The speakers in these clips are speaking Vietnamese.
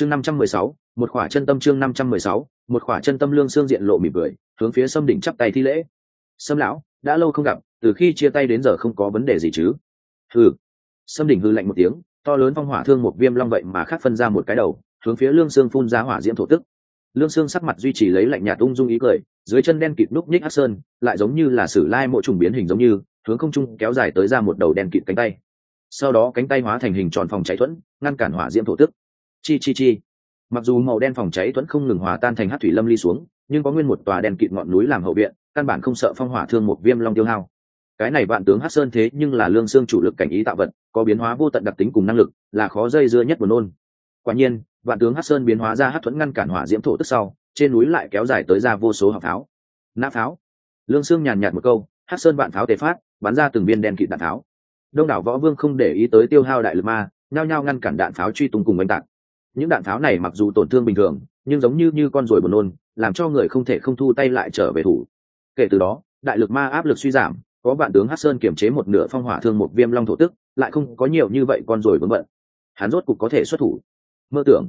chương năm trăm mười sáu, một khỏa chân tâm chương năm trăm mười sáu, một khỏa chân tâm lương xương diện lộ mỉm cười, hướng phía sâm đỉnh chắp tay thi lễ. Sâm lão, đã lâu không gặp, từ khi chia tay đến giờ không có vấn đề gì chứ? Hừ. Sâm đỉnh hư lạnh một tiếng, to lớn phong hỏa thương một viêm long vậy mà khác phân ra một cái đầu, hướng phía lương xương phun ra hỏa diễm thổ tức. Lương xương sắc mặt duy trì lấy lạnh nhạt ung dung ý cười, dưới chân đen kịt núc nhích hắc sơn, lại giống như là sử lai mộ trùng biến hình giống như, hướng không trung kéo dài tới ra một đầu đen kịt cánh tay. Sau đó cánh tay hóa thành hình tròn phòng cháy thuẫn, ngăn cản hỏa diễm thổ tức chi chi chi. Mặc dù màu đen phòng cháy thuẫn không ngừng hòa tan thành hát thủy lâm ly xuống, nhưng có nguyên một tòa đèn kịt ngọn núi làm hậu viện, căn bản không sợ phong hỏa thương một viêm long tiêu hao. Cái này vạn tướng hát sơn thế nhưng là lương xương chủ lực cảnh ý tạo vật, có biến hóa vô tận đặc tính cùng năng lực, là khó dây dưa nhất buồn nôn. Quả nhiên, vạn tướng hát sơn biến hóa ra hát thuẫn ngăn cản hỏa diễm thổ tức sau, trên núi lại kéo dài tới ra vô số hạng pháo. Nã pháo. Lương xương nhàn nhạt một câu hát sơn vạn pháo tề phát, bắn ra từng viên đèn kịt đạn pháo. Đông đảo võ vương không để ý tới tiêu hao đại lực ma, nhao nhao ngăn cản đạn pháo truy tung cùng oanh tạc những đạn pháo này mặc dù tổn thương bình thường, nhưng giống như như con ruồi buồn nôn, làm cho người không thể không thu tay lại trở về thủ. Kể từ đó, đại lực ma áp lực suy giảm, có vạn tướng hát sơn kiểm chế một nửa phong hỏa thương một viêm long thổ tức, lại không có nhiều như vậy con ruồi vướng bận. Hắn rốt cục có thể xuất thủ. Mơ tưởng.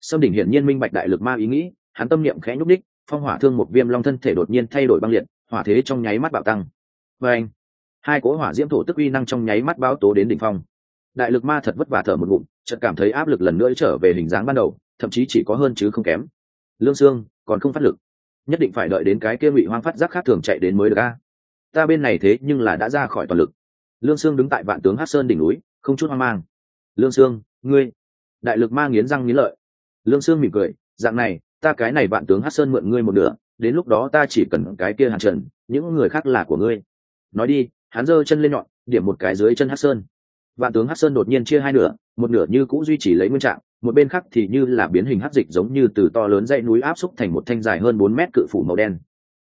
Sâm đỉnh hiển nhiên minh bạch đại lực ma ý nghĩ, hắn tâm niệm khẽ nhúc đích phong hỏa thương một viêm long thân thể đột nhiên thay đổi băng liệt, hỏa thế trong nháy mắt bạo tăng. Và anh hai cỗ hỏa diễm thổ tức uy năng trong nháy mắt báo tố đến đỉnh phong. Đại lực ma thật vất vả thở một ngụm chợt cảm thấy áp lực lần nữa trở về hình dáng ban đầu, thậm chí chỉ có hơn chứ không kém. Lương xương còn không phát lực. Nhất định phải đợi đến cái kia ngụy hoang phát giác khác thường chạy đến mới được a. Ta bên này thế nhưng là đã ra khỏi toàn lực. Lương sương đứng tại vạn tướng hát sơn đỉnh núi, không chút hoang mang. Lương sương, ngươi. Đại lực ma nghiến răng nghiến lợi. Lương sương mỉm cười, dạng này, ta cái này vạn tướng hát sơn mượn ngươi một nửa, đến lúc đó ta chỉ cần cái kia hàn trần, những người khác là của ngươi. Nói đi, hắn giơ chân lên nhọn, điểm một cái dưới chân hát sơn. Vạn tướng hát sơn đột nhiên chia hai nửa một nửa như cũ duy trì lấy nguyên trạng, một bên khác thì như là biến hình hát dịch giống như từ to lớn dãy núi áp xúc thành một thanh dài hơn bốn mét cự phủ màu đen.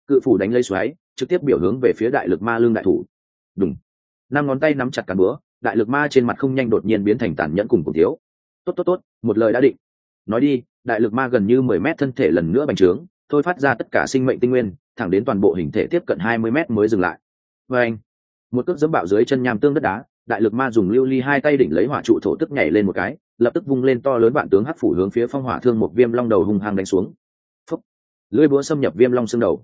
Cự phủ đánh lấy xoáy, trực tiếp biểu hướng về phía đại lực ma lương đại thủ. Đúng năm ngón tay nắm chặt cán búa, đại lực ma trên mặt không nhanh đột nhiên biến thành tàn nhẫn cùng cùng thiếu. Tốt tốt tốt, một lời đã định. Nói đi, đại lực ma gần như mười mét thân thể lần nữa bành trướng, thôi phát ra tất cả sinh mệnh tinh nguyên, thẳng đến toàn bộ hình thể tiếp cận hai mươi mét mới dừng lại. Và anh một cước dẫm bạo dưới chân nham tương đất đá đại lực ma dùng lưu ly hai tay đỉnh lấy hỏa trụ thổ tức nhảy lên một cái, lập tức vung lên to lớn vạn tướng hắc phủ hướng phía phong hỏa thương một viêm long đầu hung hăng đánh xuống. Phúc. Lưỡi búa xâm nhập viêm long xương đầu.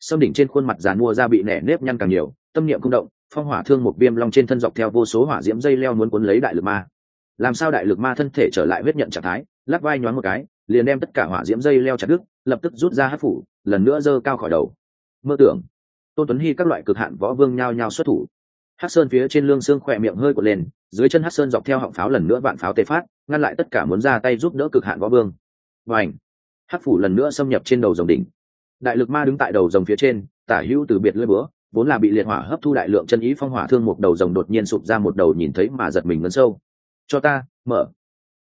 Xâm đỉnh trên khuôn mặt giàn mua ra bị nẻ nếp nhăn càng nhiều, tâm niệm không động, phong hỏa thương một viêm long trên thân dọc theo vô số hỏa diễm dây leo muốn cuốn lấy đại lực ma. Làm sao đại lực ma thân thể trở lại huyết nhận trạng thái, lắc vai nhoáng một cái, liền đem tất cả hỏa diễm dây leo chặt đứt, lập tức rút ra hát phủ, lần nữa giơ cao khỏi đầu. Mơ tưởng. Tôn tuấn hy các loại cực hạn võ vương nhao nhao xuất thủ hát sơn phía trên lương xương khỏe miệng hơi cột lên, dưới chân hát sơn dọc theo họng pháo lần nữa vạn pháo tê phát, ngăn lại tất cả muốn ra tay giúp đỡ cực hạn võ vương. Và ảnh hát phủ lần nữa xâm nhập trên đầu dòng đỉnh. Đại lực ma đứng tại đầu rồng phía trên, tả hữu từ biệt lưỡi búa, vốn là bị liệt hỏa hấp thu đại lượng chân ý phong hỏa thương một đầu rồng đột nhiên sụp ra một đầu nhìn thấy mà giật mình ngấn sâu. Cho ta, mở.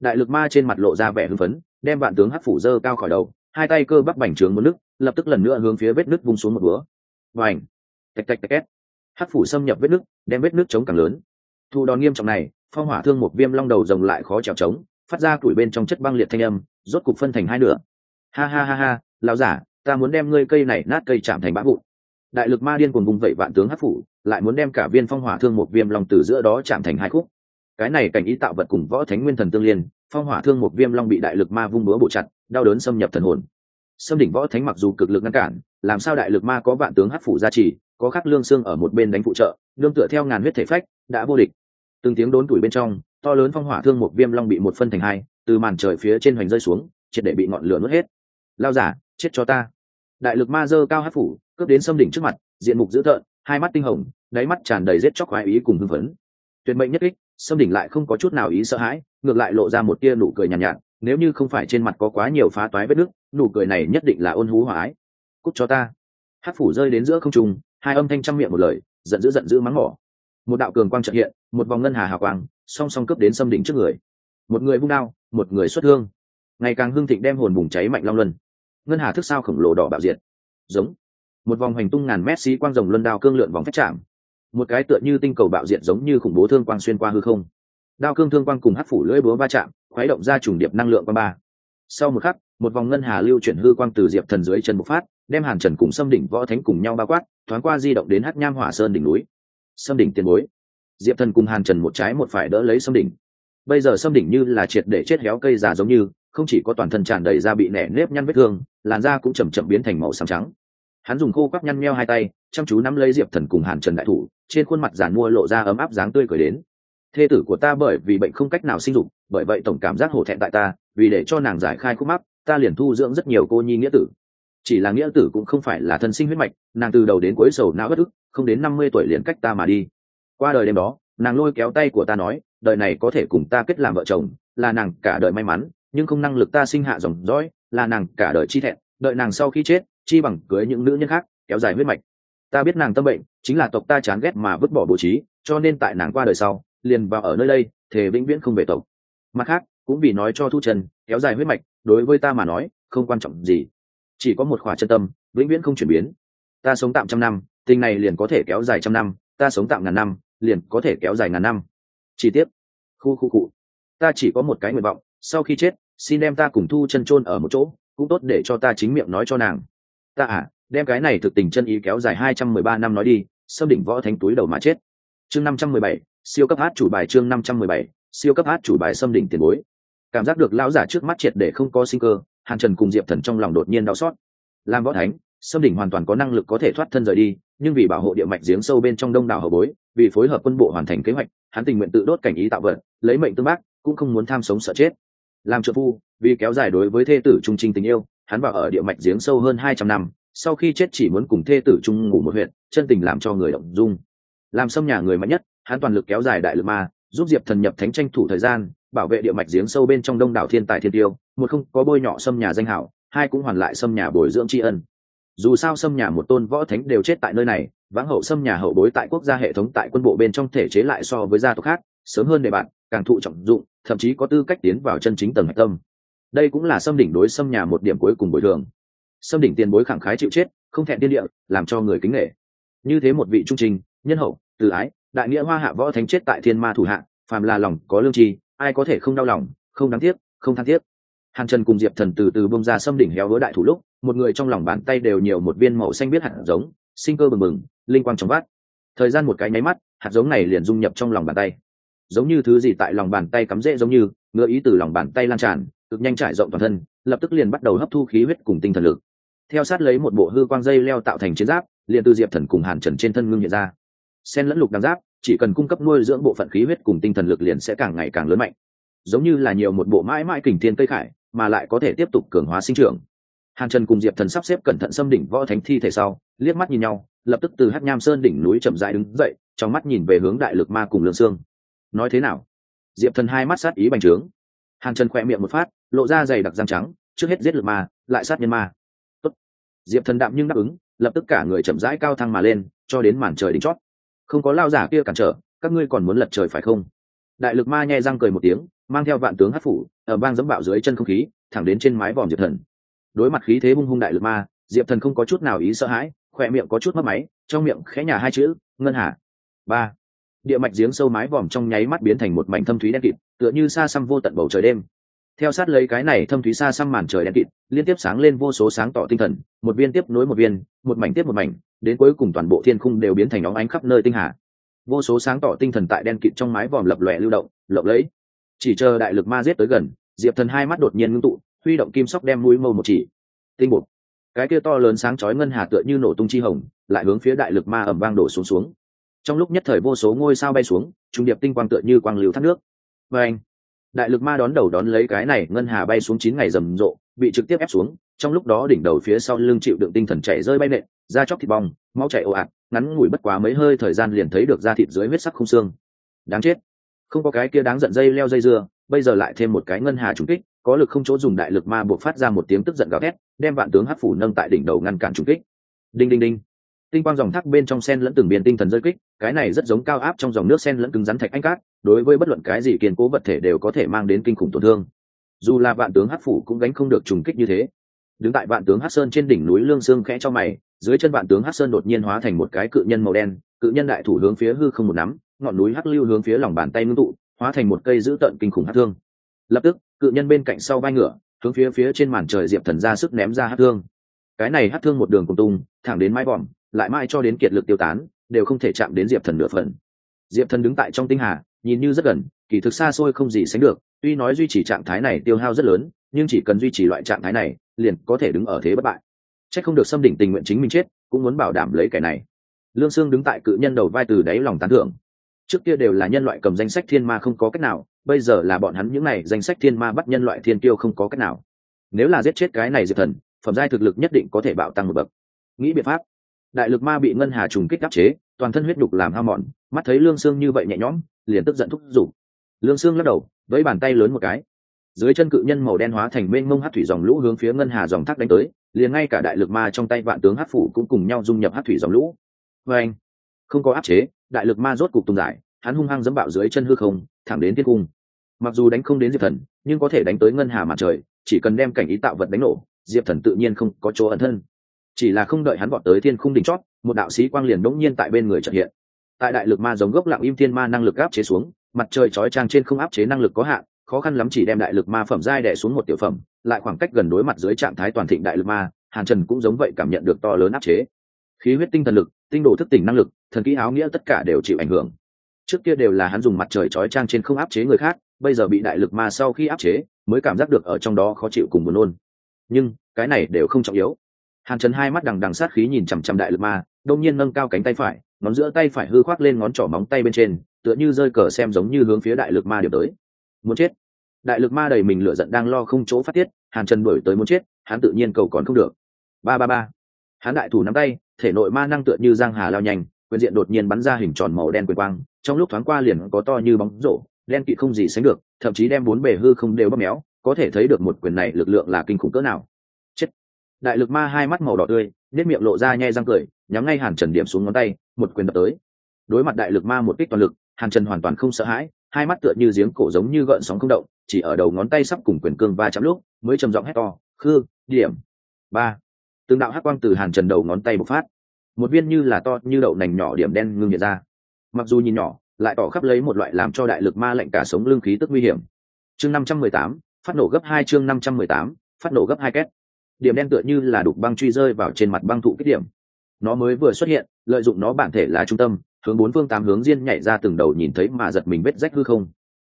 Đại lực ma trên mặt lộ ra vẻ hưng phấn, đem vạn tướng hắc phủ dơ cao khỏi đầu, hai tay cơ bắp bành trướng một nước lập tức lần nữa hướng phía vết nứt vung xuống một búa. Và ảnh tạch tạch tạch két hắc phủ xâm nhập vết nước, đem vết nước chống càng lớn. Thu đòn nghiêm trọng này, phong hỏa thương một viêm long đầu rồng lại khó trèo trống phát ra tủi bên trong chất băng liệt thanh âm, rốt cục phân thành hai nửa. Ha ha ha ha, lão giả, ta muốn đem ngươi cây này nát cây chạm thành bã vụn. Đại lực ma điên cùng vùng vẫy vạn tướng hắc phủ, lại muốn đem cả viên phong hỏa thương một viêm long từ giữa đó chạm thành hai khúc. Cái này cảnh ý tạo vật cùng võ thánh nguyên thần tương liên, phong hỏa thương một viêm long bị đại lực ma vung búa bộ chặt, đau đớn xâm nhập thần hồn. Xâm đỉnh võ thánh mặc dù cực lực ngăn cản làm sao đại lực ma có vạn tướng hắc phủ gia trì có khắc lương xương ở một bên đánh phụ trợ nương tựa theo ngàn huyết thể phách đã vô địch. Từng tiếng đốn tuổi bên trong to lớn phong hỏa thương một viêm long bị một phân thành hai từ màn trời phía trên hoành rơi xuống triệt để bị ngọn lửa nuốt hết. Lao giả chết cho ta. Đại lực ma dơ cao hát phủ cướp đến xâm đỉnh trước mặt diện mục dữ tợn hai mắt tinh hồng đáy mắt tràn đầy rết chóc khoái ý cùng hưng phấn. Tuyệt mệnh nhất kích xâm đỉnh lại không có chút nào ý sợ hãi ngược lại lộ ra một tia nụ cười nhàn nhạt, nhạt nếu như không phải trên mặt có quá nhiều phá toái vết nước nụ cười này nhất định là ôn hú hòa ái cúc cho ta. Hát phủ rơi đến giữa không trung, hai âm thanh trăm miệng một lời, giận dữ giận dữ mắng mỏ. Một đạo cường quang trợ hiện, một vòng ngân hà hào quang, song song cướp đến xâm đỉnh trước người. Một người vung đao, một người xuất hương. Ngày càng hưng thịnh đem hồn bùng cháy mạnh long luân. Ngân hà thức sao khổng lồ đỏ bạo diệt. Giống. Một vòng hành tung ngàn mét xí quang rồng luân đao cương lượn vòng phép chạm. Một cái tựa như tinh cầu bạo diệt giống như khủng bố thương quang xuyên qua hư không. Đao cương thương quang cùng hắc phủ lưỡi búa va chạm, khuấy động ra trùng điệp năng lượng quang ba. Sau một khắc, một vòng ngân hà lưu chuyển hư quang từ diệp thần dưới chân bộc phát đem hàn trần cùng xâm đỉnh võ thánh cùng nhau bao quát, thoáng qua di động đến hắc nham hỏa sơn đỉnh núi. Xâm đỉnh tiền bối. Diệp thần cùng hàn trần một trái một phải đỡ lấy xâm đỉnh. Bây giờ xâm đỉnh như là triệt để chết héo cây già giống như, không chỉ có toàn thân tràn đầy da bị nẻ nếp nhăn vết thương, làn da cũng chầm chậm biến thành màu xám trắng. Hắn dùng khô quắp nhăn meo hai tay, chăm chú nắm lấy diệp thần cùng hàn trần đại thủ, trên khuôn mặt giản mua lộ ra ấm áp dáng tươi cười đến. Thê tử của ta bởi vì bệnh không cách nào sinh dục, bởi vậy tổng cảm giác hổ thẹn tại ta, vì để cho nàng giải khai khúc mắc, ta liền thu dưỡng rất nhiều cô nhi nghĩa tử chỉ là nghĩa tử cũng không phải là thân sinh huyết mạch, nàng từ đầu đến cuối sầu não bất ức, không đến năm mươi tuổi liền cách ta mà đi. Qua đời đêm đó, nàng lôi kéo tay của ta nói, đời này có thể cùng ta kết làm vợ chồng, là nàng cả đời may mắn, nhưng không năng lực ta sinh hạ dòng dõi, là nàng cả đời chi thẹn, đợi nàng sau khi chết, chi bằng cưới những nữ nhân khác, kéo dài huyết mạch. Ta biết nàng tâm bệnh, chính là tộc ta chán ghét mà vứt bỏ bố trí, cho nên tại nàng qua đời sau, liền vào ở nơi đây, thề vĩnh viễn không về tộc. Mặt khác, cũng vì nói cho thu trần, kéo dài huyết mạch, đối với ta mà nói, không quan trọng gì chỉ có một khỏa chân tâm, vĩnh viễn không chuyển biến. Ta sống tạm trăm năm, tình này liền có thể kéo dài trăm năm, ta sống tạm ngàn năm, liền có thể kéo dài ngàn năm. Chi tiết. Khu khu cụ ta chỉ có một cái nguyện vọng, sau khi chết, xin đem ta cùng thu chân chôn ở một chỗ, cũng tốt để cho ta chính miệng nói cho nàng. Ta à đem cái này thực tình chân ý kéo dài hai trăm mười ba năm nói đi, xâm đỉnh võ thánh túi đầu mà chết. Chương năm trăm mười bảy, siêu cấp hát chủ bài chương năm trăm mười bảy, siêu cấp hát chủ bài xâm đỉnh tiền bối. Cảm giác được lão giả trước mắt triệt để không có sinh cơ hàn trần cùng diệp thần trong lòng đột nhiên đau xót. Làm võ thánh xâm đỉnh hoàn toàn có năng lực có thể thoát thân rời đi, nhưng vì bảo hộ địa mạch giếng sâu bên trong đông đảo hậu bối, vì phối hợp quân bộ hoàn thành kế hoạch, hắn tình nguyện tự đốt cảnh ý tạo vật, lấy mệnh tương bác, cũng không muốn tham sống sợ chết. Làm trợ phu, vì kéo dài đối với thê tử trung trinh tình yêu, hắn vào ở địa mạch giếng sâu hơn hai trăm năm, sau khi chết chỉ muốn cùng thê tử trung ngủ một huyện chân tình làm cho người động dung. Làm xâm nhà người mạnh nhất, hắn toàn lực kéo dài đại lực ma, giúp diệp thần nhập thánh tranh thủ thời gian bảo vệ địa mạch giếng sâu bên trong đông đảo thiên tài thiên tiêu, một không có bôi nhọ xâm nhà danh hảo, hai cũng hoàn lại xâm nhà bồi dưỡng tri ân. Dù sao xâm nhà một tôn võ thánh đều chết tại nơi này, vãng hậu xâm nhà hậu bối tại quốc gia hệ thống tại quân bộ bên trong thể chế lại so với gia tộc khác, sớm hơn để bạn, càng thụ trọng dụng, thậm chí có tư cách tiến vào chân chính tầng hạch tâm. Đây cũng là xâm đỉnh đối xâm nhà một điểm cuối cùng bồi thường. Xâm đỉnh tiền bối khẳng khái chịu chết, không thẹn tiên địa, làm cho người kính nghệ như thế một vị trung trình, nhân hậu từ ái, đại nghĩa hoa hạ võ thánh chết tại thiên ma thủ hạ, phàm là lòng có lương tri ai có thể không đau lòng, không đáng tiếc, không than tiếc. Hàn trần cùng diệp thần từ từ bông ra xâm đỉnh héo hứa đại thủ lúc, một người trong lòng bàn tay đều nhiều một viên màu xanh biết hạt giống, sinh cơ bừng bừng, linh quang trong vát thời gian một cái nháy mắt, hạt giống này liền dung nhập trong lòng bàn tay. Giống như thứ gì tại lòng bàn tay cắm rễ giống như, ngựa ý từ lòng bàn tay lan tràn, cực nhanh trải rộng toàn thân, lập tức liền bắt đầu hấp thu khí huyết cùng tinh thần lực. Theo sát lấy một bộ hư quang dây leo tạo thành chiến giáp, liền từ diệp thần cùng hàn trần trên thân ngưng hiện ra. Sen lẫn lục đằng giáp chỉ cần cung cấp nuôi dưỡng bộ phận khí huyết cùng tinh thần lực liền sẽ càng ngày càng lớn mạnh. Giống như là nhiều một bộ mãi mãi kình thiên cây khải, mà lại có thể tiếp tục cường hóa sinh trưởng. Hàn trần cùng diệp thần sắp xếp cẩn thận xâm đỉnh võ thánh thi thể sau, liếc mắt nhìn nhau, lập tức từ hát nham sơn đỉnh núi chậm dại đứng dậy, trong mắt nhìn về hướng đại lực ma cùng lương sương. Nói thế nào? Diệp thần hai mắt sát ý bành trướng. Hàn trần khỏe miệng một phát, lộ ra dày đặc răng trắng, trước hết giết lực ma, lại sát nhân ma. Tốt. diệp thần đạm nhưng đáp ứng, lập tức cả người chậm rãi cao thăng mà lên, cho đến màn trời đỉnh chót không có lao giả kia cản trở, các ngươi còn muốn lật trời phải không? Đại lực ma nhẹ răng cười một tiếng, mang theo vạn tướng hát phủ, ở bang dẫm bạo dưới chân không khí, thẳng đến trên mái vòm diệp thần. Đối mặt khí thế hung hung đại lực ma, diệp thần không có chút nào ý sợ hãi, khỏe miệng có chút mất máy, trong miệng khẽ nhà hai chữ, ngân hà. Ba. Địa mạch giếng sâu mái vòm trong nháy mắt biến thành một mảnh thâm thúy đen kịt, tựa như xa xăm vô tận bầu trời đêm. Theo sát lấy cái này thâm thúy xa xăm màn trời đen kịt, liên tiếp sáng lên vô số sáng tỏ tinh thần, một viên tiếp nối một viên, một mảnh tiếp một mảnh đến cuối cùng toàn bộ thiên khung đều biến thành óng ánh khắp nơi tinh hà. Vô số sáng tỏ tinh thần tại đen kịt trong mái vòm lập lòe lưu động, lộng lẫy. Chỉ chờ đại lực ma giết tới gần, diệp thần hai mắt đột nhiên ngưng tụ, huy động kim sóc đem mũi mâu một chỉ. Tinh bột. Cái kia to lớn sáng chói ngân hà tựa như nổ tung chi hồng, lại hướng phía đại lực ma ẩm vang đổ xuống xuống. Trong lúc nhất thời vô số ngôi sao bay xuống, trung điệp tinh quang tựa như quang lưu thác nước. Và anh, đại lực ma đón đầu đón lấy cái này ngân hà bay xuống chín ngày rầm rộ, bị trực tiếp ép xuống, trong lúc đó đỉnh đầu phía sau lưng chịu đựng tinh thần chảy rơi bay nện da chóc thịt bong, máu chảy ồ ạt, ngắn ngủi bất quá mấy hơi thời gian liền thấy được da thịt dưới huyết sắc không xương. Đáng chết. Không có cái kia đáng giận dây leo dây dưa, bây giờ lại thêm một cái ngân hà trùng kích, có lực không chỗ dùng đại lực ma buộc phát ra một tiếng tức giận gào thét, đem vạn tướng hắc phủ nâng tại đỉnh đầu ngăn cản trùng kích. Đinh đinh đinh. Tinh quang dòng thác bên trong sen lẫn từng biển tinh thần rơi kích, cái này rất giống cao áp trong dòng nước sen lẫn cứng rắn thạch anh cát, đối với bất luận cái gì kiên cố vật thể đều có thể mang đến kinh khủng tổn thương. Dù là vạn tướng hắc phủ cũng gánh không được trùng kích như thế đứng tại vạn tướng hắc sơn trên đỉnh núi lương sương khẽ cho mày, dưới chân vạn tướng hắc sơn đột nhiên hóa thành một cái cự nhân màu đen, cự nhân đại thủ hướng phía hư không một nắm, ngọn núi hắc lưu hướng phía lòng bàn tay ngưng tụ, hóa thành một cây dữ tợn kinh khủng hắc thương. Lập tức, cự nhân bên cạnh sau vai ngựa, hướng phía phía trên màn trời diệp thần ra sức ném ra hắc thương. Cái này hắc thương một đường cùng tung, thẳng đến mái vòm, lại mãi cho đến kiệt lực tiêu tán, đều không thể chạm đến diệp thần nửa phần. Diệp thần đứng tại trong tinh hà, nhìn như rất gần, kỳ thực xa xôi không gì sánh được, tuy nói duy trì trạng thái này tiêu hao rất lớn, nhưng chỉ cần duy trì loại trạng thái này liền có thể đứng ở thế bất bại. C không được xâm đỉnh tình nguyện chính mình chết, cũng muốn bảo đảm lấy cái này. Lương sương đứng tại cự nhân đầu vai từ đáy lòng tán thưởng. Trước kia đều là nhân loại cầm danh sách thiên ma không có cách nào, bây giờ là bọn hắn những này danh sách thiên ma bắt nhân loại thiên tiêu không có cách nào. Nếu là giết chết cái này diệt thần, phẩm giai thực lực nhất định có thể bạo tăng một bậc. Nghĩ biện pháp. Đại lực ma bị ngân hà trùng kích áp chế, toàn thân huyết đục làm hao mòn, mắt thấy lương sương như vậy nhẹ nhõm, liền tức giận thúc giục. Lương sương lắc đầu với bàn tay lớn một cái dưới chân cự nhân màu đen hóa thành mênh mông hát thủy dòng lũ hướng phía ngân hà dòng thác đánh tới, liền ngay cả đại lực ma trong tay vạn tướng hát phủ cũng cùng nhau dung nhập hát thủy dòng lũ. Vê anh, không có áp chế, đại lực ma rốt cục tung giải, hắn hung hăng dẫm bạo dưới chân hư không, thẳng đến thiên cung. Mặc dù đánh không đến diệp thần, nhưng có thể đánh tới ngân hà mặt trời, chỉ cần đem cảnh ý tạo vật đánh nổ, diệp thần tự nhiên không có chỗ ẩn thân. Chỉ là không đợi hắn vọt tới thiên khung đỉnh chót, một đạo sĩ quang liền đống nhiên tại bên người trợ hiện. Tại đại lực ma giống gốc lặng im thiên ma năng lực áp chế xuống, mặt trời chói trang trên không áp chế năng lực có hạn khó khăn lắm chỉ đem đại lực ma phẩm giai đẻ xuống một tiểu phẩm, lại khoảng cách gần đối mặt dưới trạng thái toàn thịnh đại lực ma, hàn trần cũng giống vậy cảm nhận được to lớn áp chế. Khí huyết tinh thần lực, tinh độ thức tỉnh năng lực, thần kỹ áo nghĩa tất cả đều chịu ảnh hưởng. Trước kia đều là hắn dùng mặt trời chói trang trên không áp chế người khác, bây giờ bị đại lực ma sau khi áp chế, mới cảm giác được ở trong đó khó chịu cùng buồn nôn. Nhưng, cái này đều không trọng yếu. Hàn trần hai mắt đằng đằng sát khí nhìn chằm chằm đại lực ma, đông nhiên nâng cao cánh tay phải, ngón giữa tay phải hư khoác lên ngón trỏ móng tay bên trên, tựa như rơi cờ xem giống như hướng phía đại lực ma điểm tới muốn chết. Đại lực ma đầy mình lửa giận đang lo không chỗ phát tiết, hàn trần đuổi tới muốn chết, hắn tự nhiên cầu còn không được. Ba ba ba. Hắn đại thủ nắm tay, thể nội ma năng tựa như giang hà lao nhanh, quyền diện đột nhiên bắn ra hình tròn màu đen quyền quang, trong lúc thoáng qua liền có to như bóng rổ, đen kỵ không gì sánh được, thậm chí đem bốn bề hư không đều bóp méo, có thể thấy được một quyền này lực lượng là kinh khủng cỡ nào. Chết. Đại lực ma hai mắt màu đỏ tươi nếp miệng lộ ra nhai răng cười, nhắm ngay hàn trần điểm xuống ngón tay, một quyền đập tới. Đối mặt đại lực ma một kích toàn lực, hàn trần hoàn toàn không sợ hãi hai mắt tựa như giếng cổ giống như gợn sóng không động, chỉ ở đầu ngón tay sắp cùng quyền cương va chạm lúc, mới trầm giọng hét to, khư, điểm. Ba. Từng đạo hắc quang từ hàn trần đầu ngón tay bộc phát. Một viên như là to như đậu nành nhỏ điểm đen ngưng nhiệt ra. Mặc dù nhìn nhỏ, lại tỏ khắp lấy một loại làm cho đại lực ma lệnh cả sống lương khí tức nguy hiểm. Chương năm trăm mười tám, phát nổ gấp hai chương năm trăm mười tám, phát nổ gấp hai két. Điểm đen tựa như là đục băng truy rơi vào trên mặt băng thụ kích điểm. Nó mới vừa xuất hiện, lợi dụng nó bản thể là trung tâm hướng bốn phương tám hướng diên nhảy ra từng đầu nhìn thấy mà giật mình vết rách hư không.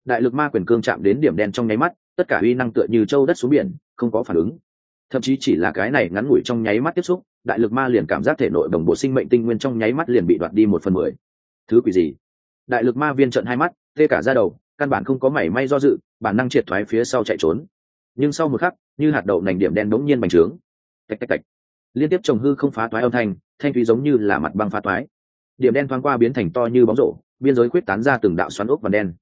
Đại lực ma quyền cương chạm đến điểm đen trong nháy mắt, tất cả uy năng tựa như châu đất xuống biển, không có phản ứng. Thậm chí chỉ là cái này ngắn ngủi trong nháy mắt tiếp xúc, đại lực ma liền cảm giác thể nội đồng bộ sinh mệnh tinh nguyên trong nháy mắt liền bị đoạt đi một phần mười. Thứ quỷ gì? Đại lực ma viên trận hai mắt, tê cả ra đầu, căn bản không có mảy may do dự, bản năng triệt thoái phía sau chạy trốn. Nhưng sau một khắc, như hạt đậu nành điểm đen đống nhiên bành trướng. Tạch tạch tạch. Liên tiếp trồng hư không phá toái âm thanh thanh thúy giống như là mặt băng phá toái điểm đen thoáng qua biến thành to như bóng rổ, biên giới quyết tán ra từng đạo xoắn ốc vằn đen.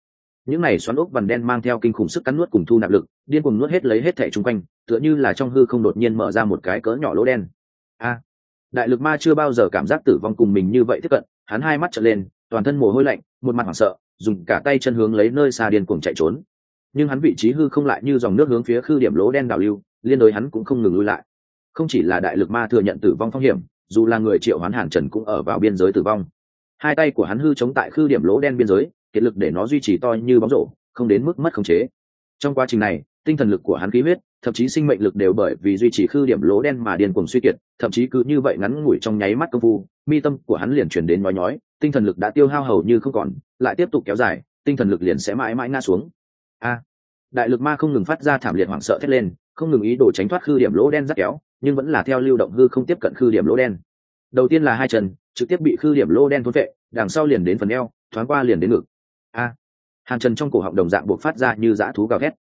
Những này xoắn ốc vằn đen mang theo kinh khủng sức cắn nuốt cùng thu nạp lực, điên cùng nuốt hết lấy hết thẻ chung quanh, tựa như là trong hư không đột nhiên mở ra một cái cỡ nhỏ lỗ đen. A! Đại lực ma chưa bao giờ cảm giác tử vong cùng mình như vậy tiếp cận, hắn hai mắt trở lên, toàn thân mồ hôi lạnh, một mặt hoảng sợ, dùng cả tay chân hướng lấy nơi xa điên cuồng chạy trốn. Nhưng hắn vị trí hư không lại như dòng nước hướng phía khư điểm lỗ đen đảo lưu, liên đối hắn cũng không ngừng lui lại. Không chỉ là đại lực ma thừa nhận tử vong phong hiểm dù là người triệu hoán hàn trần cũng ở vào biên giới tử vong. Hai tay của hắn hư chống tại khư điểm lỗ đen biên giới, kiệt lực để nó duy trì to như bóng rổ, không đến mức mất khống chế. Trong quá trình này, tinh thần lực của hắn khí huyết, thậm chí sinh mệnh lực đều bởi vì duy trì khư điểm lỗ đen mà điên cuồng suy kiệt, thậm chí cứ như vậy ngắn ngủi trong nháy mắt công phu, mi tâm của hắn liền chuyển đến nói nhói, tinh thần lực đã tiêu hao hầu như không còn, lại tiếp tục kéo dài, tinh thần lực liền sẽ mãi mãi ngã xuống. A! Đại lực ma không ngừng phát ra thảm liệt hoảng sợ thét lên, không ngừng ý đồ tránh thoát khư điểm lỗ đen rắc kéo nhưng vẫn là theo lưu động hư không tiếp cận khư điểm lỗ đen. Đầu tiên là hai chân, trực tiếp bị khư điểm lỗ đen thốn vệ đằng sau liền đến phần eo, thoáng qua liền đến ngực. A! Hàn trần trong cổ họng đồng dạng buộc phát ra như dã thú gào thét.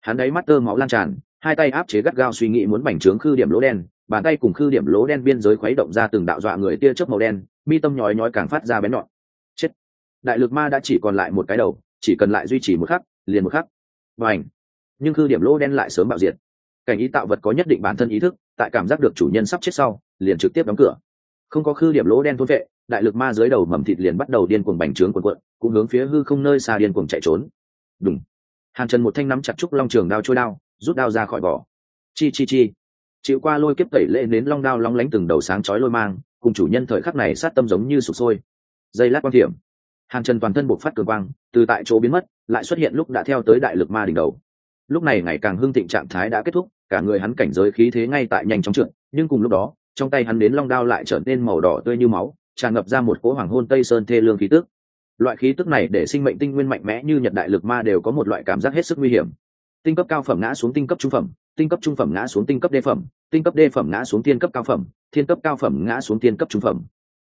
Hắn đáy mắt tơ máu lan tràn, hai tay áp chế gắt gao suy nghĩ muốn bành trướng khư điểm lỗ đen, bàn tay cùng khư điểm lỗ đen biên giới khuấy động ra từng đạo dọa người tia chớp màu đen, mi tâm nhói nhói càng phát ra bén nhọn. Chết! Đại lực ma đã chỉ còn lại một cái đầu, chỉ cần lại duy trì một khắc, liền một khắc. Và ảnh nhưng khư điểm lỗ đen lại sớm bạo diệt. Cảnh ý tạo vật có nhất định bản thân ý thức tại cảm giác được chủ nhân sắp chết sau, liền trực tiếp đóng cửa. Không có khư điểm lỗ đen thôn vệ, đại lực ma dưới đầu mầm thịt liền bắt đầu điên cuồng bành trướng quần quận cũng hướng phía hư không nơi xa điên cuồng chạy trốn. Đúng hàn trần một thanh nắm chặt trúc long trường đao trôi đao, rút đao ra khỏi vỏ. Chi chi chi. Chịu qua lôi kiếp tẩy lệ đến long đao long lánh từng đầu sáng chói lôi mang, cùng chủ nhân thời khắc này sát tâm giống như sụp sôi. Dây lát quan thiểm hàn trần toàn thân buộc phát cường quang, từ tại chỗ biến mất, lại xuất hiện lúc đã theo tới đại lực ma đỉnh đầu. Lúc này ngày càng hưng thịnh trạng thái đã kết thúc cả người hắn cảnh giới khí thế ngay tại nhanh chóng trượt, nhưng cùng lúc đó, trong tay hắn đến long đao lại trở nên màu đỏ tươi như máu, tràn ngập ra một cỗ hoàng hôn tây sơn thê lương khí tức. Loại khí tức này để sinh mệnh tinh nguyên mạnh mẽ như nhật đại lực ma đều có một loại cảm giác hết sức nguy hiểm. Tinh cấp cao phẩm ngã xuống tinh cấp trung phẩm, tinh cấp trung phẩm ngã xuống tinh cấp đê phẩm, tinh cấp đê phẩm ngã xuống thiên cấp cao phẩm, thiên cấp cao phẩm ngã xuống thiên cấp trung phẩm.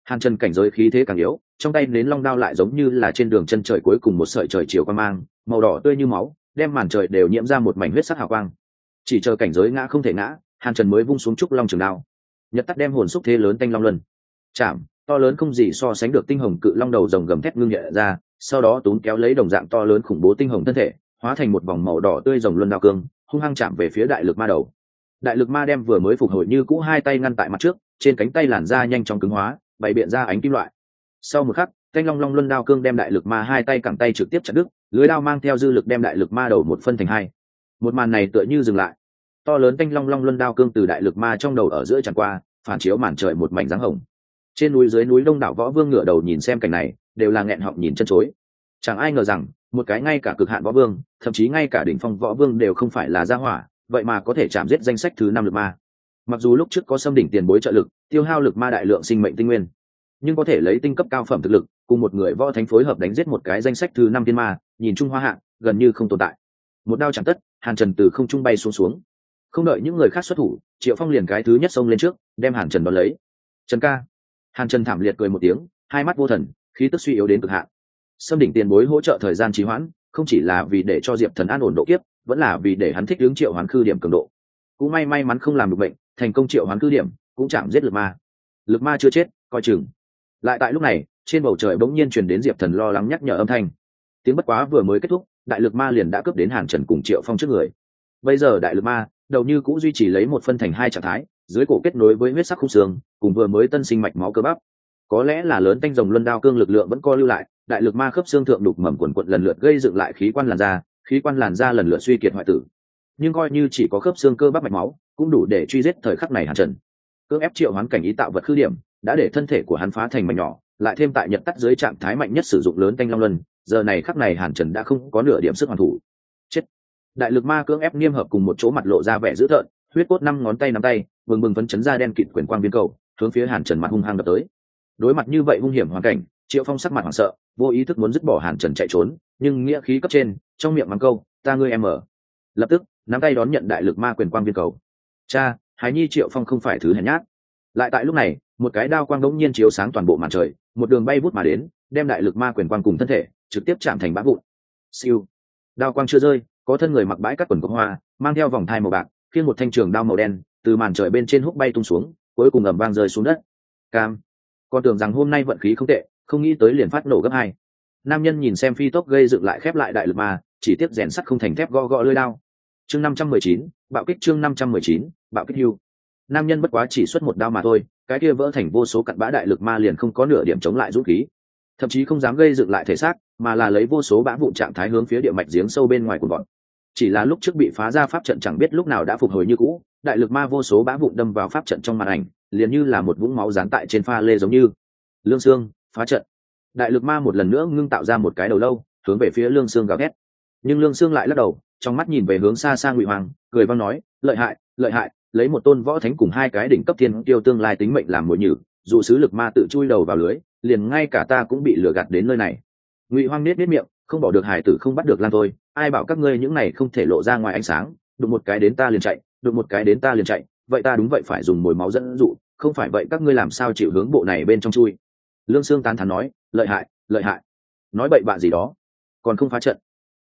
Hàn trần cảnh giới khí thế càng yếu, trong tay nến long đao lại giống như là trên đường chân trời cuối cùng một sợi trời chiều quang mang, màu đỏ tươi như máu, đem màn trời đều nhiễm ra một mảnh huyết sắc hào quang chỉ chờ cảnh giới ngã không thể ngã, hàn trần mới vung xuống trúc long trường đao. Nhật tắt đem hồn xúc thế lớn tanh long luân. Chạm, to lớn không gì so sánh được tinh hồng cự long đầu rồng gầm thép ngưng nhẹ ra, sau đó tốn kéo lấy đồng dạng to lớn khủng bố tinh hồng thân thể, hóa thành một vòng màu đỏ tươi rồng luân đao cương, hung hăng chạm về phía đại lực ma đầu. Đại lực ma đem vừa mới phục hồi như cũ hai tay ngăn tại mặt trước, trên cánh tay làn da nhanh chóng cứng hóa, bày biện ra ánh kim loại. Sau một khắc thanh long long luân đao cương đem đại lực ma hai tay cẳng tay trực tiếp chặt đứt, lưới đao mang theo dư lực đem đại lực ma đầu một phân thành hai một màn này tựa như dừng lại. To lớn thanh long long luân đao cương từ đại lực ma trong đầu ở giữa tràn qua, phản chiếu màn trời một mảnh dáng hồng. Trên núi dưới núi đông đảo võ vương ngửa đầu nhìn xem cảnh này, đều là nghẹn họng nhìn chân chối. Chẳng ai ngờ rằng, một cái ngay cả cực hạn võ vương, thậm chí ngay cả đỉnh phong võ vương đều không phải là gia hỏa, vậy mà có thể chạm giết danh sách thứ năm lực ma. Mặc dù lúc trước có xâm đỉnh tiền bối trợ lực, tiêu hao lực ma đại lượng sinh mệnh tinh nguyên, nhưng có thể lấy tinh cấp cao phẩm thực lực, cùng một người võ thánh phối hợp đánh giết một cái danh sách thứ năm thiên ma, nhìn trung hoa hạng gần như không tồn tại. Một đao chẳng tất hàn trần từ không trung bay xuống xuống. Không đợi những người khác xuất thủ, triệu phong liền cái thứ nhất xông lên trước, đem hàn trần đón lấy. Trần ca. Hàn trần thảm liệt cười một tiếng, hai mắt vô thần, khí tức suy yếu đến cực hạn. Xâm đỉnh tiền bối hỗ trợ thời gian trì hoãn, không chỉ là vì để cho diệp thần an ổn độ kiếp, vẫn là vì để hắn thích hướng triệu hoán cư điểm cường độ. Cũng may may mắn không làm được bệnh, thành công triệu hoán cư điểm, cũng chạm giết lực ma. Lực ma chưa chết, coi chừng. Lại tại lúc này, trên bầu trời bỗng nhiên truyền đến diệp thần lo lắng nhắc nhở âm thanh. Tiếng bất quá vừa mới kết thúc đại lực ma liền đã cướp đến hàn trần cùng triệu phong trước người. Bây giờ đại lực ma, đầu như cũng duy trì lấy một phân thành hai trạng thái, dưới cổ kết nối với huyết sắc khung xương, cùng vừa mới tân sinh mạch máu cơ bắp. Có lẽ là lớn tanh rồng luân đao cương lực lượng vẫn co lưu lại, đại lực ma khớp xương thượng đục mầm quần quận lần lượt gây dựng lại khí quan làn da, khí quan làn da lần lượt suy kiệt hoại tử. Nhưng coi như chỉ có khớp xương cơ bắp mạch máu, cũng đủ để truy giết thời khắc này hàn trần. Cưỡng ép triệu hoán cảnh ý tạo vật khư điểm, đã để thân thể của hắn phá thành mảnh nhỏ, lại thêm tại nhật tắt dưới trạng thái mạnh nhất sử dụng lớn tanh long luân giờ này khắc này hàn trần đã không có nửa điểm sức hoàn thủ. Chết. Đại lực ma cưỡng ép niêm hợp cùng một chỗ mặt lộ ra vẻ dữ thợn huyết cốt năm ngón tay nắm tay, bừng bừng phấn chấn ra đen kịt quyền quang viên cầu, hướng phía hàn trần mặt hung hăng đập tới. Đối mặt như vậy hung hiểm hoàn cảnh, triệu phong sắc mặt hoảng sợ, vô ý thức muốn dứt bỏ hàn trần chạy trốn, nhưng nghĩa khí cấp trên, trong miệng mắng câu, ta ngươi em mở lập tức, nắm tay đón nhận đại lực ma quyền quang viên cầu. Cha hái nhi triệu phong không phải thứ hèn nhát. Lại tại lúc này, một cái đao quang đống nhiên chiếu sáng toàn bộ màn trời, một đường bay vút mà đến, đem đại lực ma quyền quang cùng thân thể trực tiếp chạm thành bã vụn. Siêu. Đao quang chưa rơi, có thân người mặc bãi cắt quần cốc hoa, mang theo vòng thai màu bạc, khiêng một thanh trường đao màu đen, từ màn trời bên trên húc bay tung xuống, cuối cùng ầm vang rơi xuống đất. Cam. Con tưởng rằng hôm nay vận khí không tệ, không nghĩ tới liền phát nổ gấp hai. Nam nhân nhìn xem phi tốc gây dựng lại khép lại đại lực ma chỉ tiếp rèn sắt không thành thép gõ gõ lưỡi đao. Chương năm trăm mười chín, bạo kích chương năm trăm mười chín, bạo kích hưu. Nam nhân bất quá chỉ xuất một đao mà thôi, cái kia vỡ thành vô số cặn bã đại lực ma liền không có nửa điểm chống lại dũng khí. Thậm chí không dám gây dựng lại thể xác mà là lấy vô số bã vụn trạng thái hướng phía địa mạch giếng sâu bên ngoài của bọn. Chỉ là lúc trước bị phá ra pháp trận chẳng biết lúc nào đã phục hồi như cũ, đại lực ma vô số bã vụn đâm vào pháp trận trong màn ảnh, liền như là một vũng máu dán tại trên pha lê giống như. Lương xương phá trận. Đại lực ma một lần nữa ngưng tạo ra một cái đầu lâu, hướng về phía lương xương gào ghét nhưng lương xương lại lắc đầu, trong mắt nhìn về hướng xa xa ngụy hoàng, cười văng nói, lợi hại lợi hại, lấy một tôn võ thánh cùng hai cái đỉnh cấp thiên tiêu tương lai tính mệnh làm mồi nhử, dù sứ lực ma tự chui đầu vào lưới, liền ngay cả ta cũng bị lừa gạt đến nơi này ngụy hoang nết nết miệng, không bỏ được hải tử không bắt được lan thôi, ai bảo các ngươi những này không thể lộ ra ngoài ánh sáng, đụng một cái đến ta liền chạy, đụng một cái đến ta liền chạy, vậy ta đúng vậy phải dùng mồi máu dẫn dụ, không phải vậy các ngươi làm sao chịu hướng bộ này bên trong chui? Lương sương tán thắn nói, lợi hại lợi hại. Nói bậy bạ gì đó, còn không phá trận.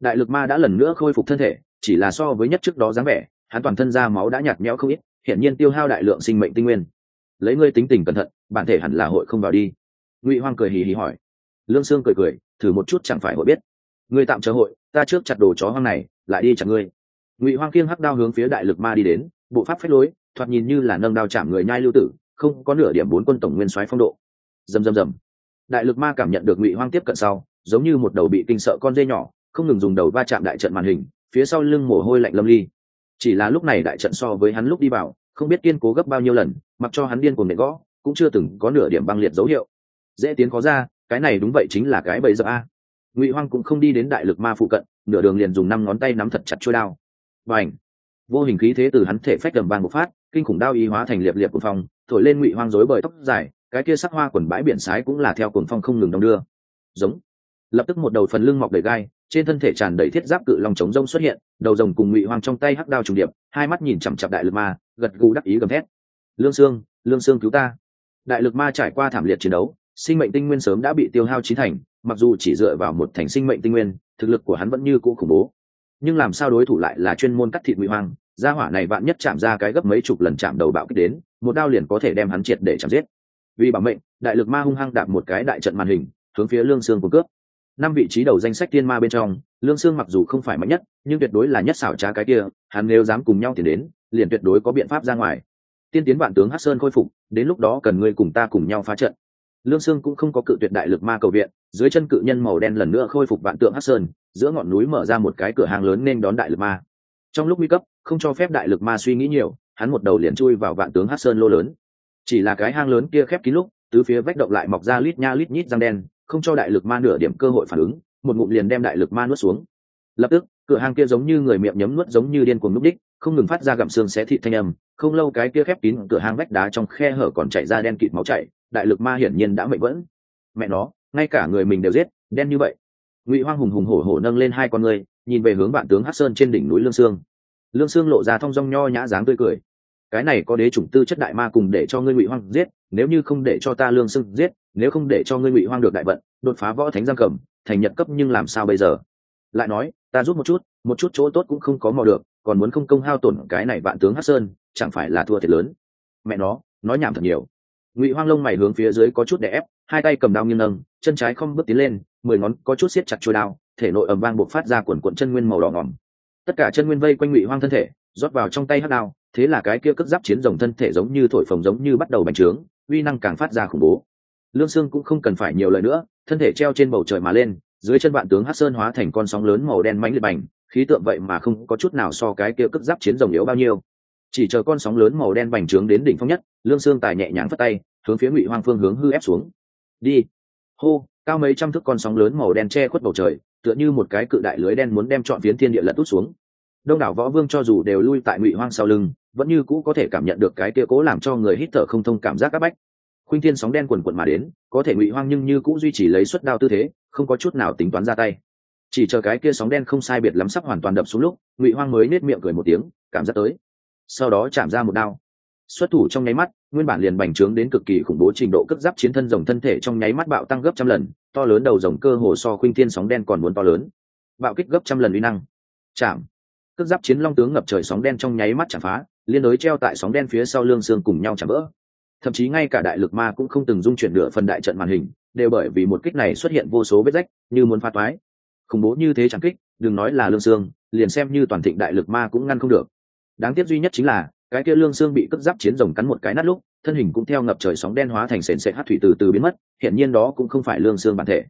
Đại lực ma đã lần nữa khôi phục thân thể, chỉ là so với nhất trước đó dáng vẻ, hắn toàn thân ra máu đã nhạt nhẽo không ít hiện nhiên tiêu hao đại lượng sinh mệnh tinh nguyên. Lấy ngươi tính tình cẩn thận, bản thể hẳn là hội không vào đi. Ngụy hoang cười hì hì hỏi. Lương sương cười cười thử một chút chẳng phải hội biết. Ngươi tạm chờ hội, ta trước chặt đồ chó hoang này, lại đi chặt ngươi. Ngụy hoang kiêng hắc đao hướng phía đại lực ma đi đến, bộ pháp phách lối, thoạt nhìn như là nâng đao chạm người nhai lưu tử, không có nửa điểm bốn quân tổng nguyên soái phong độ. Dầm dầm dầm đại lực ma cảm nhận được ngụy hoang tiếp cận sau, giống như một đầu bị kinh sợ con dê nhỏ, không ngừng dùng đầu va chạm đại trận màn hình, phía sau lưng mồ hôi lạnh lâm ly. Chỉ là lúc này đại trận so với hắn lúc đi vào, không biết kiên cố gấp bao nhiêu lần, mặc cho hắn điên cuồng nện gõ, cũng chưa từng có nửa điểm băng liệt dấu hiệu. Dễ tiến khó ra cái này đúng vậy chính là cái bẫy giờ a. Ngụy hoang cũng không đi đến đại lực ma phụ cận, nửa đường liền dùng năm ngón tay nắm thật chặt trôi đao. Và ảnh vô hình khí thế từ hắn thể phách đầm vàng một phát, kinh khủng đao y hóa thành liệp liệp của phong, thổi lên ngụy hoang rối bời tóc dài, cái kia sắc hoa quần bãi biển sái cũng là theo cuồng phong không ngừng đong đưa. Giống! Lập tức một đầu phần lưng mọc đầy gai, trên thân thể tràn đầy thiết giáp cự long trống rông xuất hiện, đầu rồng cùng ngụy hoang trong tay hắc đao trùng điệp, hai mắt nhìn chằm chặp đại lực ma, gật gù đắc ý gầm thét. Lương sương lương sương cứu ta. Đại lực ma trải qua thảm liệt chiến đấu sinh mệnh tinh nguyên sớm đã bị tiêu hao chín thành, mặc dù chỉ dựa vào một thành sinh mệnh tinh nguyên, thực lực của hắn vẫn như cũ khủng bố. Nhưng làm sao đối thủ lại là chuyên môn cắt thịt ngụy hoang, gia hỏa này vạn nhất chạm ra cái gấp mấy chục lần chạm đầu bạo kích đến, một đao liền có thể đem hắn triệt để chạm giết. Vì bảo mệnh, đại lực ma hung hăng đạp một cái đại trận màn hình, hướng phía lương sương của cướp. Năm vị trí đầu danh sách tiên ma bên trong, lương sương mặc dù không phải mạnh nhất, nhưng tuyệt đối là nhất xảo trá cái kia, hắn nếu dám cùng nhau thì đến, liền tuyệt đối có biện pháp ra ngoài. Tiên tiến vạn tướng hát sơn khôi phục, đến lúc đó cần ngươi cùng ta cùng nhau phá trận lương sương cũng không có cự tuyệt đại lực ma cầu viện, dưới chân cự nhân màu đen lần nữa khôi phục vạn tượng hát sơn, giữa ngọn núi mở ra một cái cửa hàng lớn nên đón đại lực ma. Trong lúc nguy cấp, không cho phép đại lực ma suy nghĩ nhiều, hắn một đầu liền chui vào vạn tướng hát sơn lô lớn. Chỉ là cái hang lớn kia khép kín lúc, tứ phía vách động lại mọc ra lít nha lít nhít răng đen, không cho đại lực ma nửa điểm cơ hội phản ứng, một ngụm liền đem đại lực ma nuốt xuống. Lập tức, cửa hàng kia giống như người miệng nhấm nuốt giống như điên cuồng núp đích, không ngừng phát ra gặm xương xé thị thanh âm không lâu cái kia khép kín cửa hang vách đá trong khe hở còn chảy ra đen kịt máu chảy, đại lực ma hiển nhiên đã mệnh vẫn. Mẹ nó, ngay cả người mình đều giết, đen như vậy. Ngụy hoang hùng hùng hổ hổ nâng lên hai con người nhìn về hướng vạn tướng hát sơn trên đỉnh núi lương sương. Lương sương lộ ra thong dong nho nhã dáng tươi cười. Cái này có đế chủng tư chất đại ma cùng để cho ngươi ngụy hoang giết, nếu như không để cho ta lương sương giết, nếu không để cho ngươi ngụy hoang được đại vận, đột phá võ thánh giang cầm, thành nhật cấp nhưng làm sao bây giờ? Lại nói, ta rút một chút một chút chỗ tốt cũng không có mò được, còn muốn không công hao tổn cái này vạn tướng hát sơn chẳng phải là thua thiệt lớn. Mẹ nó, nói nhảm thật nhiều. Ngụy hoang lông mày hướng phía dưới có chút đè ép, hai tay cầm đao nghiêng nâng, chân trái không bước tiến lên, mười ngón có chút siết chặt trôi đao, thể nội ầm vang buộc phát ra quần quận chân nguyên màu đỏ ngỏm. Tất cả chân nguyên vây quanh ngụy hoang thân thể, rót vào trong tay hát đao, thế là cái kia cất giáp chiến rồng thân thể giống như thổi phồng giống như bắt đầu bành trướng, uy năng càng phát ra khủng bố. Lương sương cũng không cần phải nhiều lời nữa, thân thể treo trên bầu trời mà lên, dưới chân vạn tướng hát sơn hóa thành con sóng lớn màu đen mánh liệt bành, khí tượng vậy mà không có chút nào so cái kia cất giáp chiến rồng yếu bao nhiêu chỉ chờ con sóng lớn màu đen bành trướng đến đỉnh phong nhất, lương sương tài nhẹ nhàng phất tay, hướng phía ngụy hoang phương hướng hư ép xuống. Đi. Hô, cao mấy trăm thước con sóng lớn màu đen che khuất bầu trời, tựa như một cái cự đại lưới đen muốn đem chọn phiến thiên địa lật út xuống. Đông đảo võ vương cho dù đều lui tại ngụy hoang sau lưng, vẫn như cũ có thể cảm nhận được cái kia cố làm cho người hít thở không thông cảm giác áp bách. Khuynh thiên sóng đen quần quần mà đến, có thể ngụy hoang nhưng như cũ duy trì lấy suất đao tư thế, không có chút nào tính toán ra tay. Chỉ chờ cái kia sóng đen không sai biệt lắm sắp hoàn toàn đập xuống lúc, ngụy hoang mới nết miệng cười một tiếng, cảm giác tới sau đó chạm ra một đao. Xuất thủ trong nháy mắt, nguyên bản liền bành trướng đến cực kỳ khủng bố trình độ cất giáp chiến thân rồng thân thể trong nháy mắt bạo tăng gấp trăm lần, to lớn đầu rồng cơ hồ so khuynh thiên sóng đen còn muốn to lớn. Bạo kích gấp trăm lần uy năng. Chạm. Cất giáp chiến long tướng ngập trời sóng đen trong nháy mắt chạm phá, liên đối treo tại sóng đen phía sau lương xương cùng nhau chạm vỡ. Thậm chí ngay cả đại lực ma cũng không từng dung chuyển nửa phần đại trận màn hình, đều bởi vì một kích này xuất hiện vô số vết rách, như muốn phá toái. Khủng bố như thế chẳng kích, đừng nói là lương xương, liền xem như toàn thịnh đại lực ma cũng ngăn không được đáng tiếc duy nhất chính là, cái kia lương xương bị cất giáp chiến rồng cắn một cái nát lúc, thân hình cũng theo ngập trời sóng đen hóa thành sền sệt hát thủy từ từ biến mất hiện nhiên đó cũng không phải lương xương bản thể.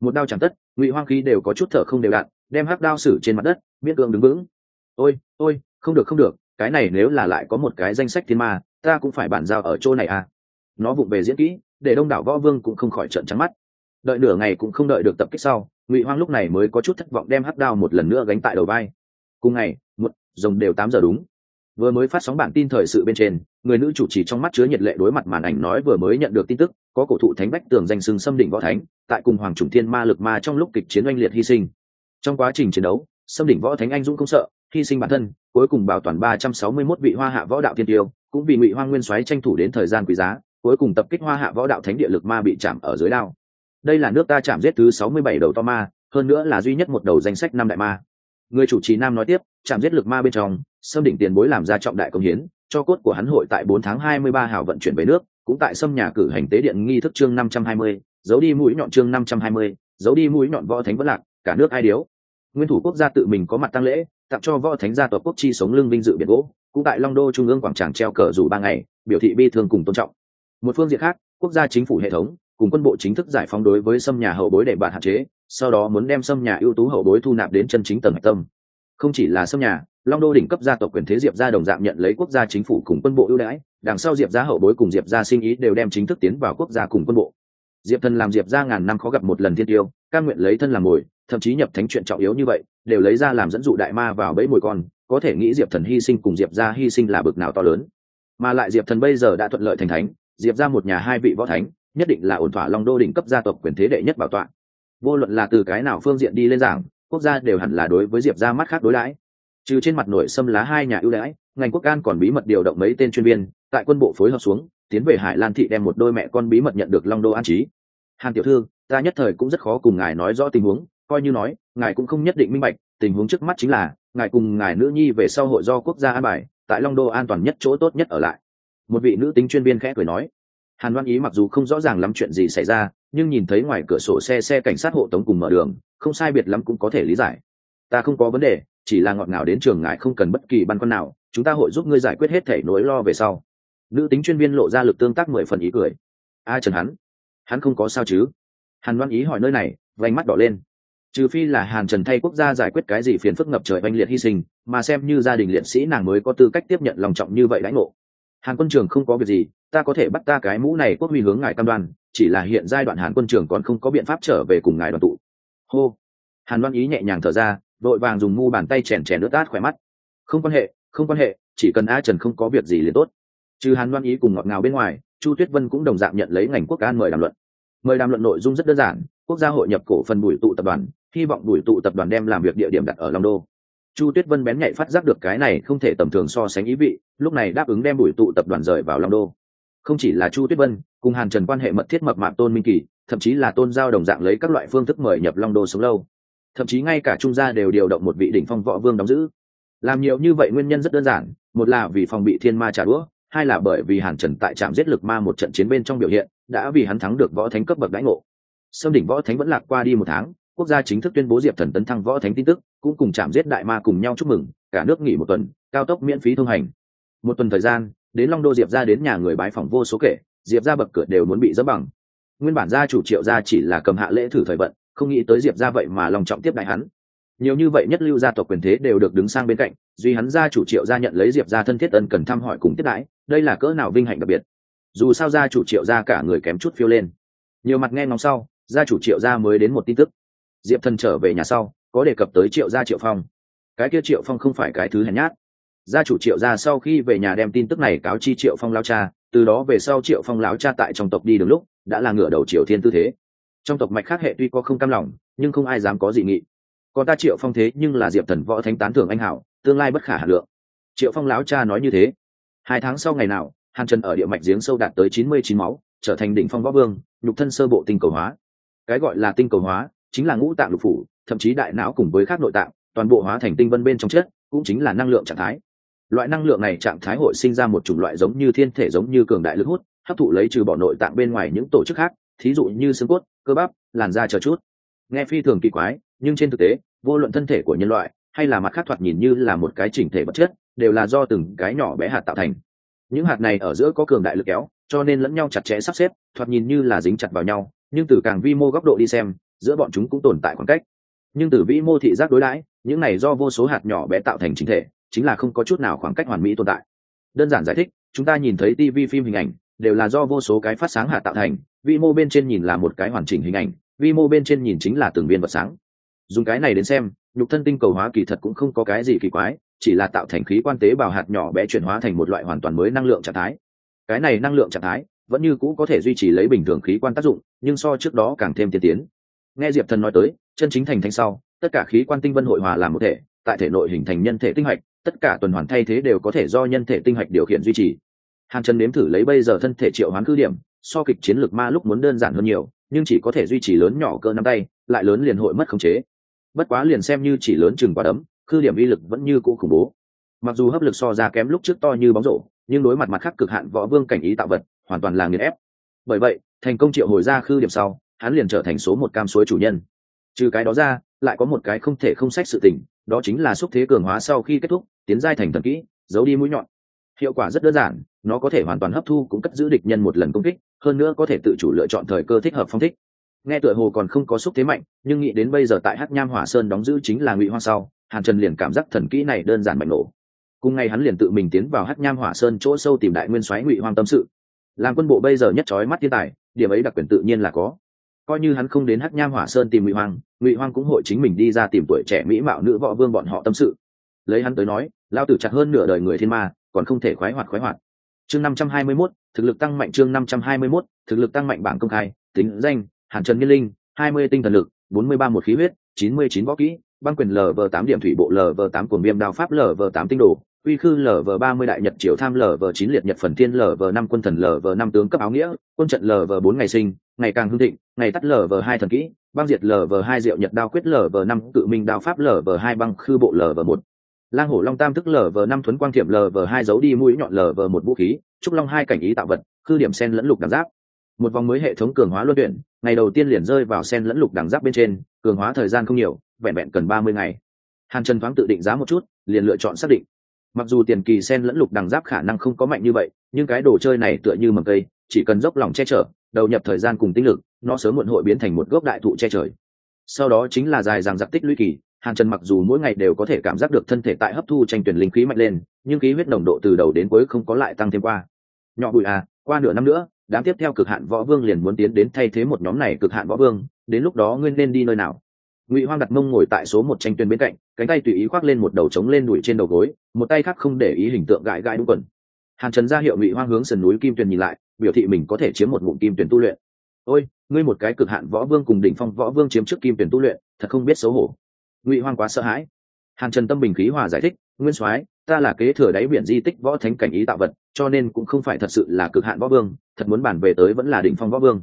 Một đao chẳng tất, ngụy hoang khí đều có chút thở không đều đặn, đem hắc đao xử trên mặt đất, miễn cưỡng đứng vững. Ôi ôi, không được không được, cái này nếu là lại có một cái danh sách thiên ma, ta cũng phải bản giao ở chỗ này à. Nó vụng về diễn kỹ, để đông đảo võ vương cũng không khỏi trận trắng mắt. Đợi nửa ngày cũng không đợi được tập kích sau, ngụy hoang lúc này mới có chút thất vọng đem hắc đao một lần nữa gánh tại đầu vai. Cùng ngày rồng đều tám giờ đúng. Vừa mới phát sóng bản tin thời sự bên trên, người nữ chủ trì trong mắt chứa nhiệt lệ đối mặt màn ảnh nói vừa mới nhận được tin tức, có cổ thụ thánh bách tường danh sừng xâm đỉnh võ thánh, tại cùng hoàng trùng thiên ma lực ma trong lúc kịch chiến oanh liệt hy sinh. Trong quá trình chiến đấu xâm đỉnh võ thánh anh dũng không sợ, hy sinh bản thân, cuối cùng bảo toàn ba trăm sáu mươi 361 vị hoa hạ võ đạo thiên tiêu, cũng vì ngụy hoang nguyên soái tranh thủ đến thời gian quý giá, cuối cùng tập kích hoa hạ võ đạo thánh địa lực ma bị chạm ở dưới đao. Đây là nước ta chạm giết thứ sáu mươi bảy đầu to ma, hơn nữa là duy nhất một đầu danh sách năm đại ma người chủ trì nam nói tiếp chạm giết lực ma bên trong, xâm đỉnh tiền bối làm ra trọng đại công hiến, cho cốt của hắn hội tại bốn tháng hai mươi ba hào vận chuyển về nước, cũng tại xâm nhà cử hành tế điện nghi thức chương năm trăm hai mươi, giấu đi mũi nhọn chương năm trăm hai mươi, giấu đi mũi nhọn võ thánh vẫn lạc, cả nước ai điếu. Nguyên thủ quốc gia tự mình có mặt tăng lễ, tặng cho võ thánh gia tộc quốc chi sống lưng vinh dự biệt gỗ, cũng tại long đô trung ương quảng tràng treo cờ rủ ba ngày, biểu thị bi thương cùng tôn trọng. Một phương diện khác, quốc gia chính phủ hệ thống, cùng quân bộ chính thức giải phóng đối với xâm nhà hậu bối để bạn hạn chế sau đó muốn đem xâm nhà ưu tú hậu bối thu nạp đến chân chính tầng hạch tâm. Không chỉ là xâm nhà, long đô đỉnh cấp gia tộc quyền thế diệp gia đồng dạng nhận lấy quốc gia chính phủ cùng quân bộ ưu đãi, đằng sau diệp gia hậu bối cùng diệp gia sinh ý đều đem chính thức tiến vào quốc gia cùng quân bộ. Diệp thần làm diệp gia ngàn năm khó gặp một lần thiên tiêu căn nguyện lấy thân làm mồi, thậm chí nhập thánh chuyện trọng yếu như vậy, đều lấy ra làm dẫn dụ đại ma vào bẫy mồi con, có thể nghĩ diệp thần hy sinh cùng diệp gia hy sinh là bực nào to lớn. Mà lại diệp thần bây giờ đã thuận lợi thành thánh, diệp ra một nhà hai vị võ thánh, nhất định là ổn thỏa long đô đỉnh cấp gia tộc quyền thế đệ nhất bảo tọa vô luận là từ cái nào phương diện đi lên giảng, quốc gia đều hẳn là đối với diệp ra mắt khác đối đãi. Trừ trên mặt nổi xâm lá hai nhà ưu đãi, ngành quốc an còn bí mật điều động mấy tên chuyên viên, tại quân bộ phối hợp xuống, tiến về hải lan thị đem một đôi mẹ con bí mật nhận được long đô an trí. Hàn tiểu thư, ta nhất thời cũng rất khó cùng ngài nói rõ tình huống, coi như nói, ngài cũng không nhất định minh bạch, tình huống trước mắt chính là, ngài cùng ngài nữ nhi về sau hội do quốc gia an bài, tại long đô an toàn nhất chỗ tốt nhất ở lại. Một vị nữ tính chuyên viên khẽ cười nói. Hàn đoan ý mặc dù không rõ ràng lắm chuyện gì xảy ra nhưng nhìn thấy ngoài cửa sổ xe xe cảnh sát hộ tống cùng mở đường, không sai biệt lắm cũng có thể lý giải. Ta không có vấn đề, chỉ là ngọt ngào đến trường ngại không cần bất kỳ băn khoăn nào, chúng ta hội giúp ngươi giải quyết hết thể nỗi lo về sau. Nữ tính chuyên viên lộ ra lực tương tác mười phần ý cười. Ai trần hắn hắn không có sao chứ? Hàn loan ý hỏi nơi này, vành mắt đỏ lên. Trừ phi là hàn trần thay quốc gia giải quyết cái gì phiền phức ngập trời oanh liệt hy sinh, mà xem như gia đình liệt sĩ nàng mới có tư cách tiếp nhận lòng trọng như vậy lãnh ngộ. Hàn quân trường không có việc gì ta có thể bắt ta cái mũ này quốc huy hướng ngài cam đoan, chỉ là hiện giai đoạn hàn quân trường còn không có biện pháp trở về cùng ngài đoàn tụ. Hô. Hàn đoan ý nhẹ nhàng thở ra, vội vàng dùng mu bàn tay chèn chèn nước tát khỏe mắt. Không quan hệ, không quan hệ, chỉ cần a trần không có việc gì liền tốt. Trừ hàn đoan ý cùng ngọt ngào bên ngoài, chu tuyết vân cũng đồng dạng nhận lấy ngành quốc an mời đàm luận. Mời đàm luận nội dung rất đơn giản, quốc gia hội nhập cổ phần bùi tụ tập đoàn, hy vọng bùi tụ tập đoàn đem làm việc địa điểm đặt ở long đô. Chu tuyết vân bén nhạy phát giác được cái này không thể tầm thường so sánh ý vị, lúc này đáp ứng đem bùi tụ tập đoàn rời vào long đô không chỉ là chu tuyết vân, cùng hàn trần quan hệ mật thiết mập mạp tôn minh kỳ, thậm chí là tôn giao đồng dạng lấy các loại phương thức mời nhập long đô sống lâu. Thậm chí ngay cả trung gia đều điều động một vị đỉnh phong võ vương đóng giữ. Làm nhiều như vậy nguyên nhân rất đơn giản, một là vì phòng bị thiên ma trả đũa, hai là bởi vì hàn trần tại trạm giết lực ma một trận chiến bên trong biểu hiện, đã vì hắn thắng được võ thánh cấp bậc đãi ngộ. Sâm đỉnh võ thánh vẫn lạc qua đi một tháng, quốc gia chính thức tuyên bố diệp thần tấn thăng võ thánh tin tức, cũng cùng chạm giết đại ma cùng nhau chúc mừng, cả nước nghỉ một tuần, cao tốc miễn phí thông hành. Một tuần thời gian đến long đô diệp ra đến nhà người bái phòng vô số kể, diệp ra bậc cửa đều muốn bị dỡ bằng. Nguyên bản gia chủ triệu gia chỉ là cầm hạ lễ thử thời vận, không nghĩ tới diệp ra vậy mà lòng trọng tiếp đại hắn. Nhiều như vậy nhất lưu gia tộc quyền thế đều được đứng sang bên cạnh, duy hắn gia chủ triệu gia nhận lấy diệp gia thân thiết ân cần thăm hỏi cùng tiếp đãi, đây là cỡ nào vinh hạnh đặc biệt. Dù sao gia chủ triệu gia cả người kém chút phiêu lên. Nhiều mặt nghe ngóng sau, gia chủ triệu gia mới đến một tin tức. Diệp thần trở về nhà sau, có đề cập tới triệu gia triệu phong. Cái kia triệu phong không phải cái thứ hèn nhát gia chủ triệu gia sau khi về nhà đem tin tức này cáo chi triệu phong lao cha, từ đó về sau triệu phong lão cha tại trong tộc đi được lúc, đã là ngửa đầu triều thiên tư thế. Trong tộc mạch khác hệ tuy có không cam lòng, nhưng không ai dám có dị nghị. Còn ta triệu phong thế nhưng là diệp thần võ thánh tán thưởng anh hảo, tương lai bất khả hà lượng. Triệu phong lão cha nói như thế. Hai tháng sau ngày nào, hàn trần ở địa mạch giếng sâu đạt tới chín mươi chín máu, trở thành đỉnh phong võ vương, nhục thân sơ bộ tinh cầu hóa. Cái gọi là tinh cầu hóa, chính là ngũ tạng lục phủ, thậm chí đại não cùng với các nội tạng, toàn bộ hóa thành tinh vân bên trong chất, cũng chính là năng lượng trạng thái loại năng lượng này trạng thái hội sinh ra một chủng loại giống như thiên thể giống như cường đại lực hút, hấp thụ lấy trừ bỏ nội tạng bên ngoài những tổ chức khác, thí dụ như xương cốt, cơ bắp, làn da chờ chút. Nghe phi thường kỳ quái, nhưng trên thực tế, vô luận thân thể của nhân loại, hay là mặt khác thoạt nhìn như là một cái chỉnh thể vật chất, đều là do từng cái nhỏ bé hạt tạo thành. Những hạt này ở giữa có cường đại lực kéo, cho nên lẫn nhau chặt chẽ sắp xếp, thoạt nhìn như là dính chặt vào nhau, nhưng từ càng vi mô góc độ đi xem, giữa bọn chúng cũng tồn tại khoảng cách. Nhưng từ vĩ mô thị giác đối đãi, những này do vô số hạt nhỏ bé tạo thành chính thể chính là không có chút nào khoảng cách hoàn mỹ tồn tại. Đơn giản giải thích, chúng ta nhìn thấy tv phim hình ảnh, đều là do vô số cái phát sáng hạt tạo thành, vi mô bên trên nhìn là một cái hoàn chỉnh hình ảnh, vi mô bên trên nhìn chính là từng viên vật sáng. Dùng cái này đến xem, nhục thân tinh cầu hóa kỳ thật cũng không có cái gì kỳ quái, chỉ là tạo thành khí quan tế bào hạt nhỏ bé chuyển hóa thành một loại hoàn toàn mới năng lượng trạng thái. Cái này năng lượng trạng thái vẫn như cũ có thể duy trì lấy bình thường khí quan tác dụng, nhưng so trước đó càng thêm tiên tiến. Nghe diệp thần nói tới, chân chính thành thanh sau, tất cả khí quan tinh vân hội hòa làm một thể, tại thể nội hình thành nhân thể tinh hoạch tất cả tuần hoàn thay thế đều có thể do nhân thể tinh hạch điều khiển duy trì. Hàn trần nếm thử lấy bây giờ thân thể triệu hoán cư điểm, so kịch chiến lược ma lúc muốn đơn giản hơn nhiều, nhưng chỉ có thể duy trì lớn nhỏ cơ nắm tay, lại lớn liền hội mất khống chế. Bất quá liền xem như chỉ lớn chừng quả đấm khư điểm uy lực vẫn như cũ khủng bố. Mặc dù hấp lực so ra kém lúc trước to như bóng rổ, nhưng đối mặt mặt khác cực hạn võ vương cảnh ý tạo vật, hoàn toàn là nghiền ép. Bởi vậy, thành công triệu hồi ra khư điểm sau, hắn liền trở thành số một cam suối chủ nhân. Trừ cái đó ra, lại có một cái không thể không sách sự tình, đó chính là xúc thế cường hóa sau khi kết thúc tiến giai thành thần kỹ, giấu đi mũi nhọn. Hiệu quả rất đơn giản, nó có thể hoàn toàn hấp thu cũng cất giữ địch nhân một lần công kích, hơn nữa có thể tự chủ lựa chọn thời cơ thích hợp phong thích. Nghe tựa hồ còn không có xúc thế mạnh, nhưng nghĩ đến bây giờ tại hát nham hỏa sơn đóng giữ chính là ngụy hoa sau, hàn trần liền cảm giác thần kỹ này đơn giản mạnh nổ. Cùng ngày hắn liền tự mình tiến vào hát nham hỏa sơn chỗ sâu tìm đại nguyên soái ngụy hoang tâm sự. Làm quân bộ bây giờ nhất trói mắt thiên tài, điểm ấy đặc quyền tự nhiên là có. Coi như hắn không đến hắc nham hỏa sơn tìm ngụy hoang ngụy hoang cũng hội chính mình đi ra tìm tuổi trẻ mỹ mạo nữ võ vương bọn họ tâm sự. Lấy hắn tới nói lao tử chặt hơn nửa đời người thiên ma còn không thể khoái hoạt khoái hoạt chương năm trăm hai mươi 521, thực lực tăng mạnh chương năm trăm hai mươi 521, thực lực tăng mạnh bảng công khai tính danh hàn trần nghiên linh hai mươi tinh thần lực bốn mươi ba một khí huyết chín mươi chín võ kỹ băng quyền lv tám điểm thủy bộ lv tám cuồng viêm đao pháp lv tám tinh đồ uy khư lv ba mươi đại nhật triều tham lv chín liệt nhật phần thiên lv năm quân thần lv năm tướng cấp áo nghĩa quân trận lv bốn ngày sinh ngày càng hưng thịnh ngày tắt lv hai thần kỹ băng diệt lv hai diệu nhật đao quyết lv năm cự minh đao pháp lv hai băng khư bộ lv một lang hổ long tam thức vờ năm thuấn quang thiểm vờ hai giấu đi mũi nhọn lờ vờ một vũ khí, trúc long hai cảnh ý tạo vật, khư điểm sen lẫn lục đẳng giáp. Một vòng mới hệ thống cường hóa luân tuyển ngày đầu tiên liền rơi vào sen lẫn lục đẳng giáp bên trên, cường hóa thời gian không nhiều, vẹn vẹn cần ba mươi ngày. Hàn trần thoáng tự định giá một chút, liền lựa chọn xác định. Mặc dù tiền kỳ sen lẫn lục đằng giáp khả năng không có mạnh như vậy, nhưng cái đồ chơi này tựa như mầm cây, chỉ cần dốc lòng che chở, đầu nhập thời gian cùng tinh lực, nó sớm muộn hội biến thành một gốc đại thụ che trời. Sau đó chính là dài dàng giặc tích lũy kỳ hàn trần mặc dù mỗi ngày đều có thể cảm giác được thân thể tại hấp thu tranh tuyển linh khí mạnh lên, nhưng khí huyết nồng độ từ đầu đến cuối không có lại tăng thêm qua. Nhỏ bụi à qua nửa năm nữa, đám tiếp theo cực hạn võ vương liền muốn tiến đến thay thế một nhóm này cực hạn võ vương, đến lúc đó ngươi nên đi nơi nào? Ngụy hoang đặt mông ngồi tại số một tranh tuyển bên cạnh, cánh tay tùy ý khoác lên một đầu trống lên đùi trên đầu gối, một tay khác không để ý hình tượng gãi gãi đúng quần. Hàn trần ra hiệu ngụy hoang hướng sườn núi kim tuyền nhìn lại, biểu thị mình có thể chiếm một ngụm kim tuyển tu luyện. Ôi, ngươi một cái cực hạn võ vương cùng đỉnh phong võ vương chiếm trước kim tuyển tu luyện, thật không biết xấu hổ ngụy hoang quá sợ hãi. Hàn trần tâm bình khí hòa giải thích nguyên soái ta là kế thừa đáy biển di tích võ thánh cảnh ý tạo vật cho nên cũng không phải thật sự là cực hạn võ vương thật muốn bản về tới vẫn là đỉnh phong võ vương.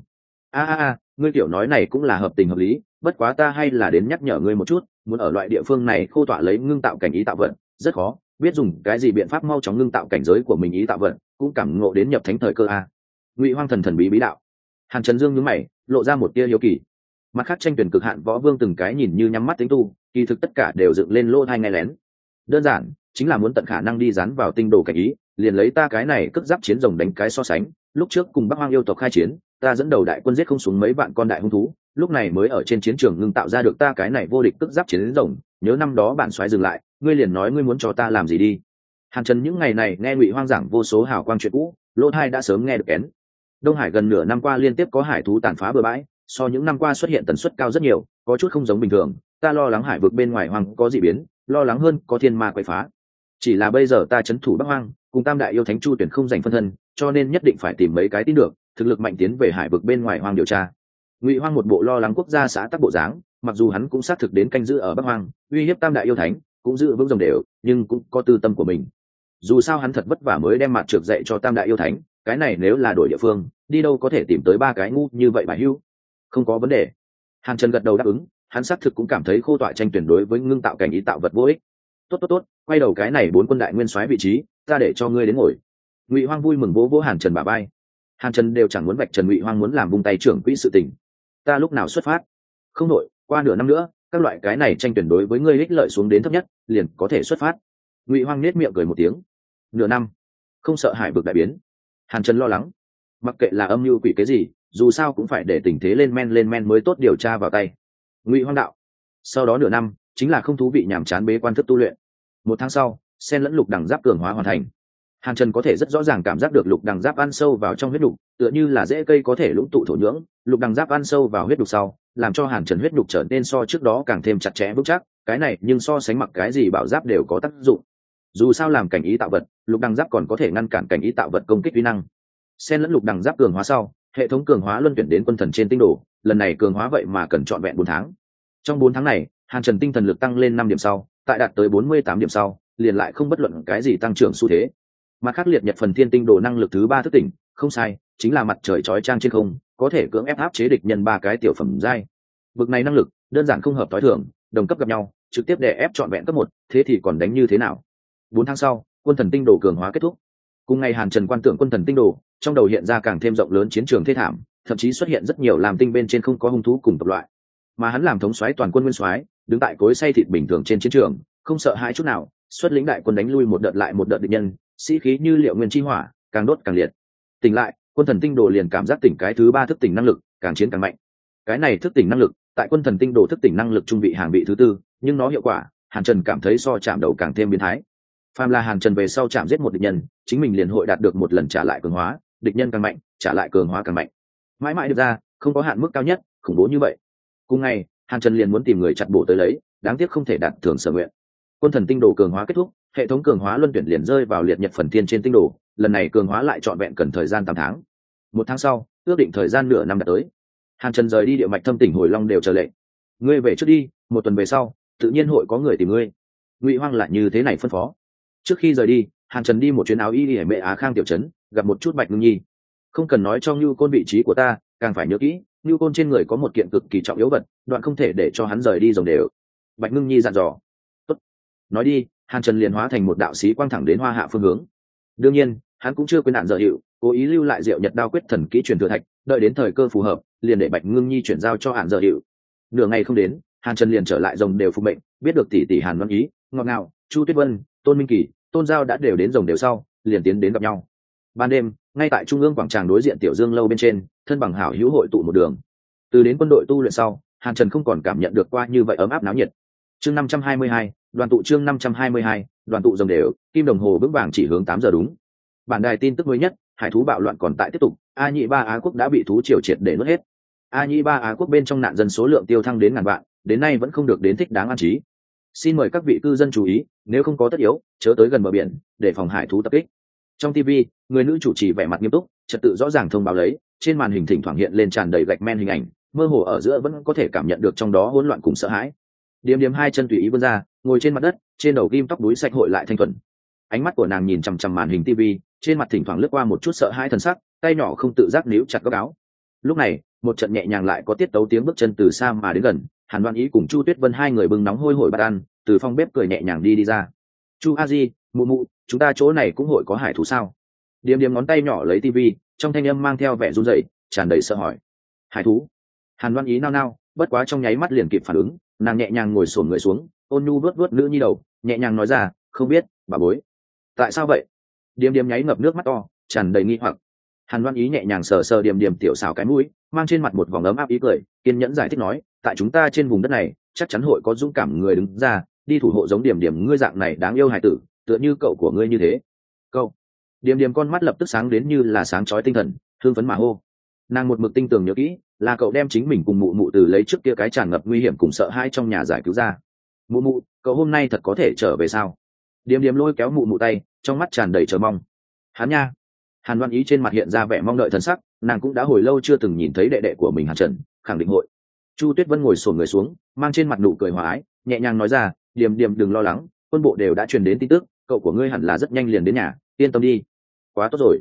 A a a ngươi tiểu nói này cũng là hợp tình hợp lý bất quá ta hay là đến nhắc nhở ngươi một chút muốn ở loại địa phương này khô tọa lấy ngưng tạo cảnh ý tạo vật, rất khó biết dùng cái gì biện pháp mau chóng ngưng tạo cảnh giới của mình ý tạo vật, cũng cảm ngộ đến nhập thánh thời cơ a. Ngụy hoang thần thần bí bí đạo. Hàn trần dương nhướng mày lộ ra một tia hiếu kỳ mặt khác tranh tuyển cực hạn võ vương từng cái nhìn như nhắm mắt tính tu, kỳ thực tất cả đều dựng lên lỗ thai ngay lén. Đơn giản, chính là muốn tận khả năng đi dán vào tinh đồ cảnh ý, liền lấy ta cái này cất giáp chiến rồng đánh cái so sánh. Lúc trước cùng bắc hoang yêu tộc khai chiến, ta dẫn đầu đại quân giết không xuống mấy vạn con đại hung thú, lúc này mới ở trên chiến trường ngưng tạo ra được ta cái này vô địch cất giáp chiến rồng, nhớ năm đó bản xoáy dừng lại, ngươi liền nói ngươi muốn cho ta làm gì đi. Hàn trần những ngày này nghe ngụy hoang giảng vô số hào quang chuyện cũ, lỗ thai đã sớm nghe được kén. Đông hải gần nửa năm qua liên tiếp có hải thú tàn phá bừa bãi so những năm qua xuất hiện tần suất cao rất nhiều, có chút không giống bình thường. Ta lo lắng hải vực bên ngoài hoang có dị biến, lo lắng hơn có thiên ma quậy phá. Chỉ là bây giờ ta c h ấ n thủ bắc hoang, cùng tam đại yêu thánh chu tuyển không giành phân thân, cho nên nhất định phải tìm mấy cái tin được, thực lực mạnh tiến về hải vực bên ngoài hoang điều tra. Ngụy hoang một bộ lo lắng quốc gia xã tắc bộ dáng, mặc dù hắn cũng xác thực đến canh giữ ở bắc hoang, uy hiếp tam đại yêu thánh, cũng giữ vững dòng đều, nhưng cũng có tư tâm của mình. Dù sao hắn thật vất vả mới đem mặt trượt dạy cho tam đại yêu thánh, cái này nếu là đổi địa phương, đi đâu có thể tìm tới ba cái ngu như vậy bà hưu không có vấn đề. Hàn trần gật đầu đáp ứng, hắn xác thực cũng cảm thấy khô tọa tranh tuyển đối với ngưng tạo cảnh ý tạo vật vô ích. Tốt tốt tốt, quay đầu cái này bốn quân đại nguyên soái vị trí, ta để cho ngươi đến ngồi. Ngụy hoang vui mừng vỗ vỗ hàn trần bà bay hàn trần đều chẳng muốn vạch trần ngụy hoang muốn làm vung tay trưởng quỹ sự tình. Ta lúc nào xuất phát? Không nội qua nửa năm nữa, các loại cái này tranh tuyển đối với ngươi ích lợi xuống đến thấp nhất, liền có thể xuất phát. Ngụy hoang nết miệng cười một tiếng. Nửa năm? Không sợ hải vực đại biến. Hàn trần lo lắng. Mặc kệ là âm mưu quỷ cái gì dù sao cũng phải để tình thế lên men lên men mới tốt điều tra vào tay. Ngụy hoang đạo, sau đó nửa năm, chính là không thú vị nhàm chán bế quan thức tu luyện. Một tháng sau, sen lẫn lục đẳng giáp cường hóa hoàn thành. Hàn trần có thể rất rõ ràng cảm giác được lục đằng giáp ăn sâu vào trong huyết đục, tựa như là dễ cây có thể lũng tụ thổ nhưỡng, lục đằng giáp ăn sâu vào huyết đục sau, làm cho hàn trần huyết đục trở nên so trước đó càng thêm chặt chẽ vững chắc, cái này nhưng so sánh mặc cái gì bảo giáp đều có tác dụng. Dù sao làm cảnh ý tạo vật, lục đằng giáp còn có thể ngăn cản cảnh ý tạo vật công kích vi năng. Sen lẫn lục đằng giáp cường hóa sau hệ thống cường hóa luân chuyển đến quân thần trên tinh đồ, lần này cường hóa vậy mà cần trọn vẹn bốn tháng. Trong bốn tháng này, hàn trần tinh thần lực tăng lên năm điểm sau, tại đạt tới bốn mươi tám điểm sau, liền lại không bất luận cái gì tăng trưởng xu thế. Mặt khác liệt nhật phần thiên tinh đồ năng lực thứ ba thức tỉnh, không sai, chính là mặt trời chói trang trên không, có thể cưỡng ép áp chế địch nhân ba cái tiểu phẩm giai. Vực này năng lực, đơn giản không hợp t thường, đồng cấp gặp nhau, trực tiếp để ép trọn vẹn cấp một, thế thì còn đánh như thế nào? Bốn tháng sau, quân thần tinh đồ cường hóa kết thúc cùng ngày hàn trần quan tưởng quân thần tinh đồ, trong đầu hiện ra càng thêm rộng lớn chiến trường thê thảm, thậm chí xuất hiện rất nhiều làm tinh bên trên không có hung thú cùng tập loại. Mà hắn làm thống soái toàn quân nguyên soái, đứng tại cối say thịt bình thường trên chiến trường, không sợ hãi chút nào, xuất lĩnh đại quân đánh lui một đợt lại một đợt địch nhân, sĩ khí như liệu nguyên chi hỏa, càng đốt càng liệt. Tỉnh lại, quân thần tinh đồ liền cảm giác tỉnh cái thứ ba thức tỉnh năng lực càng chiến càng mạnh. Cái này thức tỉnh năng lực, tại quân thần tinh đồ thức tỉnh năng lực trung vị hàng vị thứ tư, nhưng nó hiệu quả, hàn trần cảm thấy so chạm đầu càng thêm biến thái phàm là hàn trần về sau chạm giết một địch nhân, chính mình liền hội đạt được một lần trả lại cường hóa, địch nhân càng mạnh, trả lại cường hóa càng mạnh. Mãi mãi được ra, không có hạn mức cao nhất, khủng bố như vậy. Cùng ngày, hàn trần liền muốn tìm người chặt bổ tới lấy, đáng tiếc không thể đạt thường sở nguyện. Quân thần tinh đồ cường hóa kết thúc, hệ thống cường hóa luân tuyển liền rơi vào liệt nhật phần thiên trên tinh đồ, lần này cường hóa lại trọn vẹn cần thời gian tám tháng. Một tháng sau, ước định thời gian nửa năm đã tới. Hàn trần rời đi địa mạch thâm tỉnh hồi long đều chờ lệnh. Ngươi về trước đi, một tuần về sau, tự nhiên hội có người tìm ngươi. Ngụy hoang lại như thế này phân phó trước khi rời đi, hàn trần đi một chuyến áo y hải mẹ á khang tiểu trấn, gặp một chút bạch ngưng nhi. Không cần nói cho ngưu côn vị trí của ta, càng phải nhớ kỹ, ngưu côn trên người có một kiện cực kỳ trọng yếu vật, đoạn không thể để cho hắn rời đi dòng đều. Bạch ngưng nhi dặn dò. Tốt. nói đi, hàn trần liền hóa thành một đạo sĩ quang thẳng đến hoa hạ phương hướng. Đương nhiên, hắn cũng chưa quên nạn dở hiệu, cố ý lưu lại diệu nhật đao quyết thần kỹ truyền thừa thạch, đợi đến thời cơ phù hợp, liền để bạch ngưng nhi chuyển giao cho hạn dở hiệu. Nửa ngày không đến, hàn trần liền trở lại rồng đều phục mệnh, biết được tỷ tỷ hàn văn ý, ngọt ngào, chu tuyết vân, tôn minh kỳ tôn giao đã đều đến rồng đều sau, liền tiến đến gặp nhau. Ban đêm, ngay tại trung ương quảng tràng đối diện tiểu dương lâu bên trên, thân bằng hảo hữu hội tụ một đường. Từ đến quân đội tu luyện sau, hàn trần không còn cảm nhận được qua như vậy ấm áp náo nhiệt. Chương năm trăm hai mươi hai, đoàn tụ chương năm trăm hai mươi hai, đoàn tụ rồng đều, kim đồng hồ vững vàng chỉ hướng tám giờ đúng. Bản đài tin tức mới nhất, hải thú bạo loạn còn tại tiếp tục, a nhị ba á quốc đã bị thú triều triệt để nuốt hết. A nhị ba á quốc bên trong nạn dân số lượng tiêu thăng đến ngàn vạn, đến nay vẫn không được đến thích đáng an trí xin mời các vị cư dân chú ý, nếu không có tất yếu, chớ tới gần bờ biển, để phòng hải thú tập kích. Trong tv người nữ chủ trì vẻ mặt nghiêm túc, trật tự rõ ràng thông báo lấy, trên màn hình thỉnh thoảng hiện lên tràn đầy gạch men hình ảnh, mơ hồ ở giữa vẫn có thể cảm nhận được trong đó hỗn loạn cùng sợ hãi. Điếm điếm hai chân tùy ý vươn ra, ngồi trên mặt đất, trên đầu ghim tóc đuối sạch hội lại thanh thuần. Ánh mắt của nàng nhìn chằm chằm màn hình tv trên mặt thỉnh thoảng lướt qua một chút sợ hãi thần sắc, tay nhỏ không tự giác níu chặt góc áo. Lúc này, một trận nhẹ nhàng lại có tiết tấu tiếng bước chân từ xa mà đến gần hàn đoan ý cùng chu tuyết vân hai người bưng nóng hôi hổi bát ăn, từ phòng bếp cười nhẹ nhàng đi đi ra. Chu a di, mụ mụ, chúng ta chỗ này cũng hội có hải thú sao? Điềm điềm ngón tay nhỏ lấy tivi, trong thanh âm mang theo vẻ run rẩy, tràn đầy sợ hỏi. Hải thú? Hàn đoan ý nao nao, bất quá trong nháy mắt liền kịp phản ứng, nàng nhẹ nhàng ngồi sổn người xuống, ôn nhu vớt vớt nữ nhi đầu, nhẹ nhàng nói ra, không biết, bà bối. Tại sao vậy? Điềm điềm nháy ngập nước mắt to, tràn đầy nghi hoặc hàn Loan ý nhẹ nhàng sờ sờ Điểm Điểm tiểu xào cái mũi, mang trên mặt một vòng ấm áp ý cười, kiên nhẫn giải thích nói, tại chúng ta trên vùng đất này, chắc chắn hội có dũng cảm người đứng ra, đi thủ hộ giống điểm điểm ngươi dạng này đáng yêu hài tử, tựa như cậu của ngươi như thế. Cậu điểm điểm con mắt lập tức sáng đến như là sáng chói tinh thần thương phấn mà hô. Nàng một mực tinh tường nhớ kỹ, là cậu đem chính mình cùng mụ mụ từ lấy trước kia cái tràn ngập nguy hiểm cùng sợ hãi trong nhà giải cứu ra. Mụ mụ, cậu hôm nay thật có thể trở về sao? Điềm điềm lôi kéo mụ mụ tay, trong mắt tràn đầy chờ mong. Hắn nha hàn đoan ý trên mặt hiện ra vẻ mong đợi thần sắc, nàng cũng đã hồi lâu chưa từng nhìn thấy đệ đệ của mình hàn trần, khẳng định hội. Chu tuyết vân ngồi sổn người xuống, mang trên mặt nụ cười hòa ái, nhẹ nhàng nói ra, điềm điềm đừng lo lắng, quân bộ đều đã truyền đến tin tức, cậu của ngươi hẳn là rất nhanh liền đến nhà, yên tâm đi. Quá tốt rồi.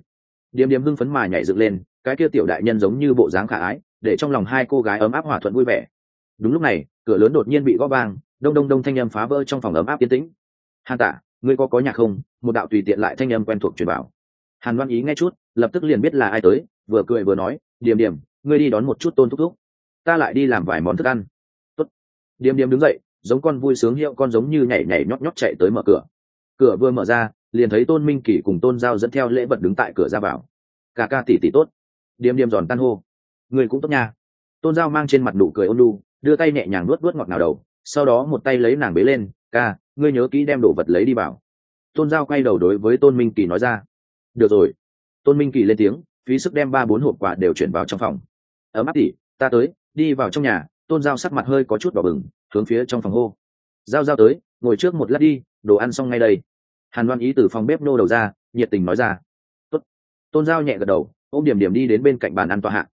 Điềm điềm hưng phấn mà nhảy dựng lên, cái kia tiểu đại nhân giống như bộ dáng khả ái, để trong lòng hai cô gái ấm áp hòa thuận vui vẻ. Đúng lúc này, cửa lớn đột nhiên bị gõ vang, đông đông đông thanh âm phá vỡ trong phòng ấm áp yên tĩnh. Hàn tả ngươi có có nhạc không? Một đạo tùy tiện lại thanh âm quen thuộc truyền bảo hàn Loan ý nghe chút, lập tức liền biết là ai tới, vừa cười vừa nói, điềm điềm, ngươi đi đón một chút tôn thúc thúc. Ta lại đi làm vài món thức ăn. Tốt. điềm điềm đứng dậy, giống con vui sướng hiệu con giống như nhảy nhảy nhót nhót chạy tới mở cửa. Cửa vừa mở ra, liền thấy tôn minh kỷ cùng tôn giao dẫn theo lễ vật đứng tại cửa ra vào. Cả ca tỷ tỷ tốt. Điềm điềm giòn tan hô. Người cũng tốt nha. Tôn giao mang trên mặt nụ cười ôn lu đưa tay nhẹ nhàng nuốt nuốt ngọt nào đầu, sau đó một tay lấy nàng bế lên, ca, ngươi nhớ kỹ đem đồ vật lấy đi vào tôn giao quay đầu đối với tôn minh kỳ nói ra được rồi. Tôn minh kỳ lên tiếng, phí sức đem ba bốn hộp quà đều chuyển vào trong phòng. Ấm áp tỉ ta tới, đi vào trong nhà, tôn giao sắc mặt hơi có chút đỏ bừng, hướng phía trong phòng hô. Giao giao tới, ngồi trước một lát đi, đồ ăn xong ngay đây. Hàn loan ý từ phòng bếp nô đầu ra, nhiệt tình nói ra. Tốt. tôn giao nhẹ gật đầu, ôm điểm điểm đi đến bên cạnh bàn ăn tòa hạ.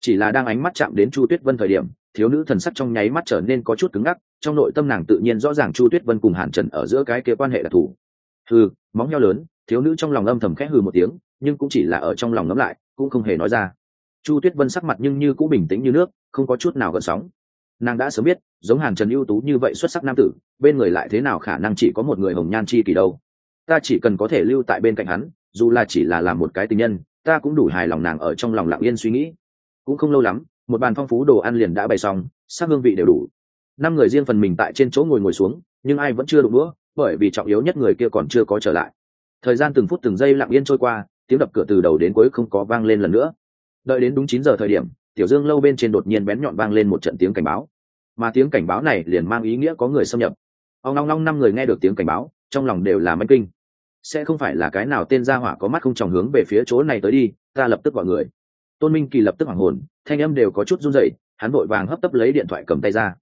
Chỉ là đang ánh mắt chạm đến chu tuyết vân thời điểm, thiếu nữ thần sắc trong nháy mắt trở nên có chút cứng ngắc, trong nội tâm nàng tự nhiên rõ ràng chu tuyết vân cùng hàn trần ở giữa cái kia quan hệ đặc thù thư móng heo lớn thiếu nữ trong lòng âm thầm khẽ hừ một tiếng, nhưng cũng chỉ là ở trong lòng ngẫm lại, cũng không hề nói ra. Chu tuyết vân sắc mặt nhưng như cũng bình tĩnh như nước, không có chút nào gợn sóng. Nàng đã sớm biết, giống hàn trần ưu tú như vậy xuất sắc nam tử, bên người lại thế nào khả năng chỉ có một người hồng nhan chi kỳ đâu. Ta chỉ cần có thể lưu tại bên cạnh hắn, dù là chỉ là làm một cái tình nhân, ta cũng đủ hài lòng nàng ở trong lòng lặng yên suy nghĩ. Cũng không lâu lắm, một bàn phong phú đồ ăn liền đã bày xong, sắc hương vị đều đủ. Năm người riêng phần mình tại trên chỗ ngồi ngồi xuống, nhưng ai vẫn chưa đụng đũa, bởi vì trọng yếu nhất người kia còn chưa có trở lại thời gian từng phút từng giây lặng yên trôi qua, tiếng đập cửa từ đầu đến cuối không có vang lên lần nữa. Đợi đến đúng chín giờ thời điểm, tiểu dương lâu bên trên đột nhiên bén nhọn vang lên một trận tiếng cảnh báo. Mà tiếng cảnh báo này liền mang ý nghĩa có người xâm nhập. Ông long long năm người nghe được tiếng cảnh báo, trong lòng đều là manh kinh. Sẽ không phải là cái nào tên gia hỏa có mắt không tròng hướng về phía chỗ này tới đi, ta lập tức gọi người. Tôn minh kỳ lập tức hoảng hồn, thanh âm đều có chút run rẩy, hắn vội vàng hấp tấp lấy điện thoại cầm tay ra.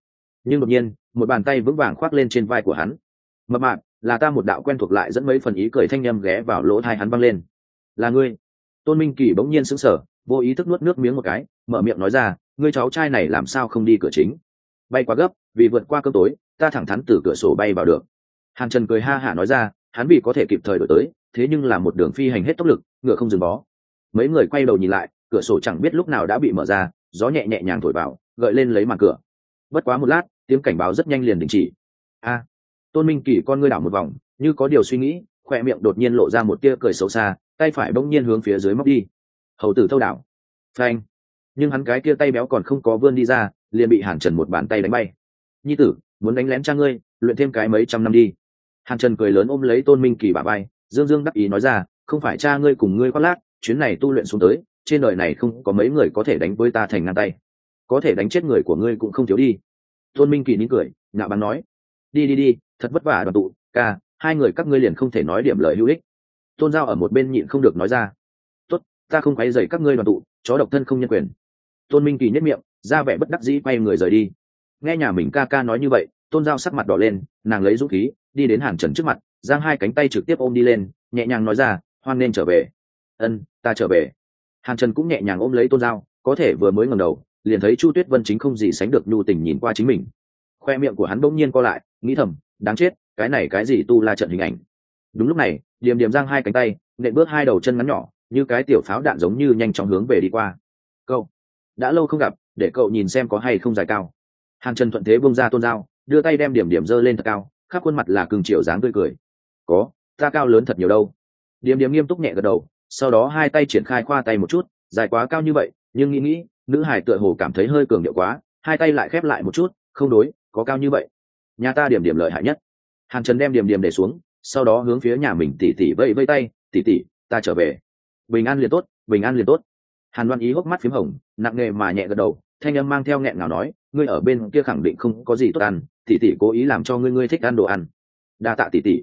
Nhưng đột nhiên, một bàn tay vững vàng khoác lên trên vai của hắn. Mập mạp là ta một đạo quen thuộc lại dẫn mấy phần ý cười thanh âm ghé vào lỗ thai hắn văng lên. Là ngươi. Tôn minh kỳ bỗng nhiên sững sờ, vô ý thức nuốt nước miếng một cái, mở miệng nói ra, ngươi cháu trai này làm sao không đi cửa chính? Bay quá gấp, vì vượt qua cơn tối, ta thẳng thắn từ cửa sổ bay vào được. Hàn trần cười ha hả nói ra, hắn vì có thể kịp thời đổi tới, thế nhưng là một đường phi hành hết tốc lực, ngựa không dừng bó. Mấy người quay đầu nhìn lại, cửa sổ chẳng biết lúc nào đã bị mở ra, gió nhẹ nhẹ nhàng thổi vào, gợi lên lấy màn cửa. Bất quá một lát, tiếng cảnh báo rất nhanh liền đình chỉ. A! Tôn minh kỳ con ngươi đảo một vòng, như có điều suy nghĩ khoe miệng đột nhiên lộ ra một tia cười xấu xa, tay phải bỗng nhiên hướng phía dưới móc đi. Hầu tử thâu đảo. Phanh. Nhưng hắn cái kia tay béo còn không có vươn đi ra, liền bị hàn trần một bàn tay đánh bay. Nhi tử, muốn đánh lén cha ngươi, luyện thêm cái mấy trăm năm đi. Hàn trần cười lớn ôm lấy tôn minh kỳ bà bay dương dương đắc ý nói ra, không phải cha ngươi cùng ngươi khoác lác, chuyến này tu luyện xuống tới, trên đời này không có mấy người có thể đánh với ta thành ngang tay. Có thể đánh chết người của ngươi cũng không thiếu đi. Tôn minh kỳ nín cười ngạo bắn nói, đi đi đi thật vất vả đoàn tụ, ca, hai người các ngươi liền không thể nói điểm lời hữu ích. Tôn giao ở một bên nhịn không được nói ra. Tốt, ta không quấy dày các ngươi đoàn tụ, chó độc thân không nhân quyền. Tôn minh kỳ nhất miệng, ra vẻ bất đắc dĩ quay người rời đi. Nghe nhà mình ca ca nói như vậy, tôn giao sắc mặt đỏ lên, nàng lấy dũng khí, đi đến hàn trần trước mặt, giang hai cánh tay trực tiếp ôm đi lên, nhẹ nhàng nói ra, hoan nên trở về. Ân, ta trở về. Hàn trần cũng nhẹ nhàng ôm lấy tôn giao, có thể vừa mới ngầm đầu, liền thấy chu tuyết vân chính không gì sánh được nhu tình nhìn qua chính mình. Khoe miệng của hắn bỗng nhiên co lại, nghĩ thầm đáng chết, cái này cái gì tu la trận hình ảnh? Đúng lúc này, điềm điềm giang hai cánh tay, nện bước hai đầu chân ngắn nhỏ, như cái tiểu pháo đạn giống như nhanh chóng hướng về đi qua. Cậu, đã lâu không gặp, để cậu nhìn xem có hay không dài cao. Hàn trần thuận thế bông ra tôn dao, đưa tay đem điểm điểm dơ lên thật cao, khắp khuôn mặt là cường triệu dáng tươi cười. Có, ta cao lớn thật nhiều đâu. Điểm điểm nghiêm túc nhẹ gật đầu, sau đó hai tay triển khai khoa tay một chút, dài quá cao như vậy, nhưng nghĩ nghĩ, nữ hải tựa hồ cảm thấy hơi cường điệu quá, hai tay lại khép lại một chút, không đối, có cao như vậy nhà ta điểm điểm lợi hại nhất. Hàn trần đem điểm điểm để xuống, sau đó hướng phía nhà mình tỉ tỉ vây vây tay, tỉ tỉ, ta trở về. Bình an liền tốt, bình an liền tốt. Hàn đoan ý hốc mắt p h í m hồng, nặng nề mà nhẹ gật đầu, thanh âm mang theo nghẹn nào nói, ngươi ở bên kia khẳng định không có gì tốt ăn, tỉ tỉ cố ý làm cho ngươi ngươi thích ăn đồ ăn. Đa tạ tỉ tỉ.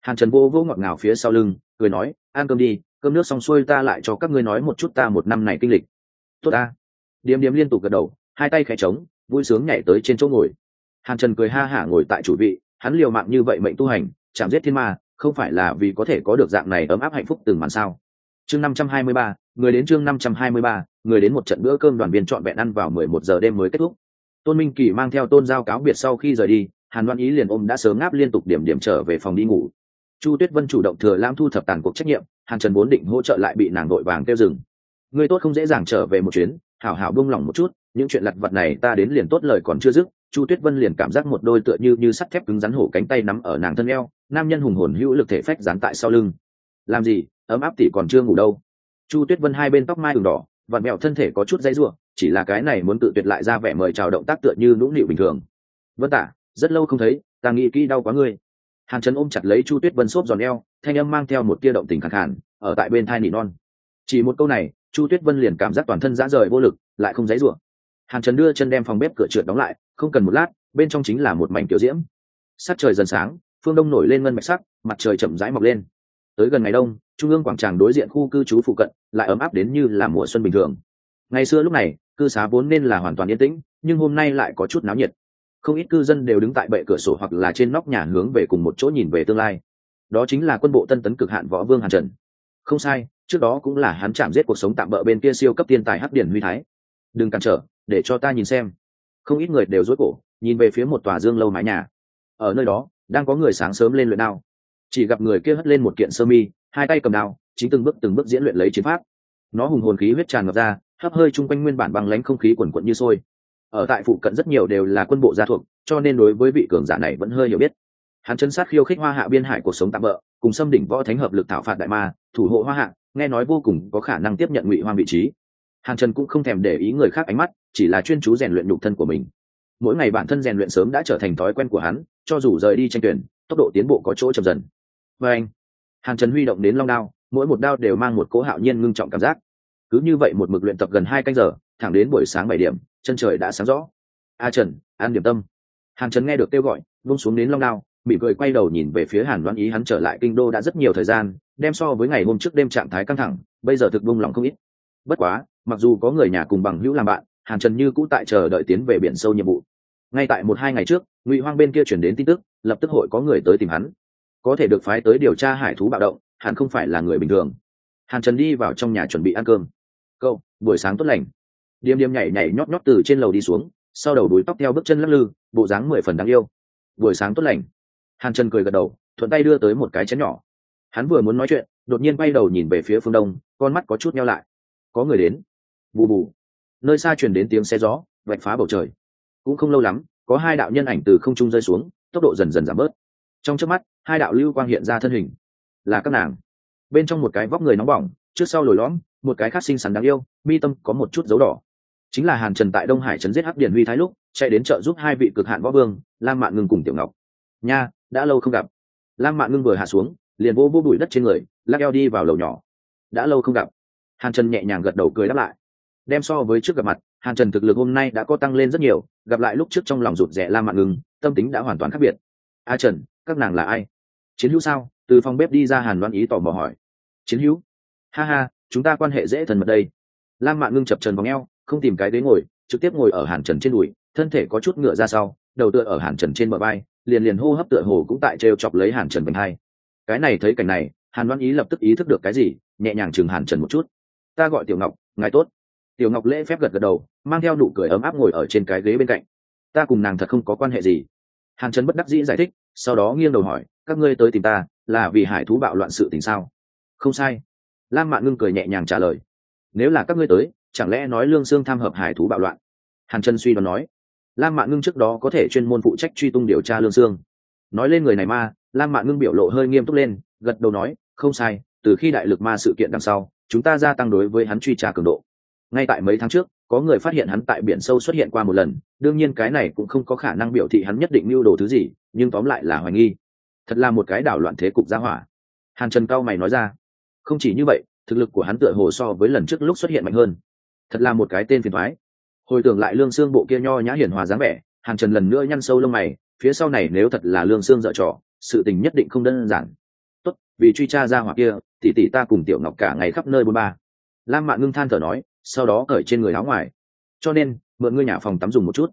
Hàn trần vô vô ngọt ngào phía sau lưng, cười nói, ăn cơm đi, cơm nước xong xuôi ta lại cho các ngươi nói một chút ta một năm này kinh lịch. Tốt ta. Điếm điếm liên tục gật đầu, hai tay khẽ trống, vui sướng nhảy tới trên chỗ ngồi hàn trần cười ha hả ngồi tại chủ vị, hắn liều mạng như vậy mệnh tu hành, chạm giết thiên ma, không phải là vì có thể có được dạng này ấm áp hạnh phúc từng màn sao? Chương năm trăm hai mươi ba, người đến chương năm trăm hai mươi ba, người đến một trận bữa cơm đoàn viên trọn vẹn ăn vào mười một giờ đêm mới kết thúc. Tôn minh kỳ mang theo tôn giao cáo biệt sau khi rời đi, hàn đoan ý liền ôm đã sớm ngáp liên tục điểm điểm trở về phòng đi ngủ. Chu tuyết vân chủ động thừa lãm thu thập tàn cuộc trách nhiệm, hàn trần vốn định hỗ trợ lại bị nàng đội vàng kêu rừng người tốt không dễ dàng trở về một chuyến, hảo hảo buông lỏng một chút, những chuyện lặt vặt này ta đến liền tốt lời còn chưa dứt chu tuyết vân liền cảm giác một đôi tựa như như sắt thép cứng rắn hổ cánh tay nắm ở nàng thân eo, nam nhân hùng hồn hữu lực thể phách dán tại sau lưng. Làm gì? Ấm áp tỉ còn chưa ngủ đâu. Chu tuyết vân hai bên tóc mai đường đỏ, vặn mẹo thân thể có chút dây ruộng chỉ là cái này muốn tự tuyệt lại ra vẻ mời chào động tác tựa như nũng nịu bình thường. Vân tả, rất lâu không thấy, ta nghĩ kỹ đau quá ngươi. Hàn Trấn ôm chặt lấy chu tuyết vân xốp giòn eo, thanh âm mang theo một tia động tình khẳng hẳn ở tại bên thai nỉ non. Chỉ một câu này, chu tuyết vân liền cảm giác toàn thân dã rời vô lực, lại không dãy rủa. Hàn Trấn đưa chân đem phòng bếp cửa trượt đóng lại không cần một lát, bên trong chính là một mảnh kiểu diễm. Sắc trời dần sáng, phương đông nổi lên ngân mạch sắc, mặt trời chậm rãi mọc lên. Tới gần ngày đông, trung ương quảng tràng đối diện khu cư trú phụ cận lại ấm áp đến như là mùa xuân bình thường. Ngày xưa lúc này, cư xá vốn nên là hoàn toàn yên tĩnh, nhưng hôm nay lại có chút náo nhiệt. Không ít cư dân đều đứng tại bệ cửa sổ hoặc là trên nóc nhà hướng về cùng một chỗ nhìn về tương lai. Đó chính là quân bộ tân tấn cực hạn võ vương hàn trần. Không sai, trước đó cũng là hắn chạm giết cuộc sống tạm bỡ bên kia siêu cấp tiên tài hắc điển huy thái. Đừng cản trở, để cho ta nhìn xem không ít người đều rối cổ, nhìn về phía một tòa dương lâu mái nhà. Ở nơi đó, đang có người sáng sớm lên luyện đao. Chỉ gặp người kia hất lên một kiện sơ mi, hai tay cầm đao, chính từng bước từng bước diễn luyện lấy chiến pháp. Nó hùng hồn khí huyết tràn ngập ra, hấp hơi chung quanh nguyên bản băng lánh không khí quần quận như sôi. Ở tại phụ cận rất nhiều đều là quân bộ gia thuộc, cho nên đối với vị cường giả này vẫn hơi hiểu biết. Hắn chân sát khiêu khích hoa hạ biên hải cuộc sống tạm bỡ cùng xâm đỉnh võ thánh hợp lực thảo phạt đại ma, thủ hộ hoa hạ, nghe nói vô cùng có khả năng tiếp nhận ngụy hoang vị trí. Hàn trần cũng không thèm để ý người khác ánh mắt chỉ là chuyên chú rèn luyện nhục thân của mình. Mỗi ngày bản thân rèn luyện sớm đã trở thành thói quen của hắn, cho dù rời đi tranh tuyển, tốc độ tiến bộ có chỗ chậm dần. Và anh, hàn trần huy động đến long đao, mỗi một đao đều mang một cỗ hạo nhiên ngưng trọng cảm giác. Cứ như vậy một mực luyện tập gần hai canh giờ, thẳng đến buổi sáng bảy điểm, chân trời đã sáng rõ. A trần, an điểm tâm. Hàn trần nghe được kêu gọi bông xuống đến long đao, mỉm cười quay đầu nhìn về phía hàn đoán ý, hắn trở lại kinh đô đã rất nhiều thời gian, đem so với ngày hôm trước đêm trạng thái căng thẳng, bây giờ thực bung lòng không ít. Bất quá, mặc dù có người nhà cùng bằng hữu làm bạn hàn trần như cũ tại chờ đợi tiến về biển sâu nhiệm vụ. Ngay tại một hai ngày trước, ngụy hoang bên kia chuyển đến tin tức, lập tức hội có người tới tìm hắn. Có thể được phái tới điều tra hải thú bạo động, hẳn không phải là người bình thường. Hàn trần đi vào trong nhà chuẩn bị ăn cơm. Câu buổi sáng tốt lành. Điềm điềm nhảy nhảy nhót nhót từ trên lầu đi xuống, sau đầu đuối tóc theo bước chân lắc lư, bộ dáng mười phần đáng yêu. Buổi sáng tốt lành. Hàn trần cười gật đầu, thuận tay đưa tới một cái chén nhỏ. Hắn vừa muốn nói chuyện, đột nhiên bay đầu nhìn về phía phương đông, con mắt có chút nhau lại. Có người đến. Bù bù nơi xa truyền đến tiếng xe gió, vạch phá bầu trời. Cũng không lâu lắm, có hai đạo nhân ảnh từ không trung rơi xuống, tốc độ dần dần giảm bớt. Trong trước mắt, hai đạo lưu quang hiện ra thân hình. Là các nàng. Bên trong một cái vóc người nóng bỏng, trước sau lồi lõm, một cái khác xinh xắn đáng yêu, mi tâm có một chút dấu đỏ. Chính là hàn trần tại đông hải trấn giết hắc điển huy thái lúc, chạy đến chợ giúp hai vị cực hạn võ vương, lam mạn ngưng cùng tiểu ngọc. Nha, đã lâu không gặp. Lam mạn ngưng vừa hạ xuống, liền vô vô bụi đất trên người, lắc eo đi vào lầu nhỏ. Đã lâu không gặp. Hàn trần nhẹ nhàng gật đầu cười đáp lại đem so với trước gặp mặt hàn trần thực lực hôm nay đã có tăng lên rất nhiều gặp lại lúc trước trong lòng rụt rẽ la mạn ngừng tâm tính đã hoàn toàn khác biệt. A trần các nàng là ai? Chiến hữu sao? Từ phòng bếp đi ra hàn Loan ý tỏ mò hỏi. Chiến hữu? Ha ha chúng ta quan hệ dễ thần mật đây. Lam mạn ngưng chập trần vòng eo không tìm cái ghế ngồi trực tiếp ngồi ở hàn trần trên đùi thân thể có chút ngựa ra sau đầu tựa ở hàn trần trên bờ vai, liền liền hô hấp tựa hồ cũng tại trêu chọc lấy hàn trần bình hai cái này thấy cảnh này hàn Loan ý lập tức ý thức được cái gì nhẹ nhàng chừng hàn trần một chút. Ta gọi tiểu ngọc ngài tốt tiểu ngọc lễ phép gật gật đầu, mang theo nụ cười ấm áp ngồi ở trên cái ghế bên cạnh. Ta cùng nàng thật không có quan hệ gì. Hàn trần bất đắc dĩ giải thích, sau đó nghiêng đầu hỏi, các ngươi tới tìm ta, là vì hải thú bạo loạn sự tình sao? Không sai. Lam mạn ngưng cười nhẹ nhàng trả lời, nếu là các ngươi tới, chẳng lẽ nói lương sương tham hợp hải thú bạo loạn? Hàn trần suy đoán nói, lam mạn ngưng trước đó có thể chuyên môn phụ trách truy tung điều tra lương sương. Nói lên người này ma, lam mạn ngưng biểu lộ hơi nghiêm túc lên, gật đầu nói, không sai, từ khi đại lực ma sự kiện đằng sau, chúng ta gia tăng đối với hắn truy tra cường độ ngay tại mấy tháng trước, có người phát hiện hắn tại biển sâu xuất hiện qua một lần, đương nhiên cái này cũng không có khả năng biểu thị hắn nhất định mưu đồ thứ gì, nhưng tóm lại là hoài nghi. Thật là một cái đảo loạn thế cục gia hỏa. Hàn trần cao mày nói ra, không chỉ như vậy, thực lực của hắn tựa hồ so với lần trước lúc xuất hiện mạnh hơn. Thật là một cái tên phiền thoái hồi tưởng lại lương xương bộ kia nho nhã hiển hòa dáng vẻ, hàn trần lần nữa nhăn sâu lông mày, phía sau này nếu thật là lương xương dợ trò, sự tình nhất định không đơn giản. Tốt, vì truy tra ra hoặc kia, tỷ tỷ ta cùng tiểu ngọc cả ngày khắp nơi bôn ba lam mạn ngưng than thở nói, sau đó cởi trên người áo ngoài. Cho nên, mượn ngươi nhà phòng tắm dùng một chút.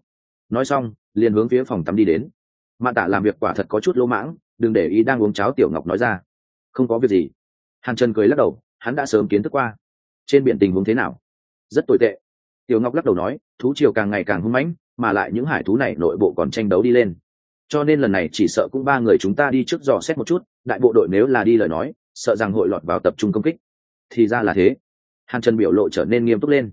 Nói xong, liền hướng phía phòng tắm đi đến. Mạ tạ làm việc quả thật có chút lỗ mãng, đừng để ý đang uống cháo tiểu ngọc nói ra. Không có việc gì. Hàn trần cười lắc đầu, hắn đã sớm kiến thức qua. Trên biển tình huống thế nào? Rất tồi tệ. Tiểu ngọc lắc đầu nói, thú triều càng ngày càng hung mãnh, mà lại những hải thú này nội bộ còn tranh đấu đi lên. Cho nên lần này chỉ sợ cũng ba người chúng ta đi trước dò xét một chút, đại bộ đội nếu là đi lời nói, sợ rằng hội lọt vào tập trung công kích. Thì ra là thế hàn trần biểu lộ trở nên nghiêm túc lên.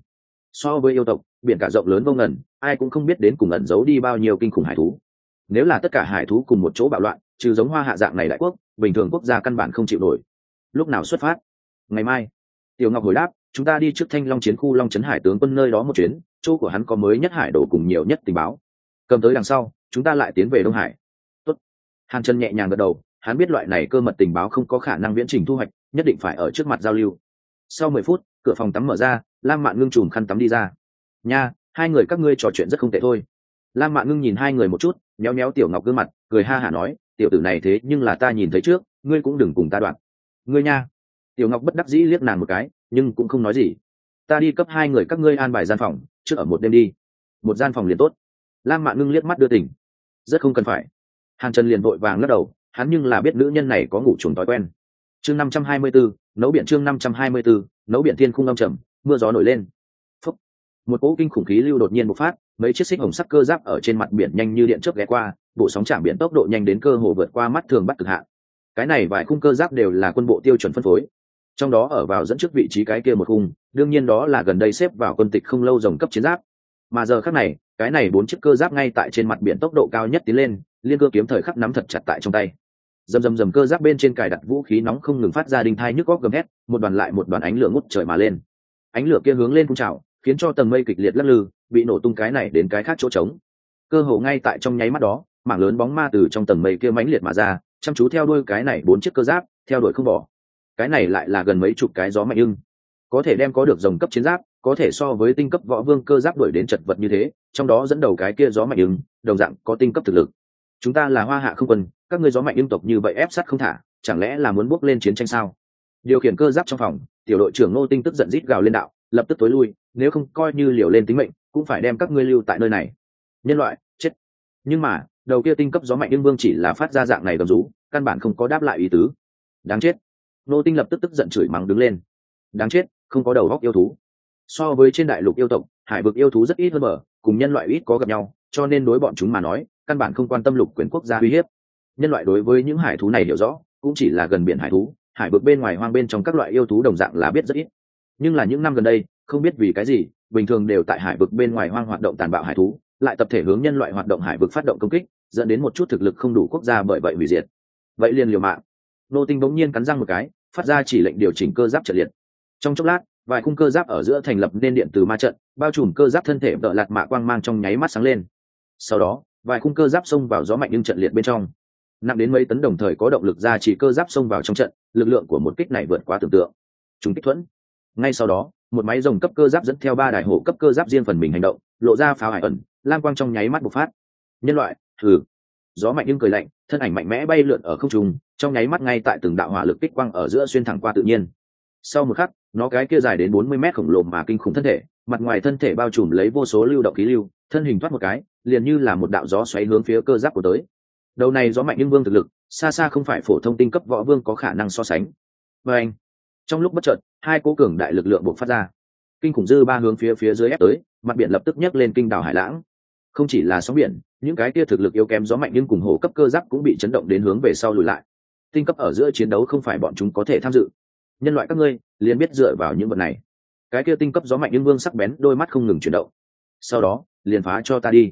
So với yêu tộc, biển cả rộng lớn vô ngần, ai cũng không biết đến cùng ẩn giấu đi bao nhiêu kinh khủng hải thú. Nếu là tất cả hải thú cùng một chỗ bạo loạn, trừ giống hoa hạ dạng này đại quốc, bình thường quốc gia căn bản không chịu nổi. Lúc nào xuất phát? Ngày mai. Tiểu ngọc hồi đáp, chúng ta đi trước thanh long chiến khu long trấn hải tướng quân nơi đó một chuyến, chỗ của hắn có mới nhất hải đồ cùng nhiều nhất tình báo. Cầm tới đằng sau, chúng ta lại tiến về đông hải. Tốt. hàn trần nhẹ nhàng gật đầu, hắn biết loại này cơ mật tình báo không có khả năng viễn trình thu hoạch, nhất định phải ở trước mặt giao lưu. Sau mười phút cửa phòng tắm mở ra, lam mạn ngưng chùm khăn tắm đi ra. Nha, hai người các ngươi trò chuyện rất không tệ thôi. Lam mạn ngưng nhìn hai người một chút, méo méo tiểu ngọc gương mặt, cười ha hả nói, tiểu tử này thế nhưng là ta nhìn thấy trước, ngươi cũng đừng cùng ta đoạn. Ngươi nha. Tiểu ngọc bất đắc dĩ liếc nàng một cái, nhưng cũng không nói gì. Ta đi cấp hai người các ngươi an bài gian phòng, trước ở một đêm đi. Một gian phòng liền tốt. Lam mạn ngưng liếc mắt đưa tình. Rất không cần phải. Hàn trần liền vội vàng lắc đầu, hắn nhưng là biết nữ nhân này có ngủ chuồng thói quen. Chương năm trăm hai mươi bốn nấu biển chương năm trăm hai mươi bốn nấu biển thiên khung âm trầm, mưa gió nổi lên. Phúc. một cỗ kinh khủng khí lưu đột nhiên một phát, mấy chiếc xích hồng sắc cơ giáp ở trên mặt biển nhanh như điện chớp ghé qua, bộ sóng chạm biển tốc độ nhanh đến cơ hồ vượt qua mắt thường bắt cực hạn. Cái này vài khung cơ giáp đều là quân bộ tiêu chuẩn phân phối. Trong đó ở vào dẫn trước vị trí cái kia một khung, đương nhiên đó là gần đây xếp vào quân tịch không lâu dòng cấp chiến giáp. Mà giờ khác này, cái này bốn chiếc cơ giáp ngay tại trên mặt biển tốc độ cao nhất tiến lên, liên cơ kiếm thời khắc nắm thật chặt tại trong tay dầm dầm dầm cơ giáp bên trên cài đặt vũ khí nóng không ngừng phát ra đinh thai nhức góc gầm hét một đoàn lại một đoàn ánh lửa ngút trời mà lên. Ánh lửa kia hướng lên phun trào, khiến cho tầng mây kịch liệt lắc lư, bị nổ tung cái này đến cái khác chỗ trống. Cơ hồ ngay tại trong nháy mắt đó, mảng lớn bóng ma từ trong tầng mây kia mãnh liệt mà ra, chăm chú theo đuôi cái này bốn chiếc cơ giáp, theo đuổi không bỏ. Cái này lại là gần mấy chục cái gió mạnh ưng. Có thể đem có được dòng cấp chiến giáp, có thể so với tinh cấp võ vương cơ giáp đuổi đến chật vật như thế, trong đó dẫn đầu cái kia gió mạnh ưng, đồng dạng có tinh cấp thực lực chúng ta là hoa hạ không quân, các ngươi gió mạnh yên tộc như vậy ép sát không thả, chẳng lẽ là muốn bước lên chiến tranh sao? Điều khiển cơ giáp trong phòng, tiểu đội trưởng nô tinh tức giận rít gào lên đạo, lập tức tối lui, nếu không coi như liều lên tính mệnh, cũng phải đem các ngươi lưu tại nơi này. Nhân loại, chết. Nhưng mà, đầu kia tinh cấp gió mạnh yên vương chỉ là phát ra dạng này gầm rú, căn bản không có đáp lại ý tứ. Đáng chết. Nô tinh lập tức tức giận chửi mắng đứng lên. Đáng chết, không có đầu góc yêu thú. So với trên đại lục yêu tộc, hải vực yêu thú rất ít hơn mở cùng nhân loại ít có gặp nhau, cho nên đối bọn chúng mà nói căn bản không quan tâm lục quyền quốc gia uy hiếp. Nhân loại đối với những hải thú này hiểu rõ, cũng chỉ là gần biển hải thú, hải vực bên ngoài hoang bên trong các loại yêu thú đồng dạng là biết rất ít. Nhưng là những năm gần đây, không biết vì cái gì, bình thường đều tại hải vực bên ngoài hoang hoạt động tàn bạo hải thú, lại tập thể hướng nhân loại hoạt động hải vực phát động công kích, dẫn đến một chút thực lực không đủ quốc gia bởi vậy hủy diệt. Vậy liền liều mạng. Nô tinh bỗng nhiên cắn răng một cái, phát ra chỉ lệnh điều chỉnh cơ giáp trận liệt. Trong chốc lát, vài khung cơ giáp ở giữa thành lập nên điện từ ma trận, bao trùm cơ giáp thân thể đỡ lạt mạ quang mang trong nháy mắt sáng lên. Sau đó vài khung cơ giáp xông vào gió mạnh nhưng trận liệt bên trong. Nặng đến mấy tấn đồng thời có động lực ra chỉ cơ giáp xông vào trong trận, lực lượng của một kích này vượt quá tưởng tượng. Chúng kích thuẫn. Ngay sau đó, một máy rồng cấp cơ giáp dẫn theo ba đại hộ cấp cơ giáp riêng phần mình hành động, lộ ra pháo hải ẩn lam quang trong nháy mắt bộc phát. Nhân loại, thử. Gió mạnh nhưng cười lạnh, thân ảnh mạnh mẽ bay lượn ở không trung, trong nháy mắt ngay tại từng đạo hỏa lực kích quang ở giữa xuyên thẳng qua tự nhiên. Sau một khắc, nó cái kia dài đến bốn mươi mét khổng lồ mà kinh khủng thân thể, mặt ngoài thân thể bao trùm lấy vô số lưu động khí lưu, thân hình thoát một cái liền như là một đạo gió xoáy hướng phía cơ giáp của tới. Đầu này gió mạnh nhưng vương thực lực, xa xa không phải phổ thông tinh cấp võ vương có khả năng so sánh. Và anh, trong lúc bất chợt, hai cố cường đại lực lượng buộc phát ra. Kinh khủng dư ba hướng phía phía dưới ép tới, mặt biển lập tức nhấc lên kinh đảo hải lãng. Không chỉ là sóng biển, những cái kia thực lực yếu kém gió mạnh nhưng cùng hồ cấp cơ giáp cũng bị chấn động đến hướng về sau lùi lại. Tinh cấp ở giữa chiến đấu không phải bọn chúng có thể tham dự. Nhân loại các ngươi, liền biết dựa vào những vật này. Cái kia tinh cấp gió mạnh nhưng vương sắc bén, đôi mắt không ngừng chuyển động. Sau đó, liền phá cho ta đi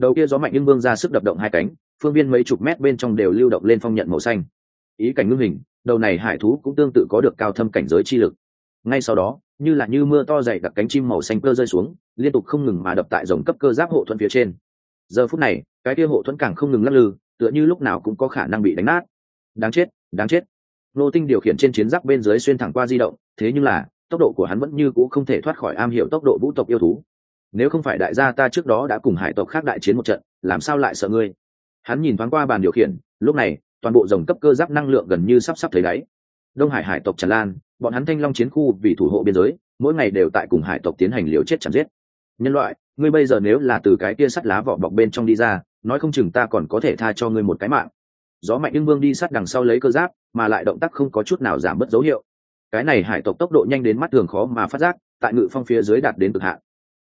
đầu kia gió mạnh nhưng vương ra sức đập động hai cánh, phương viên mấy chục mét bên trong đều lưu động lên phong nhận màu xanh. Ý cảnh ngưng hình, đầu này hải thú cũng tương tự có được cao thâm cảnh giới chi lực. Ngay sau đó, như là như mưa to dày đặc cánh chim màu xanh cơ rơi xuống, liên tục không ngừng mà đập tại dòng cấp cơ giáp hộ thuẫn phía trên. Giờ phút này, cái kia hộ thuẫn càng không ngừng lắc lư, tựa như lúc nào cũng có khả năng bị đánh nát. Đáng chết đáng chết. Nô tinh điều khiển trên chiến giáp bên dưới xuyên thẳng qua di động, thế nhưng là, tốc độ của hắn vẫn như c ũ không thể thoát khỏi am hiểu tốc độ vũ tộc yêu thú nếu không phải đại gia ta trước đó đã cùng hải tộc khác đại chiến một trận, làm sao lại sợ ngươi? Hắn nhìn thoáng qua bàn điều khiển, lúc này, toàn bộ dòng cấp cơ giáp năng lượng gần như sắp sắp thấy đáy. Đông hải hải tộc tràn lan, bọn hắn thanh long chiến khu vì thủ hộ biên giới, mỗi ngày đều tại cùng hải tộc tiến hành liều chết chạm giết. Nhân loại, ngươi bây giờ nếu là từ cái kia sắt lá vỏ bọc bên trong đi ra, nói không chừng ta còn có thể tha cho ngươi một cái mạng. Gió mạnh nhưng vương đi sát đằng sau lấy cơ giáp, mà lại động tác không có chút nào giảm bớt dấu hiệu. Cái này hải tộc tốc độ nhanh đến mắt thường khó mà phát giác, tại ngự phong phía dưới đạt đến cực hạn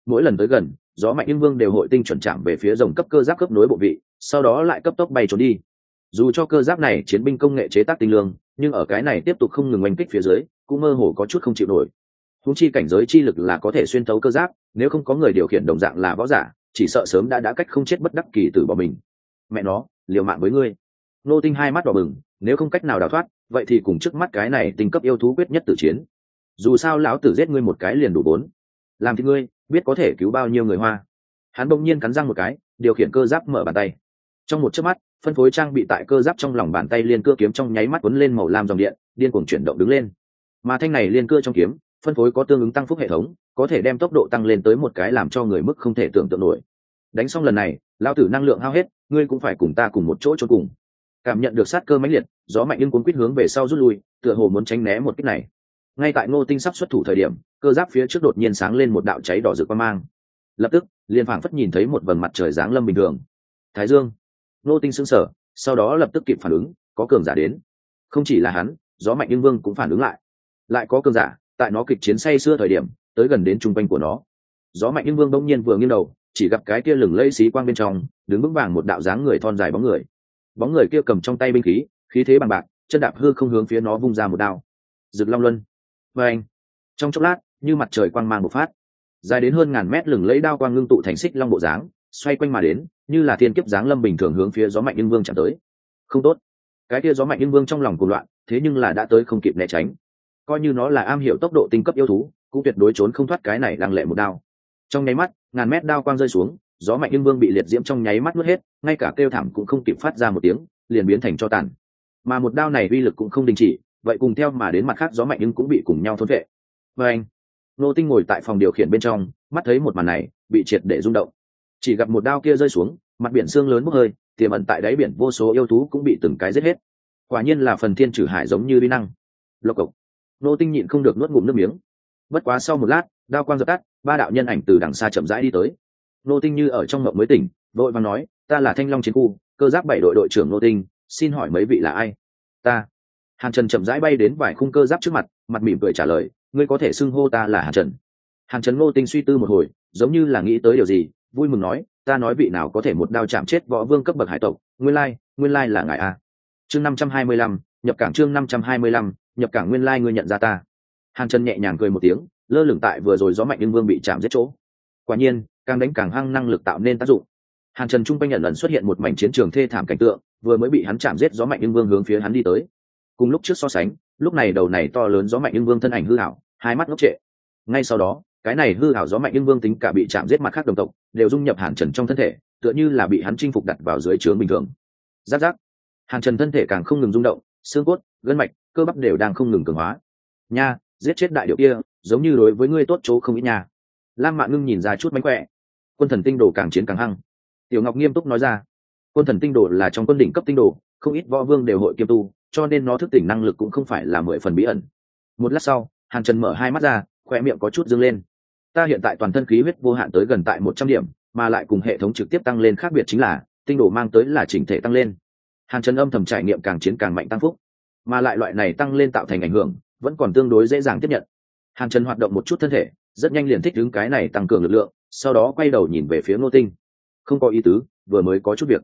mỗi lần tới gần, gió mạnh yên vương đều hội tinh chuẩn chạm về phía dòng cấp cơ giáp cấp nối bộ vị, sau đó lại cấp tốc bay trốn đi. Dù cho cơ giáp này chiến binh công nghệ chế tác tinh lương, nhưng ở cái này tiếp tục không ngừng oanh kích phía dưới, cũng mơ hồ có chút không chịu nổi. Húng chi cảnh giới chi lực là có thể xuyên thấu cơ giáp, nếu không có người điều khiển đồng dạng là võ giả, chỉ sợ sớm đã đã cách không chết bất đắc kỳ từ bỏ mình. Mẹ nó, liều mạng với ngươi. Nô tinh hai mắt đỏ bừng, nếu không cách nào đào thoát, vậy thì cùng trước mắt cái này tình cấp yêu thú quyết nhất tử chiến. Dù sao lão tử giết ngươi một cái liền đủ bốn làm thì ngươi, biết có thể cứu bao nhiêu người hoa. Hắn bỗng nhiên cắn răng một cái, điều khiển cơ giáp mở bàn tay. Trong một chớp mắt, phân phối trang bị tại cơ giáp trong lòng bàn tay liên cưa kiếm trong nháy mắt quấn lên màu lam dòng điện, điên cuồng chuyển động đứng lên. Mà thanh này liên cưa trong kiếm, phân phối có tương ứng tăng phúc hệ thống, có thể đem tốc độ tăng lên tới một cái làm cho người mức không thể tưởng tượng nổi. Đánh xong lần này lao tử năng lượng hao hết, ngươi cũng phải cùng ta cùng một chỗ cho cùng. Cảm nhận được sát cơ mãnh liệt, gió mạnh nhưng cuốn quýt hướng về sau rút lui, tựa hồ muốn tránh né một kích này ngay tại ngô tinh sắp xuất thủ thời điểm, cơ giáp phía trước đột nhiên sáng lên một đạo cháy đỏ rực quan mang. Lập tức, liền phảng phất nhìn thấy một vầng mặt trời giáng lâm bình thường. Thái dương. Ngô tinh sững sờ, sau đó lập tức kịp phản ứng, có cường giả đến. Không chỉ là hắn, gió mạnh nhưng vương cũng phản ứng lại. Lại có cường giả, tại nó kịch chiến say xưa thời điểm, tới gần đến trung quanh của nó. Gió mạnh nhưng vương đông nhiên vừa nghiêng đầu, chỉ gặp cái kia lừng lây xí quang bên trong, đứng vững vàng một đạo dáng người thon dài bóng người. Bóng người kia cầm trong tay binh khí khí thế bằng bạc, chân đạp hư không hướng phía nó vung ra một đao. Rực long luân và anh, trong chốc lát, như mặt trời quang mang một phát, dài đến hơn ngàn mét lừng lấy đao quang ngưng tụ thành xích long bộ dáng, xoay quanh mà đến, như là thiên kiếp dáng lâm bình thường hướng phía gió mạnh yên vương chạm tới. Không tốt. Cái kia gió mạnh yên vương trong lòng cuộc loạn, thế nhưng là đã tới không kịp né tránh. Coi như nó là am hiểu tốc độ tinh cấp yêu thú, cũng tuyệt đối trốn không thoát cái này lăng lệ một đao. Trong nháy mắt, ngàn mét đao quang rơi xuống, gió mạnh yên vương bị liệt diễm trong nháy mắt mất hết, ngay cả kêu thảm cũng không kịp phát ra một tiếng, liền biến thành cho tàn. Mà một đao này uy lực cũng không đình chỉ vậy cùng theo mà đến mặt khác gió mạnh nhưng cũng bị cùng nhau thốn vệ. Vê anh, nô tinh ngồi tại phòng điều khiển bên trong, mắt thấy một màn này, bị triệt để rung động. Chỉ gặp một đao kia rơi xuống, mặt biển xương lớn bốc hơi, tiềm ẩn tại đáy biển vô số yêu thú cũng bị từng cái giết hết. Quả nhiên là phần thiên trừ hải giống như vi năng. Lộc cộc. Nô tinh nhịn không được nuốt ngụm nước miếng. Bất quá sau một lát, đao quang dập tắt, ba đạo nhân ảnh từ đằng xa chậm rãi đi tới. Nô tinh như ở trong mộng mới tỉnh, vội và nói, ta là thanh long chiến khu, cơ giáp bảy đội đội trưởng nô tinh, xin hỏi mấy vị là ai? Ta hàn trần chậm rãi bay đến vài khung cơ giáp trước mặt mặt mỉm cười trả lời, ngươi có thể xưng hô ta là hàn trần. Hàn trần ngô tinh suy tư một hồi, giống như là nghĩ tới điều gì, vui mừng nói, ta nói vị nào có thể một đao chạm chết võ vương cấp bậc hải tộc, nguyên lai nguyên lai là ngài a. Chương năm trăm hai mươi lăm, nhập cảng chương năm trăm hai mươi lăm, nhập cảng nguyên lai ngươi nhận ra ta. Hàn trần nhẹ nhàng cười một tiếng, lơ lửng tại vừa rồi gió mạnh nhưng vương bị chạm giết chỗ. Quả nhiên, càng đánh càng hăng năng lực tạo nên tác dụng. Hàn trần trung quanh nhận lần xuất hiện một mảnh chiến trường thê thảm cảnh tượng, vừa mới bị hắn chạm giết gió mạnh nhưng vương hướng phía hắn đi tới cùng lúc trước so sánh, lúc này đầu này to lớn gió mạnh nhưng vương thân ảnh hư hảo hai mắt ngốc trệ. Ngay sau đó, cái này hư hảo gió mạnh nhưng vương tính cả bị chạm giết mặt khác đồng tộc, đều dung nhập hàn trần trong thân thể, tựa như là bị hắn chinh phục đặt vào dưới trướng bình thường. Giáp giáp. Hàn trần thân thể càng không ngừng rung động, xương cốt, gân mạch, cơ bắp đều đang không ngừng cường hóa. Nha, giết chết đại điệu kia, giống như đối với ngươi tốt chỗ không ít nha. Lam mạn ngưng nhìn ra chút mánh khỏe. Quân thần tinh đồ càng chiến càng hăng. Tiểu ngọc nghiêm túc nói ra. Quân thần tinh đồ là trong quân đỉnh cấp tinh đồ, không ít võ vương đều hội kiêm tu cho nên nó thức tỉnh năng lực cũng không phải là mười phần bí ẩn. Một lát sau, hàn trần mở hai mắt ra khoe miệng có chút dâng lên. Ta hiện tại toàn thân khí huyết vô hạn tới gần tại một trăm điểm, mà lại cùng hệ thống trực tiếp tăng lên khác biệt chính là, tinh đồ mang tới là chỉnh thể tăng lên. Hàn trần âm thầm trải nghiệm càng chiến càng mạnh tăng phúc. Mà lại loại này tăng lên tạo thành ảnh hưởng, vẫn còn tương đối dễ dàng tiếp nhận. Hàn trần hoạt động một chút thân thể, rất nhanh liền thích đứng cái này tăng cường lực lượng, sau đó quay đầu nhìn về phía ngô tinh. Không có ý tứ, vừa mới có chút việc.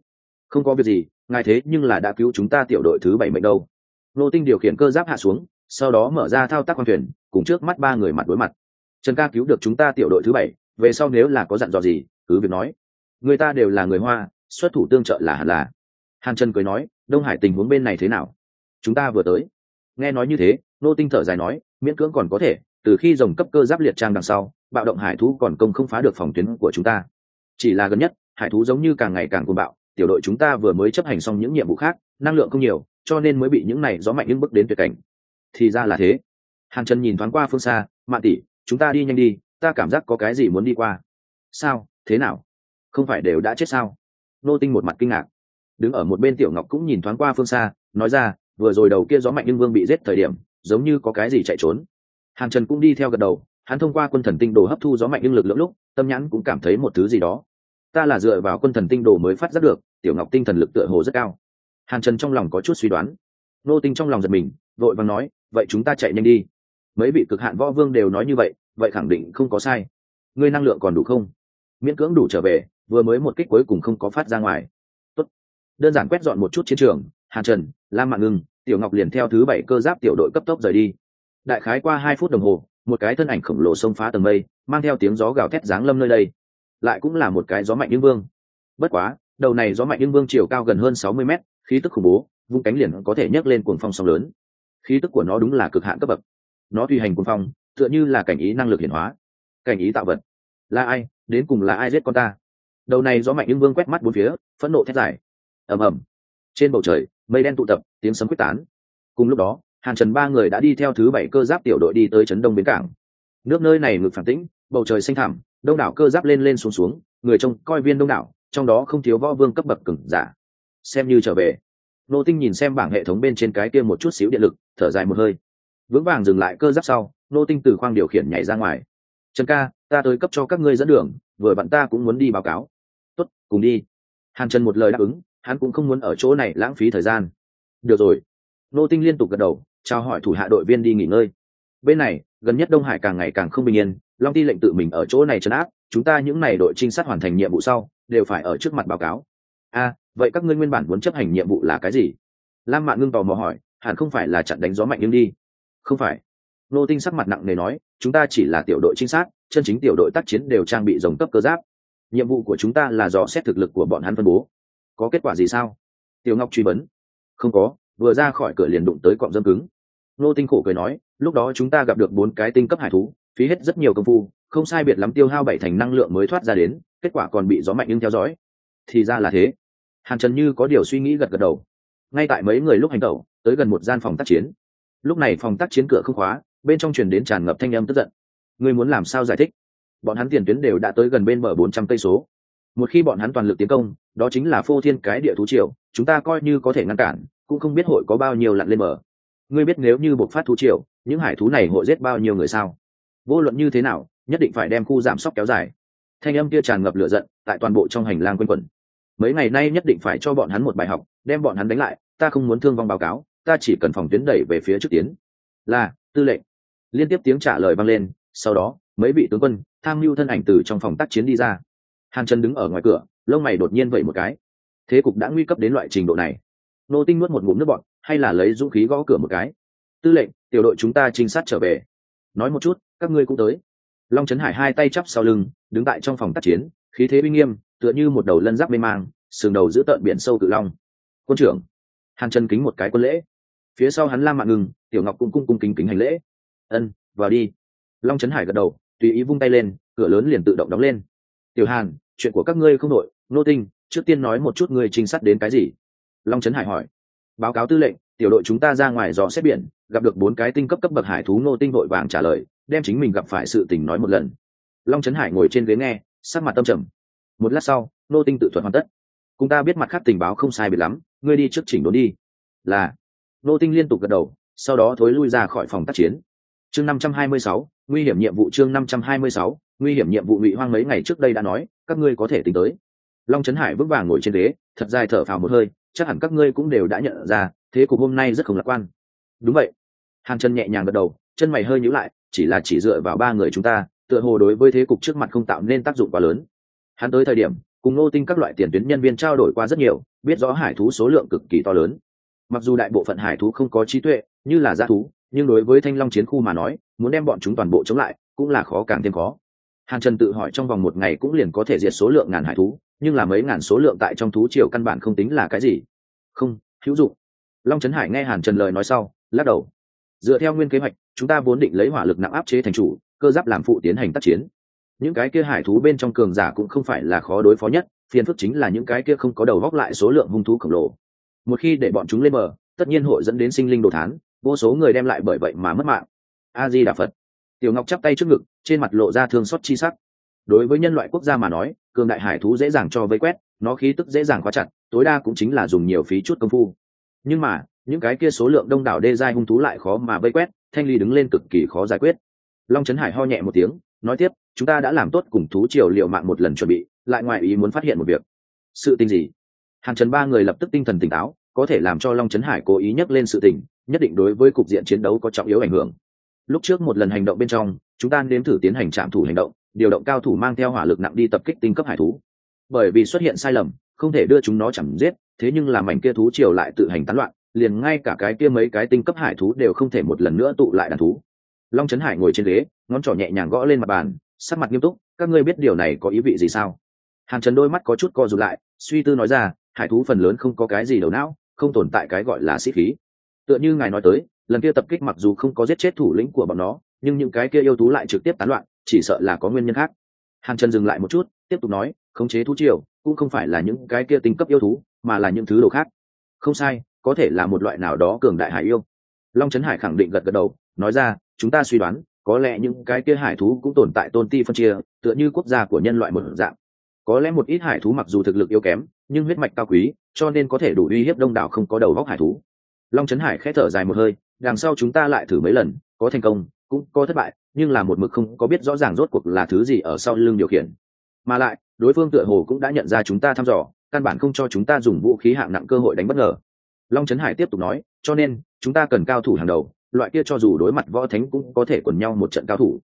Không có việc gì ngài thế nhưng là đã cứu chúng ta tiểu đội thứ bảy mệnh đâu. Nô tinh điều khiển cơ giáp hạ xuống, sau đó mở ra thao tác quan thuyền, cùng trước mắt ba người mặt đối mặt. Trần ca cứu được chúng ta tiểu đội thứ bảy, về sau nếu là có dặn dò gì, cứ việc nói. Người ta đều là người hoa, xuất thủ tương trợ là hẳn là. Hàn trần cười nói, đông hải tình huống bên này thế nào? Chúng ta vừa tới. Nghe nói như thế nô tinh thở dài nói, miễn cưỡng còn có thể, từ khi dòng cấp cơ giáp liệt trang đằng sau, bạo động hải thú còn công không phá được phòng tuyến của chúng ta. Chỉ là gần nhất, hải thú giống như càng ngày càng cuồng bạo tiểu đội chúng ta vừa mới chấp hành xong những nhiệm vụ khác, năng lượng không nhiều, cho nên mới bị những này gió mạnh những bước đến tuyệt cảnh. Thì ra là thế. Hàn trần nhìn thoáng qua phương xa, mạn tỷ, chúng ta đi nhanh đi, ta cảm giác có cái gì muốn đi qua. Sao? Thế nào? Không phải đều đã chết sao? Nô tinh một mặt kinh ngạc. Đứng ở một bên tiểu ngọc cũng nhìn thoáng qua phương xa, nói ra, vừa rồi đầu kia gió mạnh nhưng vương bị giết thời điểm, giống như có cái gì chạy trốn. Hàn trần cũng đi theo gật đầu, hắn thông qua quân thần tinh đồ hấp thu gió mạnh nhưng lực lượng lúc, tâm nhãn cũng cảm thấy một thứ gì đó ta là dựa vào quân thần tinh đồ mới phát giác được, tiểu ngọc tinh thần lực tựa hồ rất cao. Hàn trần trong lòng có chút suy đoán. Nô tinh trong lòng giật mình, vội vàng nói, vậy chúng ta chạy nhanh đi. Mấy vị cực hạn võ vương đều nói như vậy vậy khẳng định không có sai. Ngươi năng lượng còn đủ không? Miễn cưỡng đủ trở về, vừa mới một kích cuối cùng không có phát ra ngoài. Tốt. đơn giản quét dọn một chút chiến trường, hàn trần, lam mạng ngưng, tiểu ngọc liền theo thứ bảy cơ giáp tiểu đội cấp tốc rời đi. Đại khái qua hai phút đồng hồ, một cái thân ảnh khổng lồ xông phá tầng mây, mang theo tiếng gió gào thét giáng lâm nơi đây lại cũng là một cái gió mạnh nhưng vương. Bất quá, đầu này gió mạnh nhưng vương chiều cao gần hơn sáu mươi mét, khí tức khủng bố, vung cánh liền có thể nhấc lên cuồng phong sóng lớn. Khí tức của nó đúng là cực hạn cấp bậc. Nó tùy hành cuồng phong, tựa như là cảnh ý năng lực hiển hóa, cảnh ý tạo vật. Là ai? Đến cùng là ai giết con ta? Đầu này gió mạnh nhưng vương quét mắt bốn phía, phẫn nộ thét dài. Ầm ầm. Trên bầu trời, mây đen tụ tập, tiếng sấm quyết tán. Cùng lúc đó, hàn trần ba người đã đi theo thứ bảy cơ giáp tiểu đội đi tới trấn đông bến cảng. Nước nơi này ngực phản tĩnh, bầu trời xanh thẳm đông đảo cơ giáp lên lên xuống xuống, người trông coi viên đông đảo, trong đó không thiếu võ vương cấp bậc cừng giả. Xem như trở về. Nô tinh nhìn xem bảng hệ thống bên trên cái kia một chút xíu điện lực, thở dài một hơi. Vững vàng dừng lại cơ giáp sau, nô tinh từ khoang điều khiển nhảy ra ngoài. Trần ca, ta tới cấp cho các ngươi dẫn đường, vừa bạn ta cũng muốn đi báo cáo. Tốt, cùng đi. Hàn trần một lời đáp ứng, hắn cũng không muốn ở chỗ này lãng phí thời gian. Được rồi. Nô tinh liên tục gật đầu, chào hỏi thủ hạ đội viên đi nghỉ ngơi. Bên này, gần nhất đông hải càng ngày càng không bình yên long ti lệnh tự mình ở chỗ này trấn áp, chúng ta những n à y đội trinh sát hoàn thành nhiệm vụ sau, đều phải ở trước mặt báo cáo. A, vậy các ngươi nguyên bản muốn chấp hành nhiệm vụ là cái gì? Lam mạn ngưng tò mò hỏi, hẳn không phải là chặn đánh gió mạnh nhưng đi. Không phải. Nô tinh sắc mặt nặng nề nói, chúng ta chỉ là tiểu đội trinh sát, chân chính tiểu đội tác chiến đều trang bị dòng cấp cơ giáp. Nhiệm vụ của chúng ta là dò xét thực lực của bọn hắn phân bố. Có kết quả gì sao? Tiểu ngọc truy vấn. Không có, vừa ra khỏi cửa liền đụng tới cọng dâm cứng. Nô tinh khổ cười nói, lúc đó chúng ta gặp được bốn cái tinh cấp hải thú phí hết rất nhiều công phu, không sai biệt lắm tiêu hao bảy thành năng lượng mới thoát ra đến, kết quả còn bị gió mạnh nhưng theo dõi. Thì ra là thế. Hàn trần như có điều suy nghĩ gật gật đầu. Ngay tại mấy người lúc hành tẩu, tới gần một gian phòng tác chiến. Lúc này phòng tác chiến cửa không khóa, bên trong truyền đến tràn ngập thanh âm tức giận. Ngươi muốn làm sao giải thích? Bọn hắn tiền tuyến đều đã tới gần bên bờ bốn trăm cây số. Một khi bọn hắn toàn lực tiến công, đó chính là phô thiên cái địa thú triều, chúng ta coi như có thể ngăn cản, cũng không biết hội có bao nhiêu lặn lên bờ. Ngươi biết nếu như buộc phát thú triều, những hải thú này hội giết bao nhiêu người sao? Vô luận như thế nào, nhất định phải đem khu giảm sóc kéo dài. Thanh âm kia tràn ngập lửa giận, tại toàn bộ trong hành lang quanh quẩn. Mấy ngày nay nhất định phải cho bọn hắn một bài học, đem bọn hắn đánh lại, ta không muốn thương vong báo cáo, ta chỉ cần phòng tuyến đẩy về phía trước tiến. Là, tư lệnh. Liên tiếp tiếng trả lời vang lên, sau đó, mấy vị tướng quân, tham mưu thân ảnh từ trong phòng tác chiến đi ra. Hàn trần đứng ở ngoài cửa, lông mày đột nhiên vậy một cái. Thế cục đã nguy cấp đến loại trình độ này. Nô tinh nuốt một ngụm nước bọn hay là lấy dũng khí gõ cửa một cái. Tư lệnh, tiểu đội chúng ta trinh sát trở về nói một chút, các ngươi cũng tới. Long trấn hải hai tay chắp sau lưng, đứng tại trong phòng tác chiến, khí thế uy nghiêm, tựa như một đầu lân giáp mê mang, sừng đầu giữ tợn biển sâu cự long. Quân trưởng, hàn trần kính một cái quân lễ. Phía sau hắn la mạng ngừng, tiểu ngọc cũng cung cung kính kính hành lễ. Ân, vào đi. Long trấn hải gật đầu, tùy ý vung tay lên, cửa lớn liền tự động đóng lên. Tiểu hàn, chuyện của các ngươi không đội nô tinh, trước tiên nói một chút ngươi trinh sát đến cái gì? Long trấn hải hỏi. Báo cáo tư lệnh, tiểu đội chúng ta ra ngoài dò xét biển gặp được bốn cái tinh cấp cấp bậc hải thú nô tinh vội vàng trả lời, đem chính mình gặp phải sự tình nói một lần. Long trấn hải ngồi trên ghế nghe, sắc mặt tâm trầm. Một lát sau nô tinh tự thuật hoàn tất. Cùng ta biết mặt khác tình báo không sai biệt lắm, ngươi đi trước chỉnh đốn đi. Là. Nô tinh liên tục gật đầu, sau đó thối lui ra khỏi phòng tác chiến. Chương năm trăm hai mươi sáu, nguy hiểm nhiệm vụ chương năm trăm hai mươi sáu, nguy hiểm nhiệm vụ ngụy hoang mấy ngày trước đây đã nói, các ngươi có thể tính tới. Long trấn hải vững vàng ngồi trên ghế, thật dài thở phào một hơi, chắc hẳn các ngươi cũng đều đã nhận ra, thế cục hôm nay rất không lạc quan. Đúng vậy hàn chân nhẹ nhàng gật đầu, chân mày hơi nhíu lại, chỉ là chỉ dựa vào ba người chúng ta, tựa hồ đối với thế cục trước mặt không tạo nên tác dụng quá lớn. Hắn tới thời điểm, cùng nô tinh các loại tiền tuyến nhân viên trao đổi qua rất nhiều, biết rõ hải thú số lượng cực kỳ to lớn. Mặc dù đại bộ phận hải thú không có trí tuệ, như là g thú, nhưng đối với thanh long chiến khu mà nói, muốn đem bọn chúng toàn bộ chống lại, cũng là khó càng thêm khó. Hàn trần tự hỏi trong vòng một ngày cũng liền có thể diệt số lượng ngàn hải thú, nhưng là mấy ngàn số lượng tại trong thú triều căn bản không tính là cái gì. Không, hữu dụng. Long trấn hải nghe hàn trần lời nói sau, lắc đầu dựa theo nguyên kế hoạch, chúng ta vốn định lấy hỏa lực nặng áp chế thành chủ, cơ giáp làm phụ tiến hành tác chiến. Những cái kia hải thú bên trong cường giả cũng không phải là khó đối phó nhất, phiền phức chính là những cái kia không có đầu góc lại số lượng hung thú khổng lồ. Một khi để bọn chúng lên bờ, tất nhiên hội dẫn đến sinh linh đồ thán, vô số người đem lại bởi vậy mà mất mạng. A di đà phật tiểu ngọc chắp tay trước ngực, trên mặt lộ ra thương xót chi sắc. Đối với nhân loại quốc gia mà nói, cường đại hải thú dễ dàng cho vây quét, nó khí tức dễ dàng khóa chặt, tối đa cũng chính là dùng nhiều phí chút công phu. Nhưng mà những cái kia số lượng đông đảo đê giai hung thú lại khó mà vây quét, thanh ly đứng lên cực kỳ khó giải quyết. Long trấn hải ho nhẹ một tiếng, nói tiếp, chúng ta đã làm tốt cùng thú triều liệu mạng một lần chuẩn bị, lại ngoại ý muốn phát hiện một việc. Sự tình gì? Hàng trần ba người lập tức tinh thần tỉnh táo, có thể làm cho long trấn hải cố ý nhắc lên sự tình, nhất định đối với cục diện chiến đấu có trọng yếu ảnh hưởng. Lúc trước một lần hành động bên trong, chúng ta nếm thử tiến hành trạm thủ hành động, điều động cao thủ mang theo hỏa lực nặng đi tập kích tinh cấp hải thú. Bởi vì xuất hiện sai lầm, không thể đưa chúng nó chẳng giết, thế nhưng làm mảnh kia thú triều lại tự hành tán loạn liền ngay cả cái kia mấy cái tinh cấp hải thú đều không thể một lần nữa tụ lại đàn thú. Long trấn hải ngồi trên ghế, ngón trỏ nhẹ nhàng gõ lên mặt bàn, sắc mặt nghiêm túc, các ngươi biết điều này có ý vị gì sao? Hàn trần đôi mắt có chút co rụt lại, suy tư nói ra, hải thú phần lớn không có cái gì đầu não, không tồn tại cái gọi là sĩ khí. Tựa như ngài nói tới, lần kia tập kích mặc dù không có giết chết thủ lĩnh của bọn nó, nhưng những cái kia yêu thú lại trực tiếp tán loạn, chỉ sợ là có nguyên nhân khác. Hàn trần dừng lại một chút, tiếp tục nói, khống chế thú triều cũng không phải là những cái kia tinh cấp yêu thú, mà là những thứ đồ khác. Không sai có thể là một loại nào đó cường đại hải yêu. Long trấn hải khẳng định gật gật đầu, nói ra, chúng ta suy đoán, có lẽ những cái kia hải thú cũng tồn tại tôn ti phân chia, tựa như quốc gia của nhân loại một dạng. Có lẽ một ít hải thú mặc dù thực lực yếu kém, nhưng huyết mạch cao quý, cho nên có thể đủ uy hiếp đông đảo không có đầu góc hải thú. Long trấn hải khẽ thở dài một hơi, đằng sau chúng ta lại thử mấy lần, có thành công, cũng có thất bại, nhưng là một mực không có biết rõ ràng rốt cuộc là thứ gì ở sau lưng điều khiển. Mà lại, đối phương tựa hồ cũng đã nhận ra chúng ta thăm dò, căn bản không cho chúng ta dùng vũ khí hạng nặng cơ hội đánh bất ngờ long trấn hải tiếp tục nói cho nên chúng ta cần cao thủ hàng đầu loại kia cho dù đối mặt võ thánh cũng có thể quần nhau một trận cao thủ.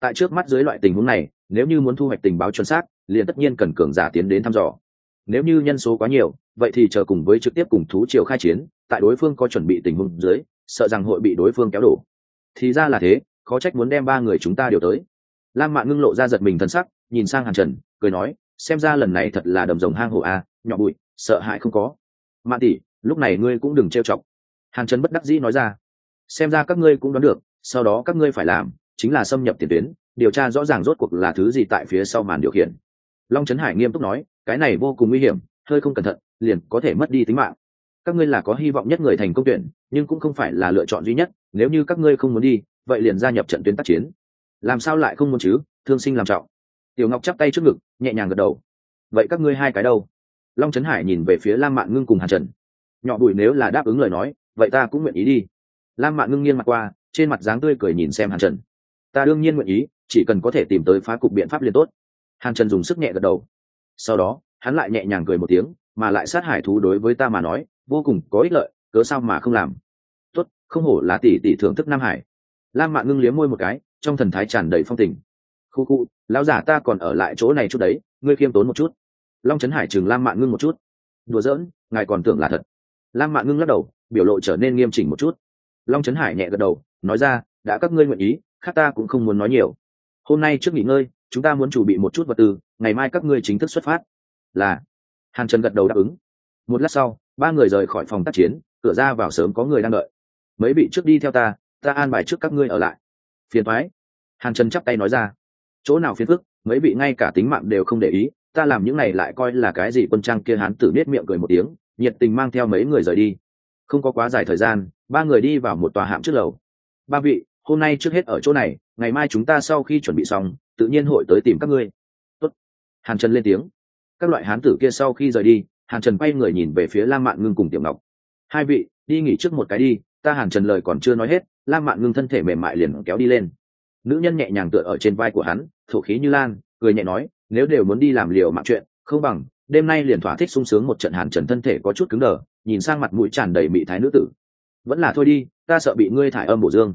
Tại trước mắt dưới loại tình huống này nếu như muốn thu hoạch tình báo chuẩn xác liền tất nhiên cần cường giả tiến đến thăm dò. Nếu như nhân số quá nhiều vậy thì chờ cùng với trực tiếp cùng thú triều khai chiến tại đối phương có chuẩn bị tình huống dưới sợ rằng hội bị đối phương kéo đổ. Thì ra là thế khó trách muốn đem ba người chúng ta điều tới. Lam mạn ngưng lộ ra giật mình thân sắc nhìn sang hàn trần cười nói xem ra lần này thật là đầm rồng hang hổ a à, nhỏ bụi sợ hãi không có. Mạn tỷ lúc này ngươi cũng đừng trêu chọc. Hàn trần bất đắc dĩ nói ra. Xem ra các ngươi cũng đoán được, sau đó các ngươi phải làm chính là xâm nhập tiền tuyến, điều tra rõ ràng rốt cuộc là thứ gì tại phía sau màn điều khiển. Long trấn hải nghiêm túc nói, cái này vô cùng nguy hiểm, hơi không cẩn thận, liền có thể mất đi tính mạng. Các ngươi là có hy vọng nhất người thành công tuyển, nhưng cũng không phải là lựa chọn duy nhất, nếu như các ngươi không muốn đi, vậy liền gia nhập trận tuyến tác chiến. Làm sao lại không muốn chứ? Thương sinh làm trọng. Tiểu ngọc chắp tay trước ngực, nhẹ nhàng gật đầu. Vậy các ngươi hai cái đâu? Long trấn hải nhìn về phía lam mạn ngưng cùng hàn trần nhỏ bùi nếu là đáp ứng lời nói, vậy ta cũng nguyện ý đi. Lam mạn ngưng nghiêng mặt qua, trên mặt dáng tươi cười nhìn xem hàn trần. Ta đương nhiên nguyện ý, chỉ cần có thể tìm tới phá cục biện pháp liền tốt. Hàn trần dùng sức nhẹ gật đầu. Sau đó, hắn lại nhẹ nhàng cười một tiếng, mà lại sát hải thú đối với ta mà nói, vô cùng có ích lợi, cớ sao mà không làm. Tốt, không hổ là tỷ tỷ thưởng thức nam hải. Lam mạn ngưng liếm môi một cái, trong thần thái tràn đầy phong tình. Khu khu, lão giả ta còn ở lại chỗ này chút đấy, ngươi khiêm tốn một chút. Long trấn hải chừng lam mạn ngưng một chút. Đùa giỡn, ngài còn tưởng là thật lam mạn ngưng lắc đầu, biểu lộ trở nên nghiêm chỉnh một chút. Long trấn hải nhẹ gật đầu, nói ra, đã các ngươi nguyện ý, khác ta cũng không muốn nói nhiều. Hôm nay trước nghỉ ngơi, chúng ta muốn chuẩn bị một chút vật tư, ngày mai các ngươi chính thức xuất phát. Là. Hàn trần gật đầu đáp ứng. Một lát sau, ba người rời khỏi phòng tác chiến, cửa ra vào sớm có người đang đợi. Mấy vị trước đi theo ta ta an bài trước các ngươi ở lại. Phiền thoái hàn trần chắp tay nói ra. Chỗ nào phiền phức, mấy vị ngay cả tính mạng đều không để ý, ta làm những này lại coi là cái gì quân trang kia hán tử nết miệng cười một tiếng nhiệt tình mang theo mấy người rời đi. Không có quá dài thời gian, ba người đi vào một tòa hạm trước lầu. Ba vị, hôm nay trước hết ở chỗ này, ngày mai chúng ta sau khi chuẩn bị xong, tự nhiên hội tới tìm các ngươi. Tốt. hàn trần lên tiếng. Các loại hán tử kia sau khi rời đi, hàn trần quay người nhìn về phía lam mạn ngưng cùng tiểu ngọc. Hai vị, đi nghỉ trước một cái đi, ta hàn trần lời còn chưa nói hết, lam mạn ngưng thân thể mềm mại liền kéo đi lên. Nữ nhân nhẹ nhàng tựa ở trên vai của hắn, thổ khí như lan, cười nhẹ nói, nếu đều muốn đi làm liều mạng chuyện, không bằng đêm nay liền thỏa thích sung sướng một trận hàn trần thân thể có chút cứng đờ, nhìn sang mặt mũi tràn đầy mị thái nữ tử. Vẫn là thôi đi, ta sợ bị ngươi thải âm bổ dương.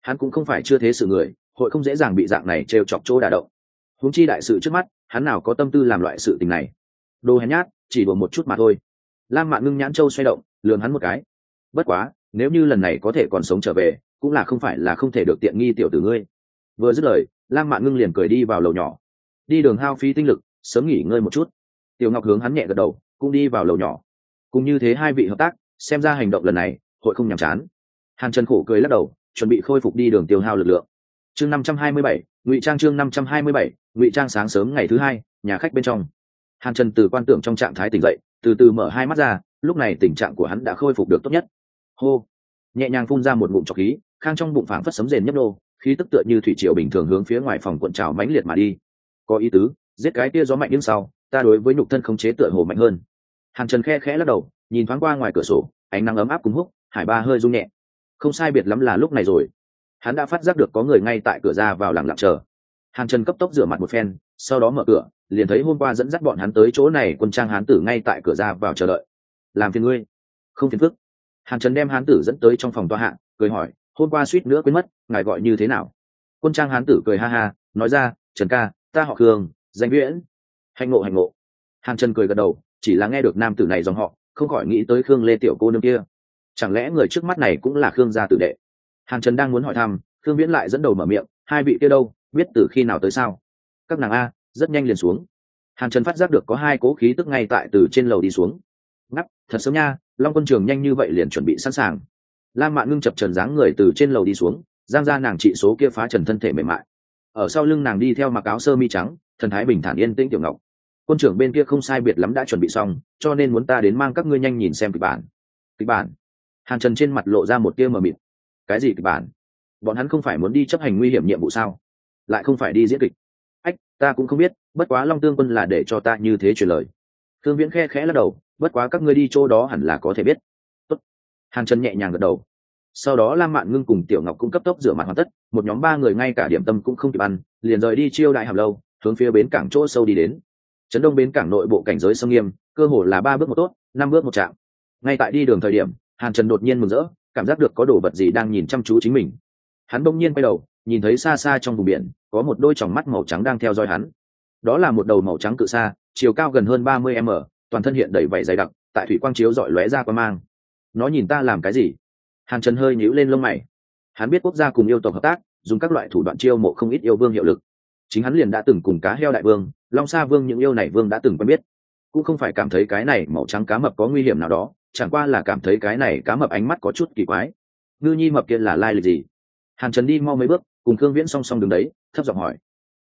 Hắn cũng không phải chưa thế sự người, hội không dễ dàng bị dạng này trêu chọc chỗ đả động. Húng chi đại sự trước mắt, hắn nào có tâm tư làm loại sự tình này. Đồ hèn nhát, chỉ đùa một chút mà thôi. Lam mạn ngưng nhãn châu xoay động lường hắn một cái. Bất quá, nếu như lần này có thể còn sống trở về, cũng là không phải là không thể được tiện nghi tiểu tử ngươi. Vừa dứt lời, lam mạn ngưng liền cười đi vào lầu nhỏ. Đi đường hao phí tinh lực, sớm nghỉ ngơi một chút tiểu ngọc hướng hắn nhẹ gật đầu, cũng đi vào lầu nhỏ. Cùng như thế hai vị hợp tác, xem ra hành động lần này, hội không nhàm chán. Hàn trần khổ cười lắc đầu, chuẩn bị khôi phục đi đường tiêu hao lực lượng. Chương năm trăm hai mươi bảy, ngụy trang chương năm trăm hai mươi bảy, ngụy trang sáng sớm ngày thứ hai, nhà khách bên trong. Hàn trần từ quan tưởng trong trạng thái tỉnh dậy, từ từ mở hai mắt ra, lúc này tình trạng của hắn đã khôi phục được tốt nhất. Hô! Nhẹ nhàng phun ra một bụng trọc khí, khang trong bụng phảng phất sấm rền nhấp đô khí tức tựa như thủy triều bình thường hướng phía ngoài phòng cuộn trào mãnh liệt mà đi. Có ý tứ, giết cái tia gió mạnh nhưng sau ta đối với nhục thân khống chế tựa hồ mạnh hơn. Hàn trần khe khẽ lắc đầu, nhìn thoáng qua ngoài cửa sổ, ánh nắng ấm áp cùng húc, hải ba hơi rung nhẹ. Không sai biệt lắm là lúc này rồi. Hắn đã phát giác được có người ngay tại cửa ra vào lặng lặng chờ. Hàn trần cấp tốc rửa mặt một phen, sau đó mở cửa, liền thấy hôm qua dẫn dắt bọn hắn tới chỗ này quân trang hán tử ngay tại cửa ra vào chờ đợi. Làm phiền ngươi. Không phiền phức. Hàn trần đem hán tử dẫn tới trong phòng toa hạng cười hỏi, hôm qua suýt nữa quên mất, ngài gọi như thế nào? Quân trang hán tử cười ha ha, nói ra, trần ca, ta họ khương danh viễn hạnh ngộ hạnh ngộ. Hàn trần cười gật đầu, chỉ là nghe được nam tử này dòng họ, không khỏi nghĩ tới khương lê tiểu cô nương kia. Chẳng lẽ người trước mắt này cũng là khương gia tử đệ? Hàn trần đang muốn hỏi thăm, khương viễn lại dẫn đầu mở miệng, hai vị kia đâu, biết từ khi nào tới sao? Các nàng a, rất nhanh liền xuống. Hàn trần phát giác được có hai cố khí tức ngay tại từ trên lầu đi xuống. Ngắp, thật sớm nha, long quân trường nhanh như vậy liền chuẩn bị sẵn sàng. Lam mạn ngưng chập trần dáng người từ trên lầu đi xuống, giang ra nàng trị số kia phá trần thân thể mềm mại. Ở sau lưng nàng đi theo mặc áo sơ mi trắng, thần thái bình thản yên tĩnh tiểu ngọc quân trưởng bên kia không sai biệt lắm đã chuẩn bị xong, cho nên muốn ta đến mang các ngươi nhanh nhìn xem kịch bản. Kịch bản? Hàn trần trên mặt lộ ra một tia mờ mịt. Cái gì kịch bản? Bọn hắn không phải muốn đi chấp hành nguy hiểm nhiệm vụ sao? Lại không phải đi diễn kịch. Ách, ta cũng không biết, bất quá long tương quân là để cho ta như thế truyền lời. Thương viễn khe khẽ lắc đầu, bất quá các ngươi đi chỗ đó hẳn là có thể biết. Tốt. hàn trần nhẹ nhàng gật đầu. Sau đó lam mạn ngưng cùng tiểu ngọc cũng cấp tốc rửa mặt hoàn tất, một nhóm ba người ngay cả điểm tâm cũng không kịp ăn, liền rời đi chiêu đại hàm lâu, hướng phía bến cảng chỗ sâu đi đến trấn đông bến cảng nội bộ cảnh giới sông nghiêm, cơ hồ là ba bước một tốt, năm bước một chạm. Ngay tại đi đường thời điểm, hàn trần đột nhiên mừng rỡ, cảm giác được có đồ vật gì đang nhìn chăm chú chính mình. Hắn bỗng nhiên quay đầu, nhìn thấy xa xa trong vùng biển, có một đôi tròng mắt màu trắng đang theo dõi hắn. Đó là một đầu màu trắng cự xa chiều cao gần hơn ba mươi m, toàn thân hiện đầy vảy dày đặc, tại thủy quang chiếu dọi lóe ra qua mang. Nó nhìn ta làm cái gì? Hàn trần hơi nhíu lên lông mày. Hắn biết quốc gia cùng yêu tộc hợp tác, dùng các loại thủ đoạn chiêu mộ không ít yêu vương hiệu lực. Chính hắn liền đã từng cùng cá heo đại vương long sa vương những yêu này vương đã từng quen biết. Cũng không phải cảm thấy cái này màu trắng cá mập có nguy hiểm nào đó, chẳng qua là cảm thấy cái này cá mập ánh mắt có chút kỳ quái. Ngư nhi mập kia là lai lịch gì? Hàn trần đi mau mấy bước, cùng Cương viễn song song đứng đấy, thấp giọng hỏi.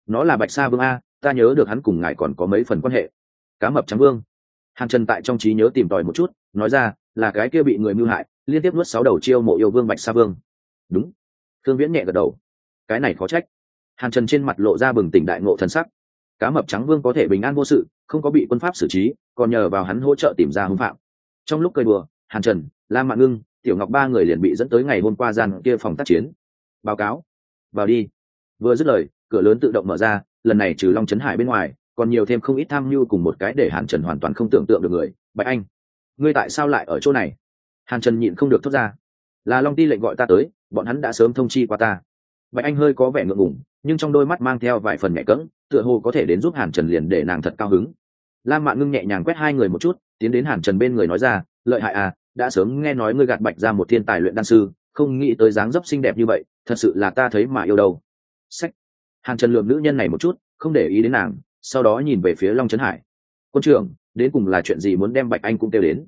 Nó là bạch sa vương a, ta nhớ được hắn cùng ngài còn có mấy phần quan hệ. Cá mập trắng vương. Hàn trần tại trong trí nhớ tìm tòi một chút, nói ra, là cái kia bị người mưu hại, liên tiếp nuốt sáu đầu chiêu mộ yêu vương bạch sa vương. Đúng. Cương viễn nhẹ gật đầu. Cái này khó trách. Hàn trần trên mặt lộ ra bừng tỉnh đại ngộ thần sắc cá mập trắng vương có thể bình an vô sự, không có bị quân pháp xử trí, còn nhờ vào hắn hỗ trợ tìm ra hưng phạm. Trong lúc cơi đùa, hàn trần lam mạng ngưng, tiểu ngọc ba người liền bị dẫn tới ngày hôm qua gian kia phòng tác chiến. Báo cáo. Vào đi. Vừa dứt lời, cửa lớn tự động mở ra, lần này trừ long trấn hải bên ngoài, còn nhiều thêm không ít tham mưu cùng một cái để hàn trần hoàn toàn không tưởng tượng được người. Bạch anh, ngươi tại sao lại ở chỗ này? Hàn trần nhịn không được thốt ra. Là long ti lệnh gọi ta tới, bọn hắn đã sớm thông chi qua ta bạch anh hơi có vẻ ngượng ngùng, nhưng trong đôi mắt mang theo vài phần nhẹ cỡng tựa hồ có thể đến giúp hàn trần liền để nàng thật cao hứng. Lam mạn ngưng nhẹ nhàng quét hai người một chút, tiến đến hàn trần bên người nói ra, lợi hại à đã sớm nghe nói ngươi gạt bạch ra một thiên tài luyện đan sư, không nghĩ tới dáng dấp xinh đẹp như vậy, thật sự là ta thấy mà yêu đâu. Sách hàn trần lượm nữ nhân này một chút, không để ý đến nàng, sau đó nhìn về phía long trấn hải. Quân trưởng, đến cùng là chuyện gì muốn đem bạch anh cũng kêu đến?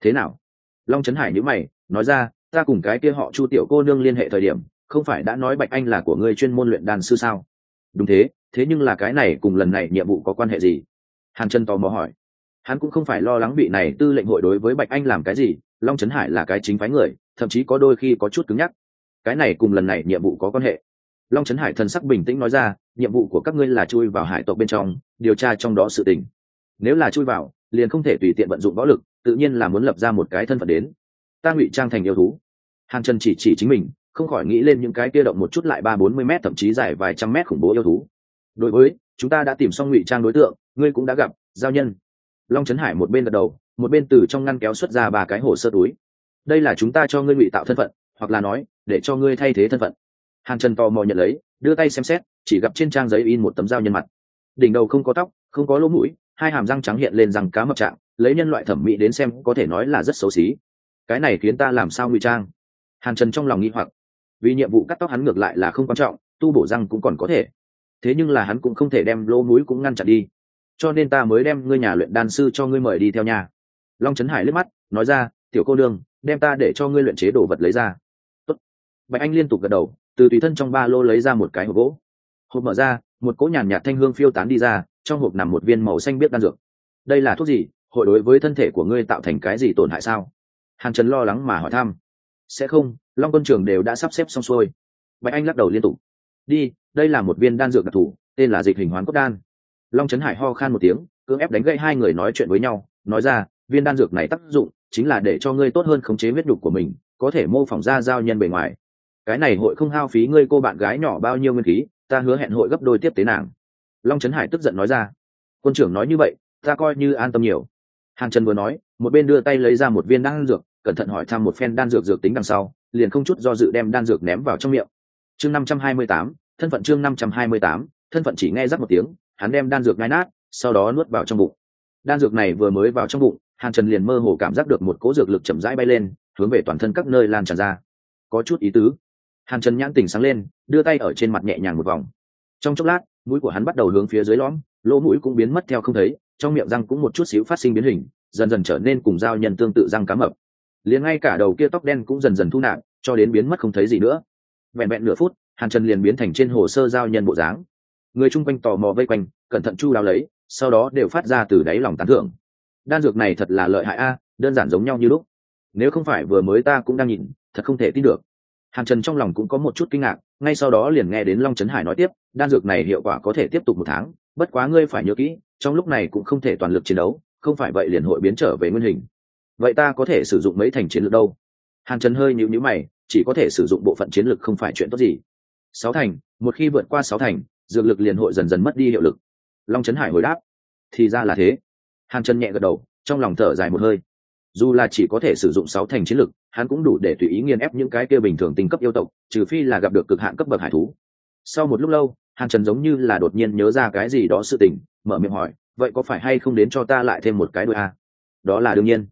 Thế nào? Long trấn hải nhữ mày, nói ra, ta cùng cái kia họ chu tiểu cô nương liên hệ thời điểm không phải đã nói bạch anh là của ngươi chuyên môn luyện đan sư sao? Đúng thế thế nhưng là cái này cùng lần này nhiệm vụ có quan hệ gì? Hàn trần tò mò hỏi. Hắn cũng không phải lo lắng bị này tư lệnh hội đối với bạch anh làm cái gì, long trấn hải là cái chính phái người, thậm chí có đôi khi có chút cứng nhắc. Cái này cùng lần này nhiệm vụ có quan hệ. Long trấn hải thần sắc bình tĩnh nói ra, nhiệm vụ của các ngươi là chui vào hải tộc bên trong, điều tra trong đó sự tình. Nếu là chui vào, liền không thể tùy tiện vận dụng võ lực, tự nhiên là muốn lập ra một cái thân phận đến. Ta ngụy trang thành yêu thú. Hàn trần chỉ chỉ chính mình không khỏi nghĩ lên những cái kia động một chút lại ba bốn mươi m thậm chí dài vài trăm mét khủng bố yêu thú. Đối với, chúng ta đã tìm xong ngụy trang đối tượng, ngươi cũng đã gặp, giao nhân. Long trấn hải một bên gật đầu, một bên từ trong ngăn kéo xuất ra ba cái hồ sơ túi. Đây là chúng ta cho ngươi ngụy tạo thân phận, hoặc là nói, để cho ngươi thay thế thân phận. Hàn trần tò mò nhận lấy, đưa tay xem xét, chỉ gặp trên trang giấy in một tấm dao nhân mặt. Đỉnh đầu không có tóc, không có lỗ mũi, hai hàm răng trắng hiện lên răng cá mập trạng, lấy nhân loại thẩm mỹ đến xem có thể nói là rất xấu xí. Cái này khiến ta làm sao ngụy trang? Hàn trần trong lòng nghi hoặc vì nhiệm vụ cắt tóc hắn ngược lại là không quan trọng, tu bổ răng cũng còn có thể. Thế nhưng là hắn cũng không thể đem lỗ mũi cũng ngăn chặn đi. Cho nên ta mới đem ngươi nhà luyện đan sư cho ngươi mời đi theo nhà long trấn hải liếc mắt, nói ra, tiểu cô đương đem ta để cho ngươi luyện chế đồ vật lấy ra. Tốt. bạch anh liên tục gật đầu, từ tùy thân trong ba lô lấy ra một cái hộp gỗ. Hộp mở ra, một cỗ nhàn nhạt thanh hương phiêu tán đi ra, trong hộp nằm một viên màu xanh biết đan dược. Đây là thuốc gì? Hội đối với thân thể của ngươi tạo thành cái gì tổn hại sao? Hàn trần lo lắng mà hỏi thăm. Sẽ không long quân trường đều đã sắp xếp xong xuôi. Bạch anh lắc đầu liên tục. Đi, đây là một viên đan dược đặc thù, tên là dịch hình hoán cốt đan. Long trấn hải ho khan một tiếng, cưỡng ép đánh gậy hai người nói chuyện với nhau, nói ra, viên đan dược này tác dụng chính là để cho ngươi tốt hơn khống chế huyết đục của mình, có thể mô phỏng ra giao nhân bề ngoài. Cái này hội không hao phí ngươi cô bạn gái nhỏ bao nhiêu nguyên khí, ta hứa hẹn hội gấp đôi tiếp tế nàng. Long trấn hải tức giận nói ra, quân trưởng nói như vậy, ta coi như an tâm nhiều. Hàn trần vừa nói, một bên đưa tay lấy ra một viên đan dược, cẩn thận hỏi thăm một phen đan dược dược tính đằng sau liền không chút do dự đem đan dược ném vào trong miệng. Chương năm trăm hai mươi tám, thân phận chương năm trăm hai mươi tám, thân phận chỉ nghe rắc một tiếng, hắn đem đan dược ngai nát, sau đó nuốt vào trong bụng. Đan dược này vừa mới vào trong bụng, hàn trần liền mơ hồ cảm giác được một cỗ dược lực chậm rãi bay lên, hướng về toàn thân các nơi lan tràn ra. Có chút ý tứ. Hàn trần nhãn tỉnh sáng lên, đưa tay ở trên mặt nhẹ nhàng một vòng. Trong chốc lát, mũi của hắn bắt đầu hướng phía dưới lõm, lỗ mũi cũng biến mất theo không thấy, trong miệng răng cũng một chút xíu phát sinh biến hình, dần dần trở nên cùng dao nhân tương tự răng cá mập liền ngay cả đầu kia tóc đen cũng dần dần thu nạp, cho đến biến mất không thấy gì nữa. Vẹn vẹn nửa phút, hàn trần liền biến thành trên hồ sơ giao nhân bộ dáng. Người chung quanh tò mò vây quanh, cẩn thận chu đáo lấy, sau đó đều phát ra từ đáy lòng tán thưởng. Đan dược này thật là lợi hại a, đơn giản giống nhau như lúc. Nếu không phải vừa mới ta cũng đang nhìn, thật không thể tin được. Hàn trần trong lòng cũng có một chút kinh ngạc, ngay sau đó liền nghe đến long trấn hải nói tiếp, đan dược này hiệu quả có thể tiếp tục một tháng, bất quá ngươi phải nhớ kỹ, trong lúc này cũng không thể toàn lực chiến đấu, không phải vậy liền hội biến trở về nguyên hình vậy ta có thể sử dụng mấy thành chiến lược đâu? Hàn trần hơi nhịu nhữ mày, chỉ có thể sử dụng bộ phận chiến lược không phải chuyện tốt gì. Sáu thành, một khi vượt qua sáu thành, dược lực liền hội dần dần mất đi hiệu lực. Long trấn hải hồi đáp, thì ra là thế. Hàn trần nhẹ gật đầu, trong lòng thở dài một hơi. Dù là chỉ có thể sử dụng sáu thành chiến lực hắn cũng đủ để tùy ý nghiền ép những cái kia bình thường tinh cấp yêu tộc, trừ phi là gặp được cực hạn cấp bậc hải thú. Sau một lúc lâu, hàn trần giống như là đột nhiên nhớ ra cái gì đó sự tình, mở miệng hỏi, vậy có phải hay không đến cho ta lại thêm một cái đôi a? Đó là đương nhiên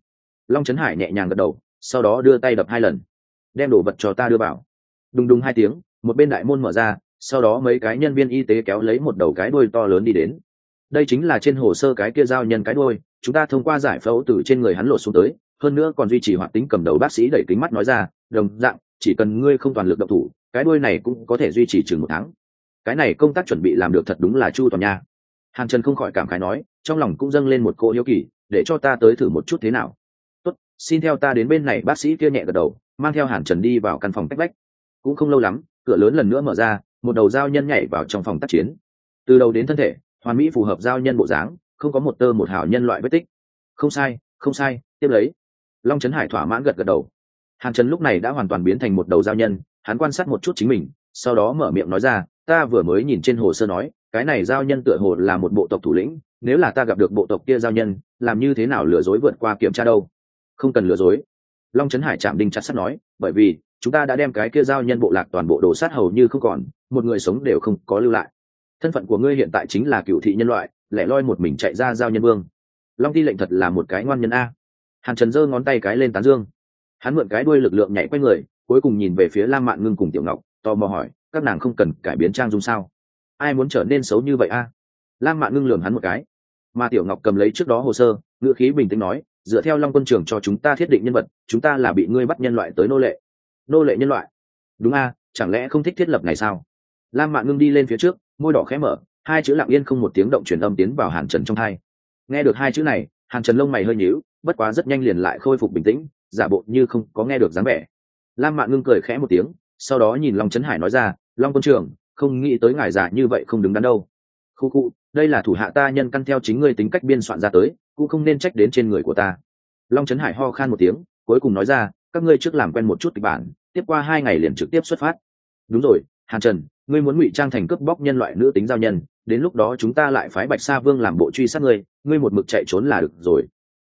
long trấn hải nhẹ nhàng gật đầu, sau đó đưa tay đập hai lần. Đem đồ vật cho ta đưa vào. Đùng đùng hai tiếng, một bên đại môn mở ra, sau đó mấy cái nhân viên y tế kéo lấy một đầu cái đuôi to lớn đi đến. Đây chính là trên hồ sơ cái kia giao nhân cái đuôi, chúng ta thông qua giải phẫu từ trên người hắn lột xuống tới, hơn nữa còn duy trì hoạt tính cầm đầu bác sĩ đẩy kính mắt nói ra, đồng dạng, chỉ cần ngươi không toàn lực độc thủ, cái đuôi này cũng có thể duy trì chừng một tháng. Cái này công tác chuẩn bị làm được thật đúng là chu toàn nha. Hàn trần không khỏi cảm khái nói, trong lòng cũng dâng lên một cỗ hiếu kỳ, để cho ta tới thử một chút thế nào? Tốt, xin theo ta đến bên này. Bác sĩ kia nhẹ gật đầu, mang theo hàn trần đi vào căn phòng tách bách cũng không lâu lắm, cửa lớn lần nữa mở ra, một đầu giao nhân nhảy vào trong phòng tác chiến. Từ đầu đến thân thể, hoàn mỹ phù hợp giao nhân bộ dáng, không có một tơ một hào nhân loại vết tích. Không sai không sai, tiếp lấy. Long trấn hải thỏa mãn gật gật đầu. Hàn trần lúc này đã hoàn toàn biến thành một đầu giao nhân, hắn quan sát một chút chính mình, sau đó mở miệng nói ra, ta vừa mới nhìn trên hồ sơ nói, cái này giao nhân tựa hồ là một bộ tộc thủ lĩnh, nếu là ta gặp được bộ tộc kia giao nhân, làm như thế nào lừa dối vượt qua kiểm tra đâu? Không cần lừa dối. Long trấn hải chạm đinh chặt sắt nói, bởi vì, chúng ta đã đem cái kia giao nhân bộ lạc toàn bộ đồ sát hầu như không còn, một người sống đều không có lưu lại. Thân phận của ngươi hiện tại chính là cựu thị nhân loại, lẻ loi một mình chạy ra giao nhân vương. Long ti lệnh thật là một cái ngoan nhân a. Hàn trần giơ ngón tay cái lên tán dương. Hắn mượn cái đuôi lực lượng nhảy quay người, cuối cùng nhìn về phía lam mạn ngưng cùng tiểu ngọc, tò mò hỏi, các nàng không cần cải biến trang dung sao? Ai muốn trở nên xấu như vậy a? Lam mạn ngưng lường hắn một cái. Mà tiểu ngọc cầm lấy trước đó hồ sơ, ngữ khí bình tĩnh nói dựa theo long quân trường cho chúng ta thiết định nhân vật, chúng ta là bị ngươi bắt nhân loại tới nô lệ. Nô lệ nhân loại? Đúng a, chẳng lẽ không thích thiết lập này sao? Lam mạn ngưng đi lên phía trước, môi đỏ khẽ mở, hai chữ lặng yên không một tiếng động truyền âm tiến vào hàn trần trong thai. Nghe được hai chữ này, hàn trần lông mày hơi nhíu, bất quá rất nhanh liền lại khôi phục bình tĩnh, giả bộ như không có nghe được dáng vẻ. Lam mạn ngưng cười khẽ một tiếng, sau đó nhìn long trấn hải nói ra, long quân trường, không nghĩ tới ngài giả như vậy không đứng đắn đâu. Khu khu, đây là thủ hạ ta nhân căn theo chính ngươi tính cách biên soạn ra tới cũng không nên trách đến trên người của ta. Long trấn hải ho khan một tiếng, cuối cùng nói ra, các ngươi trước làm quen một chút kịch bản, tiếp qua hai ngày liền trực tiếp xuất phát. Đúng rồi, hàn trần, ngươi muốn ngụy trang thành cướp bóc nhân loại nữ tính giao nhân, đến lúc đó chúng ta lại phái bạch sa vương làm bộ truy sát ngươi ngươi một mực chạy trốn là được rồi.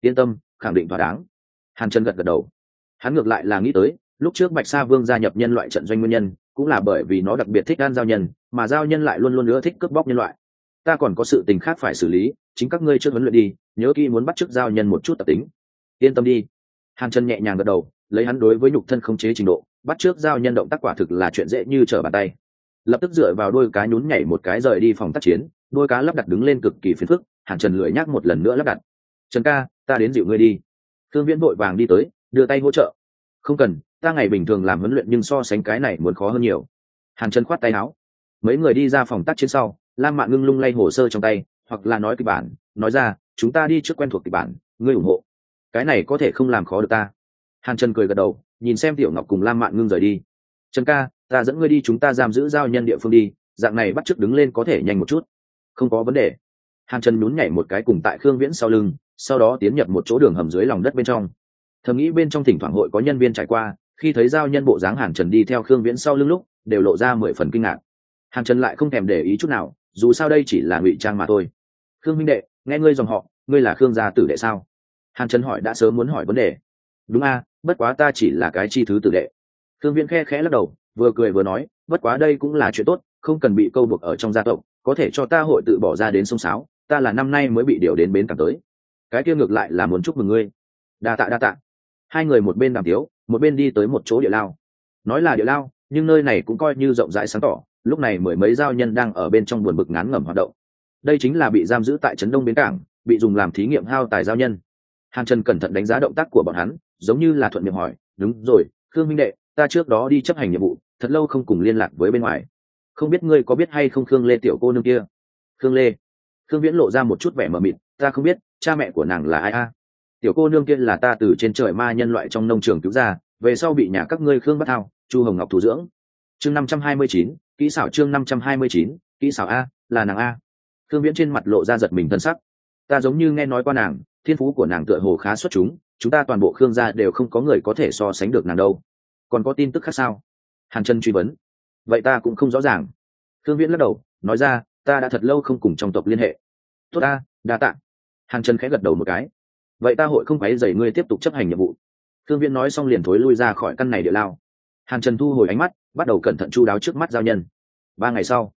Yên tâm, khẳng định thỏa đáng. Hàn trần gật gật đầu. Hắn ngược lại là nghĩ tới, lúc trước bạch sa vương gia nhập nhân loại trận doanh nguyên nhân, cũng là bởi vì nó đặc biệt thích gan giao nhân, mà giao nhân lại luôn luôn nữa thích cướp bóc nhân loại ta còn có sự tình khác phải xử lý, chính các ngươi chưa huấn luyện đi, nhớ kỹ muốn bắt chước giao nhân một chút tập tính. Yên tâm đi. Hàn trần nhẹ nhàng gật đầu, lấy hắn đối với nhục thân không chế trình độ, bắt trước giao nhân động tác quả thực là chuyện dễ như trở bàn tay. Lập tức dựa vào đôi cá nhún nhảy một cái rời đi phòng tác chiến, đôi cá lắp đặt đứng lên cực kỳ phiền phức, hàn trần lười nhắc một lần nữa lắp đặt. Trần ca, ta đến dịu ngươi đi. Thương viễn vội vàng đi tới, đưa tay hỗ trợ. Không cần, ta ngày bình thường làm huấn luyện nhưng so sánh cái này muốn khó hơn nhiều. Hàn trần khoát tay áo. Mấy người đi ra phòng tác chiến sau lam mạn ngưng lung lay hồ sơ trong tay, hoặc là nói kịch bản, nói ra, chúng ta đi trước quen thuộc kịch bản, ngươi ủng hộ. Cái này có thể không làm khó được ta. Hàn trần cười gật đầu, nhìn xem tiểu ngọc cùng lam mạn ngưng rời đi. Trần ca, ta dẫn ngươi đi chúng ta giam giữ giao nhân địa phương đi, dạng này bắt chước đứng lên có thể nhanh một chút. Không có vấn đề. Hàn trần nhún nhảy một cái cùng tại khương viễn sau lưng, sau đó tiến nhập một chỗ đường hầm dưới lòng đất bên trong. Thầm nghĩ bên trong thỉnh thoảng hội có nhân viên trải qua, khi thấy giao nhân bộ dáng hàn trần đi theo khương viễn sau lưng lúc, đều lộ ra mười phần kinh ngạc. Hàn trần lại không thèm để ý chút nào dù sao đây chỉ là ngụy trang mà thôi. Khương minh đệ, nghe ngươi dòng họ, ngươi là khương gia tử đệ sao? Hàn trần hỏi đã sớm muốn hỏi vấn đề. Đúng a, bất quá ta chỉ là cái chi thứ tử đệ. Khương viễn khe khẽ lắc đầu, vừa cười vừa nói, bất quá đây cũng là chuyện tốt, không cần bị câu buộc ở trong gia tộc, có thể cho ta hội tự bỏ ra đến sông sáo, ta là năm nay mới bị điều đến bến cảng tới. Cái kia ngược lại là muốn chúc mừng ngươi. Đa tạ đa tạ. Hai người một bên đàm tiếu, một bên đi tới một chỗ địa lao. Nói là địa lao, nhưng nơi này cũng coi như rộng rãi sáng tỏ lúc này mười mấy giao nhân đang ở bên trong buồn bực ngán ngẩm hoạt động. Đây chính là bị giam giữ tại trấn đông bến cảng, bị dùng làm thí nghiệm hao tài giao nhân. Hàn trần cẩn thận đánh giá động tác của bọn hắn, giống như là thuận miệng hỏi, đúng rồi, khương minh đệ, ta trước đó đi chấp hành nhiệm vụ, thật lâu không cùng liên lạc với bên ngoài. Không biết ngươi có biết hay không khương lê tiểu cô nương kia? Khương lê? Khương viễn lộ ra một chút vẻ mờ mịt, ta không biết, cha mẹ của nàng là ai a? Tiểu cô nương kia là ta từ trên trời ma nhân loại trong nông trường cứu ra, về sau bị nhà các ngươi khương bắt thao, chu hồng ngọc thủ dưỡng. Chương năm trăm hai mươi chín kỹ xảo chương năm trăm hai mươi chín, kỹ xảo a, là nàng a. Thương viễn trên mặt lộ ra giật mình thân sắc. Ta giống như nghe nói qua nàng, thiên phú của nàng tựa hồ khá xuất chúng chúng ta toàn bộ khương gia đều không có người có thể so sánh được nàng đâu. Còn có tin tức khác sao? Hàn trân truy vấn. Vậy ta cũng không rõ ràng. Thương viễn lắc đầu, nói ra, ta đã thật lâu không cùng trong tộc liên hệ. Tốt ta đa t ạ hàn trân khẽ gật đầu một cái. Vậy ta hội không phải dày ngươi tiếp tục chấp hành nhiệm vụ. Thương viễn nói xong liền thối lui ra khỏi căn này địa lao. Hàn trần thu hồi ánh mắt, bắt đầu cẩn thận chu đáo trước mắt giao nhân ba ngày sau,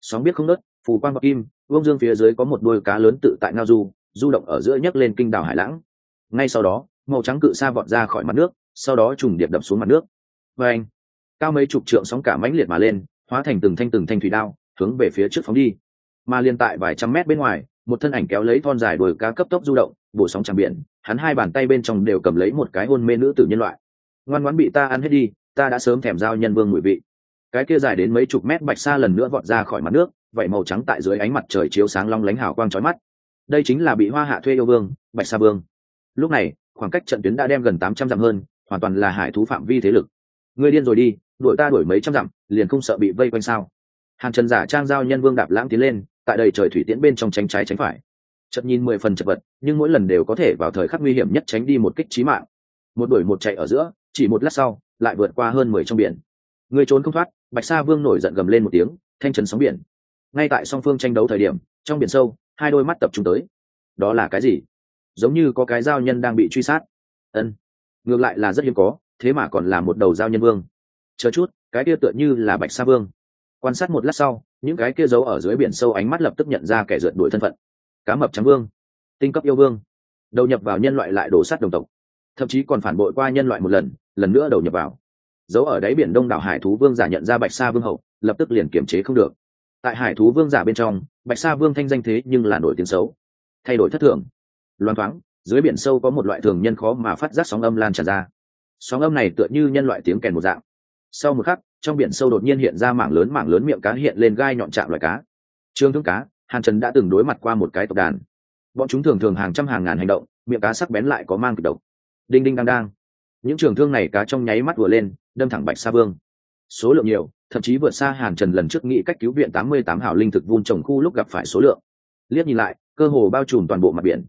sóng biết không nớt phù quang bọc kim vông dương phía dưới có một đôi cá lớn tự tại ngao du du động ở giữa nhấc lên kinh đảo hải lãng. Ngay sau đó, màu trắng cự sa vọt ra khỏi mặt nước, sau đó trùng điệp đập xuống mặt nước. Và anh, cao mấy chục trượng sóng cả mãnh liệt mà lên, hóa thành từng thanh từng thanh thủy đao, hướng về phía trước phóng đi. Mà liên tại vài trăm mét bên ngoài, một thân ảnh kéo lấy thon dài đồi cá cấp tốc du động, bổ sóng tràng biển, hắn hai bàn tay bên trong đều cầm lấy một cái hôn mê nữ tử nhân loại. Ngoan ngoãn bị ta ăn hết đi, ta đã sớm thèm giao nhân vương mùi vị cái kia dài đến mấy chục mét bạch sa lần nữa vọt ra khỏi mặt nước vậy màu trắng tại dưới ánh mặt trời chiếu sáng long lánh hào quang trói mắt. Đây chính là bị hoa hạ thuê yêu vương, bạch sa vương. Lúc này, khoảng cách trận tuyến đã đem gần tám trăm dặm hơn, hoàn toàn là hải thú phạm vi thế lực. Người điên rồi đi, đuổi ta đuổi mấy trăm dặm, liền không sợ bị vây quanh sao? Hàng trần giả trang giao nhân vương đạp lãng tiến lên, tại đầy trời thủy tiễn bên trong tránh trái tránh phải. Chật nhìn mười phần chật vật, nhưng mỗi lần đều có thể vào thời khắc nguy hiểm nhất tránh đi một kích trí mạng. Một đuổi một chạy ở giữa, chỉ một lát sau, lại vượt qua hơn mười trong biển. Người trốn không thoát bạch sa vương nổi giận gầm lên một tiếng, thanh trần sóng biển. Ngay tại song phương tranh đấu thời điểm, trong biển sâu, hai đôi mắt tập trung tới. Đó là cái gì? Giống như có cái giao nhân đang bị truy sát. Ân, ngược lại là rất hiếm có, thế mà còn là một đầu giao nhân vương. Chờ chút, cái kia tựa như là bạch sa vương. Quan sát một lát sau, những cái kia giấu ở dưới biển sâu ánh mắt lập tức nhận ra kẻ rượt đuổi thân phận. Cá mập trắng vương, tinh cấp yêu vương. Đầu nhập vào nhân loại lại đổ sát đồng tộc. Thậm chí còn phản bội qua nhân loại một lần lần nữa đầu nhập vào dấu ở đáy biển đông đảo hải thú vương giả nhận ra bạch sa vương hậu, lập tức liền kiểm chế không được. Tại hải thú vương giả bên trong, bạch sa vương thanh danh thế nhưng là nổi tiếng xấu. Thay đổi thất thường. Loan thoáng, dưới biển sâu có một loại thường nhân khó mà phát giác sóng âm lan tràn ra. Sóng âm này tựa như nhân loại tiếng kèn một dạng. Sau một khắc, trong biển sâu đột nhiên hiện ra mảng lớn mảng lớn miệng cá hiện lên gai nhọn chạm loài cá. Trương thương cá, hàn trần đã từng đối mặt qua một cái tộc đàn. Bọn chúng thường thường hàng trăm hàng ngàn hành động, miệng cá sắc bén lại có mang kịch độc. Đinh đinh đang đang. Những trường thương này cá trong nháy mắt vừa lên đâm thẳng bạch sa vương. Số lượng nhiều, thậm chí vượt xa hàn trần lần trước nghĩ cách cứu viện tám mươi tám hảo linh thực vun trồng khu lúc gặp phải số lượng. Liếc nhìn lại, cơ hồ bao trùm toàn bộ mặt biển.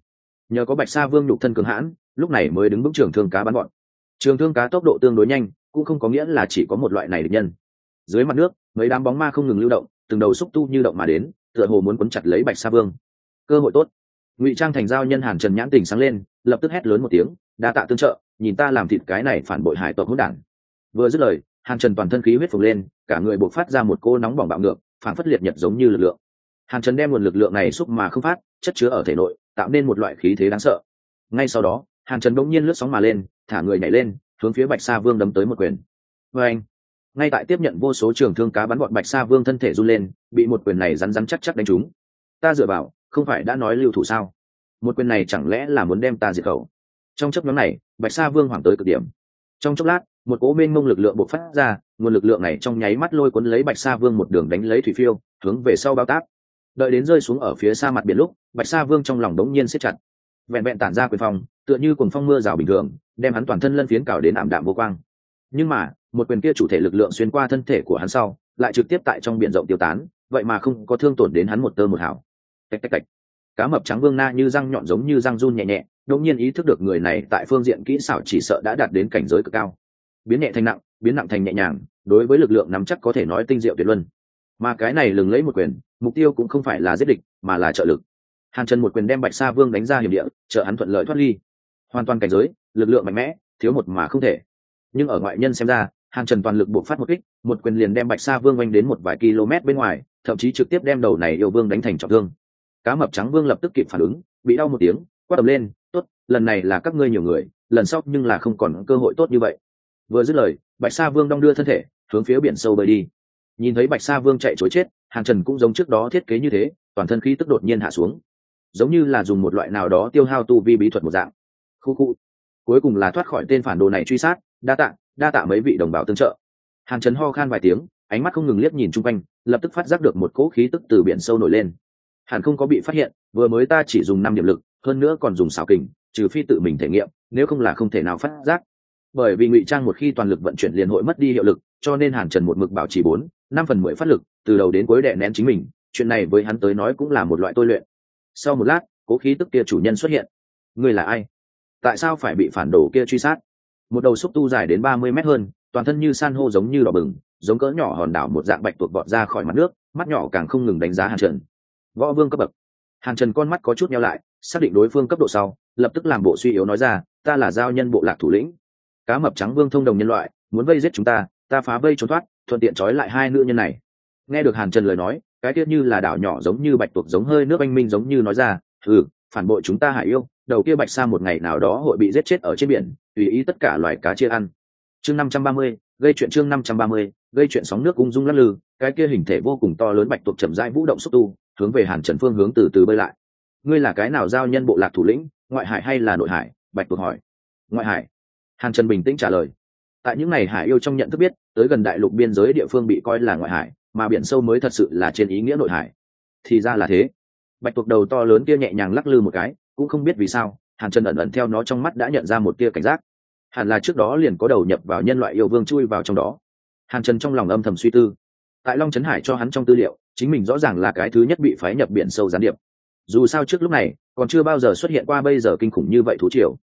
Nhờ có bạch sa vương nhục thân cường hãn, lúc này mới đứng vững trường thương cá bắn bọn. Trường thương cá tốc độ tương đối nhanh, cũng không có nghĩa là chỉ có một loại này địch nhân. Dưới mặt nước, mấy đám bóng ma không ngừng lưu động, từng đầu xúc tu như động mà đến, tựa hồ muốn quấn chặt lấy bạch sa vương. Cơ hội tốt. Ngụy trang thành giao nhân hàn trần nhãn tình sáng lên, lập tức hét lớn một tiếng, đa tạ tương trợ, nhìn ta làm thịt cái này phản bội hải tộc hỗn đản vừa dứt lời, hàn trần toàn thân khí huyết phồng lên, cả người buộc phát ra một cô nóng bỏng bạo ngược, phản phất liệt nhật giống như lực lượng. Hàn trần đem nguồn lực lượng này xúc mà không phát, chất chứa ở thể nội, tạo nên một loại khí thế đáng sợ. Ngay sau đó, hàn trần bỗng nhiên lướt sóng mà lên, thả người nhảy lên, hướng phía bạch sa vương đấm tới một quyền. Vê anh ngay tại tiếp nhận vô số trường thương cá bắn bọn bạch sa vương thân thể run lên, bị một quyền này rắn rắn chắc chắc đánh trúng. Ta dựa vào, không phải đã nói lưu thủ sao? Một quyền này chẳng lẽ là muốn đem ta diệt khẩu? Trong chấp nhóm này, bạch sa vương hoảng tới cực điểm. Trong chốc lát một cố mênh mông lực lượng bộc phát ra, nguồn lực lượng này trong nháy mắt lôi cuốn lấy bạch sa vương một đường đánh lấy thủy phiêu, hướng về sau bao táp đợi đến rơi xuống ở phía xa mặt biển lúc, bạch sa vương trong lòng đống nhiên siết chặt. Vẹn vẹn tản ra quyền phong, tựa như cùng phong mưa rào bình thường, đem hắn toàn thân lân phiến cào đến ảm đạm vô quang. Nhưng mà, một quyền kia chủ thể lực lượng xuyên qua thân thể của hắn sau, lại trực tiếp tại trong biển rộng tiêu tán, vậy mà không có thương tổn đến hắn một tơ một hảo tạch tạch tạch. Cá mập trắng vương na như răng nhọn giống như răng run nhẹ nhẹ đột nhiên ý thức được người này tại phương diện kỹ xảo chỉ sợ đã đạt đến cảnh giới cực cao biến nhẹ thành nặng, biến nặng thành nhẹ nhàng, đối với lực lượng nắm chắc có thể nói tinh diệu tuyệt luân. Mà cái này lừng lấy một quyền, mục tiêu cũng không phải là giết địch, mà là trợ lực. Hàn trần một quyền đem bạch sa vương đánh ra hiểm địa, trợ hắn thuận lợi thoát ly. Hoàn toàn cảnh giới, lực lượng mạnh mẽ, thiếu một mà không thể. Nhưng ở ngoại nhân xem ra, hàn trần toàn lực buộc phát một kích, một quyền liền đem bạch sa vương oanh đến một vài km bên ngoài, thậm chí trực tiếp đem đầu này yêu vương đánh thành trọng thương. Cá mập trắng vương lập tức kịp phản ứng, bị đau một tiếng, quát tầm lên, tốt, lần này là các ngươi nhiều người, lần sau nhưng là không còn cơ hội tốt như vậy vừa dứt lời, bạch sa vương đong đưa thân thể, hướng phía biển sâu bơi đi. Nhìn thấy bạch sa vương chạy chối chết hàng trần cũng giống trước đó thiết kế như thế, toàn thân khí tức đột nhiên hạ xuống. Giống như là dùng một loại nào đó tiêu hao tu vi bí thuật một dạng. Khu khu. Cuối cùng là thoát khỏi tên phản đồ này truy sát, đa tạ đa tạ mấy vị đồng bào tương trợ. Hàng trần ho khan vài tiếng, ánh mắt không ngừng liếc nhìn chung quanh, lập tức phát giác được một cỗ khí tức từ biển sâu nổi lên. Hàn không có bị phát hiện, vừa mới ta chỉ dùng năm điểm lực, hơn nữa còn dùng xào kình, trừ phi tự mình thể nghiệm, nếu không là không thể nào phát giác bởi vì ngụy trang một khi toàn lực vận chuyển liền hội mất đi hiệu lực, cho nên hàn trần một mực bảo trì bốn, năm phần mười phát lực, từ đầu đến cuối đệ nén chính mình, chuyện này với hắn tới nói cũng là một loại tôi luyện. Sau một lát, cố khí tức kia chủ nhân xuất hiện. Ngươi là ai? Tại sao phải bị phản đồ kia truy sát? Một đầu xúc tu dài đến ba mươi mét hơn, toàn thân như san hô giống như đỏ bừng, giống cỡ nhỏ hòn đảo một dạng bạch tuột bọt ra khỏi mặt nước, mắt nhỏ càng không ngừng đánh giá hàn trần. Võ vương cấp bậc. Hàn trần con mắt có chút nhau lại, xác định đối phương cấp độ sau, lập tức làm bộ suy yếu nói ra, ta là giao nhân bộ lạc thủ lĩnh cá mập trắng vương thông đồng nhân loại, muốn vây giết chúng ta ta phá vây trốn thoát, thuận tiện trói lại hai nữ nhân này. Nghe được hàn trần lời nói, cái tiết như là đảo nhỏ giống như bạch tuộc giống hơi nước anh minh giống như nói ra ừ phản bội chúng ta hải yêu, đầu kia bạch sa một ngày nào đó hội bị giết chết ở trên biển, tùy ý tất cả loài cá chia ăn. Chương năm trăm ba mươi, gây chuyện chương năm trăm ba mươi, gây chuyện sóng nước ung dung lắc lư, cái kia hình thể vô cùng to lớn bạch tuộc chậm rãi vũ động xúc tu, hướng về hàn trần phương hướng từ từ bơi lại. Ngươi là cái nào giao nhân bộ lạc thủ lĩnh, ngoại hải hay là nội hải? bạch tuộc hỏi. Ngoại hải hàn trần bình tĩnh trả lời. Tại những ngày hải yêu trong nhận thức biết, tới gần đại lục biên giới địa phương bị coi là ngoại hải, mà biển sâu mới thật sự là trên ý nghĩa nội hải. Thì ra là thế. Bạch tuộc đầu to lớn kia nhẹ nhàng lắc lư một cái, cũng không biết vì sao, hàn trần ẩn ẩn theo nó trong mắt đã nhận ra một tia cảnh giác. Hẳn là trước đó liền có đầu nhập vào nhân loại yêu vương chui vào trong đó. Hàn trần trong lòng âm thầm suy tư. Tại long trấn hải cho hắn trong tư liệu, chính mình rõ ràng là cái thứ nhất bị phái nhập biển sâu gián điệp. Dù sao trước lúc này, còn chưa bao giờ xuất hiện qua bây giờ kinh khủng như vậy thú triều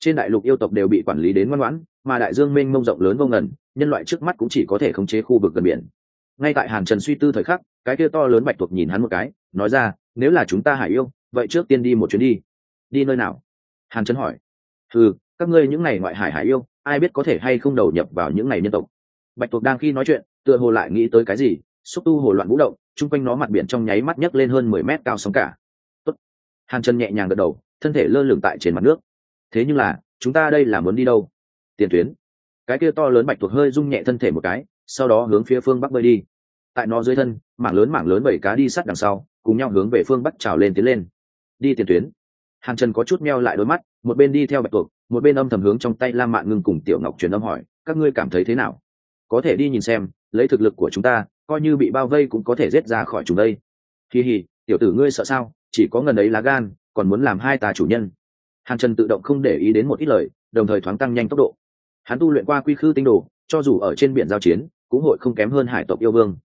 trên đại lục yêu tộc đều bị quản lý đến ngoan ngoãn, mà đại dương mênh mông rộng lớn vô ngần, nhân loại trước mắt cũng chỉ có thể khống chế khu vực gần biển. Ngay tại hàn trần suy tư thời khắc, cái kia to lớn bạch tuộc nhìn hắn một cái, nói ra, nếu là chúng ta hải yêu, vậy trước tiên đi một chuyến đi. Đi nơi nào? Hàn trần hỏi. Ừ các ngươi những ngày ngoại hải hải yêu, ai biết có thể hay không đầu nhập vào những ngày nhân tộc? Bạch tuộc đang khi nói chuyện, tựa hồ lại nghĩ tới cái gì, xúc tu hồ loạn vũ động, chung quanh nó mặt biển trong nháy mắt nhấc lên hơn mười mét cao sóng cả. Tốt. hàn Trần nhẹ nhàng gật đầu, thân thể lơ lửng tại trên mặt nước thế nhưng là, chúng ta đây là muốn đi đâu? Tiền tuyến. Cái kia to lớn bạch tuộc hơi rung nhẹ thân thể một cái, sau đó hướng phía phương bắc bơi đi. Tại nó dưới thân, mảng lớn mảng lớn bảy cá đi sát đằng sau, cùng nhau hướng về phương bắc trào lên tiến lên. Đi tiền tuyến. Hàng trần có chút meo lại đôi mắt, một bên đi theo bạch tuộc, một bên âm thầm hướng trong tay lam mạng ngưng cùng tiểu ngọc truyền âm hỏi, các ngươi cảm thấy thế nào? Có thể đi nhìn xem, lấy thực lực của chúng ta, coi như bị bao vây cũng có thể rết ra khỏi chúng đây. Kỳ hì tiểu tử ngươi sợ sao? Chỉ có ngần ấy lá gan, còn muốn làm hai tà chủ nhân hàn trần tự động không để ý đến một ít lời, đồng thời thoáng tăng nhanh tốc độ. Hắn tu luyện qua quy khư tinh đồ, cho dù ở trên biển giao chiến, cũng hội không kém hơn hải tộc yêu vương.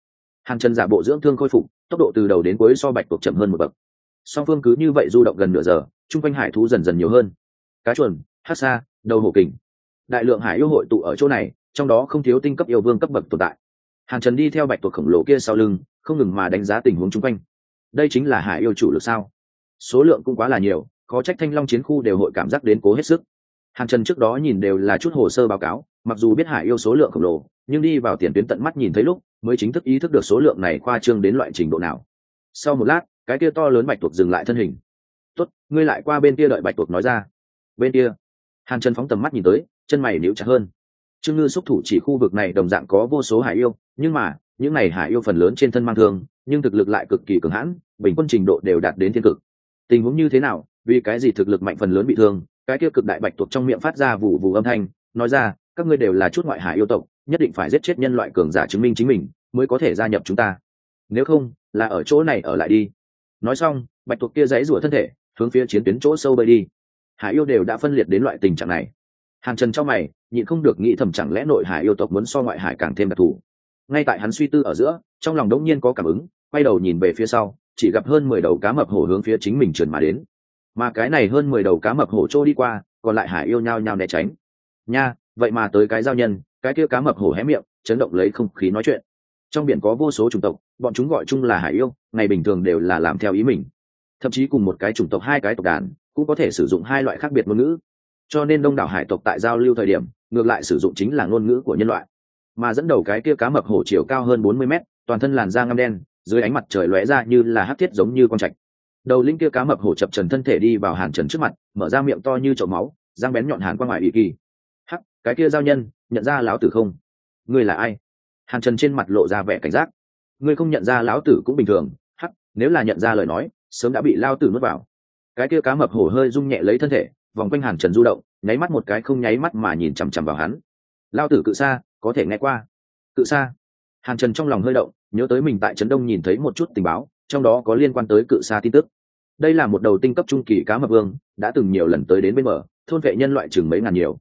Hàn trần giả bộ dưỡng thương khôi phục, tốc độ từ đầu đến cuối so bạch tuộc chậm hơn một bậc. Song phương cứ như vậy du động gần nửa giờ, chung quanh hải thú dần dần nhiều hơn. Cá chuồn, hát xa đầu hổ kình. Đại lượng hải yêu hội tụ ở chỗ này, trong đó không thiếu tinh cấp yêu vương cấp bậc tồn tại. Hàn trần đi theo bạch tuộc khổng lồ kia sau lưng, không ngừng mà đánh giá tình huống chung quanh. Đây chính là hải yêu chủ lực sao? Số lượng cũng quá là nhiều có trách thanh long chiến khu đều hội cảm giác đến cố hết sức. Hàn trần trước đó nhìn đều là chút hồ sơ báo cáo, mặc dù biết hải yêu số lượng khổng lồ, nhưng đi vào tiền tuyến tận mắt nhìn thấy lúc, mới chính thức ý thức được số lượng này khoa trương đến loại trình độ nào. Sau một lát, cái kia to lớn bạch tuộc dừng lại thân hình. Tốt, ngươi lại qua bên kia đợi bạch tuộc nói ra. Bên kia, hàn trần phóng tầm mắt nhìn tới, chân mày níu chặt hơn. Trương ngư xúc thủ chỉ khu vực này đồng dạng có vô số hải yêu, nhưng mà, những này hải yêu phần lớn trên thân mang thương, nhưng thực lực lại cực kỳ cường hãn, bình quân trình độ đều đạt đến thiên cực. Tình huống như thế nào vì cái gì thực lực mạnh phần lớn bị thương, cái kia cực đại bạch tuộc trong miệng phát ra vụ vụ âm thanh, nói ra, các ngươi đều là chút ngoại hải yêu tộc, nhất định phải giết chết nhân loại cường giả chứng minh chính mình, mới có thể gia nhập chúng ta. Nếu không, là ở chỗ này ở lại đi. Nói xong, bạch tuộc kia dãy rủa thân thể, hướng phía chiến tuyến chỗ sâu bơi đi. Hải yêu đều đã phân liệt đến loại tình trạng này. Hàng trần trong mày, nhịn không được nghĩ thầm chẳng lẽ nội hải yêu tộc muốn so ngoại hải càng thêm đặc thù. Ngay tại hắn suy tư ở giữa, trong lòng đống nhiên có cảm ứng, quay đầu nhìn về phía sau, chỉ gặp hơn mười đầu cá mập hổ hướng phía chính mình trườn mà đến mà cái này hơn mười đầu cá mập hổ trô đi qua, còn lại hải yêu nhao nhao né tránh. Nha, vậy mà tới cái giao nhân, cái kia cá mập hổ hé miệng, chấn động lấy không khí nói chuyện. Trong biển có vô số chủng tộc, bọn chúng gọi chung là hải yêu, ngày bình thường đều là làm theo ý mình. Thậm chí cùng một cái chủng tộc, hai cái tộc đàn, cũng có thể sử dụng hai loại khác biệt ngôn ngữ. Cho nên đông đảo hải tộc tại giao lưu thời điểm, ngược lại sử dụng chính là ngôn ngữ của nhân loại. Mà dẫn đầu cái kia cá mập hổ chiều cao hơn bốn mươi mét, toàn thân làn da ngăm đen, dưới ánh mặt trời lóe ra như là hát thiết giống như con trạch đầu linh kia cá mập hổ chập trần thân thể đi vào hàn trần trước mặt, mở ra miệng to như chậu máu, răng bén nhọn hàn qua ngoài ủy kỳ. Hắc, cái kia giao nhân, nhận ra lão tử không? Ngươi là ai? Hàn trần trên mặt lộ ra vẻ cảnh giác. Ngươi không nhận ra lão tử cũng bình thường. Hắc, nếu là nhận ra lời nói, sớm đã bị lao tử nuốt vào. Cái kia cá mập hổ hơi rung nhẹ lấy thân thể, vòng quanh hàn trần du động, nháy mắt một cái không nháy mắt mà nhìn chằm chằm vào hắn. Lao tử cự xa có thể nghe qua. Cự xa hàn trần trong lòng hơi động, nhớ tới mình tại trấn đông nhìn thấy một chút tình báo, trong đó có liên quan tới cự xa tin tức đây là một đầu tinh cấp trung kỳ cá mập vương, đã từng nhiều lần tới đến bên bờ, thôn vệ nhân loại chừng mấy ngàn nhiều.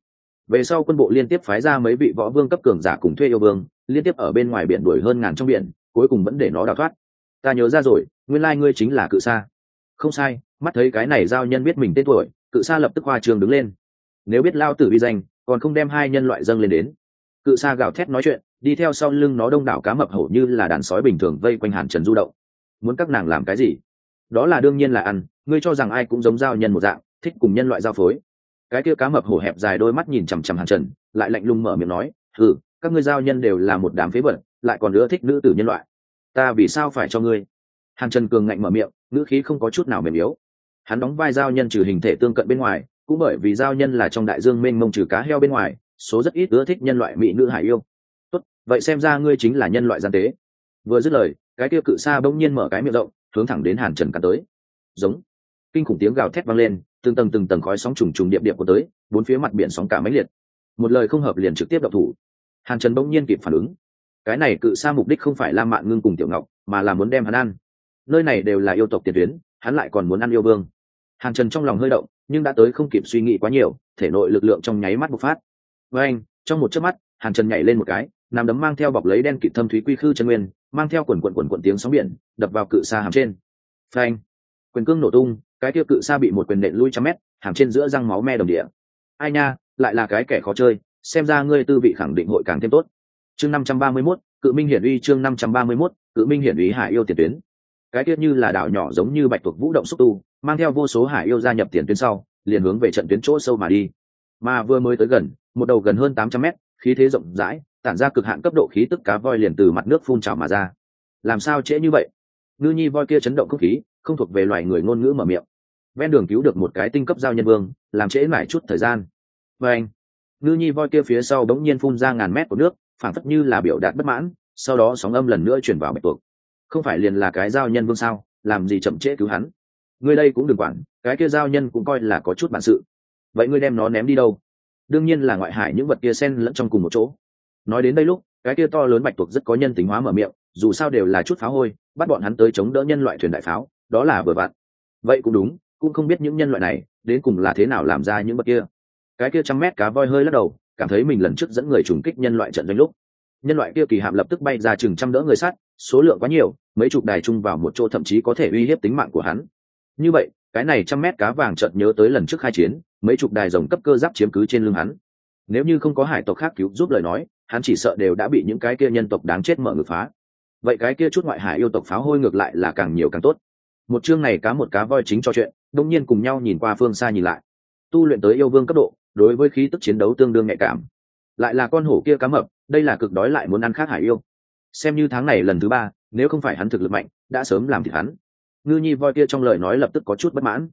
Về sau quân bộ liên tiếp phái ra mấy vị võ vương cấp cường giả cùng thuê yêu vương, liên tiếp ở bên ngoài biển đuổi hơn ngàn trong biển, cuối cùng vẫn để nó đào thoát. Ta nhớ ra rồi, nguyên lai ngươi chính là cự sa. Không sai, mắt thấy cái này giao nhân biết mình tên tuổi, cự sa lập tức hoa trường đứng lên. Nếu biết lao tử vi danh, còn không đem hai nhân loại dâng lên đến. Cự sa gào thét nói chuyện, đi theo sau lưng nó đông đảo cá mập hổ như là đàn sói bình thường vây quanh hàn trần du động. Muốn các nàng làm cái gì? Đó là đương nhiên là ăn, ngươi cho rằng ai cũng giống giao nhân một dạng, thích cùng nhân loại giao phối. Cái kia cá mập hổ hẹp dài đôi mắt nhìn chằm chằm hàn trần, lại lạnh lùng mở miệng nói ừ các ngươi giao nhân đều là một đám phế vật, lại còn nữa thích nữ tử nhân loại. Ta vì sao phải cho ngươi? Hàn trần cường ngạnh mở miệng, ngữ khí không có chút nào mềm yếu. Hắn đóng vai giao nhân trừ hình thể tương cận bên ngoài, cũng bởi vì giao nhân là trong đại dương mênh mông trừ cá heo bên ngoài, số rất ít ưa thích nhân loại mỹ nữ hải yêu. Tốt, vậy xem ra ngươi chính là nhân loại gian tế. Vừa dứt lời, cái kia cự xa bỗng nhiên mở cái miệng rộng hướng thẳng đến hàn trần cắn tới. Giống. Kinh khủng tiếng gào thét vang lên, từng tầng từng tầng khói sóng trùng trùng điệp điệp của tới, bốn phía mặt biển sóng cả máy liệt. Một lời không hợp liền trực tiếp đập thủ. Hàn trần bỗng nhiên kịp phản ứng. Cái này cự xa mục đích không phải la mạn ngưng cùng tiểu ngọc, mà là muốn đem hắn ăn. Nơi này đều là yêu tộc tiền tuyến, hắn lại còn muốn ăn yêu vương. Hàn trần trong lòng hơi động, nhưng đã tới không kịp suy nghĩ quá nhiều, thể nội lực lượng trong nháy mắt bộc phát. Với anh trong một chớp mắt, hàn trần nhảy lên một cái nằm đấm mang theo bọc lấy đen kịt thâm thúy quy khư chân nguyên mang theo quần quần quần quần tiếng sóng biển đập vào cự xa hàm trên. Phanh! Quyền cương nổ tung cái tiêu cự xa bị một quyền nện lui trăm mét hàm trên giữa răng máu me đồng địa. Ai nha lại là cái kẻ khó chơi xem ra ngươi tư vị khẳng định hội càng thêm tốt. Chương năm trăm ba mươi 531, cự minh hiển uy chương năm trăm ba mươi 531, cự minh hiển uy hải yêu tiền tuyến. Cái tiết như là đảo nhỏ giống như bạch tuộc vũ động xúc tu mang theo vô số hải yêu gia nhập tiền tuyến sau liền hướng về trận tuyến chỗ sâu mà đi. Mà vừa mới tới gần một đầu gần hơn tám trăm mét khí thế rộng rãi tản ra cực hạn cấp độ khí tức cá voi liền từ mặt nước phun trào mà ra. Làm sao trễ như vậy? Ngư nhi voi kia chấn động không khí, không thuộc về loài người ngôn ngữ mở miệng. Ven đường cứu được một cái tinh cấp giao nhân vương, làm trễ mãi chút thời gian. Và anh, ngư nhi voi kia phía sau bỗng nhiên phun ra ngàn mét của nước phản phất như là biểu đạt bất mãn, sau đó sóng âm lần nữa chuyển vào bạch tuộc. Không phải liền là cái giao nhân vương sao? Làm gì chậm trễ cứu hắn? Ngươi đây cũng đừng quản, cái kia giao nhân cũng coi là có chút bản sự. Vậy ngươi đem nó ném đi đâu? Đương nhiên là ngoại hải những vật kia xen lẫn trong cùng một chỗ nói đến đây lúc cái kia to lớn bạch tuộc rất có nhân tính hóa mở miệng dù sao đều là chút pháo hôi bắt bọn hắn tới chống đỡ nhân loại thuyền đại pháo đó là vừa vặn. Vậy cũng đúng cũng không biết những nhân loại này đến cùng là thế nào làm ra những bậc kia. Cái kia trăm mét cá voi hơi lắc đầu cảm thấy mình lần trước dẫn người trùng kích nhân loại trận doanh lúc. Nhân loại kia kỳ hạm lập tức bay ra chừng trăm đỡ người sát, số lượng quá nhiều mấy chục đài chung vào một chỗ thậm chí có thể uy hiếp tính mạng của hắn. Như vậy cái này trăm mét cá vàng chợt nhớ tới lần trước khai chiến mấy chục đài rồng cấp cơ giáp chiếm cứ trên lưng hắn nếu như không có hải tộc khác cứu giúp lời nói, hắn chỉ sợ đều đã bị những cái kia nhân tộc đáng chết mở ngược phá. Vậy cái kia chút ngoại hải yêu tộc pháo hôi ngược lại là càng nhiều càng tốt. Một chương này cá một cá voi chính cho chuyện, đông nhiên cùng nhau nhìn qua phương xa nhìn lại. Tu luyện tới yêu vương cấp độ, đối với khí tức chiến đấu tương đương nhạy cảm. Lại là con hổ kia cá mập, đây là cực đói lại muốn ăn khác hải yêu. Xem như tháng này lần thứ ba, nếu không phải hắn thực lực mạnh, đã sớm làm thịt hắn. Ngư nhi voi kia trong lời nói lập tức có chút bất mãn.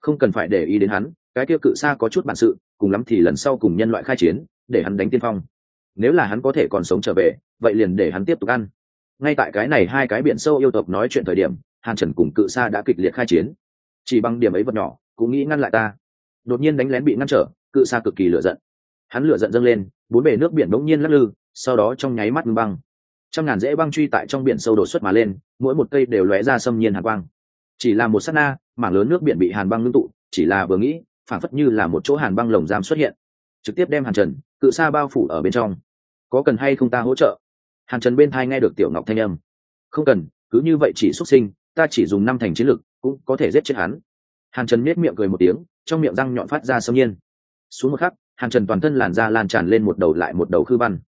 Không cần phải để ý đến hắn cái kia cự xa có chút bản sự, cùng lắm thì lần sau cùng nhân loại khai chiến, để hắn đánh tiên phong. Nếu là hắn có thể còn sống trở về, vậy liền để hắn tiếp tục ăn. Ngay tại cái này hai cái biển sâu yêu tộc nói chuyện thời điểm, hàn trần cùng cự sa đã kịch liệt khai chiến. Chỉ bằng điểm ấy vật nhỏ, cũng nghĩ ngăn lại ta. Đột nhiên đánh lén bị ngăn trở, cự sa cực kỳ lựa giận. Hắn lựa giận dâng lên, bốn bề nước biển bỗng nhiên lắc lư, sau đó trong nháy mắt ngưng băng. Trăm ngàn dễ băng truy tại trong biển sâu đổ xuất mà lên, mỗi một cây đều lóe ra xâm nhiên hàn quang. Chỉ là một s á t na, mảng lớn nước biển bị hàn băng ngưng tụ, chỉ là vừa nghĩ phản phất như là một chỗ hàn băng lồng giam xuất hiện. Trực tiếp đem hàn trần, cự sa bao phủ ở bên trong. Có cần hay không ta hỗ trợ? Hàn trần bên thai nghe được tiểu ngọc thanh âm. Không cần, cứ như vậy chỉ xuất sinh, ta chỉ dùng năm thành chiến lực, cũng có thể giết chết hắn. Hàn trần miết miệng cười một tiếng, trong miệng răng nhọn phát ra sâm nhiên. Xuống một khắc, hàn trần toàn thân làn da lan tràn lên một đầu lại một đầu khư văn.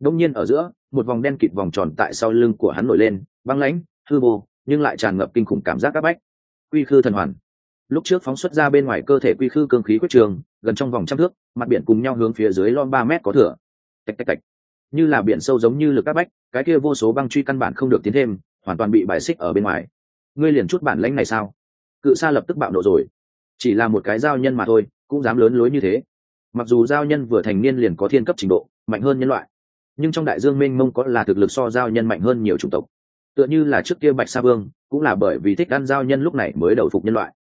Đông nhiên ở giữa, một vòng đen kịt vòng tròn tại sau lưng của hắn nổi lên, băng lãnh, hư vô, nhưng lại tràn ngập kinh khủng cảm giác áp bách. Quy khư thần hoàn lúc trước phóng xuất ra bên ngoài cơ thể quy khư cương khí quyết trường, gần trong vòng trăm thước, mặt biển cùng nhau hướng phía dưới lon ba mét có thửa tạch tạch tạch. Như là biển sâu giống như lực áp bách, cái kia vô số băng truy căn bản không được tiến thêm, hoàn toàn bị bài xích ở bên ngoài. Ngươi liền chút bản lãnh này sao? Cự sa lập tức bạo nộ rồi. Chỉ là một cái giao nhân mà thôi, cũng dám lớn lối như thế. Mặc dù giao nhân vừa thành niên liền có thiên cấp trình độ, mạnh hơn nhân loại, nhưng trong đại dương mênh mông có là thực lực so giao nhân mạnh hơn nhiều chủng tộc. Tựa như là trước kia bạch sa vương, cũng là bởi vì thích ăn giao nhân lúc này mới đầu phục nhân loại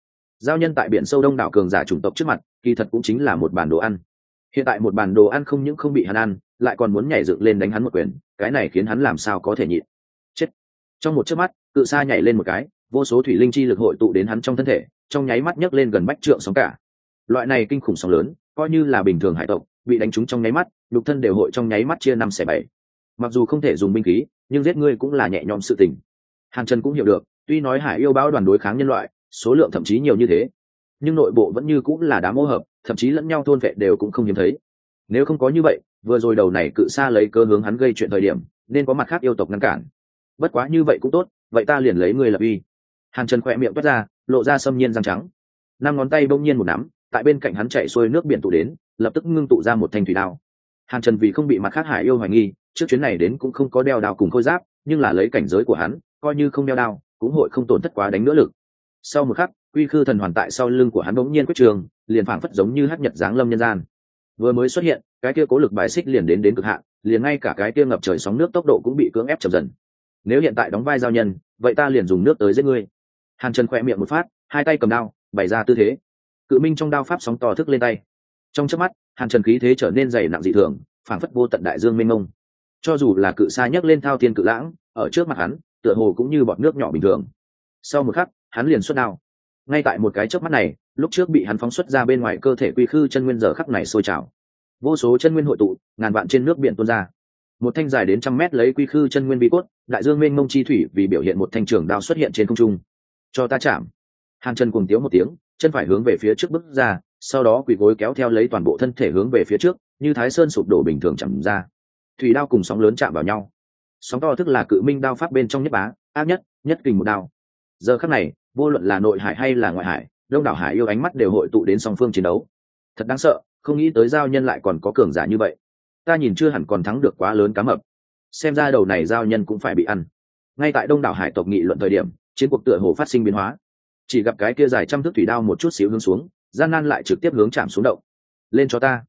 giao nhân tại biển sâu đông đảo cường giả chủng tộc trước mặt, kỳ thật cũng chính là một bản đồ ăn. Hiện tại một bản đồ ăn không những không bị hắn ăn, lại còn muốn nhảy dựng lên đánh hắn một quyền, cái này khiến hắn làm sao có thể nhịn. Chết. Trong một chớp mắt, cự sa nhảy lên một cái, vô số thủy linh chi lực hội tụ đến hắn trong thân thể, trong nháy mắt nhấc lên gần bách trượng sóng cả. Loại này kinh khủng sóng lớn, coi như là bình thường hải tộc, bị đánh trúng trong nháy mắt lục thân đều hội trong nháy mắt chia năm xẻ bảy. Mặc dù không thể dùng binh khí, nhưng giết ngươi cũng là nhẹ nhõm sự tình. Hàn trần cũng hiểu được, tuy nói hải yêu báo đoàn đối kháng nhân loại số lượng thậm chí nhiều như thế. Nhưng nội bộ vẫn như cũng là đám mô hợp, thậm chí lẫn nhau thôn vệ đều cũng không hiếm thấy. Nếu không có như vậy, vừa rồi đầu này cự xa lấy cơ hướng hắn gây chuyện thời điểm, nên có mặt khác yêu tộc ngăn cản. Bất quá như vậy cũng tốt, vậy ta liền lấy người lập uy. Hàn trần khỏe miệng quét ra, lộ ra xâm nhiên răng trắng. Năm ngón tay bỗng nhiên một nắm, tại bên cạnh hắn chạy xuôi nước biển tụ đến, lập tức ngưng tụ ra một thanh thủy đao. Hàn trần vì không bị mặt khác hải yêu hoài nghi, trước chuyến này đến cũng không có đeo đao cùng khôi giáp, nhưng là lấy cảnh giới của hắn, coi như không đeo đao, cũng hội không tổn thất quá đánh nữa lực sau một khắc, quy khư thần hoàn tại sau lưng của hắn bỗng nhiên quyết trường, liền phảng phất giống như hát nhật giáng lâm nhân gian. Vừa mới xuất hiện, cái kia cố lực bài xích liền đến đến cực hạn, liền ngay cả cái kia ngập trời sóng nước tốc độ cũng bị cưỡng ép chậm dần. Nếu hiện tại đóng vai giao nhân, vậy ta liền dùng nước tới giết ngươi. Hàn trần khỏe miệng một phát, hai tay cầm đao, bày ra tư thế. Cự minh trong đao pháp sóng to thức lên tay. Trong chớp mắt, hàn trần khí thế trở nên dày nặng dị thường, phảng phất vô tận đại dương mênh mông. Cho dù là cự xa nhấc lên thao thiên cự lãng, ở trước mặt hắn, tựa hồ cũng như bọt nước nhỏ bình thường. Sau một khắc hắn liền xuất đao. Ngay tại một cái chớp mắt này, lúc trước bị hắn phóng xuất ra bên ngoài cơ thể quy khư chân nguyên giờ khắc này sôi trào. Vô số chân nguyên hội tụ, ngàn vạn trên nước biển tuôn ra. Một thanh dài đến trăm mét lấy quy khư chân nguyên bị cốt, đại dương mênh mông chi thủy vì biểu hiện một thanh trường đao xuất hiện trên không trung. Cho ta chạm. Hàn chân cùng tiếu một tiếng, chân phải hướng về phía trước bước ra, sau đó quỳ gối kéo theo lấy toàn bộ thân thể hướng về phía trước, như thái sơn sụp đổ bình thường chậm ra. Thủy đao cùng sóng lớn chạm vào nhau. Sóng to thức là cự minh đao pháp bên trong nhất bá áp nhất nhất kình một đao. Giờ khắc này vô luận là nội hải hay là ngoại hải, đông đảo hải yêu ánh mắt đều hội tụ đến song phương chiến đấu. Thật đáng sợ, không nghĩ tới giao nhân lại còn có cường giả như vậy. Ta nhìn chưa hẳn còn thắng được quá lớn cá mập. Xem ra đầu này giao nhân cũng phải bị ăn. Ngay tại đông đảo hải tộc nghị luận thời điểm, chiến cuộc tựa hồ phát sinh biến hóa. Chỉ gặp cái kia dài trăm thước thủy đao một chút xíu hướng xuống, gian nan lại trực tiếp hướng chạm xuống động. Lên cho ta.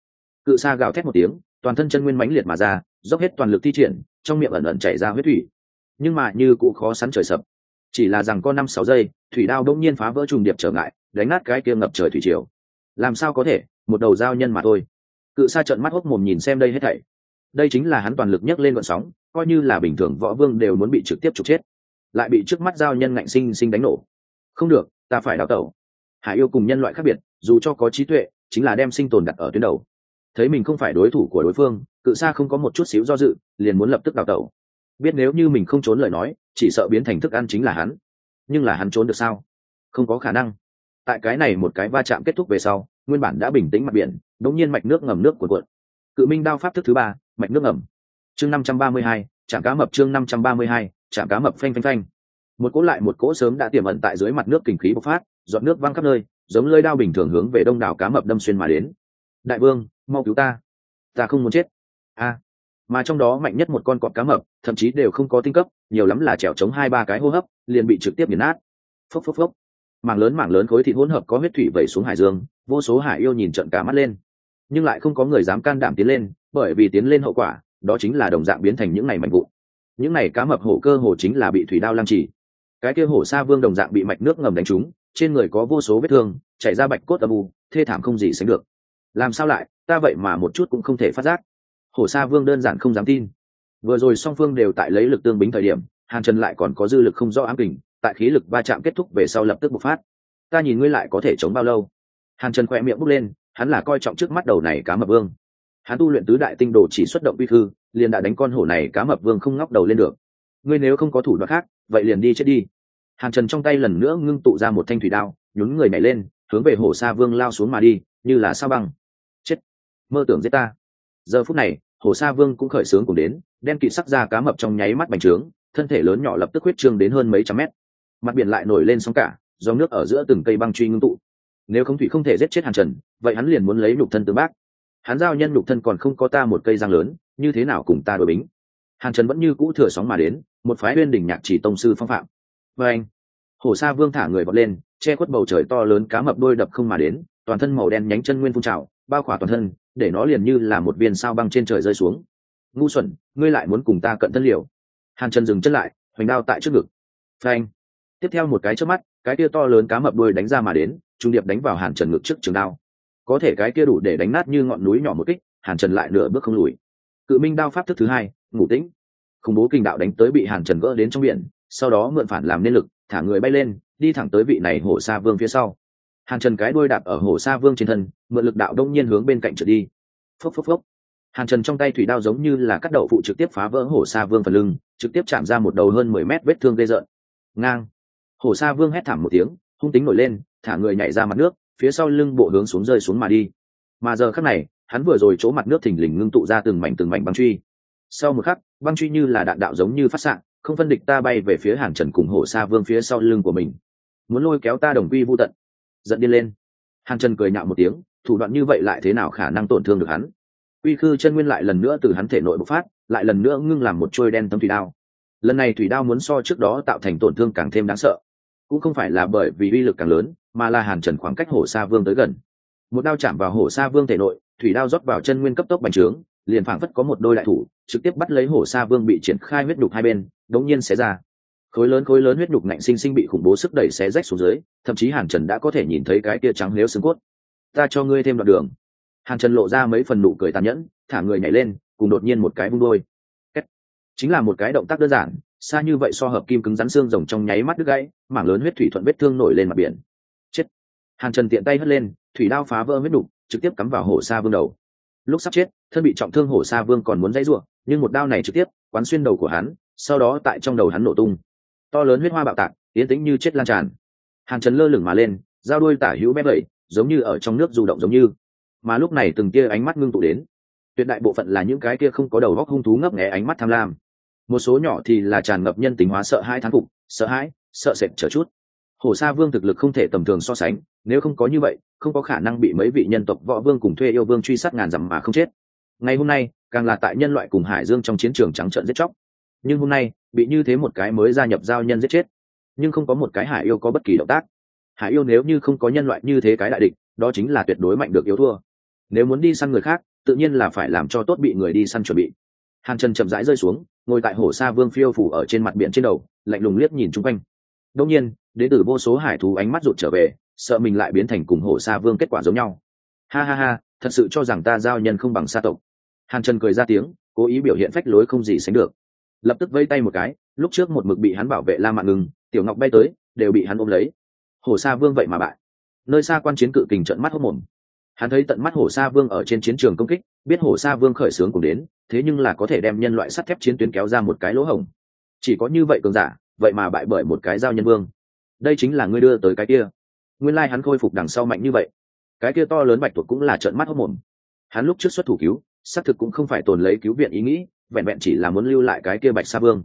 Cự sa gào thét một tiếng, toàn thân chân nguyên mãnh liệt mà ra, dốc hết toàn lực thi triển, trong miệng ẩn ẩn chảy ra huyết thủy. Nhưng mà như cụ khó sắn trời sập chỉ là rằng có năm sáu giây, thủy đao đông nhiên phá vỡ trùng điệp trở ngại, đánh nát cái kia ngập trời thủy triều. Làm sao có thể, một đầu giao nhân mà thôi. Cự sa trợn mắt hốc mồm nhìn xem đây hết thảy. Đây chính là hắn toàn lực nhấc lên vận sóng, coi như là bình thường võ vương đều muốn bị trực tiếp trục chết. Lại bị trước mắt giao nhân ngạnh sinh sinh đánh nổ. Không được, ta phải đào tẩu. Hải yêu cùng nhân loại khác biệt, dù cho có trí tuệ, chính là đem sinh tồn đặt ở tuyến đầu. Thấy mình không phải đối thủ của đối phương, cự sa không có một chút xíu do dự, liền muốn lập tức đào tẩu. Biết nếu như mình không trốn lời nói chỉ sợ biến thành thức ăn chính là hắn. Nhưng là hắn trốn được sao? Không có khả năng. Tại cái này một cái va chạm kết thúc về sau, nguyên bản đã bình tĩnh mặt biển, đống nhiên mạch nước ngầm nước của cuộn. Cự minh đao pháp thức thứ ba, mạch nước ngầm. Chương năm trăm ba mươi hai trạm cá mập chương năm trăm ba mươi hai trạm cá mập phanh phanh phanh. Một cỗ lại một cỗ sớm đã tiềm ẩn tại dưới mặt nước kinh khí bộc phát dọn nước văng khắp nơi, giống lơi đao bình thường hướng về đông đảo cá mập đâm xuyên mà đến. Đại vương, mau cứu ta. Ta không muốn chết. A mà trong đó mạnh nhất một con cọp cá mập, thậm chí đều không có tinh cấp, nhiều lắm là trèo chống hai ba cái hô hấp, liền bị trực tiếp nghiền nát. Phốc phốc phốc. Mảng lớn mảng lớn khối thịt hỗn hợp có huyết thủy vẩy xuống hải dương, vô số hải yêu nhìn trận cả mắt lên. Nhưng lại không có người dám can đảm tiến lên, bởi vì tiến lên hậu quả, đó chính là đồng dạng biến thành những ngày mạnh vụn. những ngày cá mập hổ cơ hồ chính là bị thủy đao lăng trì. Cái kia hổ sa vương đồng dạng bị mạch nước ngầm đánh trúng, trên người có vô số vết thương, chảy ra bạch cốt âm u, thê thảm không gì sánh được. Làm sao lại, ta vậy mà một chút cũng không thể phát giác hổ sa vương đơn giản không dám tin. Vừa rồi song phương đều tại lấy lực tương bính thời điểm, hàn trần lại còn có dư lực không rõ ám kình, tại khí lực va chạm kết thúc về sau lập tức bộc phát. Ta nhìn ngươi lại có thể chống bao lâu? Hàn trần khỏe miệng bốc lên, hắn là coi trọng trước mắt đầu này cá mập vương. Hắn tu luyện tứ đại tinh đồ chỉ xuất động uy thư, liền đã đánh con hổ này cá mập vương không ngóc đầu lên được. Ngươi nếu không có thủ đoạn khác, vậy liền đi chết đi. Hàn trần trong tay lần nữa ngưng tụ ra một thanh thủy đao, nhún người nhảy lên, hướng về hổ sa vương lao xuống mà đi, như là sao băng. Chết. Mơ tưởng giết ta giờ phút này, hồ sa vương cũng khởi sướng cùng đến, đen kịt sắc ra cá mập trong nháy mắt bành trướng, thân thể lớn nhỏ lập tức huyết trương đến hơn mấy trăm mét. Mặt biển lại nổi lên sóng cả, do nước ở giữa từng cây băng truy ngưng tụ. Nếu không thủy không thể giết chết hàn trần, vậy hắn liền muốn lấy nhục thân tương bác. Hắn giao nhân nhục thân còn không có ta một cây răng lớn, như thế nào cùng ta đổi bính? Hàn trần vẫn như cũ thừa sóng mà đến, một phái uyên đỉnh nhạc chỉ tông sư phong phạm. Và anh hổ sa vương thả người bật lên, che khuất bầu trời to lớn cá mập đôi đập không mà đến, toàn thân màu đen nhánh chân nguyên phun trào, bao khỏa toàn thân để nó liền như là một viên sao băng trên trời rơi xuống. Ngu xuẩn, ngươi lại muốn cùng ta cận thân liều. Hàn trần dừng chân lại, hoành đao tại trước ngực. Phanh. Tiếp theo một cái trước mắt, cái kia to lớn cá mập đuôi đánh ra mà đến, trung điệp đánh vào hàn trần ngực trước trường đao. Có thể cái kia đủ để đánh nát như ngọn núi nhỏ một kích, hàn trần lại nửa bước không lùi. Cự minh đao pháp thức thứ hai, ngủ tĩnh. Khủng bố kinh đạo đánh tới bị hàn trần gỡ đến trong biển, sau đó mượn phản làm nên lực, thả người bay lên, đi thẳng tới vị này hổ sa vương phía sau hàn trần cái đuôi đạp ở hổ sa vương trên thân, mượn lực đạo đông nhiên hướng bên cạnh trượt đi. Phốc phốc phốc. Hàn trần trong tay thủy đao giống như là cắt đậu phụ trực tiếp phá vỡ hổ sa vương phần lưng, trực tiếp chạm ra một đầu hơn mười mét vết thương gây rợn. Ngang. Hổ sa vương hét thảm một tiếng, hung tính nổi lên, thả người nhảy ra mặt nước, phía sau lưng bộ hướng xuống rơi xuống mà đi. Mà giờ khắc này, hắn vừa rồi chỗ mặt nước thình lình ngưng tụ ra từng mảnh từng mảnh băng truy. Sau một khắc, băng truy như là đạn đạo giống như phát s không phân địch ta bay về phía hàn trần cùng hổ sa vương phía sau lưng của mình. Muốn lôi kéo ta đồng quy vô tận giận điên lên. Hàn trần cười nhạo một tiếng, thủ đoạn như vậy lại thế nào khả năng tổn thương được hắn? Uy khư chân nguyên lại lần nữa từ hắn thể nội bộc phát, lại lần nữa ngưng làm một trôi đen tấm thủy đao. Lần này thủy đao muốn so trước đó tạo thành tổn thương càng thêm đáng sợ. Cũng không phải là bởi vì uy lực càng lớn, mà là hàn trần khoảng cách hổ sa vương tới gần. Một đao chạm vào hổ sa vương thể nội, thủy đao rót vào chân nguyên cấp tốc bành trướng, liền phảng phất có một đôi đại thủ, trực tiếp bắt lấy hổ sa vương bị triển khai huyết đục hai bên, đống nhiên xé ra khối lớn khối lớn huyết đục ngạnh sinh sinh bị khủng bố sức đẩy xé rách xuống dưới, thậm chí hàn trần đã có thể nhìn thấy cái kia trắng nếu xương cốt. Ta cho ngươi thêm đoạn đường. Hàn trần lộ ra mấy phần nụ cười tàn nhẫn, thả người nhảy lên, cùng đột nhiên một cái vung đôi. Chính là một cái động tác đơn giản, xa như vậy so hợp kim cứng rắn xương rồng trong nháy mắt đứt gãy, mảng lớn huyết thủy thuận vết thương nổi lên mặt biển. Chết. Hàn trần tiện tay hất lên, thủy đao phá vỡ huyết đục trực tiếp cắm vào hổ sa vương đầu. Lúc sắp chết, thân bị trọng thương hổ sa vương còn muốn dãy ruộng nhưng một đao này trực tiếp, quán xuyên đầu của hắn, sau đó tại trong đầu hắn nổ tung to lớn huyết hoa bạo tạc, yến tĩnh như chết lan tràn. Hàn trần lơ lửng mà lên, dao đuôi tả hữu bép vẩy giống như ở trong nước du động giống như. Mà lúc này từng tia ánh mắt ngưng tụ đến. Tuyệt đại bộ phận là những cái kia không có đầu góc hung thú ngấp nghé ánh mắt tham lam. Một số nhỏ thì là tràn ngập nhân tính hóa sợ hãi thán phục, sợ hãi, sợ sệt trở chút. Hổ sa vương thực lực không thể tầm thường so sánh, nếu không có như vậy, không có khả năng bị mấy vị nhân tộc võ vương cùng thuê yêu vương truy sát ngàn dặm mà không chết. Ngày hôm nay, càng là tại nhân loại cùng hải dương trong chiến trường trắng trợn giết chóc nhưng hôm nay, bị như thế một cái mới gia nhập giao nhân giết chết. Nhưng không có một cái hải yêu có bất kỳ động tác. Hải yêu nếu như không có nhân loại như thế cái đại địch, đó chính là tuyệt đối mạnh được yếu thua. Nếu muốn đi săn người khác, tự nhiên là phải làm cho tốt bị người đi săn chuẩn bị. Hàn trần chậm rãi rơi xuống, ngồi tại hồ sa vương phiêu phủ ở trên mặt biển trên đầu, lạnh lùng liếc nhìn chung quanh. Đông nhiên đến từ vô số hải thú ánh mắt rụt trở về, sợ mình lại biến thành cùng hồ sa vương kết quả giống nhau. Ha ha ha, thật sự cho rằng ta giao nhân không bằng sa tộc. Hàn trần cười ra tiếng, cố ý biểu hiện phách lối không gì sánh được lập tức vây tay một cái, lúc trước một mực bị hắn bảo vệ la mạng ngừng tiểu ngọc bay tới, đều bị hắn ôm lấy. Hồ sa vương vậy mà bại. Nơi xa quan chiến cự kình trận mắt hốc mồm. Hắn thấy tận mắt hổ sa vương ở trên chiến trường công kích, biết hổ sa vương khởi xướng cùng đến, thế nhưng là có thể đem nhân loại sắt thép chiến tuyến kéo ra một cái lỗ hổng. Chỉ có như vậy cường giả, vậy mà bại bởi một cái giao nhân vương. Đây chính là ngươi đưa tới cái kia. Nguyên lai hắn khôi phục đằng sau mạnh như vậy. Cái kia to lớn bạch thuộc cũng là trợn mắt hốc mồm. Hắn lúc trước xuất thủ cứu xác thực cũng không phải tồn lấy cứu viện ý nghĩ, vẹn vẹn chỉ là muốn lưu lại cái kia bạch sa vương.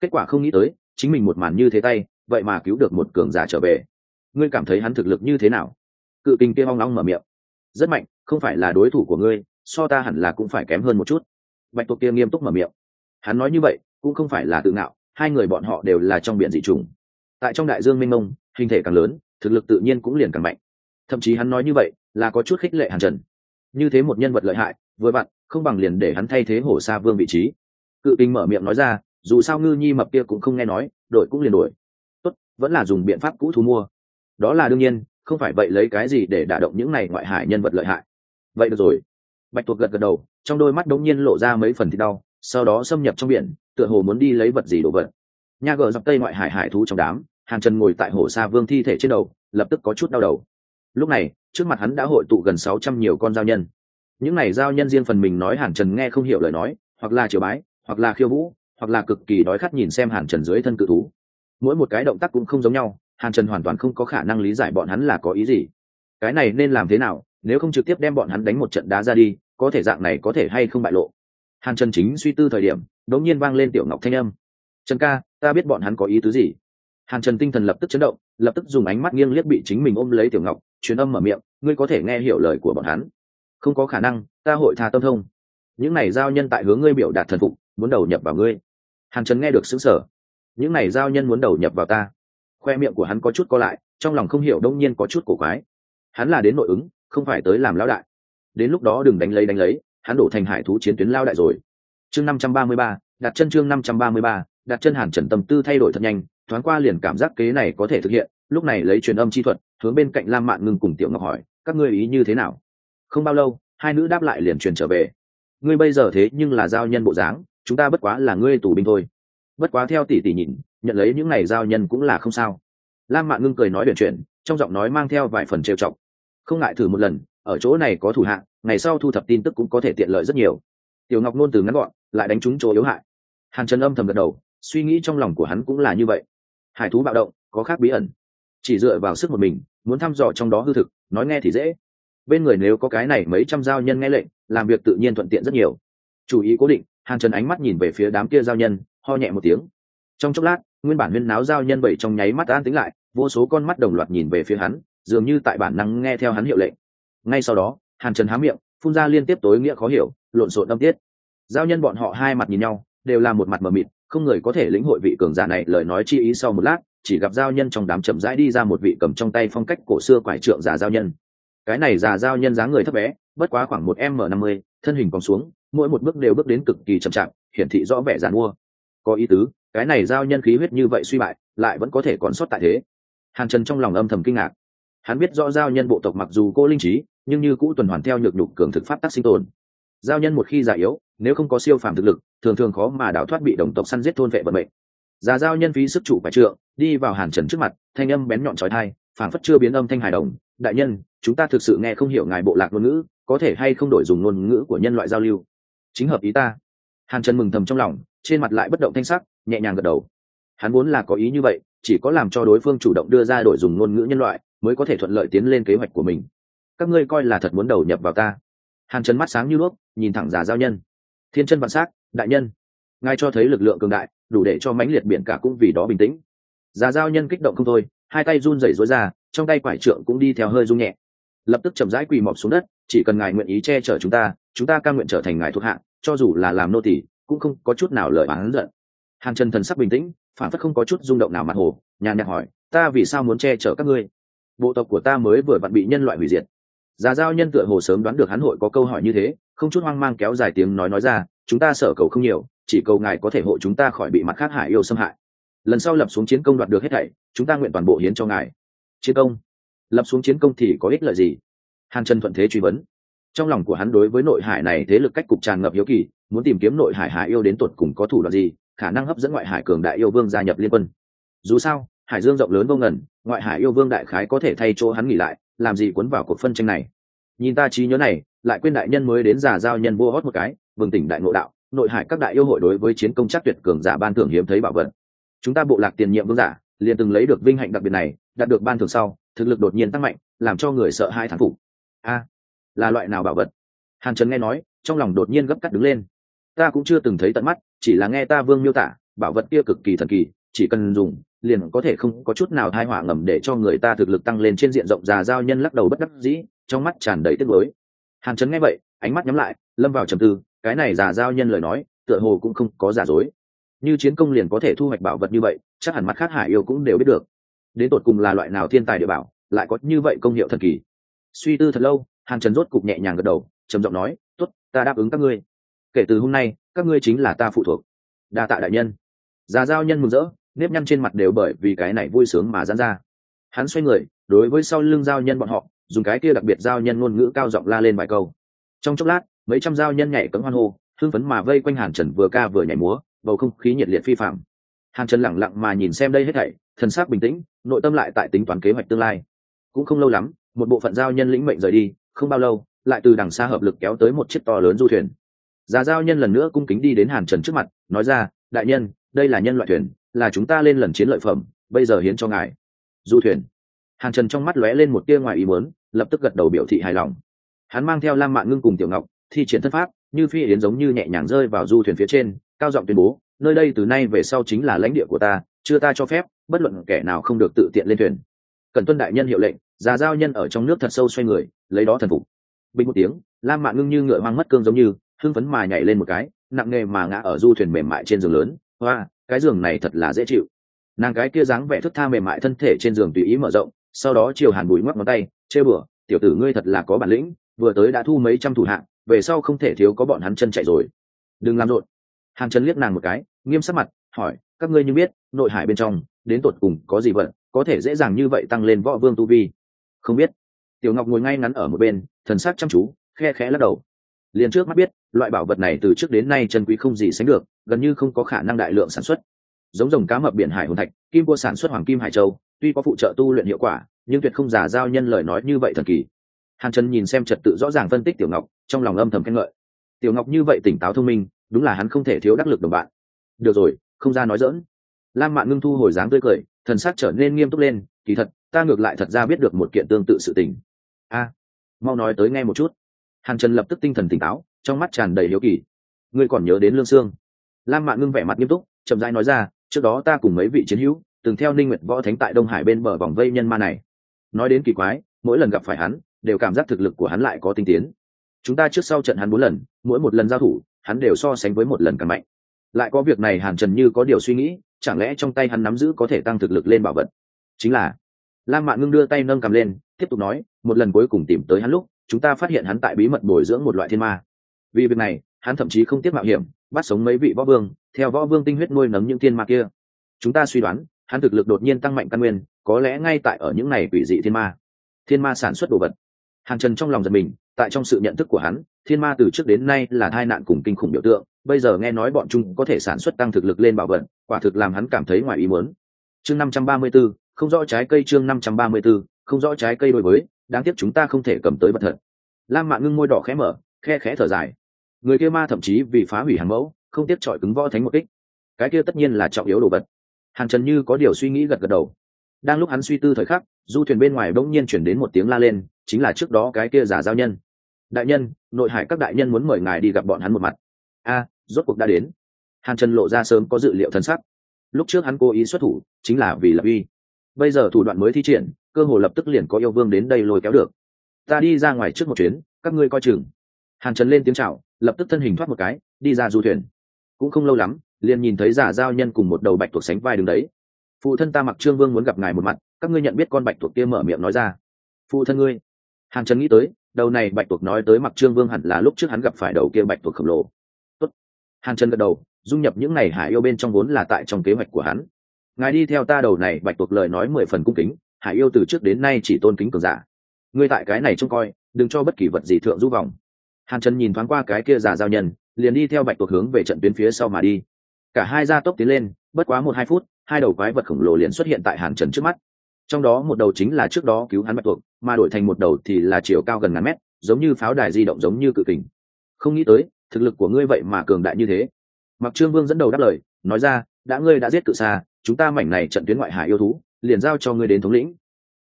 Kết quả không nghĩ tới, chính mình một màn như thế tay, vậy mà cứu được một cường giả trở về. Ngươi cảm thấy hắn thực lực như thế nào? Cự kinh kia hoang long mở miệng. Rất mạnh, không phải là đối thủ của ngươi, so ta hẳn là cũng phải kém hơn một chút. Bạch tuộc kia nghiêm túc mở miệng. Hắn nói như vậy, cũng không phải là tự ngạo, hai người bọn họ đều là trong biển dị trùng tại trong đại dương mênh mông, hình thể càng lớn, thực lực tự nhiên cũng liền càng mạnh. Thậm chí hắn nói như vậy, là có chút khích lệ hàn trần. Như thế một nhân vật lợi hại vừa vặn, không bằng liền để hắn thay thế hổ sa vương vị trí. Cự kinh mở miệng nói ra, dù sao ngư nhi mập kia cũng không nghe nói, đổi cũng liền đổi. Tốt, vẫn là dùng biện pháp cũ thu mua. Đó là đương nhiên, không phải vậy lấy cái gì để đả động những này ngoại hải nhân vật lợi hại. Vậy được rồi. Bạch tuộc gật gật đầu, trong đôi mắt đống nhiên lộ ra mấy phần thịt đau, sau đó xâm nhập trong biển, tựa hồ muốn đi lấy vật gì đồ vật. Nha gờ dọc tây ngoại hải hải thú trong đám, hàn trần ngồi tại hồ sa vương thi thể trên đầu, lập tức có chút đau đầu. Lúc này, trước mặt hắn đã hội tụ gần sáu trăm nhiều con giao nhân những này giao nhân riêng phần mình nói hàn trần nghe không hiểu lời nói, hoặc là triều bái, hoặc là khiêu vũ, hoặc là cực kỳ đói khát nhìn xem hàn trần dưới thân cự thú. Mỗi một cái động tác cũng không giống nhau, hàn trần hoàn toàn không có khả năng lý giải bọn hắn là có ý gì. Cái này nên làm thế nào, nếu không trực tiếp đem bọn hắn đánh một trận đá ra đi, có thể dạng này có thể hay không bại lộ? Hàn trần chính suy tư thời điểm, đột nhiên vang lên tiểu ngọc thanh âm. Trần ca, ta biết bọn hắn có ý tứ gì. Hàn trần tinh thần lập tức chấn động, lập tức dùng ánh mắt nghiêng liếc bị chính mình ôm lấy tiểu ngọc, truyền âm mở miệng, ngươi có thể nghe hiểu lời của bọn hắn không có khả năng, ta hội tha tâm thông. Những này giao nhân tại hướng ngươi biểu đạt thần phục, muốn đầu nhập vào ngươi. Hàn trần nghe được xứng sở những này giao nhân muốn đầu nhập vào ta. Khoe miệng của hắn có chút co lại, trong lòng không hiểu đông nhiên có chút cổ quái. Hắn là đến nội ứng, không phải tới làm lão đại. Đến lúc đó đừng đánh lấy đánh lấy, hắn đổ thành hải thú chiến tuyến lao đại rồi. Chương năm trăm ba mươi ba, đặt chân chương năm trăm ba mươi ba, đặt chân hàn trần tâm tư thay đổi thật nhanh, thoáng qua liền cảm giác kế này có thể thực hiện, lúc này lấy truyền âm chi thuật, hướng bên cạnh lam mạn ngưng cùng tiểu ngọc hỏi, các ngươi ý như thế nào? Không bao lâu, hai nữ đáp lại liền truyền trở về. Ngươi bây giờ thế nhưng là giao nhân bộ dáng, chúng ta bất quá là ngươi tù binh thôi. Bất quá theo tỷ tỷ nhìn, nhận lấy những này giao nhân cũng là không sao. Lam mạn ngưng cười nói chuyện chuyện, trong giọng nói mang theo vài phần trêu chọc. Không ngại thử một lần, ở chỗ này có thủ hạng, ngày sau thu thập tin tức cũng có thể tiện lợi rất nhiều. Tiểu ngọc nôn từ ngắn gọn, lại đánh trúng chỗ yếu hại. Hàn trần âm thầm gật đầu, suy nghĩ trong lòng của hắn cũng là như vậy. Hải thú bạo động, có khác bí ẩn. Chỉ dựa vào sức một mình, muốn thăm dò trong đó hư thực, nói nghe thì dễ bên người nếu có cái này mấy trăm giao nhân nghe lệnh, làm việc tự nhiên thuận tiện rất nhiều. Chủ ý cố định, hàn trần ánh mắt nhìn về phía đám kia giao nhân, ho nhẹ một tiếng. Trong chốc lát, nguyên bản huyên náo giao nhân bảy trong nháy mắt an tính lại, vô số con mắt đồng loạt nhìn về phía hắn, dường như tại bản năng nghe theo hắn hiệu lệnh. Ngay sau đó, hàn trần há miệng, phun ra liên tiếp tối nghĩa khó hiểu, lộn xộn âm tiết. Giao nhân bọn họ hai mặt nhìn nhau, đều là một mặt mờ mịt, không người có thể lĩnh hội vị cường giả này, lời nói chi ý sau một lát, chỉ gặp giao nhân trong đám chậm rãi đi ra một vị cầm trong tay phong cách cổ xưa quải trượng giả giao nhân cái này già giao nhân dáng người thấp bé, bất quá khoảng một m năm mươi, thân hình còn xuống, mỗi một bước đều bước đến cực kỳ chậm chạp, hiển thị rõ vẻ giàn mua có ý tứ, cái này giao nhân khí huyết như vậy suy bại, lại vẫn có thể còn sót tại thế. Hàn trần trong lòng âm thầm kinh ngạc. Hắn biết rõ giao nhân bộ tộc mặc dù cô linh trí, nhưng như cũ tuần hoàn theo nhược nhục cường thực pháp tác sinh tồn. Giao nhân một khi già yếu, nếu không có siêu phàm thực lực, thường thường khó mà đào thoát bị đồng tộc săn giết thôn vệ vận mệnh. Già giao nhân phí sức chủ phải trượng, đi vào hàn trần trước mặt, thanh âm bén nhọn trói thai phảng phất chưa biến âm thanh hài đồng. Đại nhân chúng ta thực sự nghe không hiểu ngài bộ lạc ngôn ngữ, có thể hay không đổi dùng ngôn ngữ của nhân loại giao lưu? Chính hợp ý ta. Hàn trần mừng thầm trong lòng, trên mặt lại bất động thanh sắc, nhẹ nhàng gật đầu. Hắn vốn là có ý như vậy, chỉ có làm cho đối phương chủ động đưa ra đổi dùng ngôn ngữ nhân loại, mới có thể thuận lợi tiến lên kế hoạch của mình. Các ngươi coi là thật muốn đầu nhập vào ta. Hàn trần mắt sáng như đuốc nhìn thẳng giả giao nhân. Thiên chân vạn s á c đại nhân. Ngài cho thấy lực lượng cường đại, đủ để cho mãnh liệt biển cả cũng vì đó bình tĩnh. Giả giao nhân kích động không thôi, hai tay run rẩy rối ra, trong tay quải trượng cũng đi theo hơi rung nhẹ lập tức chậm rãi quỳ mọp xuống đất, chỉ cần ngài nguyện ý che chở chúng ta chúng ta ca nguyện trở thành ngài thuộc hạ, cho dù là làm nô tỳ, cũng không có chút nào lời oán giận. Hàn trần thần sắc bình tĩnh, phản phất không có chút rung động nào mặt hồ, nhàn nhạt hỏi, ta vì sao muốn che chở các ngươi? Bộ tộc của ta mới vừa vặn bị nhân loại hủy diệt. Già giao nhân tựa hồ sớm đoán được hắn hội có câu hỏi như thế, không chút hoang mang kéo dài tiếng nói nói ra, chúng ta sở cầu không nhiều, chỉ cầu ngài có thể hộ chúng ta khỏi bị mặt khác hải yêu xâm hại. Lần sau lập xuống chiến công đoạt được hết thảy, chúng ta nguyện toàn bộ hiến cho ngài. Chiến công lập xuống chiến công thì có ích lợi gì? Hàn trần thuận thế truy vấn. Trong lòng của hắn đối với nội hải này thế lực cách cục tràn ngập hiếu kỳ, muốn tìm kiếm nội hải hải yêu đến tột cùng có thủ đoạn gì, khả năng hấp dẫn ngoại hải cường đại yêu vương gia nhập liên quân. Dù sao, hải dương rộng lớn vô ngần, ngoại hải yêu vương đại khái có thể thay chỗ hắn nghỉ lại, làm gì cuốn vào cuộc phân tranh này? Nhìn ta trí nhớ này, lại quên đại nhân mới đến giả giao nhân vô hót một cái vừng tỉnh đại ngộ đạo, nội hải các đại yêu hội đối với chiến công chắc tuyệt cường giả ban thưởng hiếm thấy bảo vật. Chúng ta bộ lạc tiền nhiệm vương giả, liền từng lấy được vinh hạnh đặc biệt này, đạt được ban thưởng sau thực lực đột nhiên tăng mạnh, làm cho người sợ hai thán phục. A, là loại nào bảo vật? Hàn trần nghe nói, trong lòng đột nhiên gấp cắt đứng lên. Ta cũng chưa từng thấy tận mắt, chỉ là nghe ta vương miêu tả, bảo vật kia cực kỳ thần kỳ, chỉ cần dùng, liền có thể không có chút nào thai họa ngầm để cho người ta thực lực tăng lên trên diện rộng già giao nhân lắc đầu bất đắc dĩ, trong mắt tràn đầy tiếc lối hàn trấn nghe vậy, ánh mắt nhắm lại, lâm vào trầm tư, cái này già giao nhân lời nói, tựa hồ cũng không có giả dối. Như chiến công liền có thể thu hoạch bảo vật như vậy, chắc hẳn mắt khác hải yêu cũng đều biết được đến tột cùng là loại nào thiên tài địa bảo, lại có như vậy công hiệu thần kỳ. Suy tư thật lâu, hàn trần rốt cục nhẹ nhàng gật đầu, trầm giọng nói t ố t ta đáp ứng các ngươi. Kể từ hôm nay, các ngươi chính là ta phụ thuộc. Đa tạ đại nhân. Già giao nhân mừng rỡ, nếp nhăn trên mặt đều bởi vì cái này vui sướng mà dán ra. Hắn xoay người, đối với sau lưng giao nhân bọn họ, dùng cái kia đặc biệt giao nhân ngôn ngữ cao giọng la lên vài câu. Trong chốc lát, mấy trăm giao nhân nhảy cấm hoan hô, hưng phấn mà vây quanh hàn trần vừa ca vừa nhảy múa, bầu không khí nhiệt liệt phi phạm hàn trần lẳng lặng mà nhìn xem đây hết thảy, thần sắc bình tĩnh, nội tâm lại tại tính toán kế hoạch tương lai. Cũng không lâu lắm, một bộ phận giao nhân lĩnh mệnh rời đi, không bao lâu, lại từ đằng xa hợp lực kéo tới một chiếc to lớn du thuyền. Già giao nhân lần nữa cung kính đi đến hàn trần trước mặt, nói ra, đại nhân, đây là nhân loại thuyền, là chúng ta lên lần chiến lợi phẩm, bây giờ hiến cho ngài. Du thuyền. Hàn trần trong mắt lóe lên một tia ngoài ý muốn, lập tức gật đầu biểu thị hài lòng. Hắn mang theo lam mạng ngưng cùng tiểu ngọc, thi triển thân pháp, như phi yến giống như nhẹ nhàng rơi vào du thuyền phía trên, cao giọng tuyên bố nơi đây từ nay về sau chính là lãnh địa của ta, chưa ta cho phép, bất luận kẻ nào không được tự tiện lên thuyền. Cần tuân đại nhân hiệu lệnh, già giao nhân ở trong nước thật sâu xoay người, lấy đó thần phục. Bình một tiếng, lam mạng ngưng như ngựa hoang mất cương giống như, hưng phấn mà nhảy lên một cái, nặng nề mà ngã ở du thuyền mềm mại trên giường lớn. Hoa, cái giường này thật là dễ chịu. Nàng cái kia dáng vẻ thức tha mềm mại thân thể trên giường tùy ý mở rộng, sau đó chiều hàn bùi ngoắc ngón tay, chê bửa tiểu tử ngươi thật là có bản lĩnh, vừa tới đã thu mấy trăm thủ hạng, về sau không thể thiếu có bọn hắn chân chạy rồi. Đừng làm rộn hàn trần liếc nàng một cái, nghiêm sắc mặt, hỏi, các ngươi như biết, nội hải bên trong, đến tột cùng có gì vận, có thể dễ dàng như vậy tăng lên võ vương tu vi? Không biết. Tiểu ngọc ngồi ngay ngắn ở một bên, thần sắc chăm chú, khe khẽ lắc đầu. Liền trước mắt biết, loại bảo vật này từ trước đến nay chân quý không gì sánh được, gần như không có khả năng đại lượng sản xuất. Giống rồng cá mập biển hải hồn thạch, kim cua sản xuất hoàng kim hải châu, tuy có phụ trợ tu luyện hiệu quả, nhưng tuyệt không giả giao nhân lời nói như vậy thần kỳ. Hàn trần nhìn xem trật tự rõ ràng phân tích tiểu ngọc, trong lòng âm thầm khen ngợi. Tiểu ngọc như vậy tỉnh táo thông minh đúng là hắn không thể thiếu đắc lực đồng bạn. Được rồi, không ra nói dỡn lam mạn ngưng thu hồi dáng tươi cười, thần sắc trở nên nghiêm túc lên, kỳ thật, ta ngược lại thật ra biết được một kiện tương tự sự tình. A, mau nói tới nghe một chút. Hàn trần lập tức tinh thần tỉnh táo, trong mắt tràn đầy hiếu kỳ. Ngươi còn nhớ đến lương sương? Lam mạn ngưng vẻ mặt nghiêm túc, chậm rãi nói ra, trước đó ta cùng mấy vị chiến hữu, từng theo ninh nguyệt võ thánh tại đông hải bên bờ vòng vây nhân ma này. Nói đến kỳ quái, mỗi lần gặp phải hắn, đều cảm giác thực lực của hắn lại có tinh tiến. Chúng ta trước sau trận hắn bốn lần, mỗi một lần giao thủ hắn đều so sánh với một lần càng mạnh. Lại có việc này hàn trần như có điều suy nghĩ, chẳng lẽ trong tay hắn nắm giữ có thể tăng thực lực lên bảo vật? Chính là, lam mạn ngưng đưa tay nâng cầm lên, tiếp tục nói, một lần cuối cùng tìm tới hắn lúc, chúng ta phát hiện hắn tại bí mật bồi dưỡng một loại thiên ma. Vì việc này, hắn thậm chí không tiếc mạo hiểm, bắt sống mấy vị võ vương, theo võ vương tinh huyết nuôi nấng những thiên ma kia. Chúng ta suy đoán, hắn thực lực đột nhiên tăng mạnh căn nguyên, có lẽ ngay tại ở những này quỷ dị thiên ma. Thiên ma sản xuất đồ vật. Hàng trần trong lòng giật mình tại trong sự nhận thức của hắn thiên ma từ trước đến nay là tai nạn cùng kinh khủng biểu tượng bây giờ nghe nói bọn chúng có thể sản xuất tăng thực lực lên bảo vật quả thực làm hắn cảm thấy ngoài ý muốn. Chương năm trăm ba mươi 534, không rõ trái cây chương năm trăm ba mươi 534, không rõ trái cây đối với đáng tiếc chúng ta không thể cầm tới vật thật. Lam mạn ngưng môi đỏ khẽ mở khe khẽ thở dài. Người kia ma thậm chí vì phá hủy hàng mẫu không tiếp trọi cứng võ thánh một kích. Cái kia tất nhiên là trọng yếu đồ vật. Hàn trần như có điều suy nghĩ gật gật đầu. Đang lúc hắn suy tư thời khắc du thuyền bên ngoài bỗng nhiên chuyển đến một tiếng la lên chính là trước đó cái kia giả giao nhân đại nhân, nội hải các đại nhân muốn mời ngài đi gặp bọn hắn một mặt. A, rốt cuộc đã đến. Hàn trần lộ ra sớm có dự liệu thân sắc. Lúc trước hắn cố ý xuất thủ, chính là vì lập uy. Bây giờ thủ đoạn mới thi triển, cơ hồ lập tức liền có yêu vương đến đây lôi kéo được. Ta đi ra ngoài trước một chuyến, các ngươi coi chừng. Hàn trần lên tiếng c h à o lập tức thân hình thoát một cái, đi ra du thuyền. Cũng không lâu lắm, liền nhìn thấy giả giao nhân cùng một đầu bạch tuộc sánh vai đứng đấy. Phụ thân ta mặc trương vương muốn gặp ngài một mặt, các ngươi nhận biết con bạch tuộc kia mở miệng nói ra. Phụ thân ngươi. Hàn trần nghĩ tới đầu này bạch tuộc nói tới mặc trương vương hẳn là lúc trước hắn gặp phải đầu kia bạch tuộc khổng lồ. Tốt. hàn trần gật đầu, dung nhập những này hải yêu bên trong vốn là tại trong kế hoạch của hắn. Ngài đi theo ta đầu này bạch tuộc lời nói mười phần cung kính, hải yêu từ trước đến nay chỉ tôn kính cường giả. Ngươi tại cái này trông coi, đừng cho bất kỳ vật gì thượng du vòng. Hàn trần nhìn thoáng qua cái kia giả giao nhân, liền đi theo bạch tuộc hướng về trận tuyến phía sau mà đi. Cả hai gia tốc tiến lên, bất quá một hai phút, hai đầu quái vật khổng lồ liền xuất hiện tại hàn trần trước mắt trong đó một đầu chính là trước đó cứu hắn bạch tuộc, mà đổi thành một đầu thì là chiều cao gần ngàn mét, giống như pháo đài di động giống như cự kình. Không nghĩ tới, thực lực của ngươi vậy mà cường đại như thế. Mặc trương vương dẫn đầu đáp lời, nói ra, đã ngươi đã giết cự xa chúng ta mảnh này trận tuyến ngoại hải yêu thú, liền giao cho ngươi đến thống lĩnh.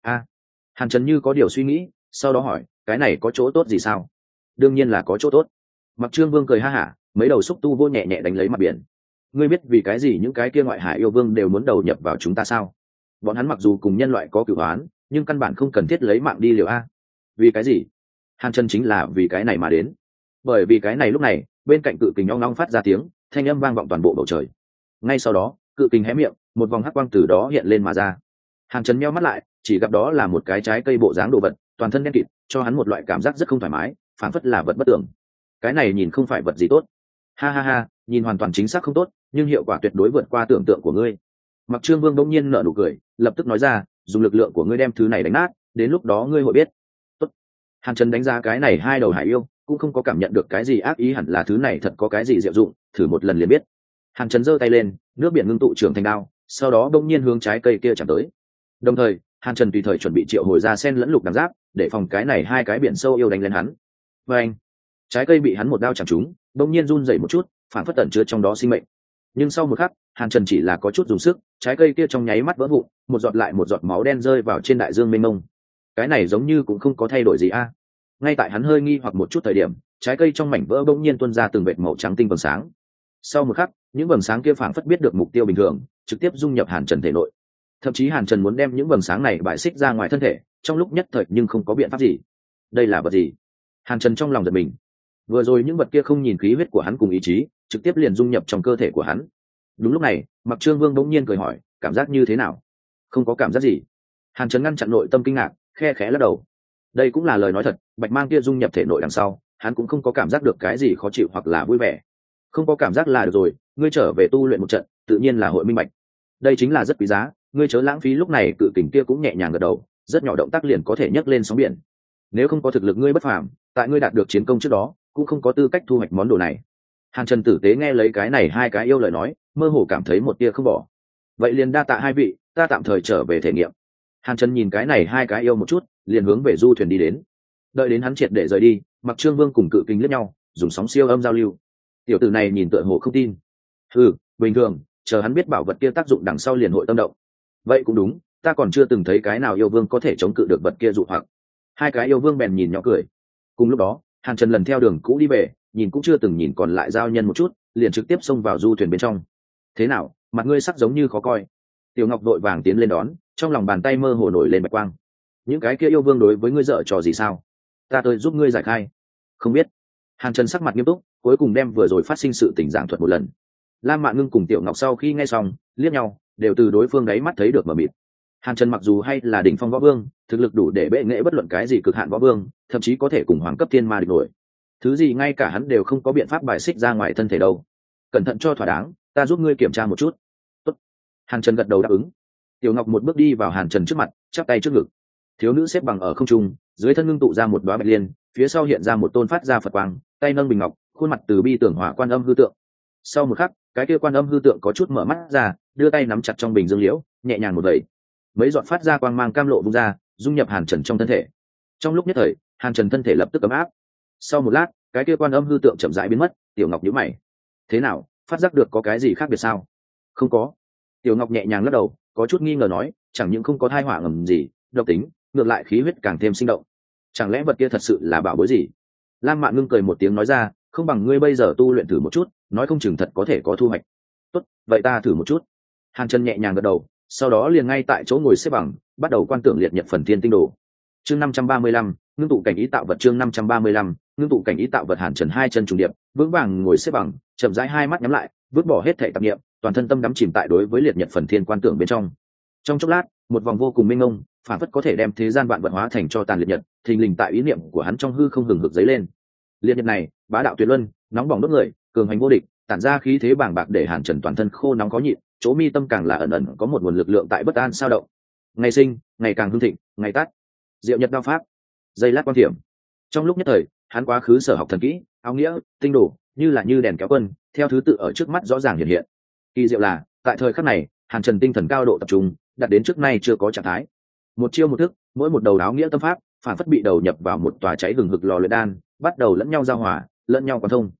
A. Hàn trần như có điều suy nghĩ, sau đó hỏi, cái này có chỗ tốt gì sao? Đương nhiên là có chỗ tốt. Mặc trương vương cười ha hả, mấy đầu xúc tu vô nhẹ nhẹ đánh lấy mặt biển. Ngươi biết vì cái gì những cái kia ngoại hải yêu vương đều muốn đầu nhập vào chúng ta sao? Bọn hắn mặc dù cùng nhân loại có cửu hoán, nhưng căn bản không cần thiết lấy mạng đi liều a. Vì cái gì? Hàn chân chính là vì cái này mà đến. Bởi vì cái này lúc này, bên cạnh cự kình ong long phát ra tiếng, thanh âm vang vọng toàn bộ bầu trời. Ngay sau đó, cự kình hé miệng, một vòng hắc quang từ đó hiện lên mà ra. Hàn trần meo mắt lại, chỉ gặp đó là một cái trái cây bộ dáng đồ vật, toàn thân đen kịt, cho hắn một loại cảm giác rất không thoải mái phản phất là vật bất tưởng. Cái này nhìn không phải vật gì tốt. Ha ha ha, nhìn hoàn toàn chính xác không tốt, nhưng hiệu quả tuyệt đối vượt qua tưởng tượng của ngươi mặc trương vương đông nhiên nở nụ cười, lập tức nói ra, dùng lực lượng của ngươi đem thứ này đánh nát, đến lúc đó ngươi hội biết. Tốt. hàn trần đánh giá cái này hai đầu hải yêu, cũng không có cảm nhận được cái gì ác ý hẳn là thứ này thật có cái gì diệu dụng, thử một lần liền biết. Hàn trần giơ tay lên, nước biển ngưng tụ trưởng thành đao, sau đó đông nhiên hướng trái cây kia chạm tới. Đồng thời, hàn trần tùy thời chuẩn bị triệu hồi ra sen lẫn lục đằng giáp, để phòng cái này hai cái biển sâu yêu đánh lên hắn. Và anh, trái cây bị hắn một đao chẳng trúng đông nhiên run dậy một chút, phản phất tẩn chứa trong đó sinh mệnh nhưng sau một khắc, hàn trần chỉ là có chút dùng sức, trái cây kia trong nháy mắt vỡ vụn, một giọt lại một giọt máu đen rơi vào trên đại dương mênh mông. Cái này giống như cũng không có thay đổi gì a. Ngay tại hắn hơi nghi hoặc một chút thời điểm, trái cây trong mảnh vỡ bỗng nhiên tuôn ra từng vệt màu trắng tinh vầng sáng. Sau một khắc, những vầng sáng kia phảng phất biết được mục tiêu bình thường, trực tiếp dung nhập hàn trần thể nội. Thậm chí hàn trần muốn đem những vầng sáng này bại xích ra ngoài thân thể, trong lúc nhất thời nhưng không có biện pháp gì. Đây là vật gì? Hàn trần trong lòng giật mình vừa rồi những vật kia không nhìn khí huyết của hắn cùng ý chí, trực tiếp liền dung nhập trong cơ thể của hắn. Đúng lúc này mặc trương vương bỗng nhiên cười hỏi, cảm giác như thế nào? Không có cảm giác gì. Hàn trấn ngăn chặn nội tâm kinh ngạc, khe khẽ lắc đầu. Đây cũng là lời nói thật, bạch mang kia dung nhập thể nội đằng sau, hắn cũng không có cảm giác được cái gì khó chịu hoặc là vui vẻ. Không có cảm giác là được rồi, ngươi trở về tu luyện một trận, tự nhiên là hội minh bạch. Đây chính là rất quý giá, ngươi chớ lãng phí. Lúc này, cự kình kia cũng nhẹ nhàng gật đầu, rất nhỏ động tác liền có thể nhấc lên sóng biển. Nếu không có thực lực ngươi bất phàm, tại ngươi đạt được chiến công trước đó cũng không có tư cách thu hoạch món đồ này. Hàn trần tử tế nghe lấy cái này hai cái yêu lời nói, mơ hồ cảm thấy một tia không bỏ. Vậy liền đa tạ hai vị, ta tạm thời trở về thể nghiệm. Hàn trần nhìn cái này hai cái yêu một chút, liền hướng về du thuyền đi đến. Đợi đến hắn triệt để rời đi mặc trương vương cùng cự kinh lướt nhau, dùng sóng siêu âm giao lưu. Tiểu tử này nhìn tựa hồ không tin. Ừ bình thường, chờ hắn biết bảo vật kia tác dụng đằng sau liền hội tâm động. Vậy cũng đúng, ta còn chưa từng thấy cái nào yêu vương có thể chống cự được vật kia dụ hoặc. Hai cái yêu vương bèn nhìn nhỏ cười. Cùng lúc đó hàn trần lần theo đường cũ đi về, nhìn cũng chưa từng nhìn còn lại giao nhân một chút, liền trực tiếp xông vào du thuyền bên trong. Thế nào, mặt ngươi sắc giống như khó coi. Tiểu ngọc đội vàng tiến lên đón, trong lòng bàn tay mơ hồ nổi lên bạch quang. Những cái kia yêu vương đối với ngươi dở trò gì sao? Ta tới giúp ngươi giải khai. Không biết. Hàn trần sắc mặt nghiêm túc, cuối cùng đem vừa rồi phát sinh sự tình giảng thuật một lần. Lam mạ ngưng cùng tiểu ngọc sau khi nghe xong, liếc nhau, đều từ đối phương đáy mắt thấy được mờ mịt hàn trần mặc dù hay là đỉnh phong võ vương, thực lực đủ để bệ nghệ bất luận cái gì cực hạn võ vương, thậm chí có thể cùng hoàng cấp thiên ma địch nổi. Thứ gì ngay cả hắn đều không có biện pháp bài xích ra ngoài thân thể đâu. Cẩn thận cho thỏa đáng, ta giúp ngươi kiểm tra một chút. Tốt. hàn trần gật đầu đáp ứng. Tiểu ngọc một bước đi vào hàn trần trước mặt, chắp tay trước ngực. Thiếu nữ xếp bằng ở không trung, dưới thân ngưng tụ ra một đoá bạch liên, phía sau hiện ra một tôn phát ra phật quang, tay nâng bình ngọc, khuôn mặt từ bi tưởng hỏa quan âm hư tượng. Sau một khắc, cái kia quan âm hư tượng có chút mở mắt ra, đưa tay nắm chặt trong bình dương liễu, nhẹ nhàng một vẩy mấy giọt phát ra quang mang cam lộ vung ra, dung nhập hàn trần trong thân thể. Trong lúc nhất thời, hàn trần thân thể lập tức ấm áp. Sau một lát, cái kia quan âm hư tượng chậm rãi biến mất, tiểu ngọc nhíu mày. Thế nào, phát giác được có cái gì khác biệt sao? Không có. Tiểu ngọc nhẹ nhàng lắc đầu, có chút nghi ngờ nói, chẳng những không có thai hỏa ngầm gì, độc tính, ngược lại khí huyết càng thêm sinh động. Chẳng lẽ vật kia thật sự là bảo bối gì? Lam mạn ngưng cười một tiếng nói ra, không bằng ngươi bây giờ tu luyện thử một chút, nói không chừng thật có thể có thu hoạch. Tốt, vậy ta thử một chút. Hàn trần nhẹ nhàng gật đầu sau đó liền ngay tại chỗ ngồi xếp bằng, bắt đầu quan tưởng liệt nhật phần thiên tinh đồ. Chương năm trăm ba mươi lăm, ngưng tụ cảnh ý tạo vật chương năm trăm ba mươi lăm, ngưng tụ cảnh ý tạo vật hàn trần hai chân trùng điệp, vững vàng ngồi xếp bằng, chậm rãi hai mắt nhắm lại, vứt bỏ hết thể tạp nghiệm toàn thân tâm đắm chìm tại đối với liệt nhật phần thiên quan tưởng bên trong. Trong chốc lát, một vòng vô cùng minh ông phản phất có thể đem thế gian vạn vật hóa thành cho tàn liệt nhật, thình lình tại ý niệm của hắn trong hư không hừng hực dấy lên. Liệt nhật này, bá đạo tuyệt luân, nóng bỏng đốt người, cường hành vô địch, tản ra khí thế bảng bạc để hàn trần toàn thân khô nóng có nhịn chỗ mi tâm càng là ẩn ẩn có một nguồn lực lượng tại bất an sao động. Ngày sinh, ngày càng hưng thịnh, ngày tắt. Diệu nhật đao pháp. Dây lát quan thiểm. Trong lúc nhất thời, hắn quá khứ sở học thần kỹ, áo nghĩa, tinh đồ, như là như đèn kéo quân, theo thứ tự ở trước mắt rõ ràng hiện hiện. Kỳ diệu là, tại thời khắc này, hàn trần tinh thần cao độ tập trung, đạt đến trước nay chưa có trạng thái. Một chiêu một thức, mỗi một đầu áo nghĩa tâm pháp, phản phất bị đầu nhập vào một tòa cháy hừng hực lò luyện đan, bắt đầu lẫn nhau giao hòa, lẫn nhau quan thông.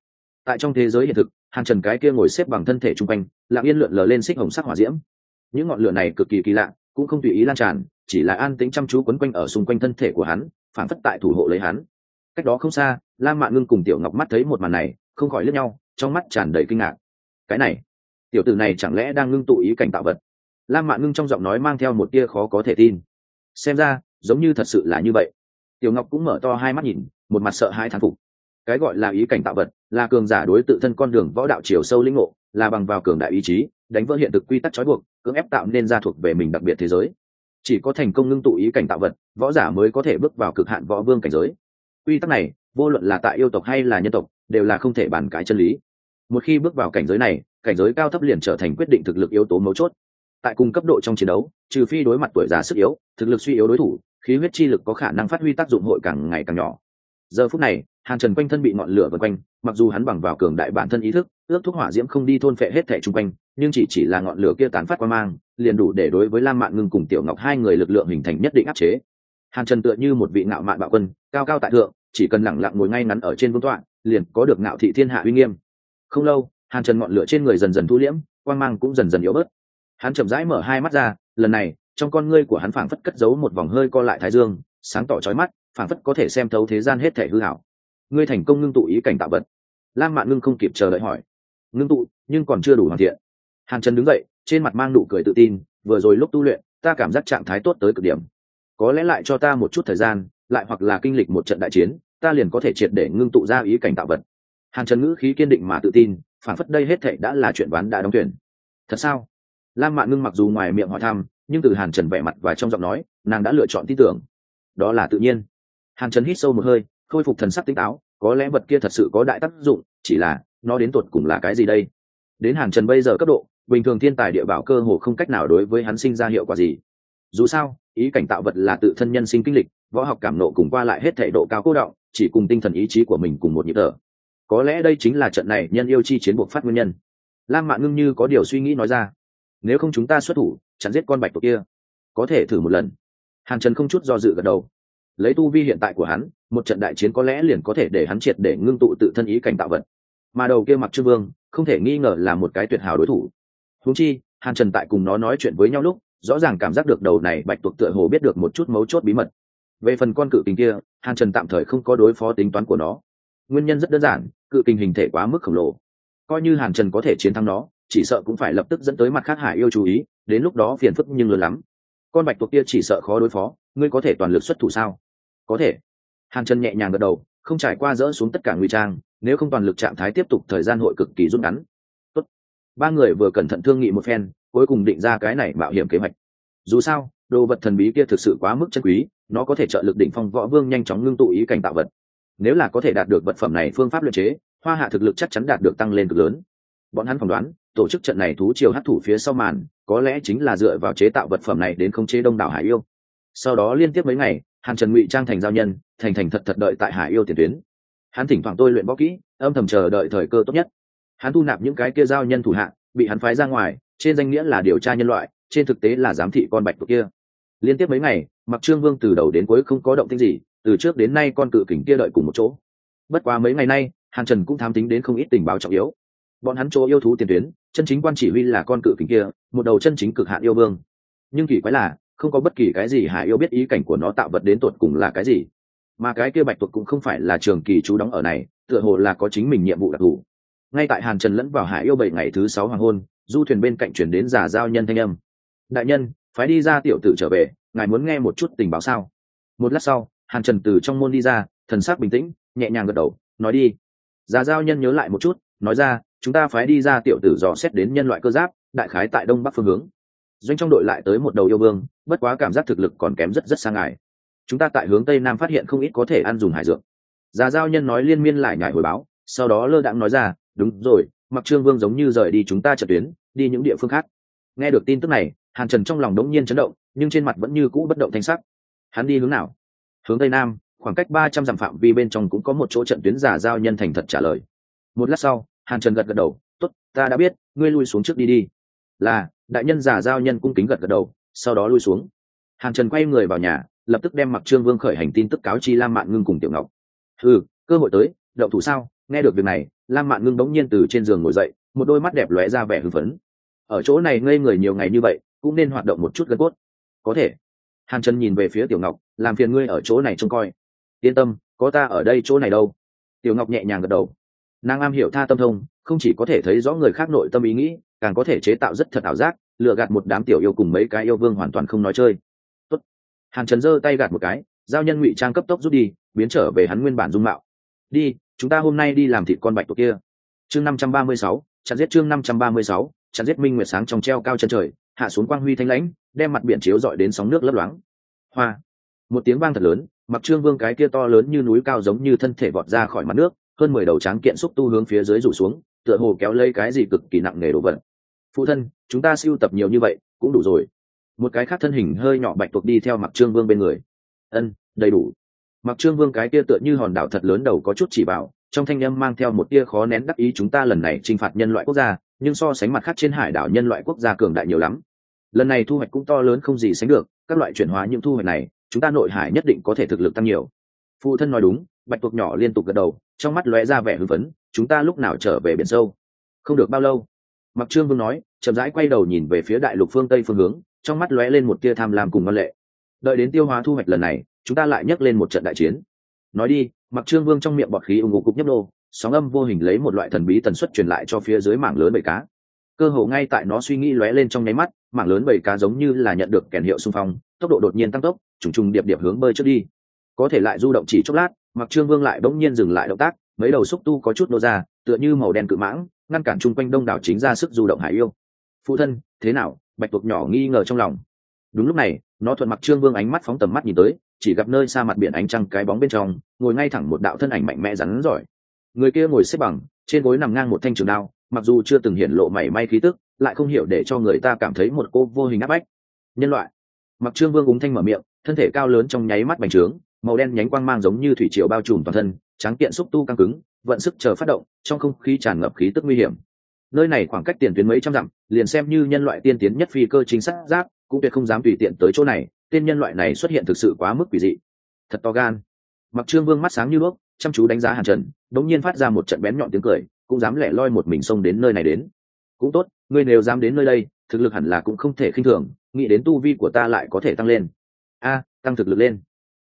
Tại trong thế giới hiện thực Hàng trần cái kia ngồi xếp bằng thân thể chung quanh, lặng yên lượn lờ lên xích hồng sắc hỏa diễm. Những ngọn lửa này cực kỳ kỳ lạ, cũng không tùy ý lan tràn, chỉ là an tĩnh chăm chú quấn quanh ở xung quanh thân thể của hắn phản phất tại thủ hộ lấy hắn. Cách đó không xa lam mạn ngưng cùng tiểu ngọc mắt thấy một màn này, không khỏi lướt nhau, trong mắt tràn đầy kinh ngạc. Cái này, tiểu tử này chẳng lẽ đang ngưng tụ ý cảnh tạo vật? Lam mạn ngưng trong giọng nói mang theo một tia khó có thể tin. Xem ra, giống như thật sự là như vậy. Tiểu ngọc cũng mở to hai mắt nhìn, một mặt sợ hai thán phục cái gọi là ý cảnh tạo vật, là cường giả đối tự thân con đường võ đạo chiều sâu linh ngộ, là bằng vào cường đại ý chí, đánh vỡ hiện thực quy tắc trói buộc, cưỡng ép tạo nên ra thuộc về mình đặc biệt thế giới. Chỉ có thành công ngưng tụ ý cảnh tạo vật, võ giả mới có thể bước vào cực hạn võ vương cảnh giới. Quy tắc này, vô luận là tại yêu tộc hay là nhân tộc, đều là không thể bàn cãi chân lý. Một khi bước vào cảnh giới này, cảnh giới cao thấp liền trở thành quyết định thực lực yếu tố mấu chốt. Tại cùng cấp độ trong chiến đấu, trừ phi đối mặt tuổi già sức yếu, thực lực suy yếu đối thủ, khí huyết chi lực có khả năng phát huy tác dụng hội càng ngày càng nhỏ giờ phút này, hàn trần quanh thân bị ngọn lửa vân quanh, mặc dù hắn bằng vào cường đại bản thân ý thức, ước thuốc hỏa diễm không đi thôn phệ hết thẻ chung quanh, nhưng chỉ chỉ là ngọn lửa kia tán phát qua mang, liền đủ để đối với lam mạn ngưng cùng tiểu ngọc hai người lực lượng hình thành nhất định áp chế. Hàn trần tựa như một vị ngạo mạn bạo quân, cao cao tại thượng, chỉ cần lẳng lặng ngồi ngay ngắn ở trên vương tọa, liền có được ngạo thị thiên hạ uy nghiêm. Không lâu, hàn trần ngọn lửa trên người dần dần thu liễm, quang mang cũng dần dần yếu bớt. Hắn chậm rãi mở hai mắt ra, lần này, trong con ngươi của hắn phảng phất cất giấu một vòng hơi co lại thái dương, sáng tỏ trói mắt phản phất có thể xem thấu thế gian hết thể hư hảo ngươi thành công ngưng tụ ý cảnh tạo vật. Lam mạn ngưng không kịp chờ đợi hỏi. Ngưng tụ, nhưng còn chưa đủ hoàn thiện. Hàn trần đứng dậy, trên mặt mang nụ cười tự tin, vừa rồi lúc tu luyện, ta cảm giác trạng thái tốt tới cực điểm. Có lẽ lại cho ta một chút thời gian, lại hoặc là kinh lịch một trận đại chiến, ta liền có thể triệt để ngưng tụ ra ý cảnh tạo vật. Hàn trần ngữ khí kiên định mà tự tin phản phất đây hết thệ đã là chuyện bán đã đóng tuyển. Thật sao? Lam mạn ngưng mặc dù ngoài miệng hỏi thăm, nhưng từ hàn trần vẻ mặt và trong giọng nói, nàng đã lựa chọn tin tưởng. Đó là tự nhiên hàn trần hít sâu một hơi, khôi phục thần sắc tỉnh táo, có lẽ vật kia thật sự có đại tác dụng, chỉ là, nó đến tột cùng là cái gì đây? Đến hàn trần bây giờ cấp độ, bình thường thiên tài địa bảo cơ hồ không cách nào đối với hắn sinh ra hiệu quả gì. Dù sao, ý cảnh tạo vật là tự thân nhân sinh kinh lịch, võ học cảm nộ cùng qua lại hết thể độ cao cố động, chỉ cùng tinh thần ý chí của mình cùng một nhịp thở. Có lẽ đây chính là trận này nhân yêu chi chiến buộc phát nguyên nhân. Lam mạn ngưng như có điều suy nghĩ nói ra. Nếu không chúng ta xuất thủ, chặn giết con bạch tuộc kia. Có thể thử một lần. Hàn trần không chút do dự gật đầu lấy tu vi hiện tại của hắn, một trận đại chiến có lẽ liền có thể để hắn triệt để ngưng tụ tự thân ý cảnh tạo vật. Mà đầu kia mặc trương vương, không thể nghi ngờ là một cái tuyệt hảo đối thủ. Húng chi, hàn trần tại cùng nó nói chuyện với nhau lúc, rõ ràng cảm giác được đầu này bạch tuộc tựa hồ biết được một chút mấu chốt bí mật. Về phần con cự kình kia, hàn trần tạm thời không có đối phó tính toán của nó. Nguyên nhân rất đơn giản, cự kình hình thể quá mức khổng lồ. Coi như hàn trần có thể chiến thắng nó, chỉ sợ cũng phải lập tức dẫn tới mặt khác hải yêu chú ý, đến lúc đó phiền phức nhưng lớn lắm con bạch tuộc kia chỉ sợ khó đối phó, ngươi có thể toàn lực xuất thủ sao? Có thể. Hàn trần nhẹ nhàng gật đầu, không trải qua dỡ xuống tất cả nguy trang, nếu không toàn lực trạng thái tiếp tục, thời gian hội cực kỳ rút ngắn. Tốt. ba người vừa cẩn thận thương nghị một phen, cuối cùng định ra cái này mạo hiểm kế hoạch. Dù sao, đồ vật thần bí kia thực sự quá mức chân quý, nó có thể trợ lực đỉnh phong võ vương nhanh chóng ngưng tụ ý cảnh tạo vật. Nếu là có thể đạt được vật phẩm này phương pháp luyện chế, hoa hạ thực lực chắc chắn đạt được tăng lên cực lớn. Bọn hắn phỏng đoán tổ chức trận này thú triều hát thủ phía sau màn, có lẽ chính là dựa vào chế tạo vật phẩm này đến khống chế đông đảo hải yêu. Sau đó liên tiếp mấy ngày, hàn trần ngụy trang thành giao nhân, thành thành thật thật đợi tại hải yêu tiền tuyến. Hắn thỉnh thoảng tôi luyện võ kỹ, âm thầm chờ đợi thời cơ tốt nhất. Hắn thu nạp những cái kia giao nhân thủ hạng bị hắn phái ra ngoài, trên danh nghĩa là điều tra nhân loại, trên thực tế là giám thị con bạch tuộc kia. Liên tiếp mấy ngày mặc trương vương từ đầu đến cuối không có động tĩnh gì, từ trước đến nay con cự kình kia đợi cùng một chỗ. Bất quá mấy ngày nay, hàn trần cũng thám tính đến không ít tình báo trọng yếu. Bọn hắn chỗ yêu thú tiền tuyến chân chính quan chỉ huy là con cự kính kia, một đầu chân chính cực hạn yêu vương. Nhưng kỳ quái là, không có bất kỳ cái gì hải yêu biết ý cảnh của nó tạo vật đến tột cùng là cái gì. Mà cái kia bạch tuộc cũng không phải là trường kỳ chú đóng ở này, tựa hồ là có chính mình nhiệm vụ đặc thù. Ngay tại hàn trần lẫn vào hải yêu bảy ngày thứ sáu hoàng hôn, du thuyền bên cạnh chuyển đến giả giao nhân thanh âm. Đại nhân, phái đi ra tiểu tử trở về, ngài muốn nghe một chút tình báo sao? Một lát sau, hàn trần từ trong môn đi ra, thần sắc bình tĩnh, nhẹ nhàng gật đầu, nói đi. Giả giao nhân nhớ lại một chút, nói ra chúng ta phái đi ra tiểu tử dò xét đến nhân loại cơ giáp, đại khái tại đông bắc phương hướng. Doanh trong đội lại tới một đầu yêu vương, bất quá cảm giác thực lực còn kém rất rất sang ngài. Chúng ta tại hướng tây nam phát hiện không ít có thể ăn dùng hải dược. Già giao nhân nói liên miên lại nhải hồi báo, sau đó lơ đãng nói ra, đúng rồi, mặc trương vương giống như rời đi chúng ta trận tuyến, đi những địa phương khác. Nghe được tin tức này, hàn trần trong lòng đống nhiên chấn động, nhưng trên mặt vẫn như cũ bất động thanh sắc. Hắn đi hướng nào? Hướng tây nam, khoảng cách ba trăm dặm phạm vi bên trong cũng có một chỗ trận tuyến giả giao nhân thành thật trả lời. Một lát sau hàn trần gật gật đầu tốt, ta đã biết ngươi lui xuống trước đi đi. Là đại nhân giả giao nhân cung kính gật gật đầu sau đó lui xuống. Hàn trần quay người vào nhà lập tức đem mặc trương vương khởi hành tin tức cáo chi lam mạn ngưng cùng tiểu ngọc. Ừ cơ hội tới đậu thủ sao? Nghe được việc này lam mạn ngưng bỗng nhiên từ trên giường ngồi dậy một đôi mắt đẹp lóe ra vẻ hưng phấn. Ở chỗ này ngây người nhiều ngày như vậy cũng nên hoạt động một chút gân cốt. Có thể. Hàn trần nhìn về phía tiểu ngọc làm phiền ngươi ở chỗ này trông coi. Yên tâm có ta ở đây chỗ này đâu. Tiểu ngọc nhẹ nhàng gật đầu nàng am hiểu tha tâm thông, không chỉ có thể thấy rõ người khác nội tâm ý nghĩ, càng có thể chế tạo rất thật ảo giác lựa gạt một đám tiểu yêu cùng mấy cái yêu vương hoàn toàn không nói chơi. Tốt. hàn trần giơ tay gạt một cái, giao nhân ngụy trang cấp tốc rút đi, biến trở về hắn nguyên bản dung mạo. Đi, chúng ta hôm nay đi làm thịt con bạch tuộc kia. Chương năm trăm ba mươi sáu chặt giết chương năm trăm ba mươi sáu chặt giết minh nguyệt sáng trong treo cao chân trời, hạ xuống quang huy thanh lãnh, đem mặt biển chiếu dọi đến sóng nước lấp loáng. Hoa. Một tiếng vang thật lớn, mặc trương vương cái kia to lớn như núi cao giống như thân thể vọt ra khỏi mặt nước hơn mười đầu tráng kiện xúc tu hướng phía dưới rủ xuống, tựa hồ kéo lấy cái gì cực kỳ nặng nề đồ vật. Phụ thân, chúng ta siêu tập nhiều như vậy, cũng đủ rồi. Một cái khác thân hình hơi nhỏ bạch tuộc đi theo mặc trương vương bên người. Ân, đầy đủ. Mặc trương vương cái kia tựa như hòn đảo thật lớn đầu có chút chỉ bảo, trong thanh â m mang theo một tia khó nén đắc ý chúng ta lần này t r i n h phạt nhân loại quốc gia, nhưng so sánh mặt khác trên hải đảo nhân loại quốc gia cường đại nhiều lắm. Lần này thu hoạch cũng to lớn không gì sánh được, các loại chuyển hóa những thu hoạch này, chúng ta nội hải nhất định có thể thực lực tăng nhiều. Phụ thân nói đúng, bạch tuộc nhỏ liên tục gật đầu trong mắt lóe ra vẻ hưng phấn, chúng ta lúc nào trở về biển sâu? Không được bao lâu. Mặc trương vương nói, chậm rãi quay đầu nhìn về phía đại lục phương tây phương hướng, trong mắt lóe lên một tia tham lam cùng ngân lệ. Đợi đến tiêu hóa thu hoạch lần này, chúng ta lại nhấc lên một trận đại chiến. Nói đi, mặc trương vương trong miệng bọt khí ủng ngục cục nhấp nô, sóng âm vô hình lấy một loại thần bí tần suất truyền lại cho phía dưới mảng lớn bầy cá. Cơ hồ ngay tại nó suy nghĩ lóe lên trong nháy mắt, mảng lớn bầy cá giống như là nhận được kèn hiệu xung phong, tốc độ đột nhiên tăng tốc, trùng trùng điệp điệp hướng bơi trước đi. Có thể lại du động chỉ chốc lát mặc trương vương lại bỗng nhiên dừng lại động tác, mấy đầu xúc tu có chút nô ra, tựa như màu đen cự mãng, ngăn cản chung quanh đông đảo chính ra sức du động hải yêu. Phụ thân, thế nào? Bạch tuộc nhỏ nghi ngờ trong lòng. Đúng lúc này, nó thuận mặc trương vương ánh mắt phóng tầm mắt nhìn tới, chỉ gặp nơi xa mặt biển ánh trăng cái bóng bên trong, ngồi ngay thẳng một đạo thân ảnh mạnh mẽ rắn giỏi. Người kia ngồi xếp bằng, trên gối nằm ngang một thanh trường đao, mặc dù chưa từng hiện lộ mảy may khí tức, lại không hiểu để cho người ta cảm thấy một cô vô hình áp bách. Nhân loại! Mặc trương vương úng thanh mở miệng, thân thể cao lớn trong nháy mắt bành trướng màu đen nhánh quang mang giống như thủy triều bao trùm toàn thân trắng kiện xúc tu căng cứng, vận sức chờ phát động, trong không khí tràn ngập khí tức nguy hiểm. Nơi này khoảng cách tiền tuyến mấy trăm dặm, liền xem như nhân loại tiên tiến nhất phi cơ chính xác giáp, cũng tuyệt không dám tùy tiện tới chỗ này, tên nhân loại này xuất hiện thực sự quá mức quỷ dị. Thật to gan. Mặc trương vương mắt sáng như đuốc, chăm chú đánh giá hàn trần, đống nhiên phát ra một trận bén nhọn tiếng cười, cũng dám lẻ loi một mình xông đến nơi này đến. Cũng tốt, ngươi nếu dám đến nơi đây, thực lực hẳn là cũng không thể khinh thường, nghĩ đến tu vi của ta lại có thể tăng lên. A, tăng thực lực lên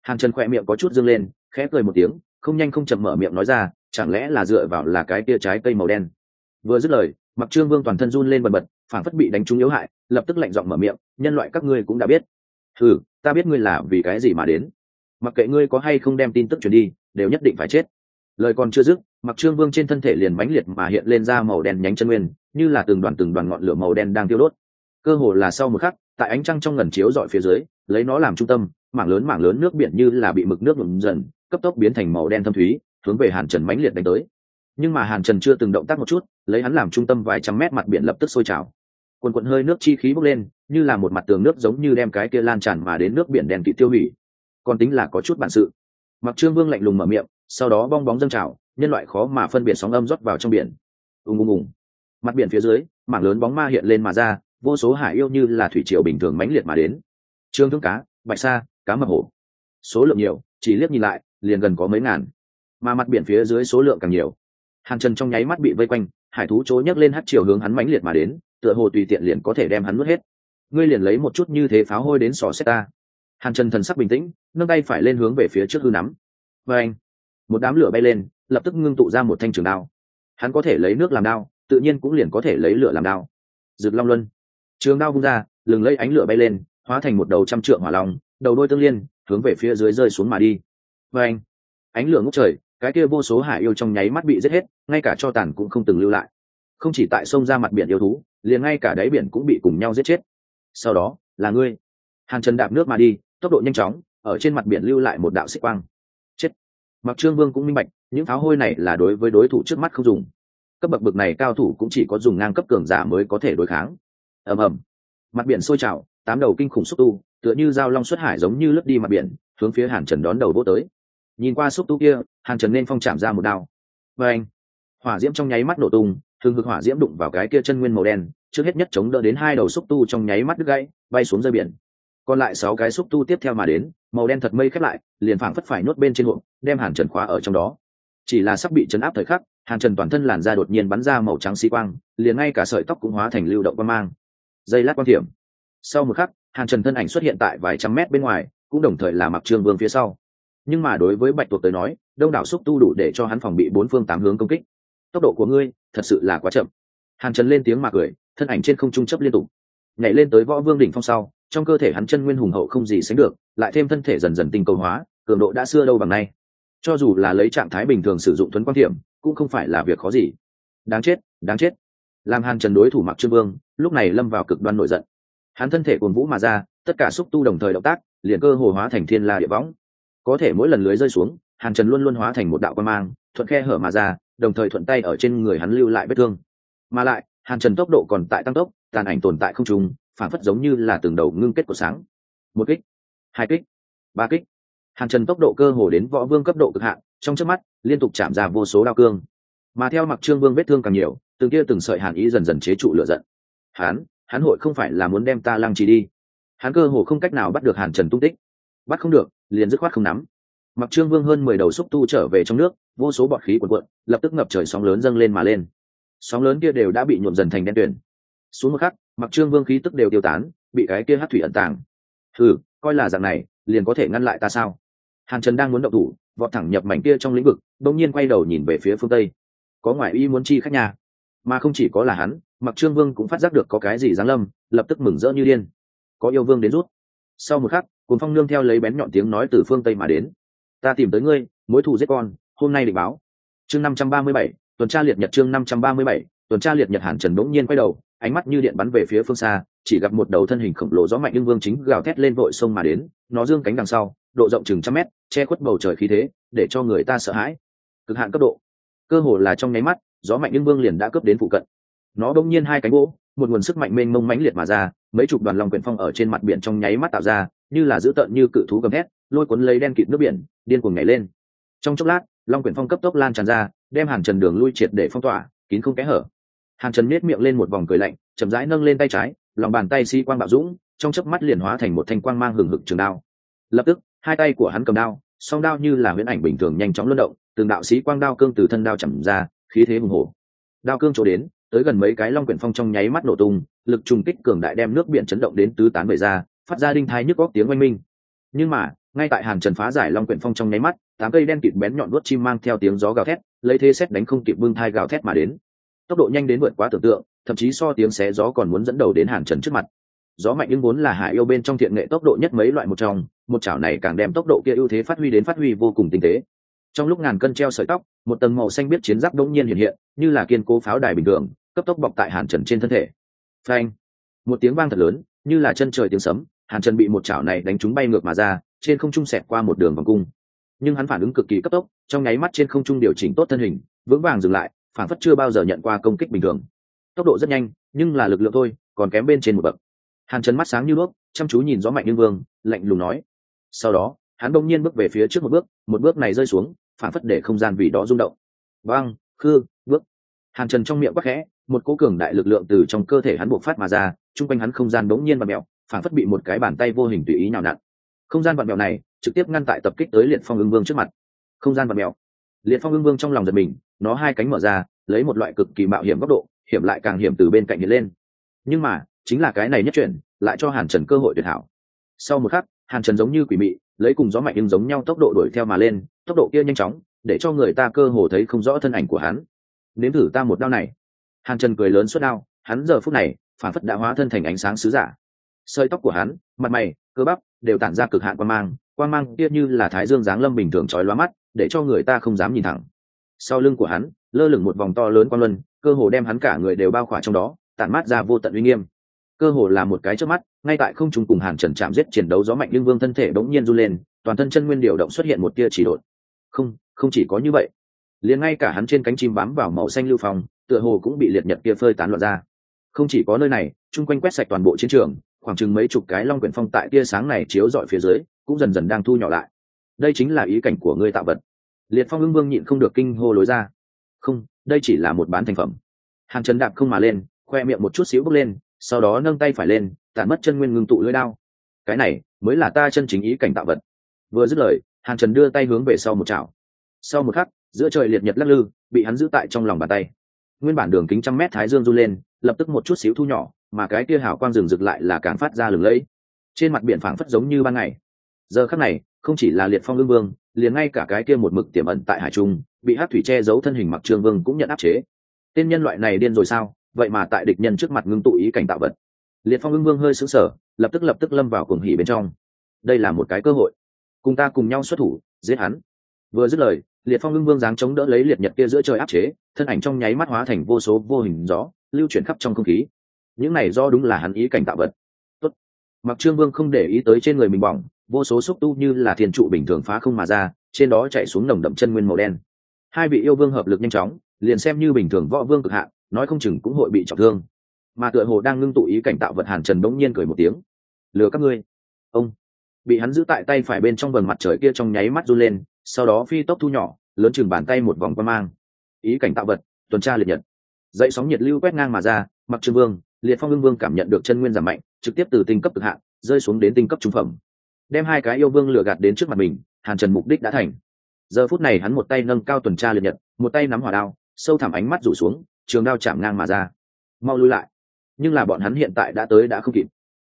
hàn trần khỏe miệng có chút dâng lên, khẽ cười một tiếng, không nhanh không chậm mở miệng nói ra, chẳng lẽ là dựa vào là cái tia trái cây màu đen? Vừa dứt lời, mặc trương vương toàn thân run lên bần bật phản phất bị đánh trúng yếu hại, lập tức lạnh giọng mở miệng, nhân loại các ngươi cũng đã biết. Ừ ta biết ngươi là vì cái gì mà đến. Mặc kệ ngươi có hay không đem tin tức truyền đi, đều nhất định phải chết. Lời còn chưa dứt, mặc trương vương trên thân thể liền mãnh liệt mà hiện lên ra màu đen nhánh chân nguyên, như là từng đoàn từng đoàn ngọn lửa màu đen đang tiêu đốt. Cơ hồ là sau một khắc, tại ánh trăng trong ngần chiếu dọi phía dưới, lấy nó làm trung tâm mảng lớn mảng lớn nước biển như là bị mực nước ngầm dần, cấp tốc biến thành màu đen thâm thúy, hướng về hàn trần mãnh liệt đánh tới. Nhưng mà hàn trần chưa từng động tác một chút, lấy hắn làm trung tâm vài trăm mét mặt biển lập tức sôi trào. Quần quận hơi nước chi khí bốc lên, như là một mặt tường nước giống như đem cái kia lan tràn mà đến nước biển đèn kỵ tiêu hủy. Còn tính là có chút bản sự. Mặc trương vương lạnh lùng mở miệng, sau đó bong bóng dâng trào, nhân loại khó mà phân biệt sóng âm rót vào trong biển. Ùng ùng ùng. Mặt biển phía dưới, mảng lớn bóng ma hiện lên mà ra, vô số hải yêu như là thủy triều bình thường mãnh liệt mà đến. Trương thương cá, bạch sa cá mập hổ. Số lượng nhiều, chỉ liếc nhìn lại, liền gần có mấy ngàn. Mà mặt biển phía dưới số lượng càng nhiều. Hàng trần trong nháy mắt bị vây quanh, hải thú chối nhấc lên hát chiều hướng hắn mãnh liệt mà đến, tựa hồ tùy tiện liền có thể đem hắn mất hết. Ngươi liền lấy một chút như thế pháo hôi đến sò xét ta. Hàn trần thần sắc bình tĩnh, nâng tay phải lên hướng về phía trước hư nắm. Và anh, một đám lửa bay lên, lập tức ngưng tụ ra một thanh trường đao. Hắn có thể lấy nước làm đao, tự nhiên cũng liền có thể lấy lửa làm đao. Rực long luân. Trường đao vung ra, lừng lấy ánh lửa bay lên, hóa thành một đầu trăm trượng hỏa long đầu đôi tương liên, hướng về phía dưới rơi xuống mà đi. Và anh, ánh lửa ngốc trời, cái kia vô số hải yêu trong nháy mắt bị giết hết, ngay cả cho tàn cũng không từng lưu lại. Không chỉ tại sông ra mặt biển yêu thú, liền ngay cả đáy biển cũng bị cùng nhau giết chết. Sau đó, là ngươi. Hàn trần đạp nước mà đi, tốc độ nhanh chóng, ở trên mặt biển lưu lại một đạo xích quang. Chết. Mặc trương vương cũng minh bạch, những pháo hôi này là đối với đối thủ trước mắt không dùng. Cấp bậc bậc này cao thủ cũng chỉ có dùng ngang cấp cường giả mới có thể đối kháng. Ầm ầm. Mặt biển sôi trào tám đầu kinh khủng xúc tu, tựa như dao long xuất hải giống như lướt đi mặt biển, hướng phía hàn trần đón đầu vô tới. Nhìn qua xúc tu kia, hàn trần nên phong chạm ra một đao. Và anh hỏa diễm trong nháy mắt nổ tung thường hực hỏa diễm đụng vào cái kia chân nguyên màu đen, trước hết nhất chống đỡ đến hai đầu xúc tu trong nháy mắt đứt gãy, bay xuống rơi biển. Còn lại sáu cái xúc tu tiếp theo mà đến, màu đen thật mây khép lại, liền phảng phất phải nuốt bên trên hộp, đem hàn trần khóa ở trong đó. Chỉ là sắp bị chấn áp thời khắc, hàn trần toàn thân làn da đột nhiên bắn ra màu trắng xi quang, liền ngay cả sợi tóc cũng hóa thành lưu động quang mang. Dây lát quan thiểm sau một khắc hàn trần thân ảnh xuất hiện tại vài trăm mét bên ngoài, cũng đồng thời là mặc trương vương phía sau. Nhưng mà đối với bạch tuộc tới nói, đông đảo xúc tu đủ để cho hắn phòng bị bốn phương tám hướng công kích. Tốc độ của ngươi, thật sự là quá chậm. Hàn trần lên tiếng mà cười, thân ảnh trên không trung chấp liên tục. Nhảy lên tới võ vương đỉnh phong sau, trong cơ thể hắn chân nguyên hùng hậu không gì sánh được, lại thêm thân thể dần dần tinh cầu hóa, cường độ đã xưa đâu bằng nay. Cho dù là lấy trạng thái bình thường sử dụng thuấn quan thiểm, cũng không phải là việc khó gì. Đáng chết đáng chết. Làm hàn trần đối thủ mặc trương vương, lúc này lâm vào cực đoan nổi giận hắn thân thể cồn vũ mà ra, tất cả xúc tu đồng thời động tác, liền cơ hồ hóa thành thiên la địa võng. Có thể mỗi lần lưới rơi xuống, hàn trần luôn luôn hóa thành một đạo quan mang, thuận khe hở mà ra, đồng thời thuận tay ở trên người hắn lưu lại vết thương. Mà lại, hàn trần tốc độ còn tại tăng tốc, tàn ảnh tồn tại không trùng, phản phất giống như là từng đầu ngưng kết của sáng. Một kích, hai kích, ba kích. Hàn trần tốc độ cơ hồ đến võ vương cấp độ cực hạn, trong trước mắt, liên tục chạm ra vô số đao cương. Mà theo mặc trương vương vết thương càng nhiều, từng kia từng sợi hàn ý dần dần chế trụ lựa giận. Hán hắn hội không phải là muốn đem ta lăng trì đi. Hắn cơ hồ không cách nào bắt được hàn trần tung tích. Bắt không được, liền dứt khoát không nắm. Mặc trương vương hơn mười đầu xúc tu trở về trong nước, vô số bọt khí quần cuộn, lập tức ngập trời sóng lớn dâng lên mà lên. Sóng lớn kia đều đã bị nhuộm dần thành đen tuyển xuống một khắc, mặc trương vương khí tức đều tiêu tán, bị cái kia hát thủy ẩn tàng. Thử coi là dạng này, liền có thể ngăn lại ta sao? Hàn trần đang muốn động thủ, vọt thẳng nhập mảnh kia trong lĩnh vực đông nhiên quay đầu nhìn về phía phương tây. Có ngoại y muốn chi khách nhà mà không chỉ có là hắn mặc trương vương cũng phát giác được có cái gì giáng lâm, lập tức mừng rỡ như điên. Có yêu vương đến rút. Sau một khắc cùng phong nương theo lấy bén nhọn tiếng nói từ phương tây mà đến. Ta tìm tới ngươi, mối thù giết con, hôm nay định báo. Chương năm trăm ba mươi bảy, tuần tra liệt nhật chương năm trăm ba mươi bảy, tuần tra liệt nhật hàn trần bỗng nhiên quay đầu, ánh mắt như điện bắn về phía phương xa, chỉ gặp một đầu thân hình khổng lồ gió mạnh nhưng vương chính gào thét lên vội sông mà đến, nó dương cánh đằng sau, độ rộng chừng trăm mét, che khuất bầu trời khí thế, để cho người ta sợ hãi. Cực hạn cấp độ. Cơ hồ là trong nháy mắt, gió mạnh nhưng vương liền đã cướp đến phụ cận nó đông nhiên hai cánh gỗ, một nguồn sức mạnh mênh mông mãnh liệt mà ra, mấy chục đoàn lòng quyển phong ở trên mặt biển trong nháy mắt tạo ra, như là dữ tợn như cự thú gầm thét, lôi cuốn lấy đen kịt nước biển, điên cuồng nhảy lên. Trong chốc lát long quyển phong cấp tốc lan tràn ra, đem hàn trần đường lui triệt để phong tỏa, kín không kẽ hở. Hàn trần miết miệng lên một vòng cười lạnh, chậm rãi nâng lên tay trái, lòng bàn tay si quang bạo dũng, trong chớp mắt liền hóa thành một thanh quang mang hừng hực trường đao. Lập tức, hai tay của hắn cầm đao, song đao như là huyễn ảnh bình thường nhanh chóng luân động, từng đạo sĩ quang đao cương từ thân đao chầm ra, khí thế hùng hổ. Đao cương chỗ đến tới gần mấy cái long quyển phong trong nháy mắt nổ tung, lực trùng kích cường đại đem nước biển chấn động đến tứ tán bể ra, phát ra đinh thái nhức góc tiếng oanh minh. Nhưng mà, ngay tại hàn trần phá giải long quyển phong trong nháy mắt, tám cây đen kịt bén nhọn đuốt chim mang theo tiếng gió gào thét, lấy thế xét đánh không kịp bưng thai gào thét mà đến. Tốc độ nhanh đến vượt quá tưởng tượng, thậm chí so tiếng xé gió còn muốn dẫn đầu đến hàn trần trước mặt. Gió mạnh nhưng vốn là hạ yêu bên trong thiện nghệ tốc độ nhất mấy loại một trong, một chảo này càng đem tốc độ kia ưu thế phát huy đến phát huy vô cùng tinh tế trong lúc ngàn cân treo sợi tóc một tầng màu xanh biết chiến giáp đống nhiên hiện hiện như là kiên cố pháo đài bình thường cấp tốc bọc tại hàn trần trên thân thể. Phanh! Một tiếng vang thật lớn như là chân trời tiếng sấm hàn trần bị một chảo này đánh trúng bay ngược mà ra trên không trung xẹt qua một đường vòng cung. Nhưng hắn phản ứng cực kỳ cấp tốc trong nháy mắt trên không trung điều chỉnh tốt thân hình vững vàng dừng lại phản phất chưa bao giờ nhận qua công kích bình thường. Tốc độ rất nhanh nhưng là lực lượng thôi còn kém bên trên một bậc. Hàn trần mắt sáng như nước, chăm chú nhìn gió mạnh như vương lạnh lùng nói. Sau đó hắn đông nhiên bước về phía trước một bước một bước này rơi xuống phản phất để không gian vì đó rung động. Vang khư, bước. Hàn trần trong miệng quắc khẽ, một cố cường đại lực lượng từ trong cơ thể hắn buộc phát mà ra, chung quanh hắn không gian bỗng nhiên và mẹo phản phất bị một cái bàn tay vô hình tùy ý nào nặn. Không gian vặn mẹo này trực tiếp ngăn tại tập kích tới liệt phong ưng vương trước mặt. Không gian vặn mẹo liệt phong ưng vương trong lòng giật mình, nó hai cánh mở ra, lấy một loại cực kỳ mạo hiểm góc độ, hiểm lại càng hiểm từ bên cạnh hiện lên. Nhưng mà, chính là cái này nhất chuyển, lại cho hàn trần cơ hội tuyệt hảo. Sau một khắc, hàn trần giống như quỷ mị lấy cùng gió mạnh nhưng giống nhau tốc độ đuổi theo mà lên, tốc độ kia nhanh chóng, để cho người ta cơ hồ thấy không rõ thân ảnh của hắn. Nếm thử ta một đao này. Hàn trần cười lớn suốt đao, hắn giờ phút này, phản phất đã hóa thân thành ánh sáng sứ giả. Sợi tóc của hắn, mặt mày, cơ bắp đều tản ra cực hạn quan mang quan mang kia như là thái dương giáng lâm bình thường trói lóa mắt, để cho người ta không dám nhìn thẳng. Sau lưng của hắn, lơ lửng một vòng to lớn quan luân, cơ hồ đem hắn cả người đều bao khỏa trong đó, tản mát ra vô tận uy nghiêm. Cơ hồ là một cái trước mắt ngay tại không trung cùng hàn trần chạm giết chiến đấu gió mạnh nhưng vương thân thể bỗng nhiên run lên, toàn thân chân nguyên điều động xuất hiện một tia chỉ đột. Không không chỉ có như vậy. Liền ngay cả hắn trên cánh chim bám vào màu xanh lưu phong, tựa hồ cũng bị liệt nhật kia phơi tán loạn ra. Không chỉ có nơi này, chung quanh quét sạch toàn bộ chiến trường, khoảng chừng mấy chục cái long quyển phong tại tia sáng này chiếu dọi phía dưới, cũng dần dần đang thu nhỏ lại. Đây chính là ý cảnh của ngươi tạo vật. Liệt phong ưng vương nhịn không được kinh hô lối ra. Không, đây chỉ là một bán thành phẩm. Hàng trần đạp không mà lên, khoe miệng một chút xíu bước lên, sau đó nâng tay phải lên tản mất chân nguyên ngưng tụ lưỡi đao. Cái này mới là ta chân chính ý cảnh tạo vật. Vừa dứt lời, hàn trần đưa tay hướng về sau một chảo. Sau một khắc, giữa trời liệt nhật lắc lư, bị hắn giữ tại trong lòng bàn tay. Nguyên bản đường kính trăm mét thái dương run lên, lập tức một chút xíu thu nhỏ, mà cái kia hào quang rừng rực lại là càng phát ra lừng lẫy. Trên mặt biển phảng phất giống như ban ngày. Giờ khắc này, không chỉ là liệt phong lương vương, liền ngay cả cái kia một mực tiềm ẩn tại hải trung, bị hát thủy che giấu thân hình mặc trương vương cũng nhận áp chế. Tên nhân loại này điên rồi sao? Vậy mà tại địch nhân trước mặt ngưng tụ ý cảnh tạo vật liệt phong ưng vương hơi sững sờ, lập tức lập tức lâm vào cuồng hỉ bên trong. Đây là một cái cơ hội. Cùng ta cùng nhau xuất thủ, giết hắn. Vừa dứt lời, liệt phong ưng vương dáng chống đỡ lấy liệt nhật kia giữa trời áp chế, thân ảnh trong nháy mắt hóa thành vô số vô hình gió, lưu chuyển khắp trong không khí. Những này do đúng là hắn ý cảnh tạo vật. Tốt. mặc trương vương không để ý tới trên người mình bỏng, vô số xúc tu như là thiên trụ bình thường phá không mà ra, trên đó chạy xuống nồng đậm chân nguyên màu đen. Hai vị yêu vương hợp lực nhanh chóng, liền xem như bình thường võ vương cực hạn nói không chừng cũng hội bị trọng thương mà tựa hồ đang ngưng tụ ý cảnh tạo vật hàn trần bỗng nhiên cười một tiếng. Lừa các ngươi. Ông bị hắn giữ tại tay phải bên trong vầng mặt trời kia trong nháy mắt run lên, sau đó phi tốc thu nhỏ, lớn chừng bàn tay một vòng quan mang. Ý cảnh tạo vật, tuần tra liệt nhật. Dậy sóng nhiệt lưu quét ngang mà ra, mặc trương vương, liệt phong ưng vương cảm nhận được chân nguyên giảm mạnh, trực tiếp từ tinh cấp cực hạn rơi xuống đến tinh cấp trung phẩm. Đem hai cái yêu vương lừa gạt đến trước mặt mình, hàn trần mục đích đã thành. Giờ phút này hắn một tay nâng cao tuần tra liệt nhật, một tay nắm hỏa đao, sâu thẳm ánh mắt rủ xuống, trường đao chạm ngang mà ra. Mau lui lại nhưng là bọn hắn hiện tại đã tới đã không kịp.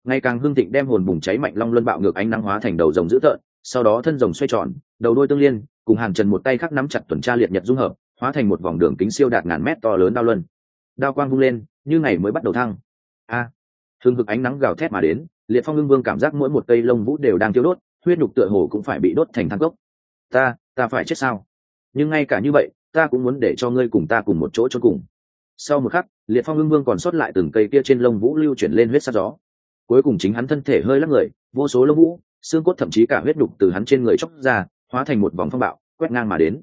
Ngày càng hưng thịnh đem hồn bùng cháy mạnh long luân bạo ngược ánh nắng hóa thành đầu rồng dữ tợn sau đó thân rồng xoay tròn đầu đôi tương liên cùng hàng trần một tay khác nắm chặt tuần tra liệt nhật dung hợp hóa thành một vòng đường kính siêu đạt ngàn mét to lớn đao luân. Đao quang vung lên như ngày mới bắt đầu thăng. A! À, hưng hực ánh nắng gào thét mà đến liệt phong hưng vương cảm giác mỗi một cây lông vũ đều đang tiêu đốt huyết nhục tựa hồ cũng phải bị đốt thành thang cốc. Ta ta phải chết sao? Nhưng ngay cả như vậy ta cũng muốn để cho ngươi cùng ta cùng một chỗ cho cùng sau một khắc, liệt phong ưng vương còn sót lại từng cây kia trên lông vũ lưu chuyển lên huyết sắt gió. Cuối cùng chính hắn thân thể hơi lắc người, vô số lông vũ, xương cốt thậm chí cả huyết đục từ hắn trên người chóc ra, hóa thành một vòng phong bạo, quét ngang mà đến.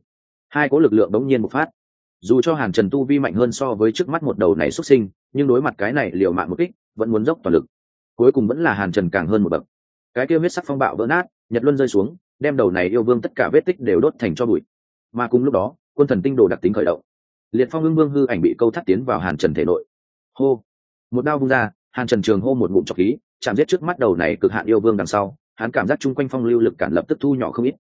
Hai cố lực lượng đống nhiên một phát. Dù cho hàn trần tu vi mạnh hơn so với trước mắt một đầu này xuất sinh, nhưng đối mặt cái này liều mạng một kích, vẫn muốn dốc toàn lực. Cuối cùng vẫn là hàn trần càng hơn một bậc. Cái kia huyết sắc phong bạo vỡ nát, nhật luân rơi xuống, đem đầu này yêu vương tất cả vết tích đều đốt thành cho bụi. Mà cùng lúc đó, quân thần tinh đồ đặc tính khởi động liệt phong ưng vương hư ảnh bị câu thắt tiến vào hàn trần thể nội. Hô! Một đao vung ra, hàn trần trường hô một ngụm trọc khí, chạm giết trước mắt đầu này cực hạn yêu vương đằng sau, hắn cảm giác chung quanh phong lưu lực cản lập tức thu nhỏ không ít.